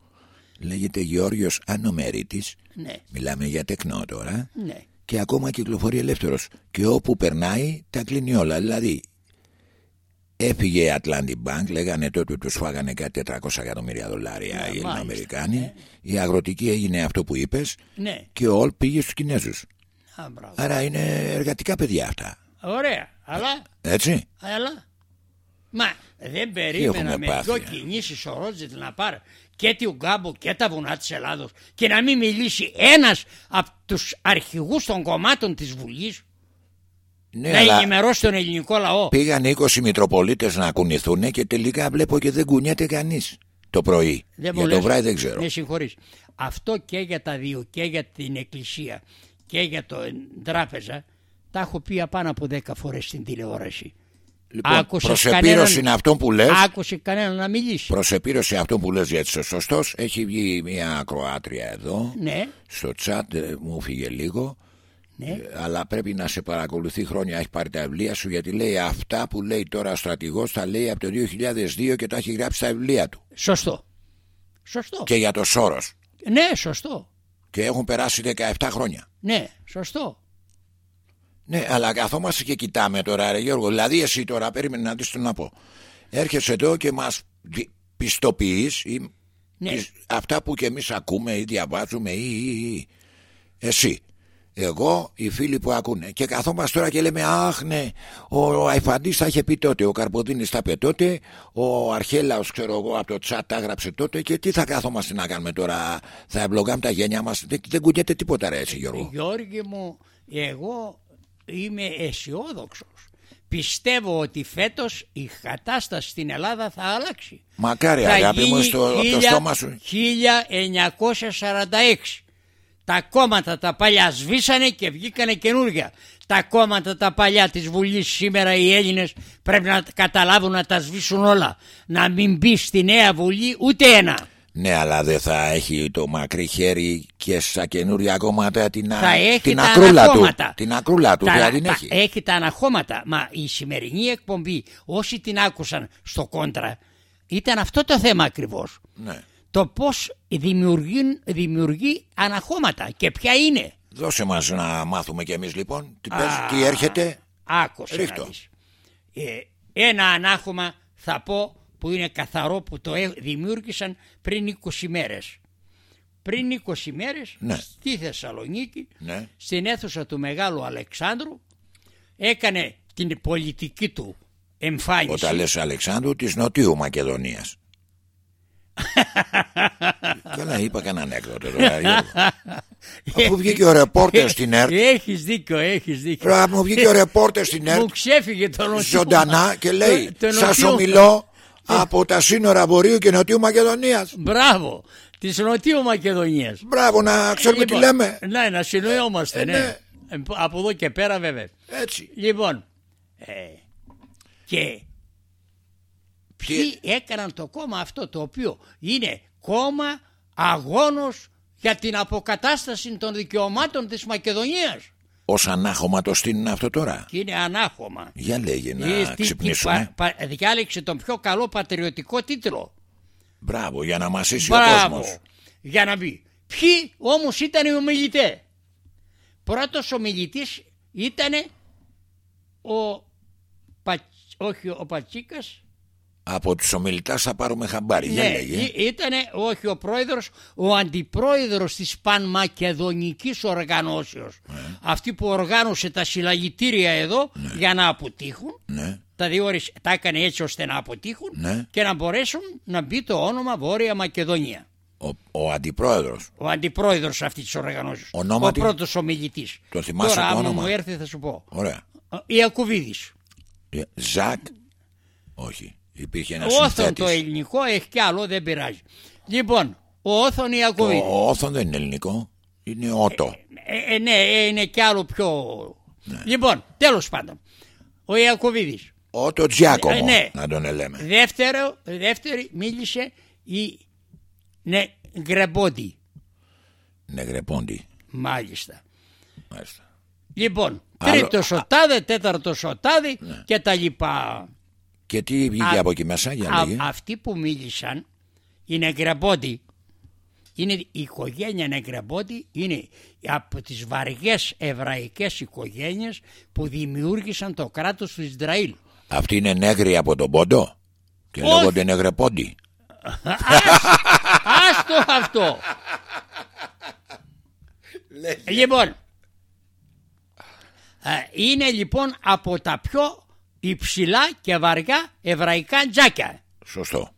Speaker 1: Λέγεται Γεώργιος Ανομερίτης.
Speaker 2: Ναι.
Speaker 1: Μιλάμε για τεκνό τώρα.
Speaker 2: Ναι.
Speaker 1: Και ακόμα κυκλοφορεί ελεύθερος. Και όπου περνάει, τα κλείνει όλα. Δηλαδή, έφυγε η Atlantic Bank, λέγανε τότε ότι τους φάγανε κάτι 400 εκατομμύρια δολάρια ναι, οι Ελληνοαμερικάνοι. Ναι. Η αγροτική έγινε αυτό που είπες.
Speaker 2: Ναι.
Speaker 1: Και ο Όλ πήγε στους Κινέζους. Άρα είναι εργατικά παιδιά αυτά.
Speaker 2: Ωραία. Αλλά.
Speaker 1: Έτσι.
Speaker 2: Αλλά. Μα δεν περίμενα με δυο κινήσεις ο Ρότζετ να πάρει και τη Ουγκάμπο και τα βουνά της Ελλάδος και να μην μιλήσει ένας από τους αρχηγούς των κομμάτων της Βουλής. Ναι, να ενημερώσει τον ελληνικό λαό.
Speaker 1: Πήγαν 20 Μητροπολίτες να κουνηθούν και τελικά βλέπω και δεν κουνιέται κανείς το πρωί. Δεν για το βράδυ δεν ξέρω.
Speaker 2: Ναι, συγχωρείς. Αυτό και για τα δύο, και για την εκκλησία και για το τράπεζα τα έχω πει πάνω από 10 φορές στην τηλεόραση.
Speaker 1: Λοιπόν, άκουσες προσεπίρωση είναι αυτό που λες.
Speaker 2: Άκουσε κανένα να μιλήσει.
Speaker 1: Προσεπίρωση αυτό που λες γιατί είσαι σωστός Έχει βγει μια ακροάτρια εδώ.
Speaker 2: Ναι.
Speaker 1: Στο chat ε, μου φύγε λίγο.
Speaker 2: Ναι. Ε,
Speaker 1: αλλά πρέπει να σε παρακολουθεί χρόνια. Έχει πάρει τα βιβλία σου γιατί λέει αυτά που λέει τώρα ο στρατηγός Τα λέει από το 2002 και τα έχει γράψει στα βιβλία του.
Speaker 2: Σωστό. Σωστό.
Speaker 1: Και για το Σόρος.
Speaker 2: Ναι σωστό.
Speaker 1: Και έχουν περάσει 17 χρόνια.
Speaker 2: Ναι σωστό
Speaker 1: ναι, αλλά καθόμαστε και κοιτάμε τώρα, ρε Γιώργο. Δηλαδή, εσύ τώρα περίμενε να δεις το να πω. Έρχεσαι εδώ και μας πιστοποιείς
Speaker 2: ναι.
Speaker 1: αυτά που και εμείς ακούμε ή διαβάζουμε ή, ή, εσύ. Εγώ, οι φίλοι που ακούνε. Και καθόμαστε τώρα και λέμε Αχ, ναι, ο Αϊφαντής θα είχε πει τότε, ο Καρποδίνης θα πει τότε, ο Αρχέλαος, ξέρω εγώ, από το τσάτ τα έγραψε τότε. Και τι θα κάθομαστε να κάνουμε τώρα, θα ευλογάμε τα γένια μας. Δεν, δεν κουνιέται τίποτα, ρε, έτσι, Γιώργο.
Speaker 2: Γιώργη μου, εγώ είμαι αισιόδοξος. Πιστεύω ότι φέτος η κατάσταση στην Ελλάδα θα αλλάξει.
Speaker 1: Μακάρι αγάπη μου στο, το στόμα σου.
Speaker 2: 1946. Τα κόμματα τα παλιά σβήσανε και βγήκανε καινούργια. Τα κόμματα τα παλιά της Βουλής σήμερα οι Έλληνες πρέπει να καταλάβουν να τα σβήσουν όλα. Να μην μπει στη νέα Βουλή ούτε ένα.
Speaker 1: Ναι, αλλά δεν θα έχει το μακρύ χέρι και στα καινούρια κόμματα την,
Speaker 2: θα έχει
Speaker 1: την
Speaker 2: τα
Speaker 1: ακρούλα του. Την ακρούλα του, τα, δηλαδή
Speaker 2: τα,
Speaker 1: έχει.
Speaker 2: Έχει τα αναχώματα. Μα η σημερινή εκπομπή, όσοι την άκουσαν στο κόντρα, ήταν αυτό το θέμα ακριβώς.
Speaker 1: Ναι.
Speaker 2: Το πώς δημιουργεί, δημιουργεί αναχώματα και ποια είναι.
Speaker 1: Δώσε μας να μάθουμε κι εμείς λοιπόν τι, τι έρχεται.
Speaker 2: Άκουσε ε, ένα ανάχωμα θα πω που είναι καθαρό που το δημιούργησαν πριν 20 μέρες. Πριν 20 μέρες
Speaker 1: ναι.
Speaker 2: στη Θεσσαλονίκη,
Speaker 1: ναι.
Speaker 2: στην αίθουσα του Μεγάλου Αλεξάνδρου, έκανε την πολιτική του εμφάνιση.
Speaker 1: Όταν λες Αλεξάνδρου της Νοτιού Μακεδονίας. Καλά είπα κανένα έκδοτο τώρα Αφού βγήκε ο ρεπόρτερ στην ΕΡΤ
Speaker 2: Έχεις δίκιο, έχεις δίκιο
Speaker 1: Πρέπει μου βγήκε ο ρεπόρτερ στην ΕΡΤ
Speaker 2: Μου ξέφυγε το
Speaker 1: Ζωντανά και λέει Σας ομιλώ από τα σύνορα Βορείου και Νοτιού Μακεδονίας
Speaker 2: Μπράβο, της Νοτιού Μακεδονίας
Speaker 1: Μπράβο, να ξέρουμε
Speaker 2: λοιπόν,
Speaker 1: τι λέμε.
Speaker 2: Ναι, να συνοιόμαστε, ε, ναι. ναι. Ε, από εδώ και πέρα, βέβαια.
Speaker 1: Έτσι.
Speaker 2: Λοιπόν, ε, και ποιοι έκαναν το κόμμα αυτό το οποίο είναι κόμμα αγώνος για την αποκατάσταση των δικαιωμάτων της Μακεδονίας;
Speaker 1: Ω ανάχωμα το στείλουν αυτό τώρα;
Speaker 2: Και είναι ανάχωμα.
Speaker 1: Για λέγε να ξυπνήσουμε.
Speaker 2: Πα, πα, διάλεξε τον πιο καλό πατριωτικό τίτλο.
Speaker 1: Μπράβο, για να μασίσει ο
Speaker 2: Μπράβο.
Speaker 1: κόσμος.
Speaker 2: Για να μπει. Ποιοι όμως ήταν οι ομιλητές; Πρώτος ομιλητής ήταν ο Πα... όχι ο Πατσίκας
Speaker 1: Από τους ομιλητάς θα πάρουμε χαμπάρι. Για
Speaker 2: ναι,
Speaker 1: λέγε.
Speaker 2: ήταν όχι ο πρόεδρος, ο αντιπρόεδρος της Πανμακεδονικής Οργανώσεως.
Speaker 1: Ναι.
Speaker 2: Αυτή που οργάνωσε τα συλλαγητήρια εδώ για να αποτύχουν.
Speaker 1: Ναι.
Speaker 2: Τα διόρισε, τα έκανε έτσι ώστε να αποτύχουν
Speaker 1: Ναι.
Speaker 2: και να μπορέσουν να μπει το όνομα Βόρεια Μακεδονία.
Speaker 1: Ο, ο αντιπρόεδρος.
Speaker 2: Ο αντιπρόεδρος αυτής της οργανώσεως.
Speaker 1: Ονόματι;
Speaker 2: Ο πρώτος ομιλητής.
Speaker 1: Το θυμάσαι
Speaker 2: Τώρα
Speaker 1: το
Speaker 2: άμα
Speaker 1: όνομα;
Speaker 2: μου έρθει θα σου πω.
Speaker 1: Ωραία.
Speaker 2: Ο Ιακουβίδης.
Speaker 1: Ε, Ζακ. Όχι. Υπήρχε ένα
Speaker 2: Όθον
Speaker 1: συνθέτης.
Speaker 2: το ελληνικό έχει κι άλλο δεν πειράζει. Λοιπόν, ο Όθον Ιακουβίδης.
Speaker 1: Ο Όθον δεν είναι ελληνικό. Είναι Ότο.
Speaker 2: Ε, ε, ναι, ε, είναι κι άλλο πιο...
Speaker 1: Ναι.
Speaker 2: Λοιπόν, τέλος πάντων. Ο Ιακωβίδης.
Speaker 1: Ότο Τζιάκομο.
Speaker 2: Ε, ναι.
Speaker 1: Να τον λέμε.
Speaker 2: Δεύτερο, δεύτερη μίλησε η ναι, Γκρεμπόντι.
Speaker 1: Νεγρεπόντι.
Speaker 2: Μάλιστα.
Speaker 1: Μάλιστα.
Speaker 2: Λοιπόν,
Speaker 1: Άλλο-
Speaker 2: τρίτος ο τάδε, τέταρτος ο τάδε και τα λοιπά.
Speaker 1: Και τι βγήκε
Speaker 2: Α-
Speaker 1: από εκεί μέσα για
Speaker 2: Α-
Speaker 1: λέγε.
Speaker 2: αυτοί που μίλησαν η Νεγκρεμπόντι είναι η οικογένεια Νεγκρεμπόντι είναι από τις βαριές εβραϊκές οικογένειες που δημιούργησαν το κράτος του Ισραήλ.
Speaker 1: Αυτή είναι νέγρη από τον Πόντο; Και
Speaker 2: Όχι.
Speaker 1: λέγονται Νεγρεπόντι.
Speaker 2: Άστο αυτό. λοιπόν, ε, είναι λοιπόν από τα πιο υψηλά και βαριά εβραϊκά τζάκια.
Speaker 1: Σωστό.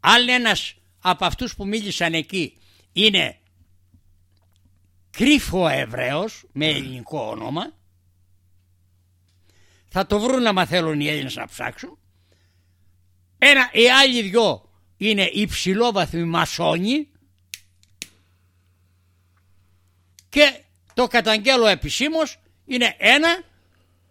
Speaker 2: Αν ένας από αυτούς που μίλησαν εκεί είναι κρύφο Εβραίος με ελληνικό όνομα θα το βρουν άμα θέλουν οι Έλληνες να ψάξουν. Ένα, οι άλλοι δυο είναι υψηλόβαθμοι μασόνοι και το καταγγέλω επισήμως είναι ένα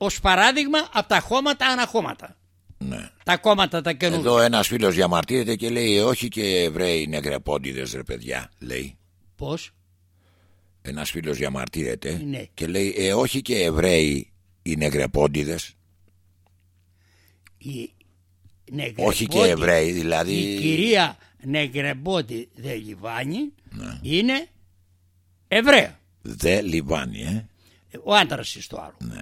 Speaker 2: ως παράδειγμα από τα χώματα αναχώματα.
Speaker 1: Ναι.
Speaker 2: Τα κόμματα τα καινούργια.
Speaker 1: Εδώ ένας φίλος διαμαρτύρεται και λέει «Ε, όχι και Εβραίοι νεγρεπόντιδες ρε παιδιά. Λέει.
Speaker 2: Πώς;
Speaker 1: Ένας φίλος διαμαρτύρεται
Speaker 2: Ναι.
Speaker 1: και λέει «Ε, όχι και Εβραίοι οι νεγρεπόντιδες.
Speaker 2: η
Speaker 1: Όχι και
Speaker 2: Νεγκρεμπόντι,
Speaker 1: Εβραίοι δηλαδή.
Speaker 2: η κυρία Νεγκρεμπόντι Δε Λιβάνη
Speaker 1: Ναι.
Speaker 2: είναι Εβραία.
Speaker 1: Δε Λιβάνι, ε.
Speaker 2: Ο άντρας τη το άλλο.
Speaker 1: Ναι.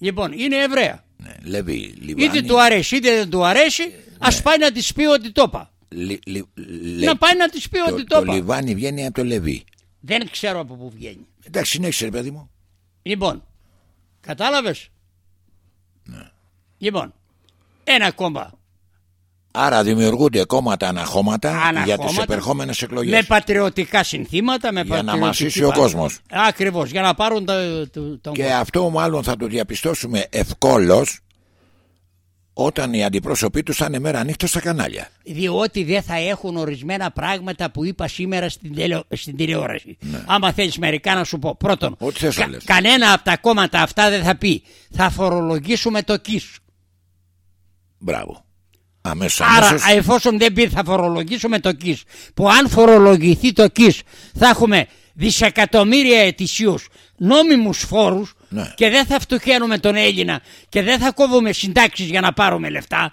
Speaker 2: Λοιπόν, είναι Εβραία.
Speaker 1: ναι. Λεβί, Λιβάνι.
Speaker 2: Είτε του αρέσει είτε δεν του αρέσει,
Speaker 1: Ναι.
Speaker 2: ας πάει να της πει ότι το είπα.
Speaker 1: Λι- λι- λε-
Speaker 2: Να πάει να της πει
Speaker 1: το,
Speaker 2: ότι
Speaker 1: το
Speaker 2: το είπα.
Speaker 1: Λιβάνι βγαίνει από το Λεβί.
Speaker 2: Δεν ξέρω από πού βγαίνει.
Speaker 1: Εντάξει, συνέχισε ρε παιδί μου.
Speaker 2: Λοιπόν, κατάλαβες;
Speaker 1: Ναι.
Speaker 2: Λοιπόν, ένα κόμμα
Speaker 1: Άρα δημιουργούνται κόμματα αναχώματα, για
Speaker 2: Αναχώματα,
Speaker 1: τις επερχόμενες εκλογές.
Speaker 2: με πατριωτικά συνθήματα, με
Speaker 1: Για να
Speaker 2: πατριωτική
Speaker 1: μασίσει ο
Speaker 2: πα-
Speaker 1: κόσμος.
Speaker 2: Ακριβώς, για να πάρουν τα, το- τον
Speaker 1: Και
Speaker 2: κόσμο.
Speaker 1: αυτό μάλλον θα το διαπιστώσουμε ευκόλως όταν οι αντιπρόσωποι τους θα είναι μέρα νύχτα στα κανάλια.
Speaker 2: διότι δεν θα έχουν ορισμένα πράγματα που είπα σήμερα στην, τελε... στην τηλεόραση. Άμα θέλεις μερικά να σου πω. Πρώτον,
Speaker 1: Ναι. Ό,τι θες να λες.
Speaker 2: κανένα από τα κόμματα αυτά δεν θα πει θα φορολογήσουμε το ΚΙΣ.
Speaker 1: Μπράβο. Αμέσως
Speaker 2: Άρα
Speaker 1: αμέσως.
Speaker 2: εφόσον δεν πει θα φορολογήσουμε το ΚΙΣ που αν φορολογηθεί το ΚΙΣ θα έχουμε δισεκατομμύρια ετησίως νόμιμους φόρους
Speaker 1: Ναι.
Speaker 2: και δεν θα φτωχαίνουμε τον Έλληνα και δεν θα κόβουμε συντάξεις για να πάρουμε λεφτά.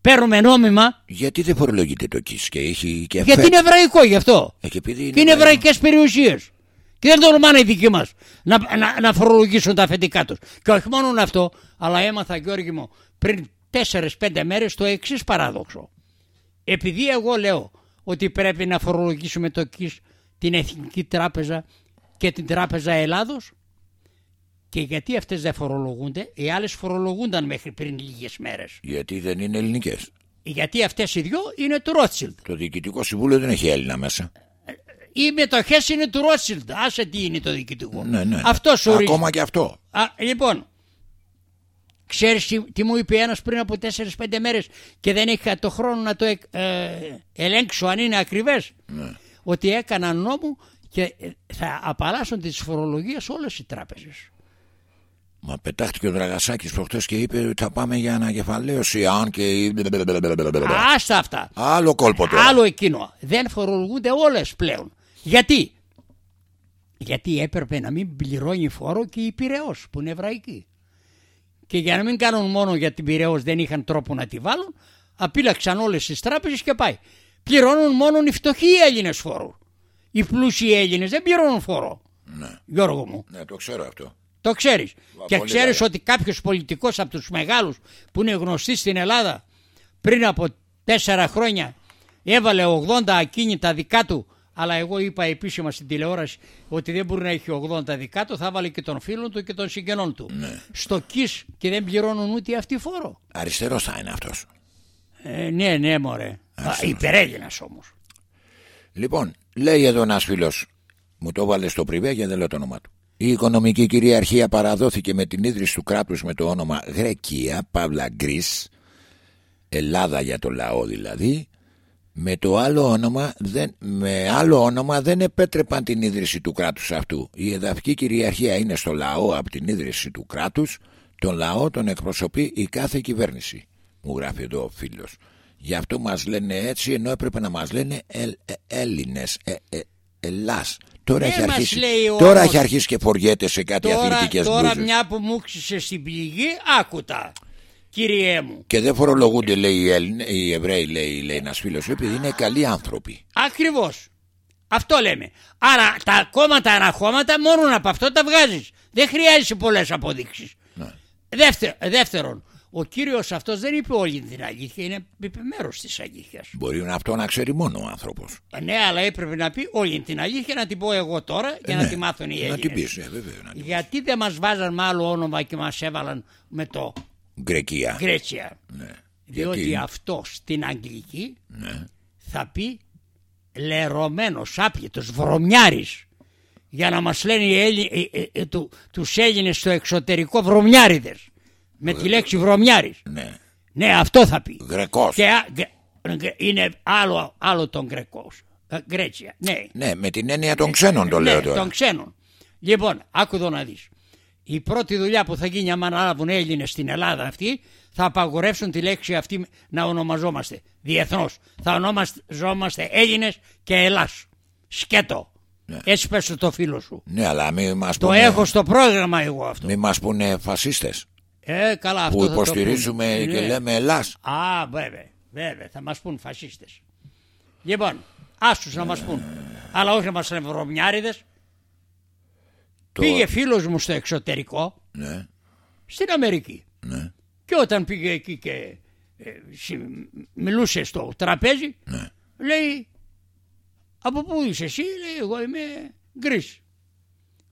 Speaker 2: Παίρνουμε νόμιμα
Speaker 1: Γιατί δεν φορολογείται το ΚΙΣ και έχει και
Speaker 2: γιατί
Speaker 1: φέτ.
Speaker 2: είναι εβραϊκό γι' αυτό.
Speaker 1: Ε, και επειδή
Speaker 2: Και είναι εβραϊκές περιουσίες. Και δεν τολμάνε οι δικοί μας να, να, να φορολογήσουν τα αφεντικά τους. Και όχι μόνο αυτό, αλλά έμαθα, Γιώργη μου, πριν 4-5 μέρες το εξής παράδοξο. Επειδή εγώ λέω ότι πρέπει να φορολογήσουμε το ΚΙΣ, την Εθνική Τράπεζα και την Τράπεζα Ελλάδος και γιατί αυτές δεν φορολογούνται, οι άλλες φορολογούνταν μέχρι πριν λίγες μέρες.
Speaker 1: Γιατί δεν είναι ελληνικές.
Speaker 2: Γιατί αυτές οι δυο είναι του Ρότσιλντ.
Speaker 1: Το Διοικητικό Συμβούλιο δεν έχει Έλληνα μέσα.
Speaker 2: Οι μετοχές είναι του Ρότσιλντ. Άσε τι είναι το διοικητικό.
Speaker 1: Ναι, ναι.
Speaker 2: Αυτός ορίζει.
Speaker 1: Ακόμα και αυτό.
Speaker 2: Α, λοιπόν, ξέρεις τι, τι μου είπε ένας πριν από 4-5 μέρες και δεν είχα το χρόνο να το εκ- ε, ελέγξω αν είναι ακριβές.
Speaker 1: Ναι.
Speaker 2: Ότι έκαναν νόμο και ε, θα απαλλάσσουν τις φορολογίες όλες οι τράπεζες.
Speaker 1: Μα πετάχτηκε ο Δραγασάκης προχτές και είπε ότι θα πάμε για ανακεφαλαίωση αν και...
Speaker 2: Άστα αυτά.
Speaker 1: Άλλο κόλπο τώρα.
Speaker 2: Άλλο εκείνο. Δεν φορολογούνται όλες πλέον. Γιατί; Γιατί έπρεπε να μην πληρώνει φόρο και η Πυραιός που είναι εβραϊκή. Και για να μην κάνουν μόνο για την Πυραιός δεν είχαν τρόπο να τη βάλουν, απείλαξαν όλες τις τράπεζες και πάει. πληρώνουν μόνο οι φτωχοί Έλληνες φόρου. Οι πλούσιοι Έλληνες δεν πληρώνουν φόρο.
Speaker 1: Ναι.
Speaker 2: Γιώργο μου.
Speaker 1: ναι, το ξέρω αυτό.
Speaker 2: Το ξέρεις.
Speaker 1: Μα,
Speaker 2: Και
Speaker 1: πολύ
Speaker 2: ξέρεις
Speaker 1: καλά.
Speaker 2: ότι κάποιος πολιτικός από τους μεγάλους που είναι γνωστοί στην Ελλάδα πριν από τέσσερα χρόνια έβαλε 80 ακίνητα δικά του αλλά εγώ είπα επίσημα στην τηλεόραση ότι δεν μπορεί να έχει 80 δικά του, θα βάλει και των φίλων του και των συγγενών του.
Speaker 1: Ναι.
Speaker 2: Στο ΚΙΣ και δεν πληρώνουν ούτε αυτοί φόρο.
Speaker 1: Αριστερός θα είναι αυτός.
Speaker 2: Ε, ναι, ναι, μωρέ. Α, Υπερέλληνας όμως.
Speaker 1: Λοιπόν, λέει εδώ ένας φίλος, μου το βάλε στο πριβέ και δεν λέω το όνομα του. Η οικονομική κυριαρχία παραδόθηκε με την ίδρυση του κράτους με το όνομα Γρεκία, Παύλα Γκρίς, Ελλάδα για το λαό δηλαδή, με το άλλο όνομα δεν, με άλλο όνομα δεν επέτρεπαν την ίδρυση του κράτους αυτού. Η εδαφική κυριαρχία είναι στο λαό από την ίδρυση του κράτους, τον λαό τον εκπροσωπεί η κάθε κυβέρνηση. Μου γράφει εδώ ο φίλος. Γι' αυτό μας λένε έτσι ενώ έπρεπε να μας λένε Ελ, ε, Έλληνες, ε, ε, Ελλάς. Τώρα,
Speaker 2: Ε,
Speaker 1: έχει
Speaker 2: μας
Speaker 1: αρχίσει,
Speaker 2: λέει ο
Speaker 1: τώρα
Speaker 2: άλλος.
Speaker 1: έχει αρχίσει και φοριέται σε κάτι
Speaker 2: Τώρα,
Speaker 1: αθλητικές
Speaker 2: τώρα
Speaker 1: μπλούζες.
Speaker 2: μια που μου ξύσε στην πληγή, άκουτα, κυριέ μου.
Speaker 1: Και δεν φορολογούνται λέει οι, Έλληνες, οι Εβραίοι λέει, λέει ένας φίλος επειδή είναι καλοί άνθρωποι.
Speaker 2: Ακριβώς. Αυτό λέμε. Άρα τα κόμματα αναχώματα μόνο από αυτό τα βγάζεις. Δεν χρειάζεσαι πολλές αποδείξεις.
Speaker 1: Ναι.
Speaker 2: Δεύτερο, δεύτερον, ο κύριος αυτός δεν είπε όλη την αλήθεια, είναι είπε μέρος της αλήθειας.
Speaker 1: Μπορεί να αυτό να ξέρει μόνο ο άνθρωπος.
Speaker 2: Ε, Ναι, αλλά έπρεπε να πει όλη την αλήθεια, να την πω εγώ τώρα για
Speaker 1: Ε,
Speaker 2: να τη μάθουν οι
Speaker 1: Να
Speaker 2: Έλληνες.
Speaker 1: την πεις, ε, βέβαια. Να την...
Speaker 2: Γιατί δεν μας βάζαν με άλλο όνομα και μας έβαλαν με το
Speaker 1: Γκρεκία.
Speaker 2: Γκρέτσια.
Speaker 1: Ναι.
Speaker 2: Διότι
Speaker 1: Γιατί;
Speaker 2: αυτός στην Αγγλική
Speaker 1: Ναι.
Speaker 2: θα πει λερωμένος, άπλητος, βρωμιάρης. Για να μας λένε οι Έλλη, ε, ε, ε, του, τους Έλληνες στο εξωτερικό βρωμιάριδες. Με τη λέξη βρωμιάρης.
Speaker 1: ναι.
Speaker 2: Ναι, αυτό θα πει.
Speaker 1: Γρεκός.
Speaker 2: Και α- γκ- γκ- είναι άλλο, άλλο τον Γκρεκός. Ε, Γκρέτσια, ναι.
Speaker 1: Ναι, με την έννοια των ξένων το λέω
Speaker 2: ναι,
Speaker 1: τώρα.
Speaker 2: των ξένων. Λοιπόν, άκου εδώ να δεις. Η πρώτη δουλειά που θα γίνει άμα αναλάβουν Έλληνες στην Ελλάδα αυτή θα απαγορεύσουν τη λέξη αυτή να ονομαζόμαστε διεθνώς. Θα ονομαζόμαστε Έλληνες και Ελλάς. Σκέτο. Έτσι πες το φίλο σου.
Speaker 1: Ναι, αλλά μην μας
Speaker 2: Το
Speaker 1: πούνε,
Speaker 2: έχω στο πρόγραμμα εγώ αυτό.
Speaker 1: μη μας πούνε φασίστες
Speaker 2: Ε, καλά αυτό
Speaker 1: που
Speaker 2: θα το
Speaker 1: υποστηρίζουμε
Speaker 2: πούνε.
Speaker 1: και
Speaker 2: Ναι.
Speaker 1: λέμε Ελλάς.
Speaker 2: Α, βέβαια, βέβαια, θα μας πούν φασίστες. Λοιπόν, άσους να μας πούν. Αλλά όχι να μας λένε βρωμιάριδες.
Speaker 1: Το-
Speaker 2: Πήγε φίλος μου στο εξωτερικό,
Speaker 1: Ναι,
Speaker 2: στην Αμερική.
Speaker 1: ναι,
Speaker 2: Και όταν πήγε εκεί και ε, συ- μιλούσε στο τραπέζι,
Speaker 1: ναι.
Speaker 2: λέει «Από πού είσαι εσύ» λέει «Εγώ είμαι γκρις».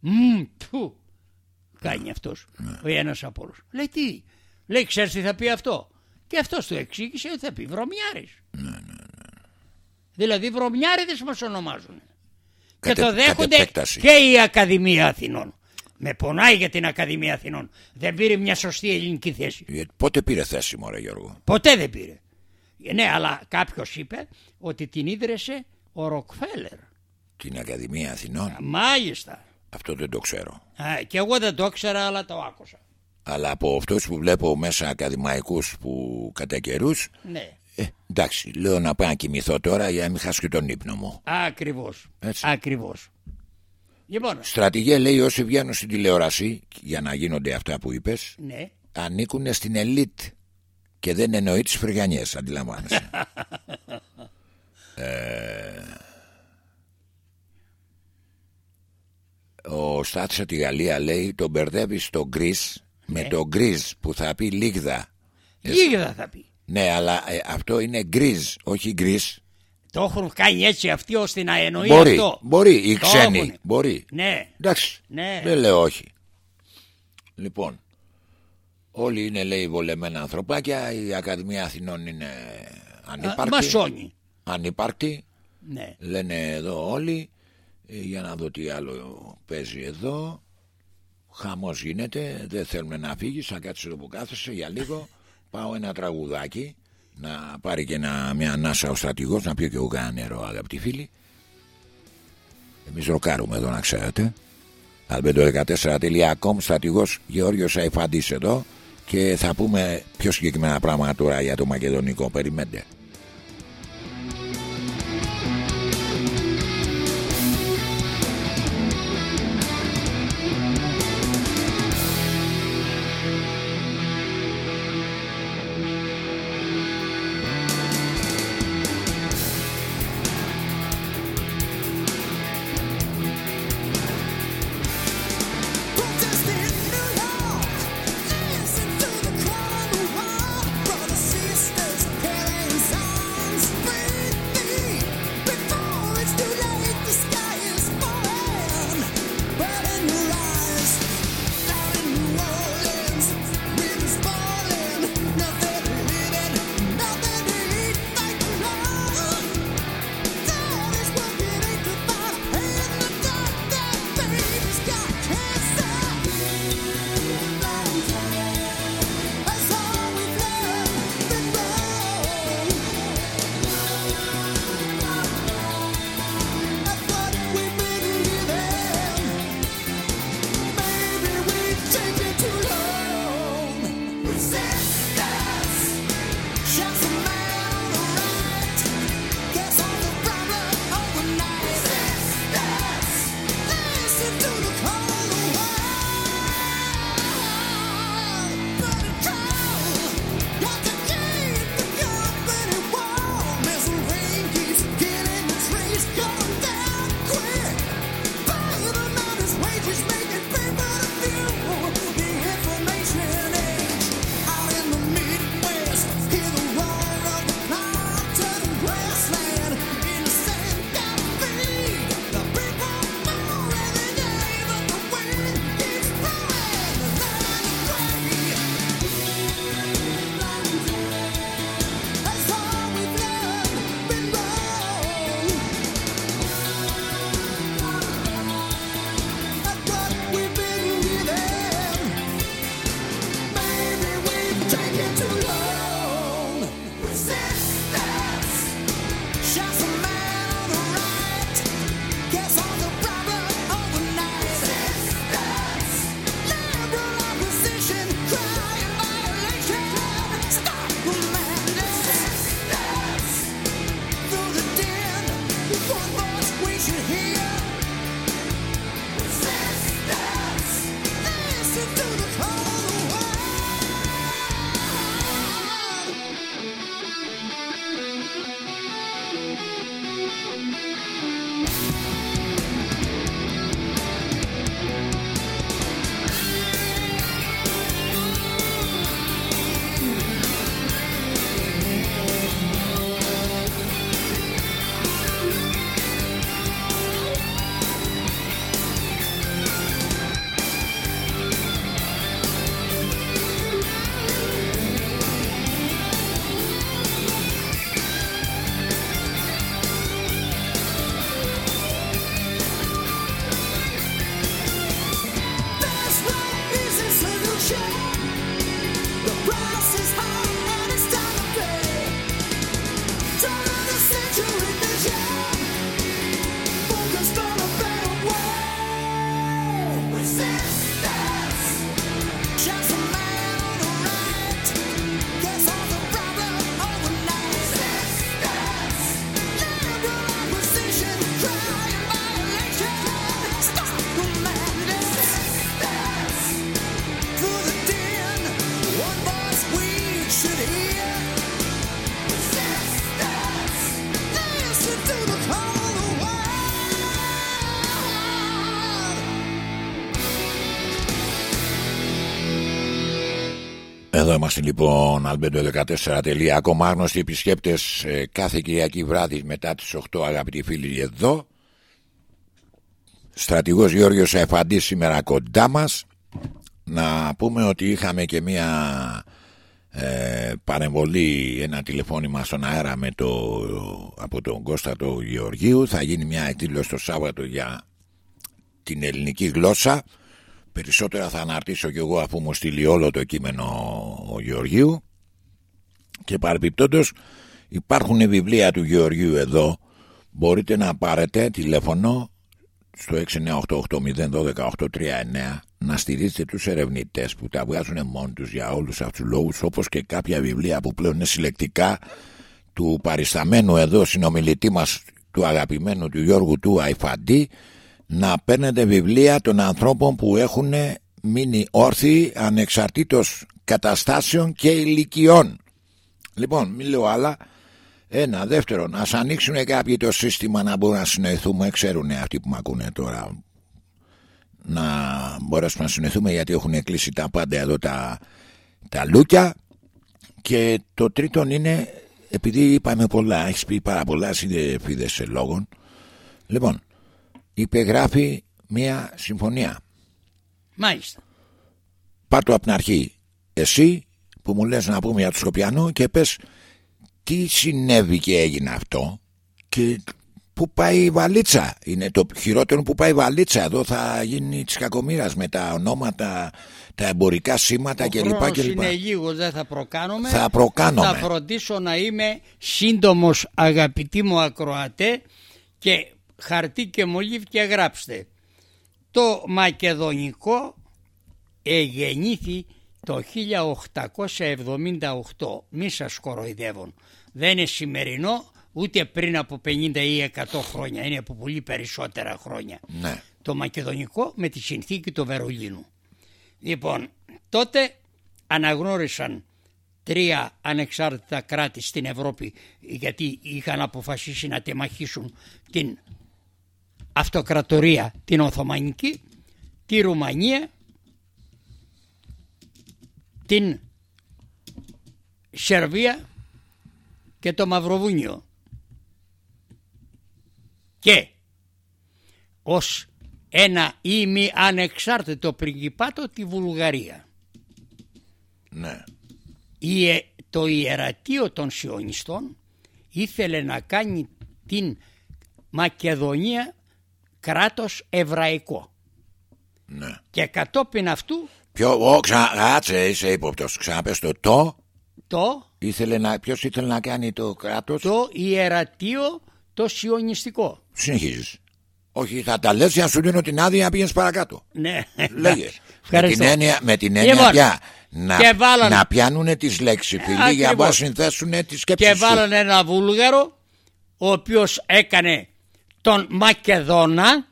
Speaker 2: «Μμμ, του», κάνει αυτός ο ένας από όλους. Λέει «Τι» λέει «Ξέρεις τι θα πει αυτό» και αυτός του εξήγησε ότι θα πει «Βρωμιάρης». Δηλαδή βρωμιάριδες μας ονομάζουν. Και
Speaker 1: Κατε-
Speaker 2: το
Speaker 1: κατ'
Speaker 2: δέχονται
Speaker 1: επέκταση.
Speaker 2: και η Ακαδημία Αθηνών. Με πονάει για την Ακαδημία Αθηνών. Δεν πήρε μια σωστή ελληνική θέση.
Speaker 1: Γιατί Πότε πήρε θέση μωρέ Γιώργο;
Speaker 2: Ποτέ δεν πήρε. Ναι, αλλά κάποιος είπε ότι την ίδρυσε ο Ροκφέλερ.
Speaker 1: Την Ακαδημία Αθηνών.
Speaker 2: Μάλιστα.
Speaker 1: Αυτό δεν το ξέρω.
Speaker 2: Α, και εγώ δεν το ήξερα, αλλά το άκουσα.
Speaker 1: Αλλά από αυτούς που βλέπω μέσα ακαδημαϊκούς που κατά καιρούς.
Speaker 2: Ναι,
Speaker 1: Ε, εντάξει, λέω να πάω να κοιμηθώ τώρα για να μην χάσω και τον ύπνο μου.
Speaker 2: ακριβώς.
Speaker 1: Έτσι.
Speaker 2: Ακριβώς. Λοιπόν,
Speaker 1: Στρατηγέ λέει όσοι βγαίνουν στην τηλεόραση για να γίνονται αυτά που είπες
Speaker 2: ναι,
Speaker 1: ανήκουν στην ελίτ και δεν εννοεί τις φρυγανιές αντιλαμβάνεσαι. ε, ο Στάτης από τη Γαλλία λέει τον μπερδεύεις στο γκρις με το γκρις που θα πει λίγδα.
Speaker 2: λίγα θα πει.
Speaker 1: Ναι, αλλά ε, αυτό είναι γκρις, όχι γκρις.
Speaker 2: Το έχουν κάνει έτσι αυτοί ώστε να εννοεί
Speaker 1: Μπορεί,
Speaker 2: αυτό.
Speaker 1: μπορεί, οι
Speaker 2: Το
Speaker 1: ξένοι,
Speaker 2: έχουνε.
Speaker 1: μπορεί.
Speaker 2: Ναι,
Speaker 1: Εντάξει,
Speaker 2: Ναι.
Speaker 1: δεν λέω όχι. Λοιπόν, όλοι είναι λέει βολεμένα ανθρωπάκια, η Ακαδημία Αθηνών είναι ανύπαρκτη.
Speaker 2: μασόνι.
Speaker 1: Ανύπαρκτη,
Speaker 2: Ναι.
Speaker 1: λένε εδώ όλοι. Ε, Για να δω τι άλλο παίζει εδώ. Χαμός γίνεται, δεν θέλουμε να φύγεις, θα κάτσεις εδώ που κάθεσαι για λίγο. Πάω ένα τραγουδάκι, να πάρει και ένα, μια ανάσα ο στρατηγός, να πιω και εγώ κανένα νερό αγαπητοί φίλοι. Εμείς ροκάρουμε εδώ να ξέρετε. albedo14.com στρατηγός Γεώργιος Αϊφαντής εδώ και θα πούμε πιο συγκεκριμένα πράγματα τώρα για το μακεδονικό. Περιμένετε. Εδώ είμαστε λοιπόν albedo14.com άγνωστοι επισκέπτες ε, κάθε Κυριακή βράδυ μετά τις 8 αγαπητοί φίλοι εδώ. Στρατηγός Γιώργος Εφαντή σήμερα κοντά μας. Να πούμε ότι είχαμε και μια ε, παρεμβολή ένα τηλεφώνημα στον αέρα με το, από τον Κώστα του Γεωργίου. Θα γίνει μια εκδήλωση το Σάββατο για την ελληνική γλώσσα Περισσότερα θα αναρτήσω κι εγώ αφού μου στείλει όλο το κείμενο ο Γεωργίου. Και παρεπιπτόντως υπάρχουν βιβλία του Γεωργίου εδώ. Μπορείτε να πάρετε τηλέφωνο στο 69880128339 να στηρίζετε τους ερευνητές που τα βγάζουν μόνοι τους για όλους αυτούς τους λόγους όπως και κάποια βιβλία που πλέον είναι συλλεκτικά του παρισταμένου εδώ συνομιλητή μας του αγαπημένου του Γιώργου του Αϊφαντή να παίρνετε βιβλία των ανθρώπων που έχουν μείνει όρθιοι ανεξαρτήτως καταστάσεων και ηλικιών. Λοιπόν, μην λέω άλλα. Ένα, δεύτερον, ας ανοίξουν κάποιοι το σύστημα να μπορούν να συνοηθούμε, ξέρουν αυτοί που με ακούνε τώρα να μπορέσουμε να συνοηθούμε γιατί έχουν κλείσει τα πάντα εδώ τα, τα λούκια και το τρίτον είναι επειδή είπαμε πολλά, έχεις πει πάρα πολλά συνδεφίδες σε λόγων λοιπόν υπεγράφει μια συμφωνία.
Speaker 2: Μάλιστα.
Speaker 1: Πάρ' από την αρχή. Εσύ που μου λες να πούμε για το Σκοπιανό και πες τι συνέβη και έγινε αυτό και που πάει η βαλίτσα; Είναι το χειρότερο που πάει η βαλίτσα. Εδώ θα γίνει της κακομοίρας με τα ονόματα, τα εμπορικά σήματα κλπ.
Speaker 2: Ο είναι λίγο, δεν θα προκάνουμε.
Speaker 1: Θα προκάνουμε.
Speaker 2: Θα φροντίσω να είμαι σύντομος αγαπητοί μου ακροατέ και χαρτί και μολύβ και γράψτε. Το μακεδονικό εγεννήθη το 1878. Μη σας κοροϊδεύουν. Δεν είναι σημερινό ούτε πριν από 50 ή 100 χρόνια. Είναι από πολύ περισσότερα χρόνια.
Speaker 1: Ναι.
Speaker 2: Το μακεδονικό με τη συνθήκη του Βερολίνου. Λοιπόν, τότε αναγνώρισαν τρία ανεξάρτητα κράτη στην Ευρώπη γιατί είχαν αποφασίσει να τεμαχίσουν την αυτοκρατορία την Οθωμανική, τη Ρουμανία, την Σερβία και το Μαυροβούνιο. Και ως ένα ή μη ανεξάρτητο πριγκιπάτο τη Βουλγαρία.
Speaker 1: Ναι.
Speaker 2: Η, το ιερατείο των Σιωνιστών ήθελε να κάνει την Μακεδονία κράτος εβραϊκό.
Speaker 1: Ναι.
Speaker 2: Και κατόπιν αυτού...
Speaker 1: Ποιο, ο, ξα, κάτσε, είσαι ύποπτος, ξαναπες το το...
Speaker 2: Το...
Speaker 1: Ήθελε να, ποιος ήθελε να κάνει το κράτος...
Speaker 2: Το ιερατείο το σιωνιστικό.
Speaker 1: Συνεχίζεις. Όχι, θα τα λες για να σου δίνω την άδεια να πήγαινες παρακάτω.
Speaker 2: Ναι.
Speaker 1: Λέγε. με την έννοια, με την έννοια λοιπόν, πια να, βάλαν... να πιάνουν τις λέξεις φίλοι για να συνθέσουν τις σκέψεις
Speaker 2: Και βάλανε ένα βούλγαρο ο οποίος έκανε τον Μακεδόνα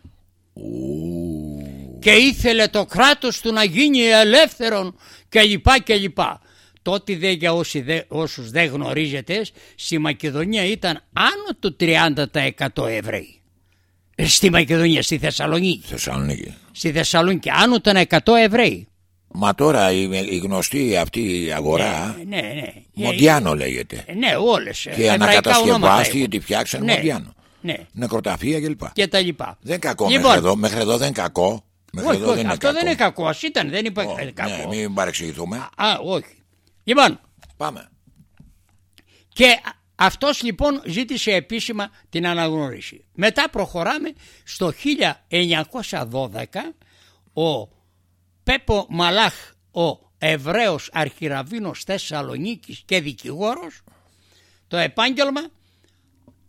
Speaker 2: και ήθελε το κράτος του να γίνει ελεύθερον και λοιπά και λοιπά. Τότε δε για όσοι δε, όσους δεν γνωρίζετες στη Μακεδονία ήταν άνω του 30% Εβραίοι. Ε, στη Μακεδονία, στη Θεσσαλονίκη.
Speaker 1: Θεσσαλονίκη.
Speaker 2: Στη Θεσσαλονίκη, άνω των 100 Εβραίοι.
Speaker 1: Μα τώρα η, η γνωστή αυτή η αγορά
Speaker 2: ναι, ναι, ναι.
Speaker 1: Μοντιάνο λέγεται.
Speaker 2: Ναι, όλες.
Speaker 1: Και ανακατασκευάστηκε, τη φτιάξαν
Speaker 2: ναι.
Speaker 1: Μοντιάνο
Speaker 2: ναι.
Speaker 1: νεκροταφεία κλπ.
Speaker 2: Και τα λοιπά.
Speaker 1: Δεν κακό
Speaker 2: λοιπόν,
Speaker 1: μέχρι, εδώ, μέχρι εδώ δεν κακό. Μέχρι
Speaker 2: όχι,
Speaker 1: εδώ
Speaker 2: όχι,
Speaker 1: δεν
Speaker 2: αυτό
Speaker 1: είναι
Speaker 2: δεν είναι κακό. Ας ήταν, δεν είπα
Speaker 1: oh,
Speaker 2: κακό.
Speaker 1: Ναι, μην παρεξηγηθούμε.
Speaker 2: Α, όχι. Λοιπόν.
Speaker 1: Πάμε.
Speaker 2: Και αυτός λοιπόν ζήτησε επίσημα την αναγνώριση. Μετά προχωράμε στο 1912 ο Πέπο Μαλάχ ο Εβραίος Αρχιραβίνος Θεσσαλονίκης και δικηγόρος το επάγγελμα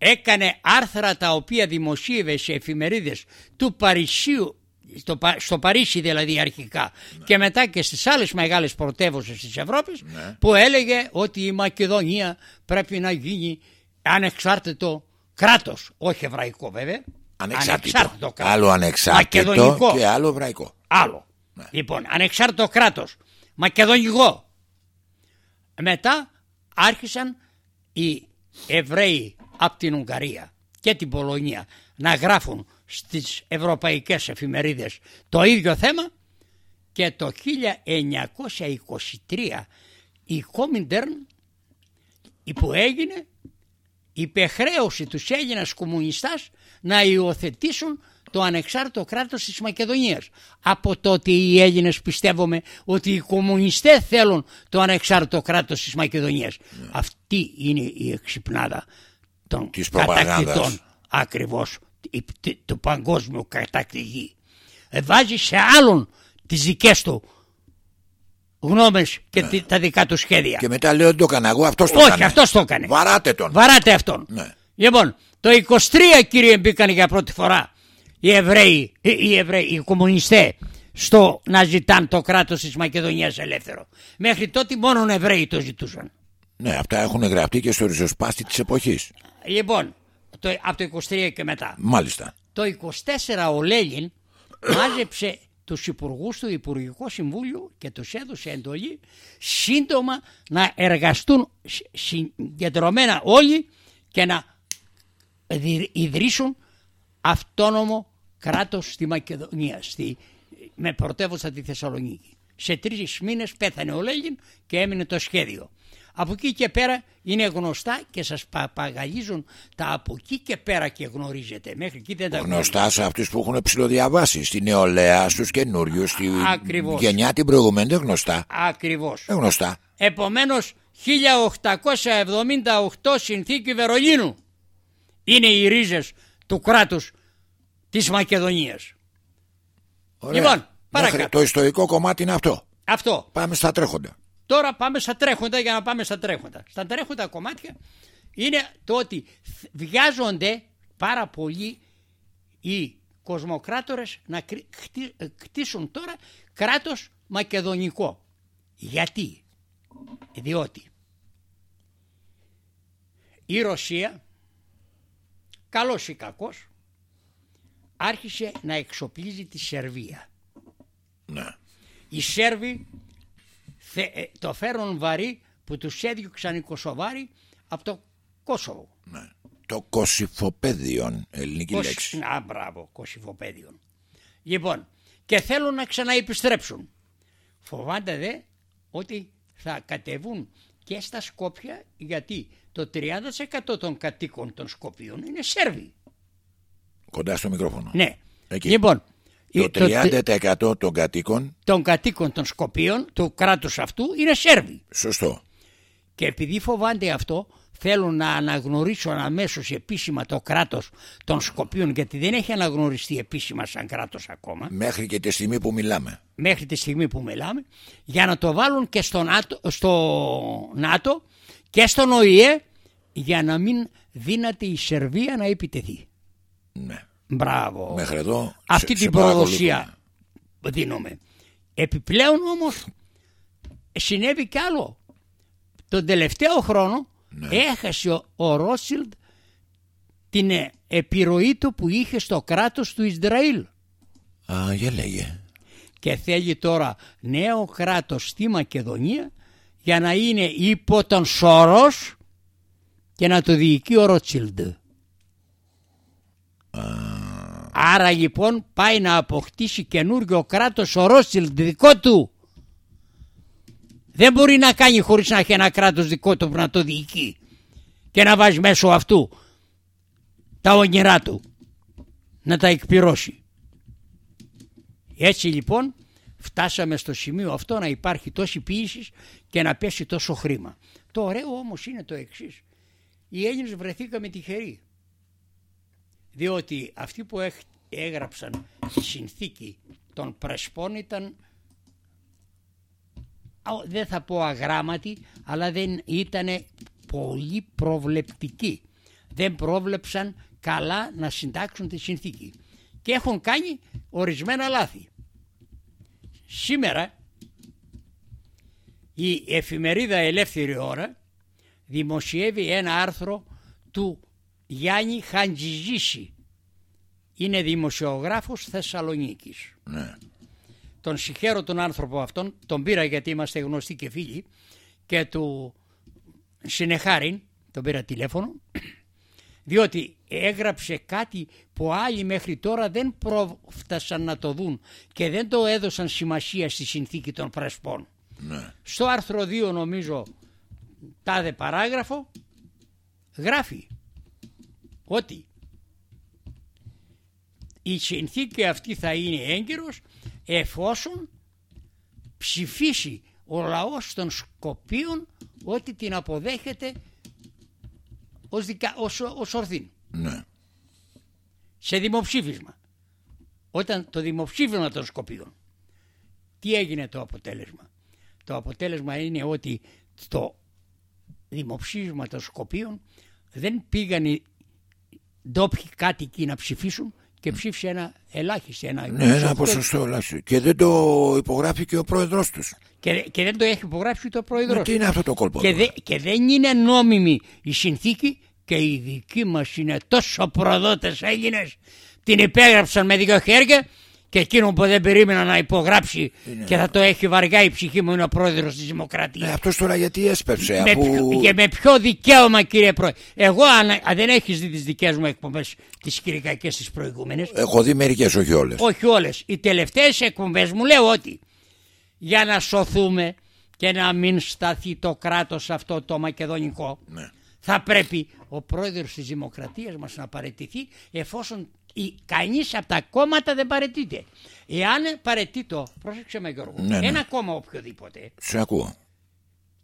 Speaker 2: έκανε άρθρα τα οποία δημοσίευε σε εφημερίδες του Παρισίου στο, στο Παρίσι δηλαδή αρχικά ναι. και μετά και στις άλλες μεγάλες πρωτεύουσες της Ευρώπης ναι. που έλεγε ότι η Μακεδονία πρέπει να γίνει ανεξάρτητο κράτος, όχι εβραϊκό βέβαια.
Speaker 1: Ανεξάρτητο, ανεξάρτητο κράτος. άλλο ανεξάρτητο και άλλο εβραϊκό.
Speaker 2: Άλλο. Ναι. Λοιπόν, ανεξάρτητο κράτος, μακεδονικό. Μετά άρχισαν οι Εβραίοι από την Ουγγαρία και την Πολωνία να γράφουν στις ευρωπαϊκές εφημερίδες το ίδιο θέμα και το 1923 η Κόμιντερν που έγινε υπεχρέωση τους Έλληνας κομμουνιστάς να υιοθετήσουν το ανεξάρτητο κράτος της Μακεδονίας. Από τότε οι Έλληνες πιστεύουμε ότι οι κομμουνιστές θέλουν το ανεξάρτητο κράτος της Μακεδονίας. Αυτή είναι η εξυπνάδα των
Speaker 1: Της
Speaker 2: κατακτητών
Speaker 1: προπαγάνδας.
Speaker 2: ακριβώς του παγκόσμιου κατακτητή. Ε, Βάζει σε άλλον τις δικές του γνώμες και τι- τα δικά του σχέδια.
Speaker 1: Ναι. Και μετά λέω ότι το έκανα εγώ, αυτός το
Speaker 2: Όχι,
Speaker 1: έκανε.
Speaker 2: αυτός το έκανε.
Speaker 1: Βαράτε τον.
Speaker 2: Βαράτε αυτόν.
Speaker 1: Ναι.
Speaker 2: Λοιπόν, το 23 κύριε μπήκαν για πρώτη φορά οι Εβραίοι, οι, οι, Εβραίοι, οι κομμουνιστές στο να ζητάνε το κράτος της Μακεδονίας ελεύθερο. Μέχρι τότε μόνο οι Εβραίοι το ζητούσαν.
Speaker 1: Ναι, αυτά έχουν γραφτεί και στο ριζοσπάστη της εποχής.
Speaker 2: Λοιπόν, το, από το 23 και μετά.
Speaker 1: Μάλιστα.
Speaker 2: Το 24 ο Λέλιν μάζεψε τους υπουργούς του Υπουργικό Συμβούλιο και τους έδωσε εντολή σύντομα να εργαστούν σ- συγκεντρωμένα όλοι και να δι- ιδρύσουν αυτόνομο κράτος στη Μακεδονία στη, με πρωτεύουσα τη Θεσσαλονίκη. Σε τρεις μήνες πέθανε ο Λέλιν και έμεινε το σχέδιο. Από εκεί και πέρα είναι γνωστά και σας παπαγαλίζουν τα από εκεί και πέρα και γνωρίζετε. Μέχρι εκεί δεν τα
Speaker 1: Γνωστά σε αυτούς που έχουν ψηλοδιαβάσει. Στη νεολαία, στους καινούριους, στη
Speaker 2: Ακριβώς.
Speaker 1: γενιά την προηγουμένη. Δεν γνωστά.
Speaker 2: Ακριβώς.
Speaker 1: Δεν γνωστά.
Speaker 2: Επομένως 1878 συνθήκη Βερολίνου είναι οι ρίζες του κράτους της Μακεδονίας.
Speaker 1: Ωραία.
Speaker 2: Λοιπόν, παρακάτω.
Speaker 1: Μέχρι Το ιστορικό κομμάτι είναι αυτό.
Speaker 2: Αυτό.
Speaker 1: Πάμε στα τρέχοντα.
Speaker 2: Τώρα πάμε στα τρέχοντα για να πάμε στα τρέχοντα. Στα τρέχοντα κομμάτια είναι το ότι θ- βιάζονται πάρα πολύ οι κοσμοκράτορες να κρι- χτί- ε, κτίσουν τώρα κράτος μακεδονικό. Γιατί; Διότι η Ρωσία, καλός ή κακός, άρχισε να εξοπλίζει τη Σερβία.
Speaker 1: Ναι.
Speaker 2: Οι Σέρβοι θε- ε, το φέρουν βαρύ που τους έδιωξαν οι Κωσοβάροι από το Κόσοβο.
Speaker 1: ναι. Το κοσυφοπέδιον, ελληνική
Speaker 2: Κωσ-
Speaker 1: λέξη.
Speaker 2: Α, μπράβο, Κωσυφοπέδιον. Λοιπόν, και θέλουν να ξαναεπιστρέψουν. Φοβάται δε ότι θα κατεβούν και στα Σκόπια γιατί το 30% των κατοίκων των Σκοπίων είναι Σέρβοι.
Speaker 1: Κοντά στο μικρόφωνο.
Speaker 2: Ναι.
Speaker 1: Εκεί.
Speaker 2: Λοιπόν,
Speaker 1: Το
Speaker 2: το-
Speaker 1: 30% των κατοίκων,
Speaker 2: των κατοίκων των Σκοπίων, του κράτους αυτού, είναι Σέρβοι.
Speaker 1: σωστό.
Speaker 2: Και επειδή φοβάνται αυτό, θέλουν να αναγνωρίσουν αμέσως επίσημα το κράτος των Σκοπίων, γιατί δεν έχει αναγνωριστεί επίσημα σαν κράτος ακόμα,
Speaker 1: Μέχρι και τη στιγμή που μιλάμε.
Speaker 2: μέχρι τη στιγμή που μιλάμε, για να το βάλουν και στο ΝΑΤΟ, στο ΝΑΤΟ και στον ΟΗΕ, για να μην δύναται η Σερβία να επιτεθεί.
Speaker 1: Ναι.
Speaker 2: Μπράβο.
Speaker 1: Μέχρι εδώ.
Speaker 2: Αυτή
Speaker 1: σε-
Speaker 2: την
Speaker 1: σε
Speaker 2: προδοσία δίνουμε. Επιπλέον όμως συνέβη κι άλλο. Τον τελευταίο χρόνο
Speaker 1: Ναι.
Speaker 2: έχασε ο, ο Ρόσιλντ την ε, επιρροή του που είχε στο κράτος του Ισραήλ
Speaker 1: Α, για λέγε.
Speaker 2: και θέλει τώρα νέο κράτος στη Μακεδονία για να είναι υπό τον Σόρος και να το διοικεί ο Ρότσιλντ. Άρα λοιπόν πάει να αποκτήσει καινούργιο κράτος ο Ρότσιλντ δικό του. Δεν μπορεί να κάνει χωρίς να έχει ένα κράτος δικό του που να το διοικεί και να βάζει μέσω αυτού τα όνειρά του να τα εκπληρώσει. Έτσι λοιπόν φτάσαμε στο σημείο αυτό να υπάρχει τόση ποίηση και να πέσει τόσο χρήμα. Το ωραίο όμως είναι το εξής. Οι Έλληνες βρεθήκαμε τυχεροί. Διότι αυτοί που έχ- έγραψαν τη συνθήκη των Πρεσπών ήταν α, δεν θα πω αγράμματοι αλλά δεν ήταν πολύ προβλεπτικοί. Δεν πρόβλεψαν καλά να συντάξουν τη συνθήκη και έχουν κάνει ορισμένα λάθη. Σήμερα η εφημερίδα Ελεύθερη Ώρα δημοσιεύει ένα άρθρο του Γιάννη Χαντζιζίση. Είναι δημοσιογράφος Θεσσαλονίκης.
Speaker 1: Ναι.
Speaker 2: Τον συγχαίρω τον άνθρωπο αυτόν, τον πήρα γιατί είμαστε γνωστοί και φίλοι και του συνεχάριν, τον πήρα τηλέφωνο, διότι έγραψε κάτι που άλλοι μέχρι τώρα δεν πρόφτασαν να το δουν και δεν το έδωσαν σημασία στη συνθήκη των Πρεσπών.
Speaker 1: Ναι.
Speaker 2: Στο άρθρο 2 νομίζω τάδε παράγραφο γράφει ότι η συνθήκη αυτή θα είναι έγκυρος εφόσον ψηφίσει ο λαός των Σκοπίων ότι την αποδέχεται ως, δικα, ως, ως ορθήν.
Speaker 1: Ναι.
Speaker 2: Σε δημοψήφισμα. Όταν το δημοψήφισμα των Σκοπίων. Τι έγινε το αποτέλεσμα; Το αποτέλεσμα είναι ότι το δημοψήφισμα των Σκοπίων δεν πήγαν οι ντόπιοι κάτοικοι να ψηφίσουν και ψήφισε ένα ελάχιστο. Ένα,
Speaker 1: Ναι, ένα
Speaker 2: 28.
Speaker 1: ποσοστό ελάχιστο. Και δεν το υπογράφει και ο πρόεδρός τους.
Speaker 2: Και, και δεν το έχει υπογράψει ούτε ο πρόεδρος.
Speaker 1: Τι είναι αυτό το κόλπο.
Speaker 2: Και,
Speaker 1: τώρα;
Speaker 2: δε- και δεν είναι νόμιμη η συνθήκη και οι δικοί μας είναι τόσο προδότες Έλληνες την υπέγραψαν με δύο χέρια και εκείνο που δεν περίμενα να υπογράψει και θα το έχει βαριά η ψυχή μου είναι ο πρόεδρος της Δημοκρατίας.
Speaker 1: Ε, αυτός τώρα γιατί έσπευσε,
Speaker 2: με,
Speaker 1: αφού.
Speaker 2: ποιο, και με ποιο δικαίωμα κύριε Πρόεδρε. Εγώ αν, αν δεν έχεις δει τις δικές μου εκπομπές τις κυριακές τις προηγούμενες;
Speaker 1: Έχω δει μερικές, όχι όλες.
Speaker 2: όχι όλες. Οι τελευταίες εκπομπές μου λέω ότι για να σωθούμε και να μην σταθεί το κράτος αυτό το μακεδονικό
Speaker 1: Ναι.
Speaker 2: θα πρέπει ο πρόεδρος της Δημοκρατίας μας να παραιτηθεί εφόσον η, κανείς από τα κόμματα δεν παρετείται. Εάν παρετήτω, πρόσεξε με Γιώργο,
Speaker 1: Ναι, ναι.
Speaker 2: ένα κόμμα οποιοδήποτε
Speaker 1: Σε ακούω.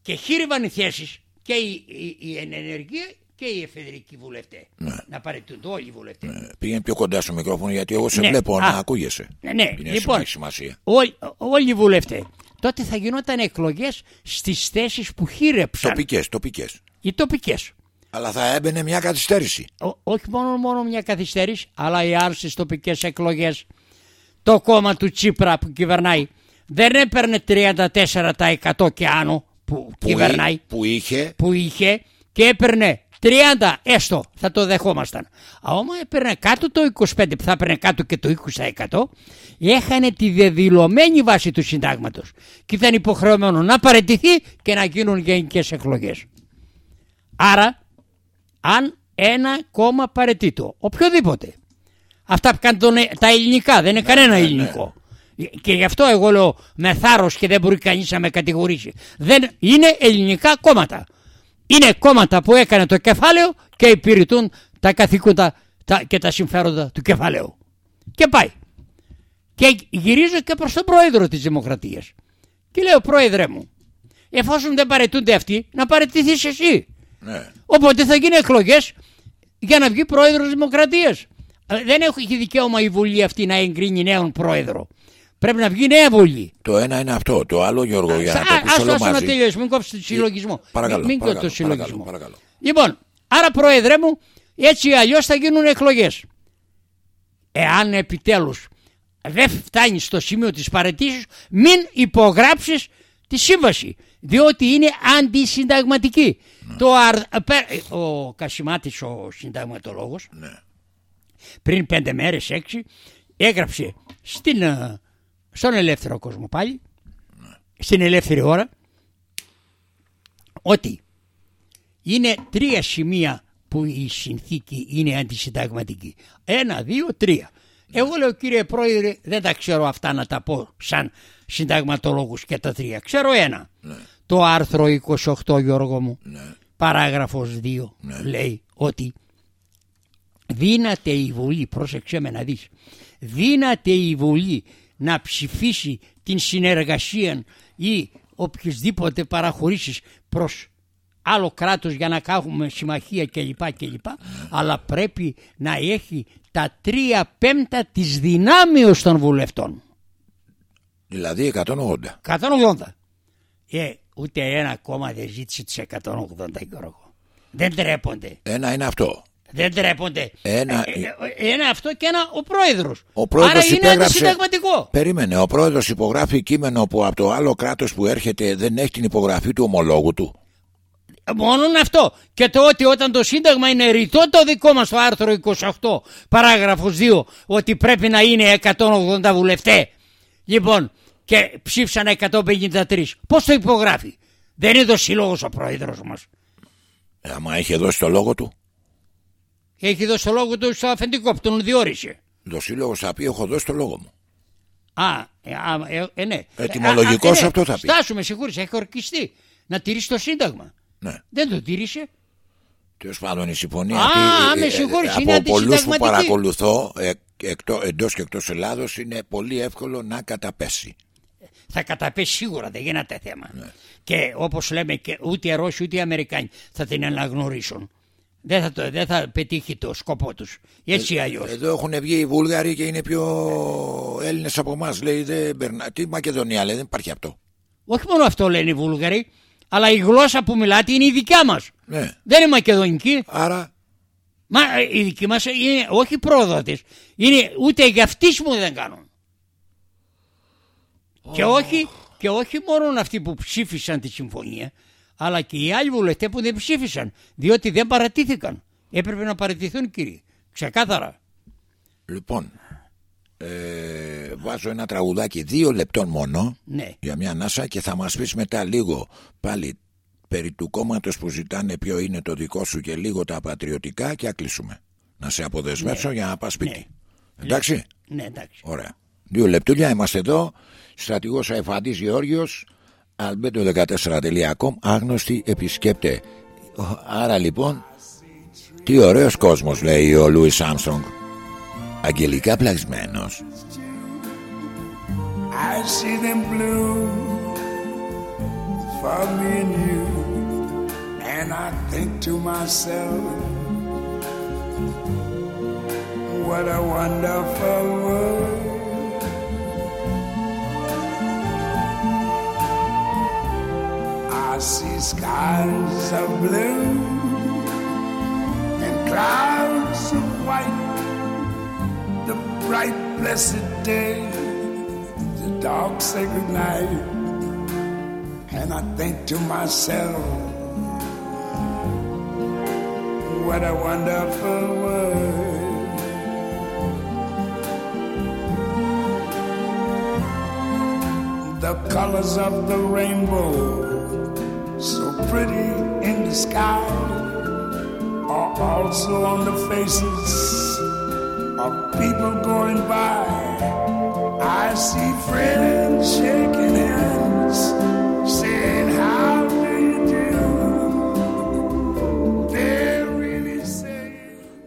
Speaker 2: και χείριβαν οι θέσεις και η, η, η ενεργεία και οι εφεδρικοί βουλευτές
Speaker 1: Ναι.
Speaker 2: να παρετούνται όλοι οι βουλευτές.
Speaker 1: Ε, Πήγαινε πιο κοντά στο μικρόφωνο γιατί εγώ σε
Speaker 2: Ναι.
Speaker 1: βλέπω
Speaker 2: Α.
Speaker 1: να ακούγεσαι.
Speaker 2: Ναι, ναι.
Speaker 1: Είναι
Speaker 2: λοιπόν,
Speaker 1: έχει σημασία.
Speaker 2: όλοι, όλοι οι βουλευτές. Τότε θα γινόταν εκλογές στις θέσεις που χείρεψαν
Speaker 1: Τοπικές, τοπικές.
Speaker 2: οι τοπικές.
Speaker 1: Αλλά θα έμπαινε μια καθυστέρηση.
Speaker 2: Ο- όχι μόνο, μόνο μια καθυστέρηση, αλλά εάν στις τοπικές εκλογές το κόμμα του Τσίπρα που κυβερνάει δεν έπαιρνε 34% και άνω που,
Speaker 1: Που,
Speaker 2: κυβερνάει,
Speaker 1: εί- που είχε.
Speaker 2: που είχε και έπαιρνε 30 έστω θα το δεχόμασταν. Άμα έπαιρνε κάτω το 25 που θα έπαιρνε κάτω και το 20% έχανε τη δεδηλωμένη βάση του συντάγματος και ήταν υποχρεωμένο να παραιτηθεί και να γίνουν γενικές εκλογές. Άρα αν ένα κόμμα παρετήτω, οποιοδήποτε. Αυτά που κάνουν τον- τα ελληνικά, δεν είναι κανένα ελληνικό. Και γι' αυτό εγώ λέω με θάρρος και δεν μπορεί κανείς να με κατηγορήσει. Δεν είναι ελληνικά κόμματα. Είναι κόμματα που έκανε το κεφάλαιο και υπηρετούν τα καθήκοντα τα, και τα συμφέροντα του κεφαλαίου. Και πάει. Και γυρίζω και προς τον πρόεδρο της Δημοκρατίας. Και λέω πρόεδρε μου, εφόσον δεν παρετούνται αυτοί, να παρετηθείς εσύ.
Speaker 1: Ναι.
Speaker 2: Οπότε θα γίνει εκλογές για να βγει πρόεδρος Δημοκρατίας. Δεν έχει δικαίωμα η Βουλή αυτή να εγκρίνει νέον πρόεδρο. Πρέπει να βγει νέα Βουλή.
Speaker 1: Το ένα είναι αυτό. Το άλλο, Γιώργο, για να το πεις
Speaker 2: Άστο
Speaker 1: όλο
Speaker 2: άστο να
Speaker 1: μαζί.
Speaker 2: τελειώσει, μην κόψεις το συλλογισμό.
Speaker 1: Παρακαλώ,
Speaker 2: μην μην
Speaker 1: παρακαλώ,
Speaker 2: κόψεις το συλλογισμό.
Speaker 1: παρακαλώ, παρακαλώ.
Speaker 2: Λοιπόν, άρα πρόεδρε μου, έτσι αλλιώς θα γίνουν εκλογές. Εάν επιτέλους δεν φτάνει στο σημείο της παρετήσεως, μην υπογράψεις τη σύμβαση. Διότι είναι αντισυνταγματική. Το αρ- πε- Ο Κασιμάτης, ο συνταγματολόγος,
Speaker 1: Ναι.
Speaker 2: πριν πέντε μέρες, έξι, έγραψε στην, ε, στον ελεύθερο κόσμο πάλι, στην ελεύθερη ώρα, ότι είναι τρία σημεία που η συνθήκη είναι αντισυνταγματική. Ένα, δύο, τρία. Εγώ λέω κύριε πρόεδρε δεν τα ξέρω αυτά να τα πω σαν συνταγματολόγους και τα τρία. Ξέρω ένα. Το άρθρο 28 Γιώργο μου, παράγραφος 2 λέει ότι δύναται η Βουλή, πρόσεξε με να δεις, δύναται η Βουλή να ψηφίσει την συνεργασία ή οποιασδήποτε παραχωρήσεις προς άλλο κράτος για να κάνουμε συμμαχία κλπ. κλπ. Αλλά πρέπει να έχει τα τρία πέμπτα της δυνάμεως των βουλευτών.
Speaker 1: Δηλαδή 180.
Speaker 2: 180. Ε, ούτε ένα κόμμα δεν ζήτησε τις 180 Γιώργο. Δεν τρέπονται.
Speaker 1: Ένα είναι αυτό.
Speaker 2: Δεν τρέπονται.
Speaker 1: Ένα-
Speaker 2: Ε, ε, ένα αυτό και ένα ο πρόεδρος.
Speaker 1: Ο πρόεδρος
Speaker 2: Άρα είναι
Speaker 1: υπέγραψε-
Speaker 2: αντισυνταγματικό.
Speaker 1: Περίμενε, ο πρόεδρος υπογράφει κείμενο που από το άλλο κράτος που έρχεται δεν έχει την υπογραφή του ομολόγου του.
Speaker 2: Μόνο αυτό. Και το ότι όταν το Σύνταγμα είναι ρητό το δικό μας το άρθρο 28 παράγραφος 2 ότι πρέπει να είναι 180 βουλευτές. Λοιπόν και ψήφισαν 153. Πώς το υπογράφει; Δεν είναι το σύλλογος ο πρόεδρος μας.
Speaker 1: Ε, άμα είχε δώσει το λόγο του,
Speaker 2: Έχει δώσει το λόγο του στο αφεντικό που τον διόρισε.
Speaker 1: το σύλλογος θα πει: Έχω δώσει το λόγο μου.
Speaker 2: Α, ε, α, ε, ε, ναι.
Speaker 1: Ετυμολογικός
Speaker 2: Α, α, ε, ναι.
Speaker 1: αυτό θα πει.
Speaker 2: Στάσου, με συγχωρείς, έχει ορκιστεί. Να τηρήσει το Σύνταγμα.
Speaker 1: Ναι.
Speaker 2: Δεν το τήρησε.
Speaker 1: Τέλος πάντων η συμφωνία
Speaker 2: Α,
Speaker 1: αυτή
Speaker 2: με
Speaker 1: ε,
Speaker 2: συγχωρείς,
Speaker 1: ε,
Speaker 2: είναι
Speaker 1: από πολλούς που
Speaker 2: αντισυνταγματική.
Speaker 1: παρακολουθώ ε, εκτό, εντός και εκτός Ελλάδος είναι πολύ εύκολο να καταπέσει.
Speaker 2: Θα καταπέσει σίγουρα, δεν γίνεται θέμα.
Speaker 1: Ναι.
Speaker 2: Και όπως λέμε, και ούτε οι Ρώσοι ούτε οι Αμερικάνοι θα την αναγνωρίσουν. Δεν θα, το, δεν θα πετύχει το σκοπό τους. Έτσι ή αλλιώς.
Speaker 1: Εδώ έχουν βγει οι Βούλγαροι και είναι πιο Έλληνες από εμάς. Λέει δεν περνά. Τι Μακεδονία λέει, δεν υπάρχει αυτό.
Speaker 2: Όχι μόνο αυτό λένε οι Βούλγαροι, αλλά η γλώσσα που μιλάτε είναι η δικιά μας.
Speaker 1: Ναι.
Speaker 2: Δεν είναι μακεδονική.
Speaker 1: Άρα
Speaker 2: Μα ε, οι δικοί μας είναι όχι πρόδοτες. Είναι ούτε για αυτοί μου δεν κάνουν. Και, όχι, και όχι μόνο αυτοί που ψήφισαν τη συμφωνία, αλλά και οι άλλοι βουλευτές που δεν ψήφισαν, διότι δεν παρατήθηκαν. Έπρεπε να παρατηθούν κύριοι. Ξεκάθαρα.
Speaker 1: λοιπόν ε, βάζω ένα τραγουδάκι δύο λεπτών μόνο
Speaker 2: Ναι.
Speaker 1: για μια ανάσα και θα μας πεις μετά λίγο πάλι περί του κόμματος που ζητάνε ποιο είναι το δικό σου και λίγο τα πατριωτικά και ακλείσουμε. Να σε αποδεσμεύσω για να πας σπίτι. Εντάξει;
Speaker 2: Ναι, εντάξει.
Speaker 1: Ωραία. Δύο λεπτούλια είμαστε εδώ. Στρατηγός Αϊφαντής Γεώργιος albedo14.com Άγνωστοι επισκέπτε. Άρα λοιπόν τι ωραίος κόσμος λέει ο Λούις Άμστρονγκ. Αγγελικά πλαγισμένος.
Speaker 4: I see them blue for me and you, and I think to myself, what a wonderful world. I see skies of blue and clouds of white, the bright blessed day the dark sacred night, and I think to myself, what a wonderful world. The colors of the rainbow,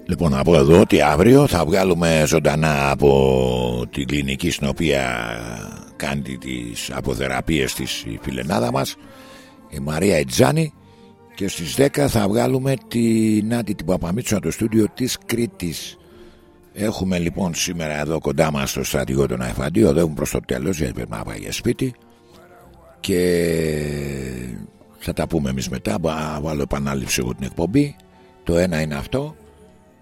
Speaker 1: Λοιπόν, από εδώ ότι αύριο θα βγάλουμε ζωντανά από την κλινική στην οποία κάνει τις αποθεραπείες της η φιλενάδα μας η Μαρία Ετζάνη και στις 10 θα βγάλουμε την Νάτη την Παπαμίτσου από το στούντιο της Κρήτης Έχουμε λοιπόν σήμερα εδώ κοντά μας στο στρατηγό των Αϊφαντίου οδεύουν προς το τέλος γιατί πρέπει να πάει για σπίτι και θα τα πούμε εμείς μετά θα βάλω επανάληψη εγώ την εκπομπή το ένα είναι αυτό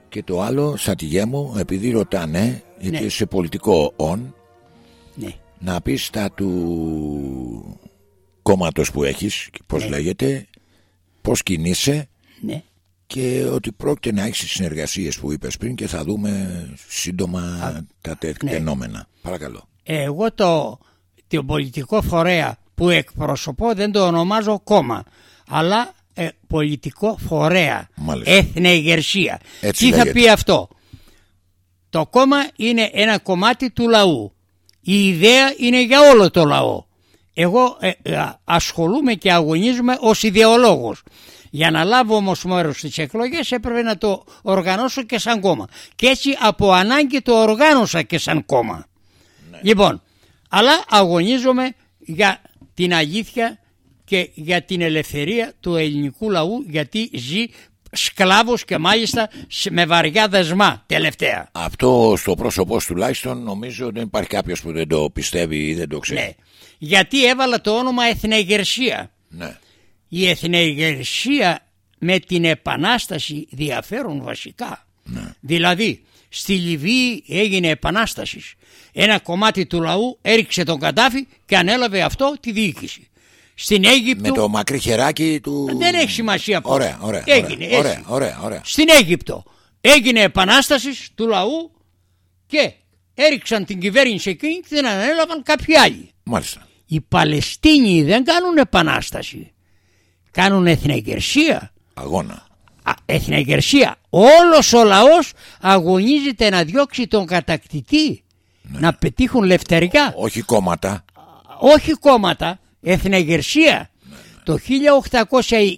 Speaker 1: και το άλλο στα μου επειδή ρωτάνε γιατί
Speaker 2: Ναι.
Speaker 1: είσαι πολιτικό on
Speaker 2: Ναι.
Speaker 1: να πεις τα του κόμματος που έχεις και πώς λέγεται πώς κινείσαι
Speaker 2: ναι.
Speaker 1: και ότι πρόκειται να έχεις τις συνεργασίες που είπες πριν και θα δούμε σύντομα τα τεκτενόμενα παρακαλώ
Speaker 2: Εγώ το, το πολιτικό φορέα που εκπροσωπώ δεν το ονομάζω κόμμα, αλλά ε, πολιτικό φορέα,
Speaker 1: Μάλιστα.
Speaker 2: εθνεγερσία.
Speaker 1: Έτσι
Speaker 2: Τι θα
Speaker 1: λέγεται.
Speaker 2: πει αυτό; Το κόμμα είναι ένα κομμάτι του λαού. Η ιδέα είναι για όλο το λαό. Εγώ ε, ε, ασχολούμαι και αγωνίζομαι ως ιδεολόγος. Για να λάβω όμως μέρος στις εκλογές έπρεπε να το οργανώσω και σαν κόμμα. Και έτσι από ανάγκη το οργάνωσα και σαν κόμμα. Λοιπόν, αλλά αγωνίζομαι για την αλήθεια και για την ελευθερία του ελληνικού λαού γιατί ζει σκλάβος και μάλιστα σε- με βαριά δεσμά τελευταία.
Speaker 1: αυτό στο πρόσωπό σου τουλάχιστον νομίζω δεν υπάρχει κάποιος που δεν το πιστεύει ή δεν το ξέρει
Speaker 2: Ναι. Γιατί έβαλα το όνομα Εθνεγερσία.
Speaker 1: ναι.
Speaker 2: Η Εθνεγερσία με την Επανάσταση διαφέρουν βασικά. Δηλαδή, στη Λιβύη έγινε επανάσταση. Ένα κομμάτι του λαού έριξε τον Καντάφη και ανέλαβε αυτό τη διοίκηση. Στην Αίγυπτο
Speaker 1: με το μακρύ χεράκι του
Speaker 2: δεν έχει σημασία πώς.
Speaker 1: ωραία ωραία
Speaker 2: Έγινε,
Speaker 1: ωραία, ωραία,
Speaker 2: έτσι.
Speaker 1: ωραία, ωραία.
Speaker 2: Στην Αίγυπτο έγινε επανάσταση του λαού και έριξαν την κυβέρνηση εκείνη και την ανέλαβαν κάποιοι άλλοι.
Speaker 1: μάλιστα
Speaker 2: Οι Παλαιστίνοι δεν κάνουν επανάσταση. Κάνουν εθνεγερσία.
Speaker 1: αγώνα
Speaker 2: Α, εθνεγερσία. Όλος ο λαός αγωνίζεται να διώξει τον κατακτητή. να πετύχουν λευτερικά
Speaker 1: Όχι κόμματα.
Speaker 2: όχι κόμματα, εθνεγερσία. Το 1821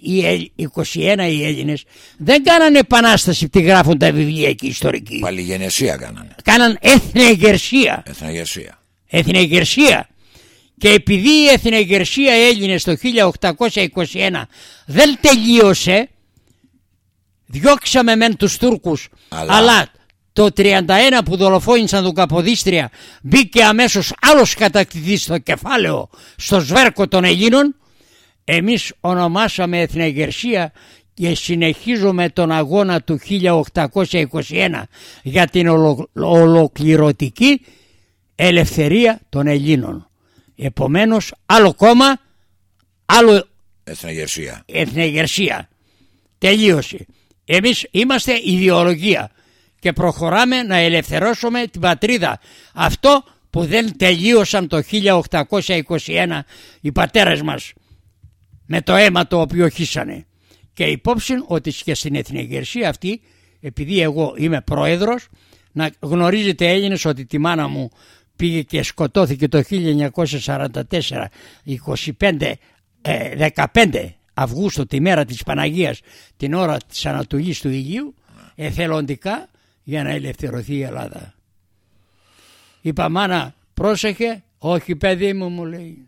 Speaker 2: οι Έλληνες δεν κάνανε επανάσταση τι γράφουν τα βιβλία και οι ιστορικοί.
Speaker 1: Παλιγενεσία κάνανε.
Speaker 2: Κάναν εθνεγερσία.
Speaker 1: Εθναγερσία.
Speaker 2: Εθνεγερσία. Και επειδή η εθνεγερσία Έλληνες το 1821 δεν τελείωσε, διώξαμε μεν τους Τούρκους,
Speaker 1: Αλλά-
Speaker 2: αλλά, το 31 που δολοφόνησαν τον Καποδίστρια μπήκε αμέσως άλλος κατακτητής στο κεφάλαιο, στο σβέρκο των Ελλήνων. Εμείς ονομάσαμε εθνεγερσία και συνεχίζουμε τον αγώνα του 1821 για την ολο- ολοκληρωτική ελευθερία των Ελλήνων. Επομένως άλλο κόμμα, άλλο
Speaker 1: Εθναγερσία.
Speaker 2: εθνεγερσία. Τελείωσε. Εμείς είμαστε ιδεολογία και προχωράμε να ελευθερώσουμε την πατρίδα. Αυτό που δεν τελείωσαν το 1821 οι πατέρες μας με το αίμα το οποίο χύσανε. Και υπόψη ότι και στην εθνεγερσία αυτή, επειδή εγώ είμαι πρόεδρος, να γνωρίζετε Έλληνες ότι τη μάνα μου πήγε και σκοτώθηκε το 1944, 25, ε, 15 Αυγούστου τη μέρα της Παναγίας, την ώρα της Ανατολής του Ιλίου, εθελοντικά για να ελευθερωθεί η Ελλάδα. Είπα μάνα πρόσεχε, όχι παιδί μου μου λέει.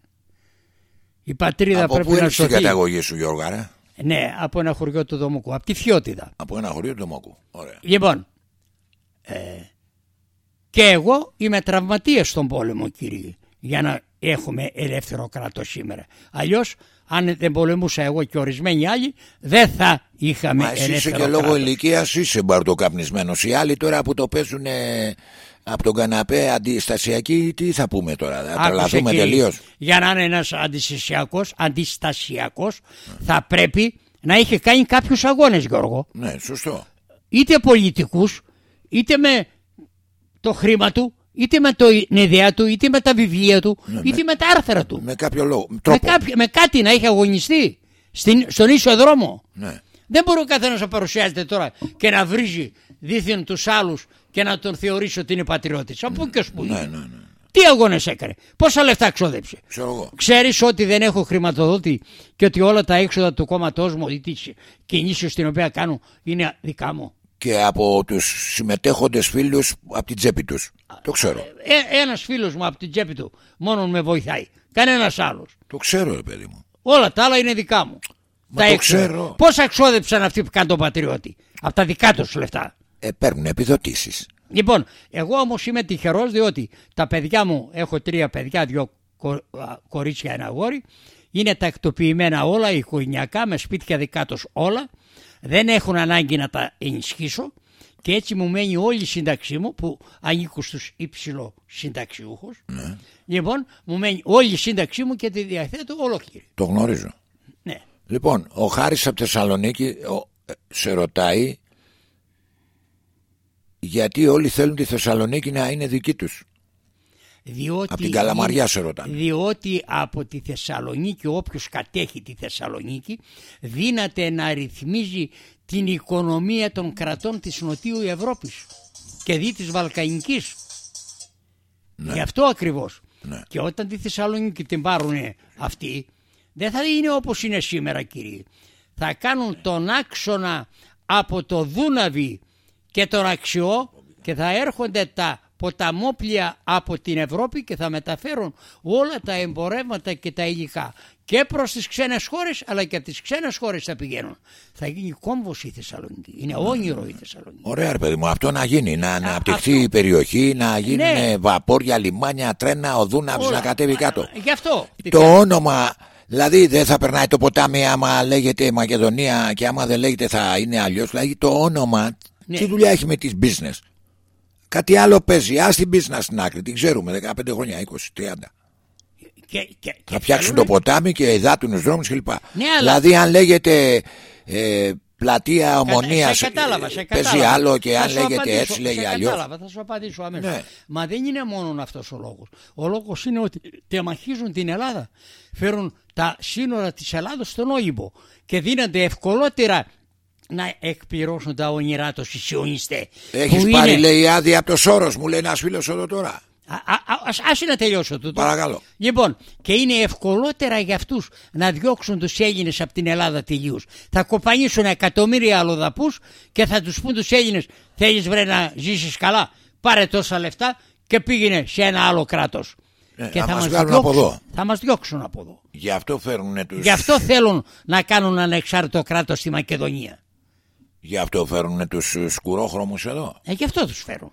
Speaker 2: Η πατρίδα
Speaker 1: Από
Speaker 2: πρέπει
Speaker 1: πού
Speaker 2: να
Speaker 1: είναι στην
Speaker 2: σωθεί.
Speaker 1: καταγωγή σου Γιώργα ρε;
Speaker 2: Ναι, από ένα χωριό του Δομοκού, από τη Φιώτιδα.
Speaker 1: Από ένα χωρίο του Μόκου. Ωραία.
Speaker 2: Λοιπόν, ε, και εγώ είμαι τραυματίας στον πόλεμο κύριε, για να έχουμε ελεύθερο κράτος σήμερα. Αλλιώς, αν δεν πολεμούσα εγώ και ορισμένοι άλλοι, δεν θα είχαμε
Speaker 1: Μα εσύ είσαι
Speaker 2: ελεύθερο
Speaker 1: και λόγω
Speaker 2: κράτος.
Speaker 1: ηλικίας είσαι μπαρτοκαπνισμένος. Οι άλλοι τώρα που το παίζουν από τον καναπέ αντιστασιακοί, τι θα πούμε τώρα, θα
Speaker 2: Άκουσε,
Speaker 1: τρελαθούμε
Speaker 2: κύριε,
Speaker 1: τελείως;
Speaker 2: Για να είναι ένας αντιστασιακός, αντιστασιακός θα πρέπει να είχε κάνει κάποιους αγώνες Γιώργο.
Speaker 1: Ναι, σωστό.
Speaker 2: είτε πολιτικούς, είτε με το χρήμα του, είτε με το, την ιδέα του, είτε με τα βιβλία του, είτε με τα άρθρα του.
Speaker 1: Με κάποιο λόγο.
Speaker 2: Με,
Speaker 1: Τρόπο.
Speaker 2: κάποιο- με κάτι να έχει αγωνιστεί στην, στον ίσο δρόμο.
Speaker 1: Ναι.
Speaker 2: Δεν μπορεί ο καθένας να παρουσιάζεται τώρα και να βρίζει δίθεν τους άλλους και να τον θεωρήσει ότι είναι πατριώτης. Από ποιο που είναι.
Speaker 1: Ναι, ναι, ναι.
Speaker 2: Τι αγώνες έκανε, πόσα λεφτά ξόδεψε.
Speaker 1: Ξέρω εγώ.
Speaker 2: Ξέρεις ότι δεν έχω χρηματοδότη και ότι όλα τα έξοδα του κόμματός μου ή της κινήσεως την οποία κάνω είναι δικά μου.
Speaker 1: Και από τους συμμετέχοντες φίλους από την τσέπη τους. Το ξέρω.
Speaker 2: Ε, ένας φίλος μου από την τσέπη του μόνο με βοηθάει. Κανένας άλλος.
Speaker 1: Το ξέρω, ρε παιδί μου.
Speaker 2: Όλα τα άλλα είναι δικά μου.
Speaker 1: Μα το ξέρω.
Speaker 2: Πόσα ξόδεψαν αυτοί που κάνουν τον πατριώτη; Από τα δικά τους λεφτά.
Speaker 1: Ε, παίρνουν επιδοτήσεις.
Speaker 2: Λοιπόν, εγώ όμως είμαι τυχερός διότι τα παιδιά μου, έχω τρία παιδιά, δύο κο- α, κορίτσια, ένα αγόρι, είναι τακτοποιημένα όλα, οικογενειακά, με σπίτια δικά τους όλα, δεν έχουν ανάγκη να τα ενισχύσω και έτσι μου μένει όλη η σύνταξή μου που ανήκω στους υψηλό συνταξιούχους. Λοιπόν, μου μένει όλη η σύνταξή μου και τη διαθέτω ολόκληρη.
Speaker 1: Το γνωρίζω.
Speaker 2: Ναι.
Speaker 1: Λοιπόν, ο Χάρης από Θεσσαλονίκη ο, ε, σε ρωτάει γιατί όλοι θέλουν τη Θεσσαλονίκη να είναι δική τους.
Speaker 2: Διότι,
Speaker 1: Απ' την Καλαμαριά σε ρωτάνε.
Speaker 2: Διότι από τη Θεσσαλονίκη όποιος κατέχει τη Θεσσαλονίκη δύναται να ρυθμίζει την οικονομία των κρατών της Νοτιού Ευρώπης και δι της Βαλκανικής.
Speaker 1: Ναι.
Speaker 2: Γι' αυτό ακριβώς.
Speaker 1: Ναι.
Speaker 2: Και όταν τη Θεσσαλονίκη την πάρουν αυτοί δεν θα είναι όπως είναι σήμερα κύριε. Θα κάνουν τον άξονα από το Δούναβι και τον Αξιό και θα έρχονται τα ποταμόπλια από την Ευρώπη και θα μεταφέρουν όλα τα εμπορεύματα και τα υλικά και προς τις ξένες χώρες αλλά και από τις ξένες χώρες θα πηγαίνουν. Θα γίνει κόμβος η Θεσσαλονίκη. Είναι όνειρο η Θεσσαλονίκη.
Speaker 1: Ωραία, ρε παιδί μου, αυτό να γίνει. Να αναπτυχθεί
Speaker 2: αυτό.
Speaker 1: η περιοχή, να γίνουν
Speaker 2: Ναι.
Speaker 1: βαπόρια, λιμάνια, τρένα, ο Δούναβης
Speaker 2: Όλα.
Speaker 1: να κατέβει κάτω.
Speaker 2: Γι' αυτό.
Speaker 1: Το όνομα, δηλαδή δεν θα περνάει το ποτάμι άμα λέγεται Μακεδονία και άμα δεν λέγεται θα είναι αλλιώς. Δηλαδή το όνομα,
Speaker 2: Ναι.
Speaker 1: τι δουλειά έχει με τις business; Κάτι άλλο παίζει. Α την business στην άκρη, την ξέρουμε 15 χρόνια, 20, 30.
Speaker 2: Και, και,
Speaker 1: Θα
Speaker 2: και
Speaker 1: φτιάξουν το
Speaker 2: θέλουν-
Speaker 1: ποτάμι και υδάτουν του δρόμους κλπ.
Speaker 2: Ναι, αλλά-
Speaker 1: Δηλαδή, αν λέγεται ε, πλατεία ομονίας,
Speaker 2: σε κατάλαβα, σε
Speaker 1: παίζει
Speaker 2: κατάλαβα.
Speaker 1: άλλο και
Speaker 2: Θα
Speaker 1: αν
Speaker 2: σου
Speaker 1: λέγεται
Speaker 2: απαντήσω,
Speaker 1: έτσι, λέγει
Speaker 2: σε
Speaker 1: αλλιώς.
Speaker 2: Κατάλαβα, θα σου απαντήσω αμέσως.
Speaker 1: Ναι.
Speaker 2: Μα δεν είναι μόνο αυτός ο λόγος. Ο λόγος είναι ότι τεμαχίζουν την Ελλάδα. Φέρουν τα σύνορα της Ελλάδος στον Όιμπο και δίνονται ευκολότερα να εκπληρώσουν τα όνειρά τους οι σιωνιστές.
Speaker 1: Έχεις
Speaker 2: που
Speaker 1: πάρει,
Speaker 2: είναι-
Speaker 1: λέει, άδεια από το Σόρος, μου λέει ένα φίλος εδώ τώρα.
Speaker 2: Α, α, ας, άσε να τελειώσω τούτο.
Speaker 1: Παρακαλώ.
Speaker 2: Λοιπόν, και είναι ευκολότερα για αυτούς να διώξουν τους Έλληνες από την Ελλάδα τελείως. Θα κοπανίσουν εκατομμύρια αλλοδαπούς και θα τους πούν τους Έλληνες θέλεις βρε να ζήσεις καλά, πάρε τόσα λεφτά και πήγαινε σε ένα άλλο κράτος.
Speaker 1: Ε,
Speaker 2: και
Speaker 1: θα
Speaker 2: θα
Speaker 1: μας
Speaker 2: μας,
Speaker 1: βγάλουν από
Speaker 2: διώξουν,
Speaker 1: εδώ.
Speaker 2: θα μας διώξουν από εδώ.
Speaker 1: Γι' αυτό φέρνουν τους...
Speaker 2: Γι' αυτό θέλουν να κάνουν ανεξάρτητο κράτος στη Μακεδονία.
Speaker 1: Γι' αυτό φέρνουν τους ε, σκουρόχρωμους εδώ.
Speaker 2: Ε, γι' αυτό τους φέρουν.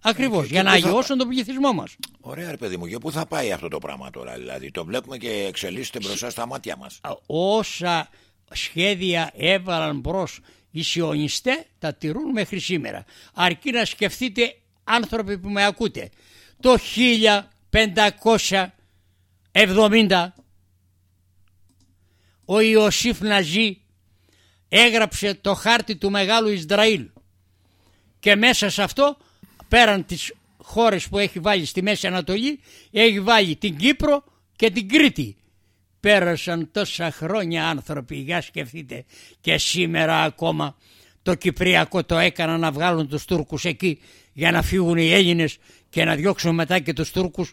Speaker 2: Ακριβώς,
Speaker 1: και
Speaker 2: για να
Speaker 1: πού θα
Speaker 2: αγιώσουν τον πληθυσμό μας.
Speaker 1: Ωραία ρε παιδί μου, και πού θα πάει αυτό το πράγμα τώρα δηλαδή. Το βλέπουμε και εξελίσσεται μπροστά στα μάτια μας.
Speaker 2: Α, όσα σχέδια έβαλαν μπρος οι σιωνιστέ τα τηρούν μέχρι σήμερα. Αρκεί να σκεφτείτε άνθρωποι που με ακούτε. Το 1570 ο Ιωσήφ Ναζί έγραψε το χάρτη του Μεγάλου Ισραήλ. Και μέσα σε αυτό πέραν τις χώρες που έχει βάλει στη Μέση Ανατολή έχει βάλει την Κύπρο και την Κρήτη. Πέρασαν τόσα χρόνια άνθρωποι για σκεφτείτε. Και σήμερα ακόμα το Κυπριακό το έκαναν να βγάλουν τους Τούρκους εκεί για να φύγουν οι Έλληνες και να διώξουν μετά και τους Τούρκους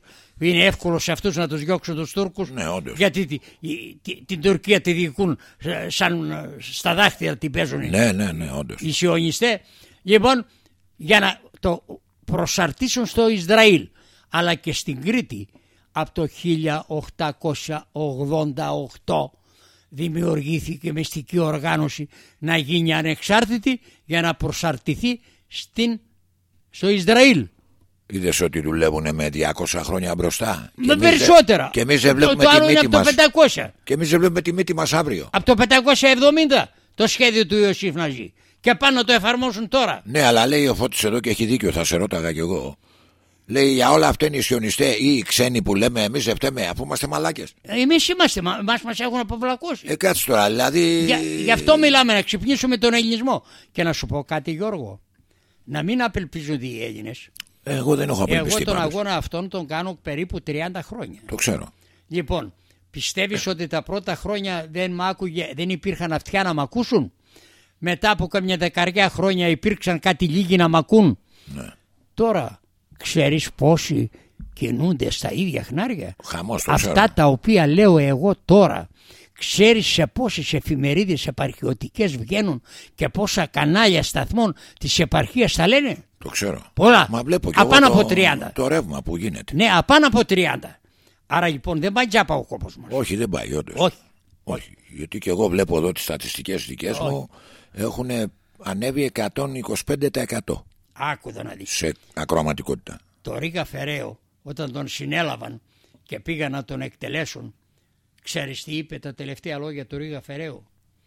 Speaker 2: είναι εύκολο σε αυτούς να τους διώξουν τους Τούρκους
Speaker 1: Ναι, όντως.
Speaker 2: γιατί τη- η- τη- την Τουρκία τη διοικούν ε, σαν ε, στα δάχτυλα την παίζουν
Speaker 1: Ναι, ναι, ναι, όντως.
Speaker 2: οι σιωνιστές λοιπόν για να το προσαρτήσουν στο Ισραήλ αλλά και στην Κρήτη από το 1888 δημιουργήθηκε μυστική οργάνωση να γίνει ανεξάρτητη για να προσαρτηθεί στην, στο Ισραήλ.
Speaker 1: Είδες ότι δουλεύουν με 200 χρόνια μπροστά. Και
Speaker 2: Με
Speaker 1: εμείς δεν-
Speaker 2: περισσότερα.
Speaker 1: Και εμείς δεν
Speaker 2: Το-
Speaker 1: βλέπουμε
Speaker 2: το
Speaker 1: τη
Speaker 2: άλλο είναι
Speaker 1: μύτη
Speaker 2: από το
Speaker 1: μας.
Speaker 2: 500.
Speaker 1: Και εμείς δεν βλέπουμε τη μύτη μας αύριο.
Speaker 2: Από το 570 το σχέδιο του Ιωσήφ Ναζί. Και πάνε να το εφαρμόσουν τώρα.
Speaker 1: Ναι, αλλά λέει ο Φώτης εδώ και έχει δίκιο, θα σε ρώταγα κι εγώ. Λέει για όλα αυτά είναι οι σιωνιστές ή οι ξένοι που λέμε εμείς δεν φταίμε αφού είμαστε μαλάκες.
Speaker 2: Εμείς είμαστε, μα μας, μας έχουν αποβλακώσει.
Speaker 1: Ε, κάτσε τώρα, δηλαδή.
Speaker 2: Για, γι' αυτό μιλάμε να ξυπνήσουμε τον ελληνισμό. Και να σου πω κάτι Γιώργο. Να μην απελπίζονται οι Έλληνες.
Speaker 1: Εγώ δεν έχω
Speaker 2: Εγώ
Speaker 1: απελπιστεί
Speaker 2: τον
Speaker 1: πάντως.
Speaker 2: αγώνα αυτόν τον κάνω περίπου 30 χρόνια.
Speaker 1: Το ξέρω.
Speaker 2: Λοιπόν, πιστεύεις ότι τα πρώτα χρόνια δεν, μ' άκουγε, δεν υπήρχαν αυτιά να μ' ακούσουν; Μετά από καμιά δεκαριά χρόνια υπήρξαν κάτι λίγοι να μ' ακούν;
Speaker 1: Ναι.
Speaker 2: Τώρα ξέρεις πόσοι κινούνται στα ίδια χνάρια;
Speaker 1: Χαμός το
Speaker 2: Αυτά
Speaker 1: ξέρω.
Speaker 2: τα οποία λέω εγώ τώρα ξέρεις σε πόσες εφημερίδες επαρχιωτικές βγαίνουν και πόσα κανάλια σταθμών της επαρχίας τα λένε;
Speaker 1: Το ξέρω.
Speaker 2: Πολλά.
Speaker 1: Μα βλέπω και
Speaker 2: Απάνω
Speaker 1: εγώ
Speaker 2: από
Speaker 1: το,
Speaker 2: 30.
Speaker 1: το ρεύμα που γίνεται.
Speaker 2: Ναι, απάνω από 30. Άρα λοιπόν δεν πάει τζάπα ο κόπος μας.
Speaker 1: Όχι, δεν πάει, όντως.
Speaker 2: Όχι.
Speaker 1: Όχι. Γιατί και εγώ βλέπω εδώ τις στατιστικές δικές μου έχουν ανέβει 125%
Speaker 2: Άκου εδώ να δεις.
Speaker 1: σε ακροαματικότητα.
Speaker 2: Το Ρίγα Φεραίο όταν τον συνέλαβαν και πήγαν να τον εκτελέσουν ξέρεις τι είπε τα τελευταία λόγια του Ρίγα Φεραίο.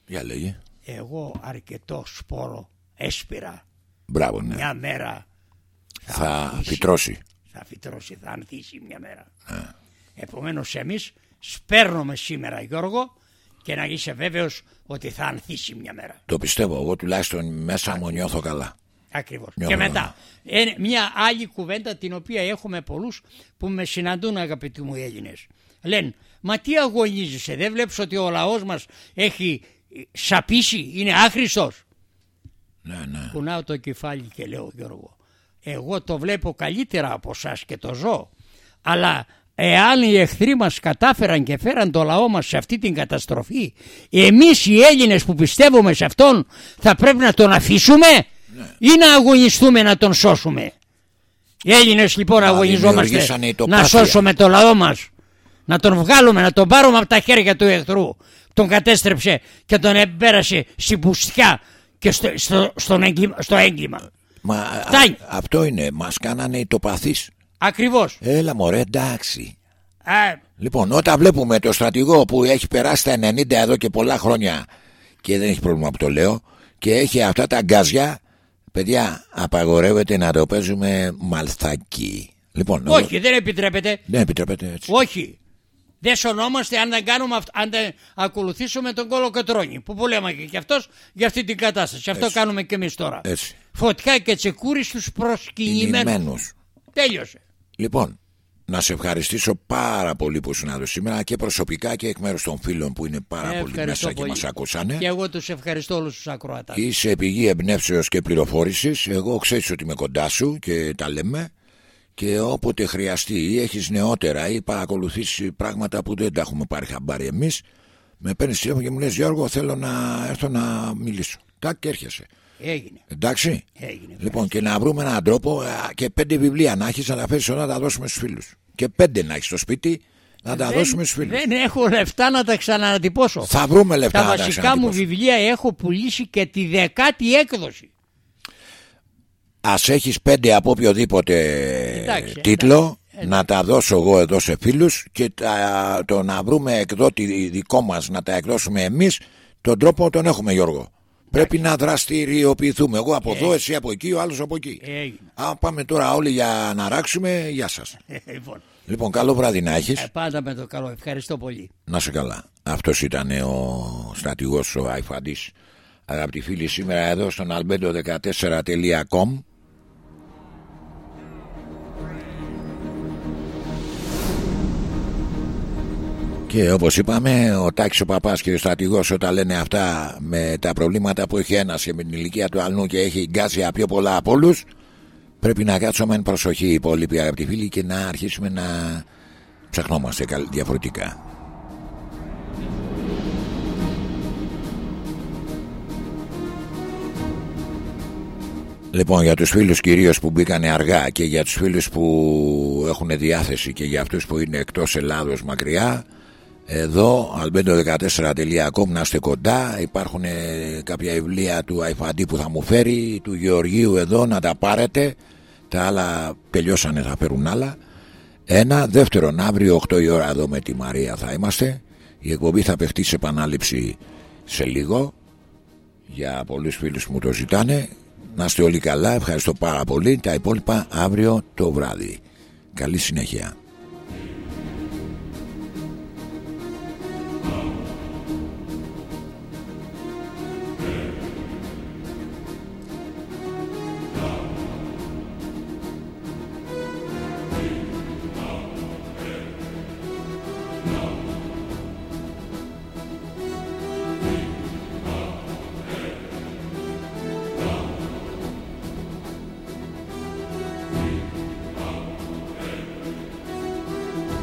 Speaker 1: Για λέγε.
Speaker 2: Εγώ αρκετό σπόρο έσπηρα
Speaker 1: Μπράβο, ναι.
Speaker 2: μια μέρα
Speaker 1: Θα
Speaker 2: ανθίσει.
Speaker 1: φυτρώσει.
Speaker 2: θα φυτρώσει, θα ανθίσει μια μέρα.
Speaker 1: Ναι.
Speaker 2: Επομένως εμείς σπέρνουμε σήμερα Γιώργο και να είσαι βέβαιος ότι θα ανθίσει μια μέρα.
Speaker 1: Το πιστεύω. Εγώ τουλάχιστον μέσα μου νιώθω καλά.
Speaker 2: Ακριβώς.
Speaker 1: Νιώθω
Speaker 2: και
Speaker 1: καλά.
Speaker 2: μετά ε, μια άλλη κουβέντα την οποία έχουμε πολλούς που με συναντούν αγαπητοί μου Έλληνες. Λένε μα τι αγωνίζεσαι δεν βλέπεις ότι ο λαός μας έχει ε, σαπίσει είναι άχρηστος;
Speaker 1: Ναι, ναι.
Speaker 2: Κουνάω το κεφάλι και λέω Γιώργο εγώ το βλέπω καλύτερα από εσά και το ζω αλλά εάν οι εχθροί μας κατάφεραν και φέραν το λαό μας σε αυτή την καταστροφή εμείς οι Έλληνες που πιστεύουμε σε αυτόν θα πρέπει να τον αφήσουμε ή να αγωνιστούμε να τον σώσουμε; Οι Έλληνες λοιπόν
Speaker 1: Μα
Speaker 2: αγωνιζόμαστε
Speaker 1: δημιουργήσανε η
Speaker 2: να
Speaker 1: τοπάθεια.
Speaker 2: σώσουμε το λαό μας. Να τον βγάλουμε, να τον πάρουμε από τα χέρια του εχθρού. Τον κατέστρεψε και τον εμπέρασε στην πουστιά και στο, στο, στον έγκλημα- στο έγκλημα.
Speaker 1: Μα α-
Speaker 2: Φτάνει.
Speaker 1: αυτό είναι. Μας κάνανε οι τοπαθείς.
Speaker 2: Ακριβώς.
Speaker 1: Έλα μωρέ, εντάξει.
Speaker 2: Α,
Speaker 1: Λοιπόν, όταν βλέπουμε το στρατηγό που έχει περάσει τα 90 εδώ και πολλά χρόνια και δεν έχει πρόβλημα που το λέω και έχει αυτά τα γκάζια, παιδιά, απαγορεύεται να το παίζουμε μαλθάκι. Λοιπόν, εγώ-
Speaker 2: όχι, δεν επιτρέπεται.
Speaker 1: δεν επιτρέπεται έτσι.
Speaker 2: Όχι. Δεν σωνόμαστε αν δεν, κάνουμε, αυτ- αν δεν ακολουθήσουμε τον κολοκοτρόνη που πολέμαγε και αυτός για αυτή την κατάσταση. Αυτό
Speaker 1: Έτσι.
Speaker 2: κάνουμε και εμείς τώρα.
Speaker 1: Έτσι.
Speaker 2: Φωτιά και τσεκούρι στους προσκυνημένους.
Speaker 1: Κινημένους.
Speaker 2: Τέλειωσε.
Speaker 1: Λοιπόν, να σε ευχαριστήσω πάρα πολύ που ήσουν εδώ σήμερα και προσωπικά και εκ μέρους των φίλων που είναι πάρα πολύ
Speaker 2: Ευχαριστώ
Speaker 1: μέσα και
Speaker 2: πολύ.
Speaker 1: μας ακούσανε.
Speaker 2: Και εγώ τους ευχαριστώ όλους τους ακροατάς.
Speaker 1: Είσαι πηγή εμπνεύσεως και πληροφόρησης. Εγώ ξέρεις ότι είμαι κοντά σου και τα λέμε. Και όποτε χρειαστεί ή έχεις νεότερα ή παρακολουθήσει πράγματα που δεν τα έχουμε πάρει χαμπάρι εμείς με παίρνεις τηλέφωνο και μου λες Γιώργο θέλω να έρθω να μιλήσω τάκ και έρχεσαι
Speaker 2: Έγινε.
Speaker 1: εντάξει
Speaker 2: Έγινε.
Speaker 1: λοιπόν και να βρούμε έναν τρόπο και πέντε βιβλία να έχεις να τα φέρεις να τα δώσουμε στους φίλους και πέντε να έχεις στο σπίτι να τα
Speaker 2: δεν,
Speaker 1: δώσουμε στους φίλους
Speaker 2: Δεν έχω λεφτά να τα ξανανατυπώσω.
Speaker 1: θα βρούμε λεφτά
Speaker 2: Τα
Speaker 1: να τα
Speaker 2: βασικά μου
Speaker 1: ξανατυπώσουμε.
Speaker 2: βιβλία έχω πουλήσει και τη δεκάτη έκδοση.
Speaker 1: Ας έχεις πέντε από οποιοδήποτε
Speaker 2: Εντάξει,
Speaker 1: τίτλο να τα δώσω εγώ εδώ σε φίλους και τα, το να βρούμε εκδότη δικό μας να τα εκδώσουμε εμείς τον τρόπο τον έχουμε Γιώργο. Πρέπει να δραστηριοποιηθούμε. Εγώ από εδώ, εσύ από εκεί, ο άλλος από εκεί.
Speaker 2: Έγινε.
Speaker 1: Αν πάμε τώρα όλοι για να ράξουμε, γεια σας.
Speaker 2: Λοιπόν,
Speaker 1: Λοιπόν, καλό βράδυ να έχεις.
Speaker 2: ε, πάντα με το καλό. Ευχαριστώ πολύ.
Speaker 1: Να σε καλά. Αυτός ήταν ο στρατηγός ο Αϊφαντής. Αγαπητοί φίλοι, σήμερα εδώ στον albedo14.com Και όπως είπαμε, ο Τάκης ο Παπάς και ο στρατηγός όταν λένε αυτά με τα προβλήματα που έχει ένας και με την ηλικία του αλλού και έχει γκάσια πιο πολλά από όλους, πρέπει να κάτσουμε εν προσοχή οι υπόλοιποι αγαπητοί φίλοι και να αρχίσουμε να ψαχνόμαστε καλ- διαφορετικά. Λοιπόν, για τους φίλους κυρίως που μπήκανε αργά και για τους φίλους που έχουν διάθεση και για αυτούς που είναι εκτός Ελλάδος μακριά, εδώ, albedo14.com, να είστε κοντά. Υπάρχουν ε, κάποια βιβλία του Αϊφαντή που θα μου φέρει, του Γεωργίου εδώ, να τα πάρετε. Τα άλλα τελειώσανε, θα φέρουν άλλα. Ένα. Δεύτερον, αύριο 8 η ώρα εδώ με τη Μαρία θα είμαστε. Η εκπομπή θα παιχτεί σε επανάληψη σε λίγο. Για πολλούς φίλους που μου το ζητάνε. Να είστε όλοι καλά. Ευχαριστώ πάρα πολύ. Τα υπόλοιπα αύριο το βράδυ. Καλή συνέχεια.